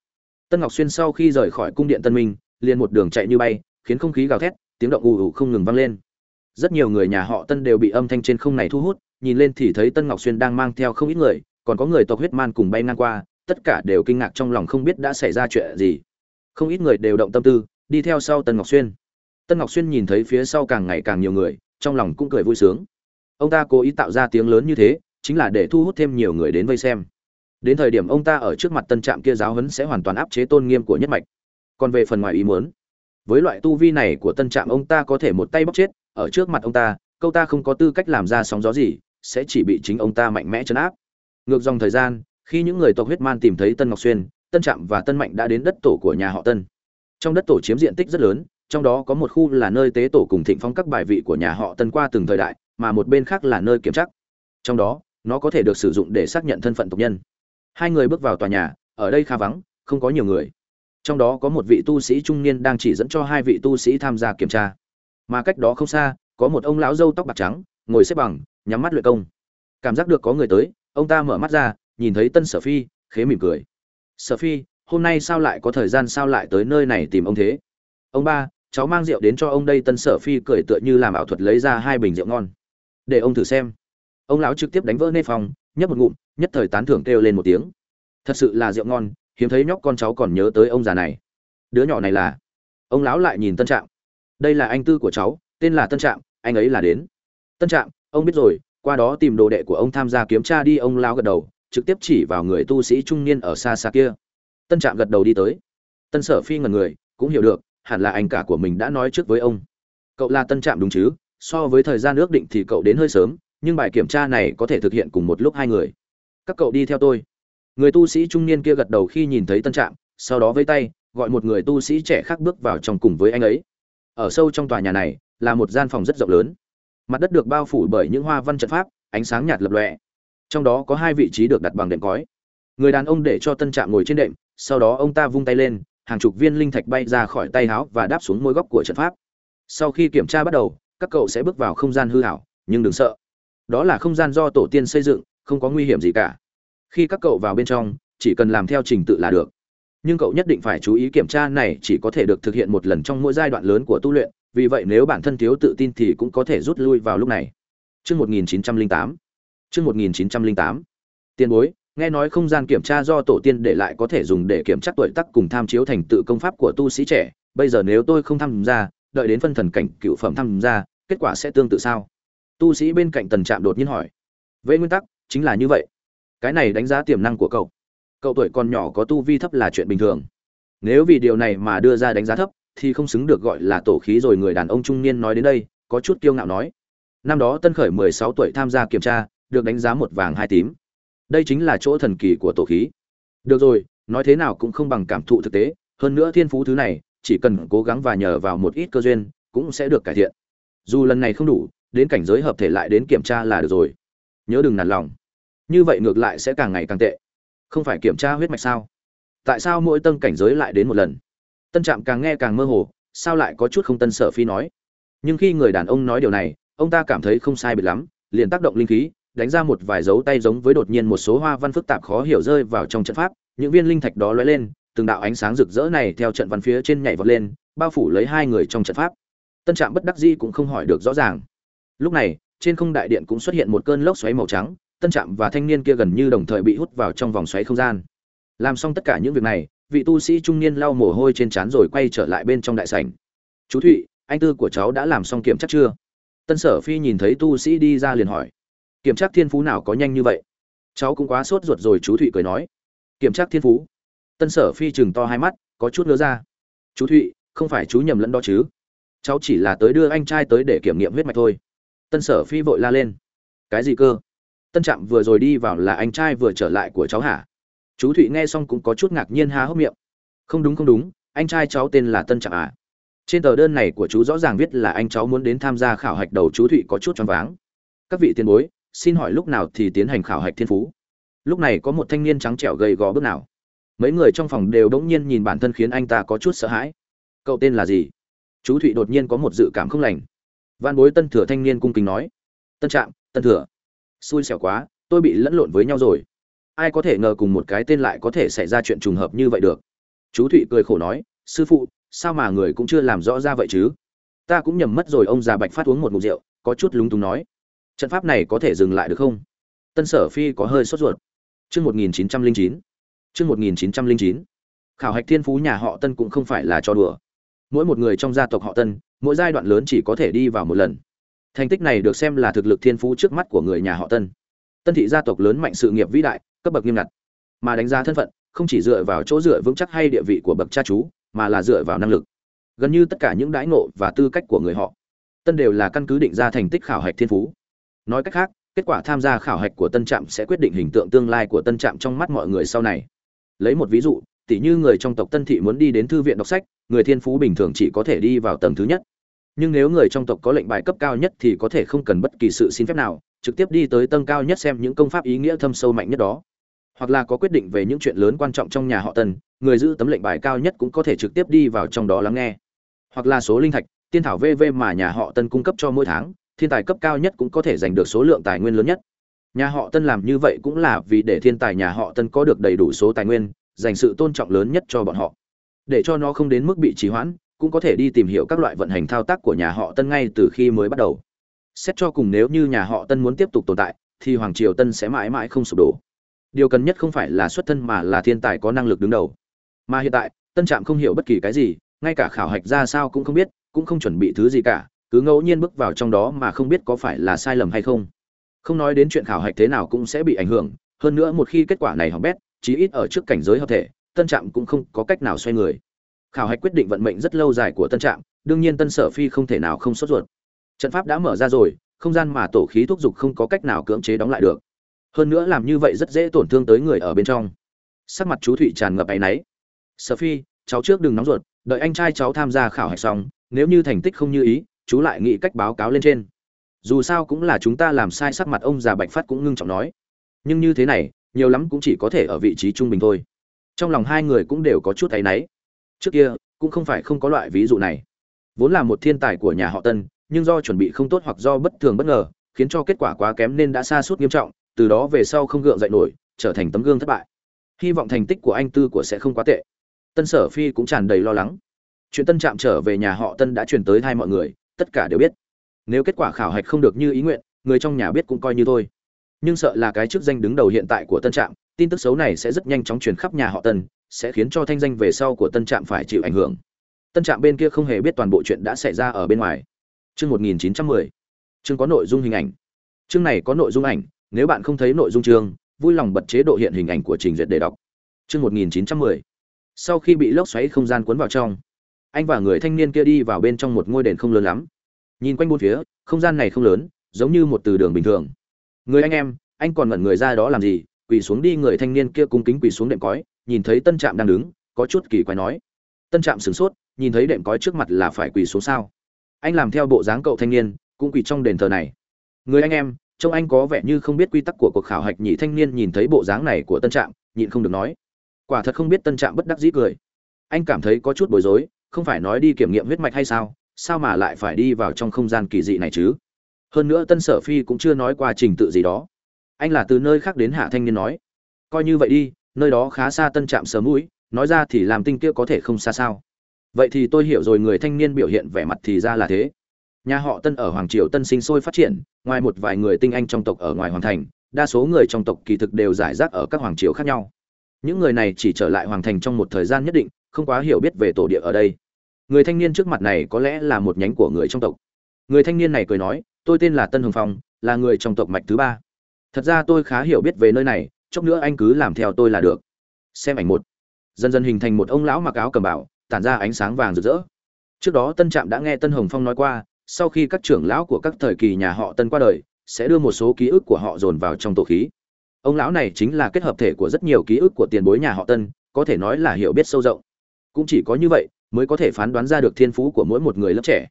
Tân Ngọc Xuyên sau khi rời khỏi cung điện Tân Minh, liền một đường chạy như bay, khiến không khí gào thét, tiếng động ù ù không ngừng vang lên. Rất nhiều người nhà họ Tân đều bị âm thanh trên không này thu hút, nhìn lên thì thấy Tân Ngọc Xuyên đang mang theo không ít người, còn có người tộc huyết man cùng bay ngang qua, tất cả đều kinh ngạc trong lòng không biết đã xảy ra chuyện gì. Không ít người đều động tâm tư, đi theo sau Tân Ngọc Xuyên. Tân ngọc xuyên nhìn thấy phía sau càng ngày càng nhiều người trong lòng cũng cười vui sướng. Ông ta cố ý tạo ra tiếng lớn như thế chính là để thu hút thêm nhiều người đến vây xem. Đến thời điểm ông ta ở trước mặt tân trạm kia giáo huấn sẽ hoàn toàn áp chế tôn nghiêm của nhất mạch. Còn về phần ngoài ý muốn với loại tu vi này của tân trạm ông ta có thể một tay bóc chết ở trước mặt ông ta câu ta không có tư cách làm ra sóng gió gì sẽ chỉ bị chính ông ta mạnh mẽ chấn áp ngược dòng thời gian khi những người tộc huyết man tìm thấy tân ngọc xuyên tân trạm và tân mạnh đã đến đất tổ của nhà họ tân trong đất tổ chiếm diện tích rất lớn trong đó có một khu là nơi tế tổ cùng thịnh phong các bài vị của nhà họ Tân qua từng thời đại, mà một bên khác là nơi kiểm tra. Trong đó, nó có thể được sử dụng để xác nhận thân phận tộc nhân. Hai người bước vào tòa nhà, ở đây khá vắng, không có nhiều người. Trong đó có một vị tu sĩ trung niên đang chỉ dẫn cho hai vị tu sĩ tham gia kiểm tra. Mà cách đó không xa, có một ông lão râu tóc bạc trắng, ngồi xếp bằng, nhắm mắt luyện công. Cảm giác được có người tới, ông ta mở mắt ra, nhìn thấy Tân Sở Phi, khế mỉm cười. "Sở Phi, hôm nay sao lại có thời gian sao lại tới nơi này tìm ông thế?" "Ông ba, cháu mang rượu đến cho ông đây. Tân sở phi cười tựa như làm ảo thuật lấy ra hai bình rượu ngon. Để ông thử xem. Ông lão trực tiếp đánh vỡ nê phòng nhấp một ngụm nhất thời tán thưởng kêu lên một tiếng. Thật sự là rượu ngon hiếm thấy nhóc con cháu còn nhớ tới ông già này. Đứa nhỏ này là? Ông lão lại nhìn tân trạm. Đây là anh tư của cháu tên là tân trạm anh ấy là đến. Tân trạm ông biết rồi, qua đó tìm đồ đệ của ông tham gia kiếm tra đi, ông lão gật đầu, trực tiếp chỉ vào người tu sĩ trung niên ở xa xa kia. Tân trạm gật đầu đi tới. Tân sở phi ngần người, cũng hiểu được, hẳn là anh cả của mình đã nói trước với ông. Cậu là tân trạm đúng chứ? So với thời gian ước định thì cậu đến hơi sớm, nhưng bài kiểm tra này có thể thực hiện cùng một lúc hai người. Các cậu đi theo tôi. Người tu sĩ trung niên kia gật đầu khi nhìn thấy tân trạm, sau đó vây tay, gọi một người tu sĩ trẻ khác bước vào trong cùng với anh ấy. Ở sâu trong tòa nhà này, là một gian phòng rất rộng lớn mặt đất được bao phủ bởi những hoa văn trận pháp, ánh sáng nhạt lập lòe. Trong đó có hai vị trí được đặt bằng đệm cói. Người đàn ông để cho tân trạm ngồi trên đệm, sau đó ông ta vung tay lên, hàng chục viên linh thạch bay ra khỏi tay háo và đáp xuống mỗi góc của trận pháp. Sau khi kiểm tra bắt đầu, các cậu sẽ bước vào không gian hư hảo, nhưng đừng sợ. Đó là không gian do tổ tiên xây dựng, không có nguy hiểm gì cả. Khi các cậu vào bên trong, chỉ cần làm theo trình tự là được. Nhưng cậu nhất định phải chú ý kiểm tra này chỉ có thể được thực hiện một lần trong mỗi giai đoạn lớn của tu luyện vì vậy nếu bản thân thiếu tự tin thì cũng có thể rút lui vào lúc này Chương 1908. Chương 1908. tiên bối, nghe nói không gian kiểm tra do tổ tiên để lại có thể dùng để kiểm tra tuổi tác cùng tham chiếu thành tựu công pháp của tu sĩ trẻ, bây giờ nếu tôi không tham gia, đợi đến phân thần cảnh cựu phẩm tham gia, kết quả sẽ tương tự sao? Tu sĩ bên cạnh Tần Trạm đột nhiên hỏi. Về nguyên tắc, chính là như vậy. Cái này đánh giá tiềm năng của cậu. Cậu tuổi còn nhỏ có tu vi thấp là chuyện bình thường. Nếu vì điều này mà đưa ra đánh giá thấp, thì không xứng được gọi là tổ khí rồi người đàn ông trung niên nói đến đây, có chút kiêu ngạo nói. Năm đó tân khởi mười sáu tuổi tham gia kiểm tra được đánh giá một vàng hai tím. Đây chính là chỗ thần kỳ của tổ khí. Được rồi nói thế nào cũng không bằng cảm thụ thực tế hơn nữa thiên phú thứ này chỉ cần cố gắng và nhờ vào một ít cơ duyên cũng sẽ được cải thiện. Dù lần này không đủ đến cảnh giới hợp thể lại đến kiểm tra là được rồi. Nhớ đừng nản lòng. Như vậy ngược lại sẽ càng ngày càng tệ. Không phải kiểm tra huyết mạch sao? Tại sao mỗi tân cảnh giới lại đến một lần? Tân trạm càng nghe càng mơ hồ, sao lại có chút không tân sở phi nói? Nhưng khi người đàn ông nói điều này, ông ta cảm thấy không sai biệt lắm, liền tác động linh khí, đánh ra một vài dấu tay giống với đột nhiên một số hoa văn phức tạp khó hiểu rơi vào trong trận pháp, những viên linh thạch đó lóe lên, từng đạo ánh sáng rực rỡ này theo trận văn phía trên nhảy vọt lên, bao phủ lấy hai người trong trận pháp. Tân trạm bất đắc dĩ cũng không hỏi được rõ ràng. Lúc này, trên không đại điện cũng xuất hiện một cơn lốc xoáy màu trắng, tân trạm và thanh niên kia gần như đồng thời bị hút vào trong vòng xoáy không gian. Làm xong tất cả những việc này vị tu sĩ trung niên lau mồ hôi trên trán rồi quay trở lại bên trong đại sảnh. Chú thụy, anh tư của cháu đã làm xong kiểm tra chưa? Tân sở phi nhìn thấy tu sĩ đi ra liền hỏi. Kiểm tra thiên phú nào có nhanh như vậy? Cháu cũng quá sốt ruột rồi, chú thụy cười nói. Kiểm tra thiên phú? Tân sở phi chừng to hai mắt, có chút ngớ ra. Chú thụy, không phải chú nhầm lẫn đó chứ? Cháu chỉ là tới đưa anh trai tới để kiểm nghiệm huyết mạch thôi. Tân sở phi vội la lên. Cái gì cơ? Tân trạm vừa rồi đi vào là anh trai vừa trở lại của cháu hả? Chú thụy nghe xong cũng có chút ngạc nhiên há hốc miệng. Không đúng không đúng, anh trai cháu tên là tân trạng à? Trên tờ đơn này của chú rõ ràng viết là anh cháu muốn đến tham gia khảo hạch đầu chú thụy có chút choáng váng. Các vị tiền bối, xin hỏi lúc nào thì tiến hành khảo hạch thiên phú? Lúc này có một thanh niên trắng trẻo gầy gò bước nào? Mấy người trong phòng đều đống nhiên nhìn bản thân khiến anh ta có chút sợ hãi. Cậu tên là gì? Chú thụy đột nhiên có một dự cảm không lành. Văn bối tân thừa thanh niên cung kính nói. Tân trạm, tân thừa. Xui xẻo quá, tôi bị lẫn lộn với nhau rồi ai có thể ngờ cùng một cái tên lại có thể xảy ra chuyện trùng hợp như vậy được. Chú thụy cười khổ nói, sư phụ, sao mà người cũng chưa làm rõ ra vậy chứ? Ta cũng nhầm mất rồi, ông già bạch phát uống một mục rượu, có chút lúng túng nói. Trận pháp này có thể dừng lại được không? Tân sở phi có hơi sốt ruột. Chương một nghìn chín trăm linh chín. Chương một nghìn chín trăm linh chín. Khảo hạch thiên phú nhà họ tân cũng không phải là cho đùa. Mỗi một người trong gia tộc họ tân, mỗi giai đoạn lớn chỉ có thể đi vào một lần. Thành tích này được xem là thực lực thiên phú trước mắt của người nhà họ tân. Tân thị gia tộc lớn mạnh sự nghiệp vĩ đại cấp bậc nghiêm ngặt. Mà đánh giá thân phận, không chỉ dựa vào chỗ dựa vững chắc hay địa vị của bậc cha chú, mà là dựa vào năng lực. Gần như tất cả những đãi ngộ và tư cách của người họ, tân đều là căn cứ định ra thành tích khảo hạch thiên phú. Nói cách khác, kết quả tham gia khảo hạch của tân trạm sẽ quyết định hình tượng tương lai của tân trạm trong mắt mọi người sau này. Lấy một ví dụ tỷ như người trong tộc tân thị muốn đi đến thư viện đọc sách, người thiên phú bình thường chỉ có thể đi vào tầng thứ nhất. Nhưng nếu người trong tộc có lệnh bài cấp cao nhất thì có thể không cần bất kỳ sự xin phép nào, trực tiếp đi tới tầng cao nhất xem những công pháp ý nghĩa thâm sâu mạnh nhất đó hoặc là có quyết định về những chuyện lớn quan trọng trong nhà họ Tần, người giữ tấm lệnh bài cao nhất cũng có thể trực tiếp đi vào trong đó lắng nghe. Hoặc là số linh thạch tiên thảo vv mà nhà họ tân cung cấp cho mỗi tháng thiên tài cấp cao nhất cũng có thể giành được số lượng tài nguyên lớn nhất. Nhà họ tân làm như vậy cũng là vì để thiên tài nhà họ tân có được đầy đủ số tài nguyên dành sự tôn trọng lớn nhất cho bọn họ. Để cho nó không đến mức bị trì hoãn cũng có thể đi tìm hiểu các loại vận hành thao tác của nhà họ tân ngay từ khi mới bắt đầu. Xét cho cùng nếu như nhà họ tân muốn tiếp tục tồn tại thì hoàng triều tân sẽ mãi mãi không sụp đổ điều cần nhất không phải là xuất thân mà là thiên tài có năng lực đứng đầu. Mà hiện tại, tân trạm không hiểu bất kỳ cái gì, ngay cả khảo hạch ra sao cũng không biết, cũng không chuẩn bị thứ gì cả, cứ ngẫu nhiên bước vào trong đó mà không biết có phải là sai lầm hay không. Không nói đến chuyện khảo hạch thế nào cũng sẽ bị ảnh hưởng, hơn nữa một khi kết quả này hỏng bét, chí ít ở trước cảnh giới hợp thể, tân trạm cũng không có cách nào xoay người. Khảo hạch quyết định vận mệnh rất lâu dài của tân trạm, đương nhiên tân sở phi không thể nào không sốt ruột. Trận pháp đã mở ra rồi, không gian mà tổ khí thúc giục không có cách nào cưỡng chế đóng lại được hơn nữa làm như vậy rất dễ tổn thương tới người ở bên trong. Sắc mặt chú thụy tràn ngập áy náy. Sở phi cháu trước đừng nóng ruột, đợi anh trai cháu tham gia khảo hạch xong, nếu như thành tích không như ý, chú lại nghĩ cách báo cáo lên trên. Dù sao cũng là chúng ta làm sai sắc mặt ông già bạch phát cũng ngưng trọng nói. Nhưng như thế này, nhiều lắm cũng chỉ có thể ở vị trí trung bình thôi. Trong lòng hai người cũng đều có chút áy náy. Trước kia, cũng không phải không có loại ví dụ này. Vốn là một thiên tài của nhà họ tân, nhưng do chuẩn bị không tốt hoặc do bất thường bất ngờ, khiến cho kết quả quá kém nên đã xa suốt nghiêm trọng từ đó về sau không gượng dậy nổi, trở thành tấm gương thất bại. Hy vọng thành tích của anh tư của sẽ không quá tệ. Tân sở phi cũng tràn đầy lo lắng. Chuyện tân trạm trở về nhà họ tân đã truyền tới hai mọi người, tất cả đều biết. Nếu kết quả khảo hạch không được như ý nguyện, người trong nhà biết cũng coi như thôi. Nhưng sợ là cái chức danh đứng đầu hiện tại của tân trạm, tin tức xấu này sẽ rất nhanh chóng truyền khắp nhà họ tân, sẽ khiến cho thanh danh về sau của tân trạm phải chịu ảnh hưởng. Tân trạm bên kia không hề biết toàn bộ chuyện đã xảy ra ở bên ngoài. Chương 1910 chương có nội dung hình ảnh. Chương này có nội dung ảnh nếu bạn không thấy nội dung chương, vui lòng bật chế độ hiện hình ảnh của trình duyệt để đọc. Chương 1910 sau khi bị lốc xoáy không gian cuốn vào trong, anh và người thanh niên kia đi vào bên trong một ngôi đền không lớn lắm. Nhìn quanh bốn phía, không gian này không lớn, giống như một từ đường bình thường. Người anh em, anh còn ngẩn người ra đó làm gì? Quỳ xuống đi, người thanh niên kia cung kính quỳ xuống đệm cói, nhìn thấy tân trạm đang đứng, có chút kỳ quái nói. Tân trạm sửng sốt, nhìn thấy đệm cói trước mặt là phải quỳ xuống sao? Anh làm theo bộ dáng cậu thanh niên, cũng quỳ trong đền thờ này. Người anh em trông anh có vẻ như không biết quy tắc của cuộc khảo hạch, nhị thanh niên nhìn thấy bộ dáng này của tân trạm, nhịn không được nói. Quả thật không biết tân trạm bất đắc dĩ cười. Anh cảm thấy có chút bối rối, không phải nói đi kiểm nghiệm huyết mạch hay sao sao mà lại phải đi vào trong không gian kỳ dị này chứ? Hơn nữa tân sở phi cũng chưa nói qua trình tự gì đó. Anh là từ nơi khác đến hạ thanh niên nói. Coi như vậy đi, nơi đó khá xa tân trạm sớm mũi, nói ra thì làm tinh kia có thể không xa sao. Vậy thì tôi hiểu rồi, người thanh niên biểu hiện vẻ mặt thì ra là thế nhà họ tân ở hoàng triều tân sinh sôi phát triển, ngoài một vài người tinh anh trong tộc ở ngoài hoàng thành, đa số người trong tộc kỳ thực đều giải rác ở các hoàng triều khác nhau. Những người này chỉ trở lại hoàng thành trong một thời gian nhất định, không quá hiểu biết về tổ địa ở đây. Người thanh niên trước mặt này có lẽ là một nhánh của người trong tộc. Người thanh niên này cười nói, tôi tên là tân hồng phong, là người trong tộc mạch thứ ba. Thật ra tôi khá hiểu biết về nơi này, chốc nữa anh cứ làm theo tôi là được. Xem ảnh một. Dần dần hình thành một ông lão mặc áo cầm bảo tản ra ánh sáng vàng rực rỡ. Trước đó tân trạm đã nghe tân hồng phong nói qua sau khi các trưởng lão của các thời kỳ nhà họ tân qua đời, sẽ đưa một số ký ức của họ dồn vào trong tổ khí. Ông lão này chính là kết hợp thể của rất nhiều ký ức của tiền bối nhà họ tân, có thể nói là hiểu biết sâu rộng. Cũng chỉ có như vậy, mới có thể phán đoán ra được thiên phú của mỗi một người lớp trẻ.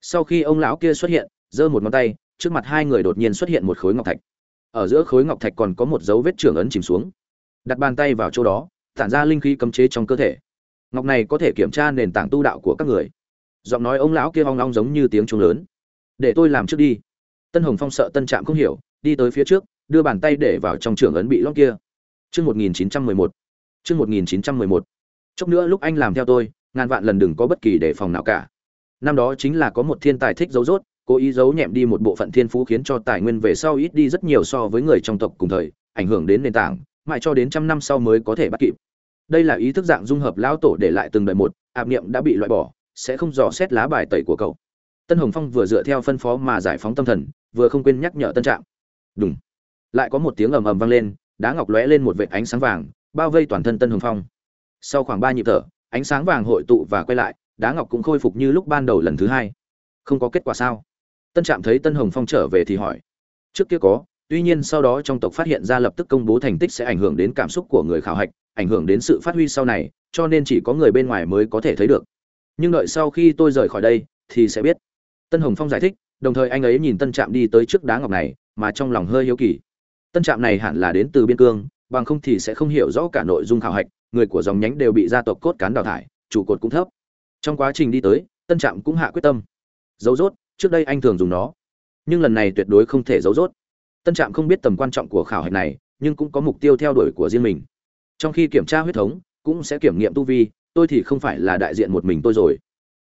Sau khi ông lão kia xuất hiện, giơ một ngón tay, trước mặt hai người đột nhiên xuất hiện một khối ngọc thạch. Ở giữa khối ngọc thạch còn có một dấu vết trưởng ấn chìm xuống. Đặt bàn tay vào chỗ đó, tản ra linh khí cấm chế trong cơ thể. Ngọc này có thể kiểm tra nền tảng tu đạo của các người giọng nói ông lão kia hoang long giống như tiếng chuông lớn. Để tôi làm trước đi. Tân hồng phong sợ tân trạm không hiểu, đi tới phía trước, đưa bàn tay để vào trong trường ấn bị lót kia. Chương một nghìn chín trăm mười một. Chương một nghìn chín trăm mười một. Chốc nữa lúc anh làm theo tôi, ngàn vạn lần đừng có bất kỳ đề phòng nào cả. Năm đó chính là có một thiên tài thích giấu rốt, cố ý giấu nhẹm đi một bộ phận thiên phú khiến cho tài nguyên về sau ít đi rất nhiều so với người trong tộc cùng thời, ảnh hưởng đến nền tảng, mãi cho đến trăm năm sau mới có thể bắt kịp. Đây là ý thức dạng dung hợp lão tổ để lại từng đời một, ạp niệm đã bị loại bỏ sẽ không dò xét lá bài tẩy của cậu. Tân hồng phong vừa dựa theo phân phó mà giải phóng tâm thần, vừa không quên nhắc nhở tân trạng đúng lại có một tiếng ầm ầm vang lên, đá ngọc lóe lên một vệt ánh sáng vàng, bao vây toàn thân tân hồng phong. Sau khoảng ba nhịp thở, ánh sáng vàng hội tụ và quay lại, đá ngọc cũng khôi phục như lúc ban đầu lần thứ hai. Không có kết quả sao? Tân trạm thấy tân hồng phong trở về thì hỏi. Trước kia có, tuy nhiên sau đó trong tộc phát hiện ra lập tức công bố thành tích sẽ ảnh hưởng đến cảm xúc của người khảo hạch, ảnh hưởng đến sự phát huy sau này, cho nên chỉ có người bên ngoài mới có thể thấy được nhưng đợi sau khi tôi rời khỏi đây thì sẽ biết. Tân hồng phong giải thích, đồng thời anh ấy nhìn tân trạm đi tới trước đá ngọc này, mà trong lòng hơi hiếu kỳ. Tân trạm này hẳn là đến từ biên cương, bằng không thì sẽ không hiểu rõ cả nội dung khảo hạch, người của dòng nhánh đều bị gia tộc cốt cán đào thải, trụ cột cũng thấp. Trong quá trình đi tới, tân trạm cũng hạ quyết tâm. Dấu rốt, trước đây anh thường dùng nó, nhưng lần này tuyệt đối không thể giấu rốt. Tân trạm không biết tầm quan trọng của khảo hạch này, nhưng cũng có mục tiêu theo đuổi của riêng mình. Trong khi kiểm tra huyết thống, cũng sẽ kiểm nghiệm tu vi tôi thì không phải là đại diện một mình tôi rồi.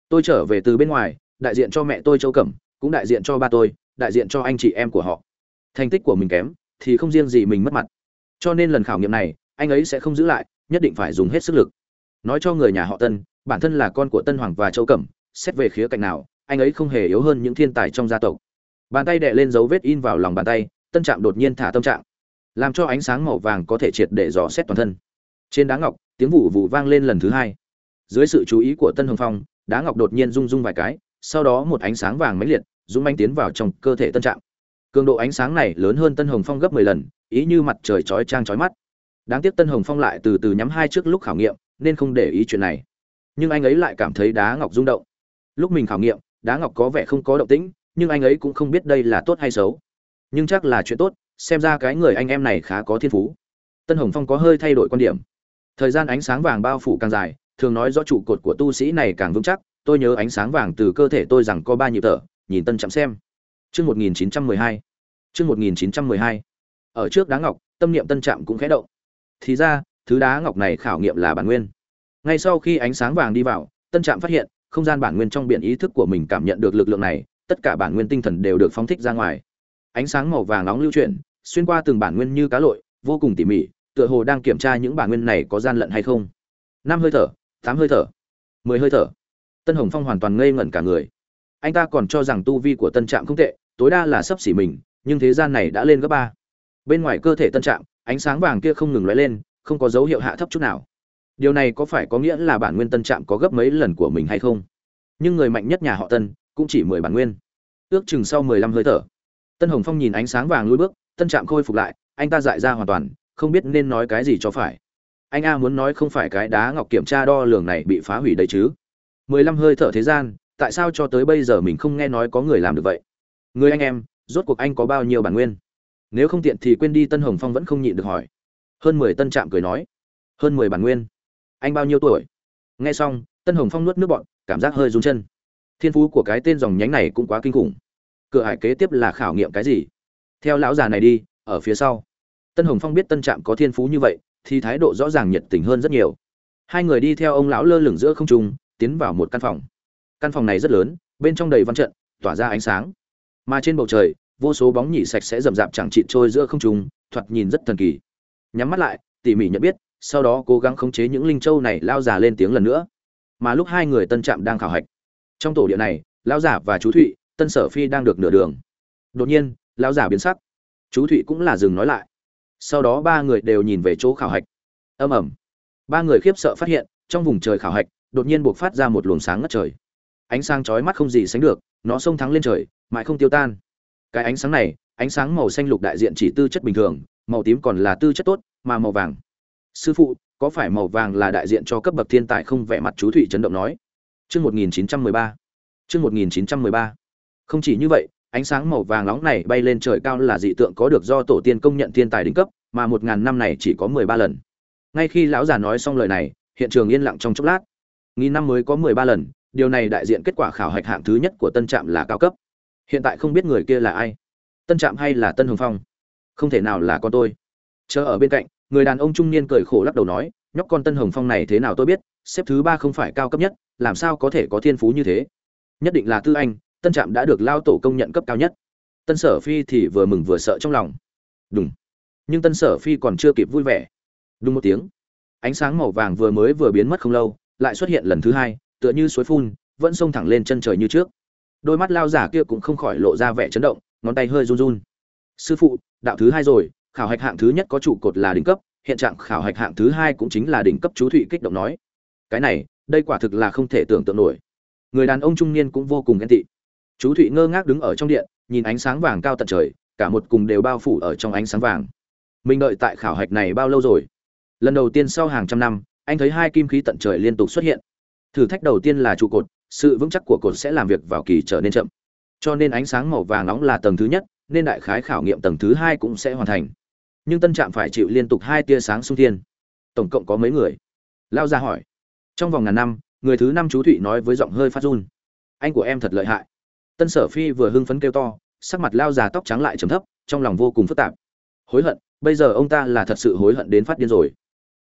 Tôi trở về từ bên ngoài, đại diện cho mẹ tôi châu cẩm, cũng đại diện cho ba tôi, đại diện cho anh chị em của họ. Thành tích của mình kém, thì không riêng gì mình mất mặt. Cho nên lần khảo nghiệm này, anh ấy sẽ không giữ lại, nhất định phải dùng hết sức lực. Nói cho người nhà họ tân, bản thân là con của tân hoàng và châu cẩm, xét về khía cạnh nào, anh ấy không hề yếu hơn những thiên tài trong gia tộc. Bàn tay đệ lên dấu vết in vào lòng bàn tay, tân trạm đột nhiên thả tâm trạng. Làm cho ánh sáng màu vàng có thể triệt để dò xét toàn thân. Trên đá ngọc, tiếng vụ vụ vang lên lần thứ hai dưới sự chú ý của tân hồng phong, đá ngọc đột nhiên rung rung vài cái, sau đó một ánh sáng vàng mãnh liệt rung manh tiến vào trong cơ thể tân Trạng. cường độ ánh sáng này lớn hơn tân hồng phong gấp mười lần, ý như mặt trời chói trang chói mắt. Đáng tiếc tân hồng phong lại từ từ nhắm hai trước lúc khảo nghiệm, nên không để ý chuyện này. Nhưng anh ấy lại cảm thấy đá ngọc rung động. Lúc mình khảo nghiệm, đá ngọc có vẻ không có động tĩnh, nhưng anh ấy cũng không biết đây là tốt hay xấu. Nhưng chắc là chuyện tốt, xem ra cái người anh em này khá có thiên phú. Tân hồng phong có hơi thay đổi quan điểm. Thời gian ánh sáng vàng bao phủ càng dài thường nói rõ trụ cột của tu sĩ này càng vững chắc, tôi nhớ ánh sáng vàng từ cơ thể tôi rằng có ba nhịp thở, nhìn tân chậm xem. Chương một nghìn chín trăm mười hai. Chương một nghìn chín trăm mười hai. Ở trước đá ngọc, tâm niệm tân trạm cũng khẽ động. Thì ra, thứ đá ngọc này khảo nghiệm là bản nguyên. Ngay sau khi ánh sáng vàng đi vào, tân trạm phát hiện, không gian bản nguyên trong biển ý thức của mình cảm nhận được lực lượng này, tất cả bản nguyên tinh thần đều được phóng thích ra ngoài. Ánh sáng màu vàng nóng lưu chuyển, xuyên qua từng bản nguyên như cá lội, vô cùng tỉ mỉ, tựa hồ đang kiểm tra những bản nguyên này có gian lận hay không. Năm hơi thở tám hơi thở, mười hơi thở. Tân hồng phong hoàn toàn ngây ngẩn cả người. Anh ta còn cho rằng tu vi của tân trạm không tệ, tối đa là sấp xỉ mình, nhưng thế gian này đã lên gấp ba. Bên ngoài cơ thể tân trạm, ánh sáng vàng kia không ngừng lóe lên, không có dấu hiệu hạ thấp chút nào. Điều này có phải có nghĩa là bản nguyên tân trạm có gấp mấy lần của mình hay không? Nhưng người mạnh nhất nhà họ tân cũng chỉ mười bản nguyên. Ước chừng sau mười lăm hơi thở, tân hồng phong nhìn ánh sáng vàng lùi bước, tân trạm khôi phục lại, anh ta dại ra hoàn toàn, không biết nên nói cái gì cho phải anh a muốn nói không phải cái đá ngọc kiểm tra đo lường này bị phá hủy đấy chứ. Mười lăm hơi thở thế gian, tại sao cho tới bây giờ mình không nghe nói có người làm được vậy? Người anh em, rốt cuộc anh có bao nhiêu bản nguyên? Nếu không tiện thì quên đi tân hồng phong vẫn không nhịn được hỏi. Hơn mười tân trạm cười nói. Hơn mười bản nguyên. Anh bao nhiêu tuổi? Nghe xong, tân hồng phong nuốt nước bọn cảm giác hơi rung chân. Thiên phú của cái tên dòng nhánh này cũng quá kinh khủng. Cửa hải kế tiếp là khảo nghiệm cái gì? Theo lão già này đi, ở phía sau. Tân hồng phong biết tân trạm có thiên phú như vậy thì thái độ rõ ràng nhiệt tình hơn rất nhiều. Hai người đi theo ông lão lơ lửng giữa không trung, tiến vào một căn phòng. Căn phòng này rất lớn, bên trong đầy văn trận, tỏa ra ánh sáng. Mà trên bầu trời, vô số bóng nhỉ sạch sẽ rậm rạp chẳng chịt trôi giữa không trung, thoạt nhìn rất thần kỳ. Nhắm mắt lại, tỉ mỉ nhận biết, sau đó cố gắng khống chế những linh châu này lao già lên tiếng lần nữa. Mà lúc hai người tân trạm đang khảo hạch, trong tổ địa này lao giả và chú thụy, tân sở phi đang được nửa đường. Đột nhiên lao giả biến sắc. Chú thụy cũng là dừng nói lại sau đó ba người đều nhìn về chỗ khảo hạch. Âm ẩm ba người khiếp sợ phát hiện trong vùng trời khảo hạch đột nhiên buộc phát ra một luồng sáng ngất trời. Ánh sáng chói mắt không gì sánh được nó xông thắng lên trời mãi không tiêu tan. Cái ánh sáng này ánh sáng màu xanh lục đại diện chỉ tư chất bình thường màu tím còn là tư chất tốt mà màu vàng. Sư phụ có phải màu vàng là đại diện cho cấp bậc thiên tài không? Vẻ mặt chú thụy chấn động nói. Chương 1913. Chương 1913. Không chỉ như vậy, ánh sáng màu vàng nóng này bay lên trời cao là dị tượng có được do tổ tiên công nhận thiên tài đỉnh cấp, mà một ngàn năm này chỉ có mười ba lần. Ngay khi lão già nói xong lời này, hiện trường yên lặng trong chốc lát. Nghìn năm mới có mười ba lần, điều này đại diện kết quả khảo hạch hạng thứ nhất của Tân Trạm là cao cấp. Hiện tại không biết người kia là ai, Tân Trạm hay là Tân Hồng Phong? Không thể nào là con tôi. Chờ ở bên cạnh, người đàn ông trung niên cười khổ lắc đầu nói, nhóc con Tân Hồng Phong này thế nào tôi biết, xếp thứ ba không phải cao cấp nhất, làm sao có thể có thiên phú như thế? Nhất định là Tư Anh, Tân Trạm đã được lao tổ công nhận cấp cao nhất. Tân Sở Phi thì vừa mừng vừa sợ trong lòng. Đúng. Nhưng Tân Sở Phi còn chưa kịp vui vẻ. Đúng một tiếng, ánh sáng màu vàng vừa mới vừa biến mất không lâu, lại xuất hiện lần thứ hai, tựa như suối phun, vẫn xông thẳng lên chân trời như trước. Đôi mắt lao giả kia cũng không khỏi lộ ra vẻ chấn động, ngón tay hơi run run. Sư phụ, đạo thứ hai rồi, khảo hạch hạng thứ nhất có trụ cột là đỉnh cấp, hiện trạng khảo hạch hạng thứ hai cũng chính là đỉnh cấp chú thụy kích động nói. Cái này, đây quả thực là không thể tưởng tượng nổi. Người đàn ông trung niên cũng vô cùng ghen tị. Chú thụy ngơ ngác đứng ở trong điện, nhìn ánh sáng vàng cao tận trời, cả một cùng đều bao phủ ở trong ánh sáng vàng. Mình đợi tại khảo hạch này bao lâu rồi? Lần đầu tiên sau hàng trăm năm, anh thấy hai kim khí tận trời liên tục xuất hiện. Thử thách đầu tiên là trụ cột, sự vững chắc của cột sẽ làm việc vào kỳ trở nên chậm. Cho nên ánh sáng màu vàng nóng là tầng thứ nhất, nên đại khái khảo nghiệm tầng thứ hai cũng sẽ hoàn thành nhưng tân trạm phải chịu liên tục hai tia sáng sung thiên tổng cộng có mấy người lao ra hỏi trong vòng ngàn năm người thứ năm chú thụy nói với giọng hơi phát run anh của em thật lợi hại tân sở phi vừa hưng phấn kêu to, sắc mặt lao già tóc trắng lại trầm thấp, trong lòng vô cùng phức tạp. Hối hận, bây giờ ông ta là thật sự hối hận đến phát điên rồi.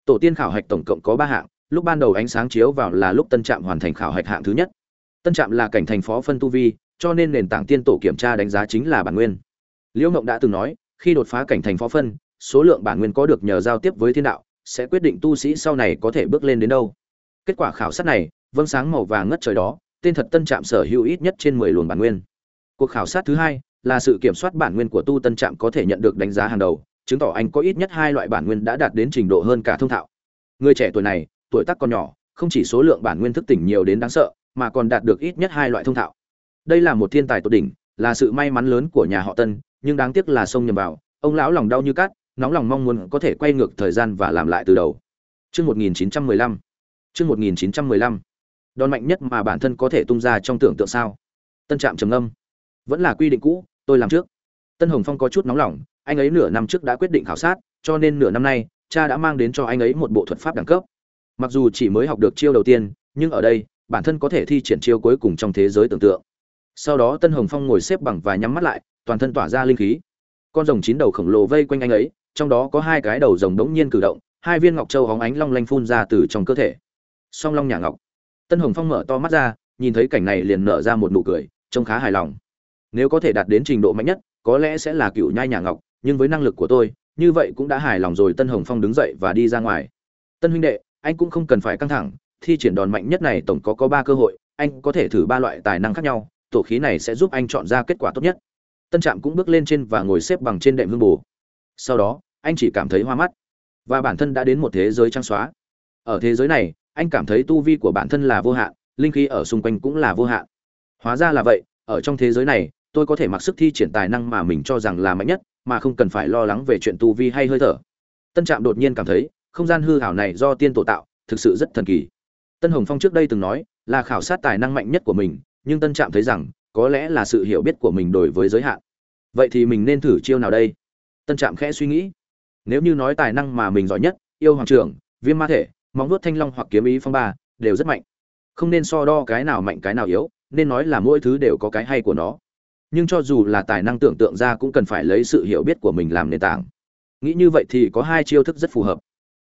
Tổ tiên khảo hạch tổng cộng có ba hạng, lúc ban đầu ánh sáng chiếu vào là lúc tân trạm hoàn thành khảo hạch hạng thứ nhất. Tân trạm là cảnh thành phó phân tu vi, cho nên nền tảng tiên tổ kiểm tra đánh giá chính là bản nguyên. Liễu mộng đã từng nói, khi đột phá cảnh thành phó phân, số lượng bản nguyên có được nhờ giao tiếp với thiên đạo, sẽ quyết định tu sĩ sau này có thể bước lên đến đâu. Kết quả khảo sát này vâng sáng màu vàng ngất trời đó tên thật tân trạm sở hữu ít nhất trên mười luồng bản nguyên cuộc khảo sát thứ hai là sự kiểm soát bản nguyên của tu tân trạm có thể nhận được đánh giá hàng đầu chứng tỏ anh có ít nhất hai loại bản nguyên đã đạt đến trình độ hơn cả thông thạo người trẻ tuổi này tuổi tác còn nhỏ không chỉ số lượng bản nguyên thức tỉnh nhiều đến đáng sợ mà còn đạt được ít nhất hai loại thông thạo đây là một thiên tài tột đỉnh là sự may mắn lớn của nhà họ tân nhưng đáng tiếc là sông nhầm vào ông lão lòng đau như cắt, nóng lòng mong muốn có thể quay ngược thời gian và làm lại từ đầu. Chương 1915. Chương 1915 đòn mạnh nhất mà bản thân có thể tung ra trong tưởng tượng sao? Tân trạm trầm âm vẫn là quy định cũ, tôi làm trước. Tân hồng phong có chút nóng lòng, anh ấy nửa năm trước đã quyết định khảo sát, cho nên nửa năm nay, cha đã mang đến cho anh ấy một bộ thuật pháp đẳng cấp. Mặc dù chỉ mới học được chiêu đầu tiên, nhưng ở đây, bản thân có thể thi triển chiêu cuối cùng trong thế giới tưởng tượng. Sau đó tân hồng phong ngồi xếp bằng và nhắm mắt lại, toàn thân tỏa ra linh khí. Con rồng chín đầu khổng lồ vây quanh anh ấy, trong đó có hai cái đầu rồng đống nhiên cử động, hai viên ngọc châu hóng ánh long lanh phun ra từ trong cơ thể. Song long nhà ngọc tân hồng phong mở to mắt ra, nhìn thấy cảnh này liền nở ra một nụ cười, trông khá hài lòng. Nếu có thể đạt đến trình độ mạnh nhất, có lẽ sẽ là cựu nhai nhà ngọc, nhưng với năng lực của tôi, như vậy cũng đã hài lòng rồi, tân hồng phong đứng dậy và đi ra ngoài. Tân huynh đệ, anh cũng không cần phải căng thẳng, thi triển đòn mạnh nhất này tổng có có ba cơ hội, anh có thể thử ba loại tài năng khác nhau, tổ khí này sẽ giúp anh chọn ra kết quả tốt nhất. Tân trạm cũng bước lên trên và ngồi xếp bằng trên đệm hương bù. Sau đó, anh chỉ cảm thấy hoa mắt, và bản thân đã đến một thế giới trang xóa. Ở thế giới này anh cảm thấy tu vi của bản thân là vô hạn, linh khí ở xung quanh cũng là vô hạn. Hóa ra là vậy, ở trong thế giới này, tôi có thể mặc sức thi triển tài năng mà mình cho rằng là mạnh nhất, mà không cần phải lo lắng về chuyện tu vi hay hơi thở. Tân trạm đột nhiên cảm thấy, không gian hư hảo này do tiên tổ tạo, thực sự rất thần kỳ. Tân hồng phong trước đây từng nói, là khảo sát tài năng mạnh nhất của mình, nhưng tân trạm thấy rằng, có lẽ là sự hiểu biết của mình đối với giới hạn. Vậy thì mình nên thử chiêu nào đây? Tân trạm khẽ suy nghĩ. Nếu như nói tài năng mà mình giỏi nhất, yêu hoàng trưởng, viêm ma thể móng vuốt thanh long hoặc kiếm ý phong ba đều rất mạnh. Không nên so đo cái nào mạnh cái nào yếu, nên nói là mỗi thứ đều có cái hay của nó. Nhưng cho dù là tài năng tưởng tượng ra cũng cần phải lấy sự hiểu biết của mình làm nền tảng. Nghĩ như vậy thì có hai chiêu thức rất phù hợp.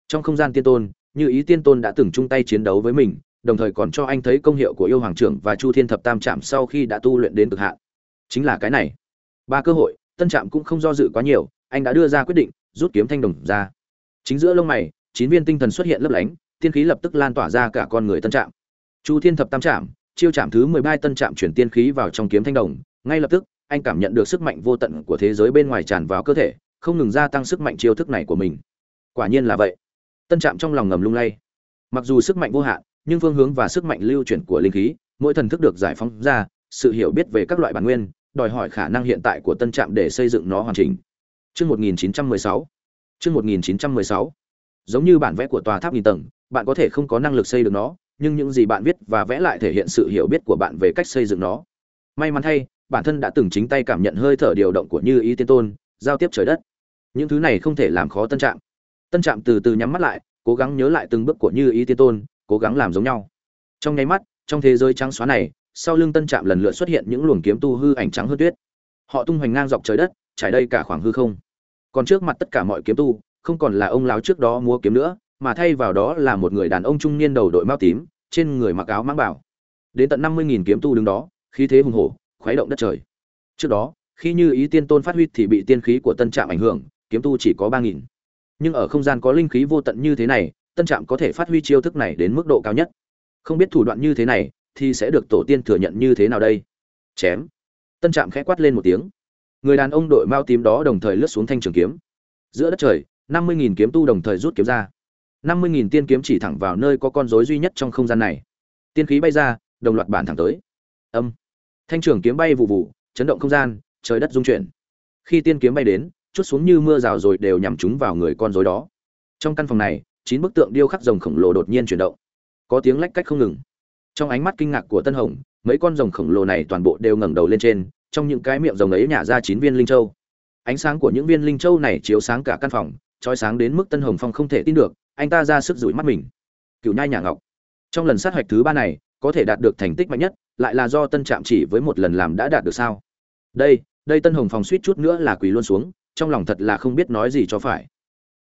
Trong không gian tiên tôn, như ý tiên tôn đã từng chung tay chiến đấu với mình, đồng thời còn cho anh thấy công hiệu của yêu hoàng trưởng và chu thiên thập tam trạm sau khi đã tu luyện đến cực hạn. Chính là cái này. Ba cơ hội, tân trạm cũng không do dự quá nhiều, anh đã đưa ra quyết định, rút kiếm thanh đồng ra. Chính giữa lông mày, chín viên tinh thần xuất hiện lấp lánh tiên khí lập tức lan tỏa ra cả con người tân trạm. Chu thiên thập tam trạm chiêu trạm thứ mười ba tân trạm chuyển tiên khí vào trong kiếm thanh đồng ngay lập tức anh cảm nhận được sức mạnh vô tận của thế giới bên ngoài tràn vào cơ thể không ngừng gia tăng sức mạnh chiêu thức này của mình. Quả nhiên là vậy. Tân trạm trong lòng ngầm lung lay. Mặc dù sức mạnh vô hạn nhưng phương hướng và sức mạnh lưu chuyển của linh khí mỗi thần thức được giải phóng ra sự hiểu biết về các loại bản nguyên đòi hỏi khả năng hiện tại của tân trạm để xây dựng nó hoàn chỉnh. Chương 1916. Chương 1916. Giống như bản vẽ của tòa tháp nghìn tầng, bạn có thể không có năng lực xây được nó, nhưng những gì bạn viết và vẽ lại thể hiện sự hiểu biết của bạn về cách xây dựng nó. May mắn thay, bản thân đã từng chính tay cảm nhận hơi thở điều động của Như Ý Tiên Tôn, giao tiếp trời đất. Những thứ này không thể làm khó Tân Trạm. Tân Trạm từ từ nhắm mắt lại, cố gắng nhớ lại từng bước của Như Ý Tiên Tôn, cố gắng làm giống nhau. Trong nháy mắt, trong thế giới trắng xóa này, sau lưng Tân Trạm lần lượt xuất hiện những luồng kiếm tu hư ảnh trắng hơn tuyết. Họ tung hoành ngang dọc trời đất, trải đây cả khoảng hư không còn trước mặt tất cả mọi kiếm tu không còn là ông láo trước đó múa kiếm nữa mà thay vào đó là một người đàn ông trung niên đầu đội mao tím, trên người mặc áo mang bảo. Đến tận năm mươi nghìn kiếm tu đứng đó, khí thế hùng hổ, khuấy động đất trời. Trước đó, khi như ý tiên tôn phát huy thì bị tiên khí của tân trạm ảnh hưởng, kiếm tu chỉ có ba nghìn. Nhưng ở không gian có linh khí vô tận như thế này, tân trạm có thể phát huy chiêu thức này đến mức độ cao nhất. Không biết thủ đoạn như thế này thì sẽ được tổ tiên thừa nhận như thế nào đây? Chém. Tân trạm khẽ quát lên một tiếng. Người đàn ông đội mao tím đó đồng thời lướt xuống thanh trường kiếm. Giữa đất trời, năm mươi nghìn kiếm tu đồng thời rút kiếm ra năm mươi nghìn tiên kiếm chỉ thẳng vào nơi có con rối duy nhất trong không gian này. Tiên khí bay ra, đồng loạt bản thẳng tới. Âm. Thanh trường kiếm bay vụ vụ chấn động không gian, trời đất rung chuyển. Khi tiên kiếm bay đến, chút xuống như mưa rào rồi đều nhằm trúng vào người con rối đó. Trong căn phòng này, chín bức tượng điêu khắc rồng khổng lồ đột nhiên chuyển động. Có tiếng lách cách không ngừng. Trong ánh mắt kinh ngạc của tân hồng, mấy con rồng khổng lồ này toàn bộ đều ngẩng đầu lên trên, trong những cái miệng rồng ấy nhả ra chín viên linh châu. Ánh sáng của những viên linh châu này chiếu sáng cả căn phòng trói sáng đến mức tân hồng phong không thể tin được, anh ta ra sức rủi mắt mình. Cựu nhai nhà ngọc. Trong lần sát hạch thứ ba này, có thể đạt được thành tích mạnh nhất, lại là do tân trạm chỉ với một lần làm đã đạt được sao? Đây đây tân hồng phong suýt chút nữa là quỳ luôn xuống, trong lòng thật là không biết nói gì cho phải.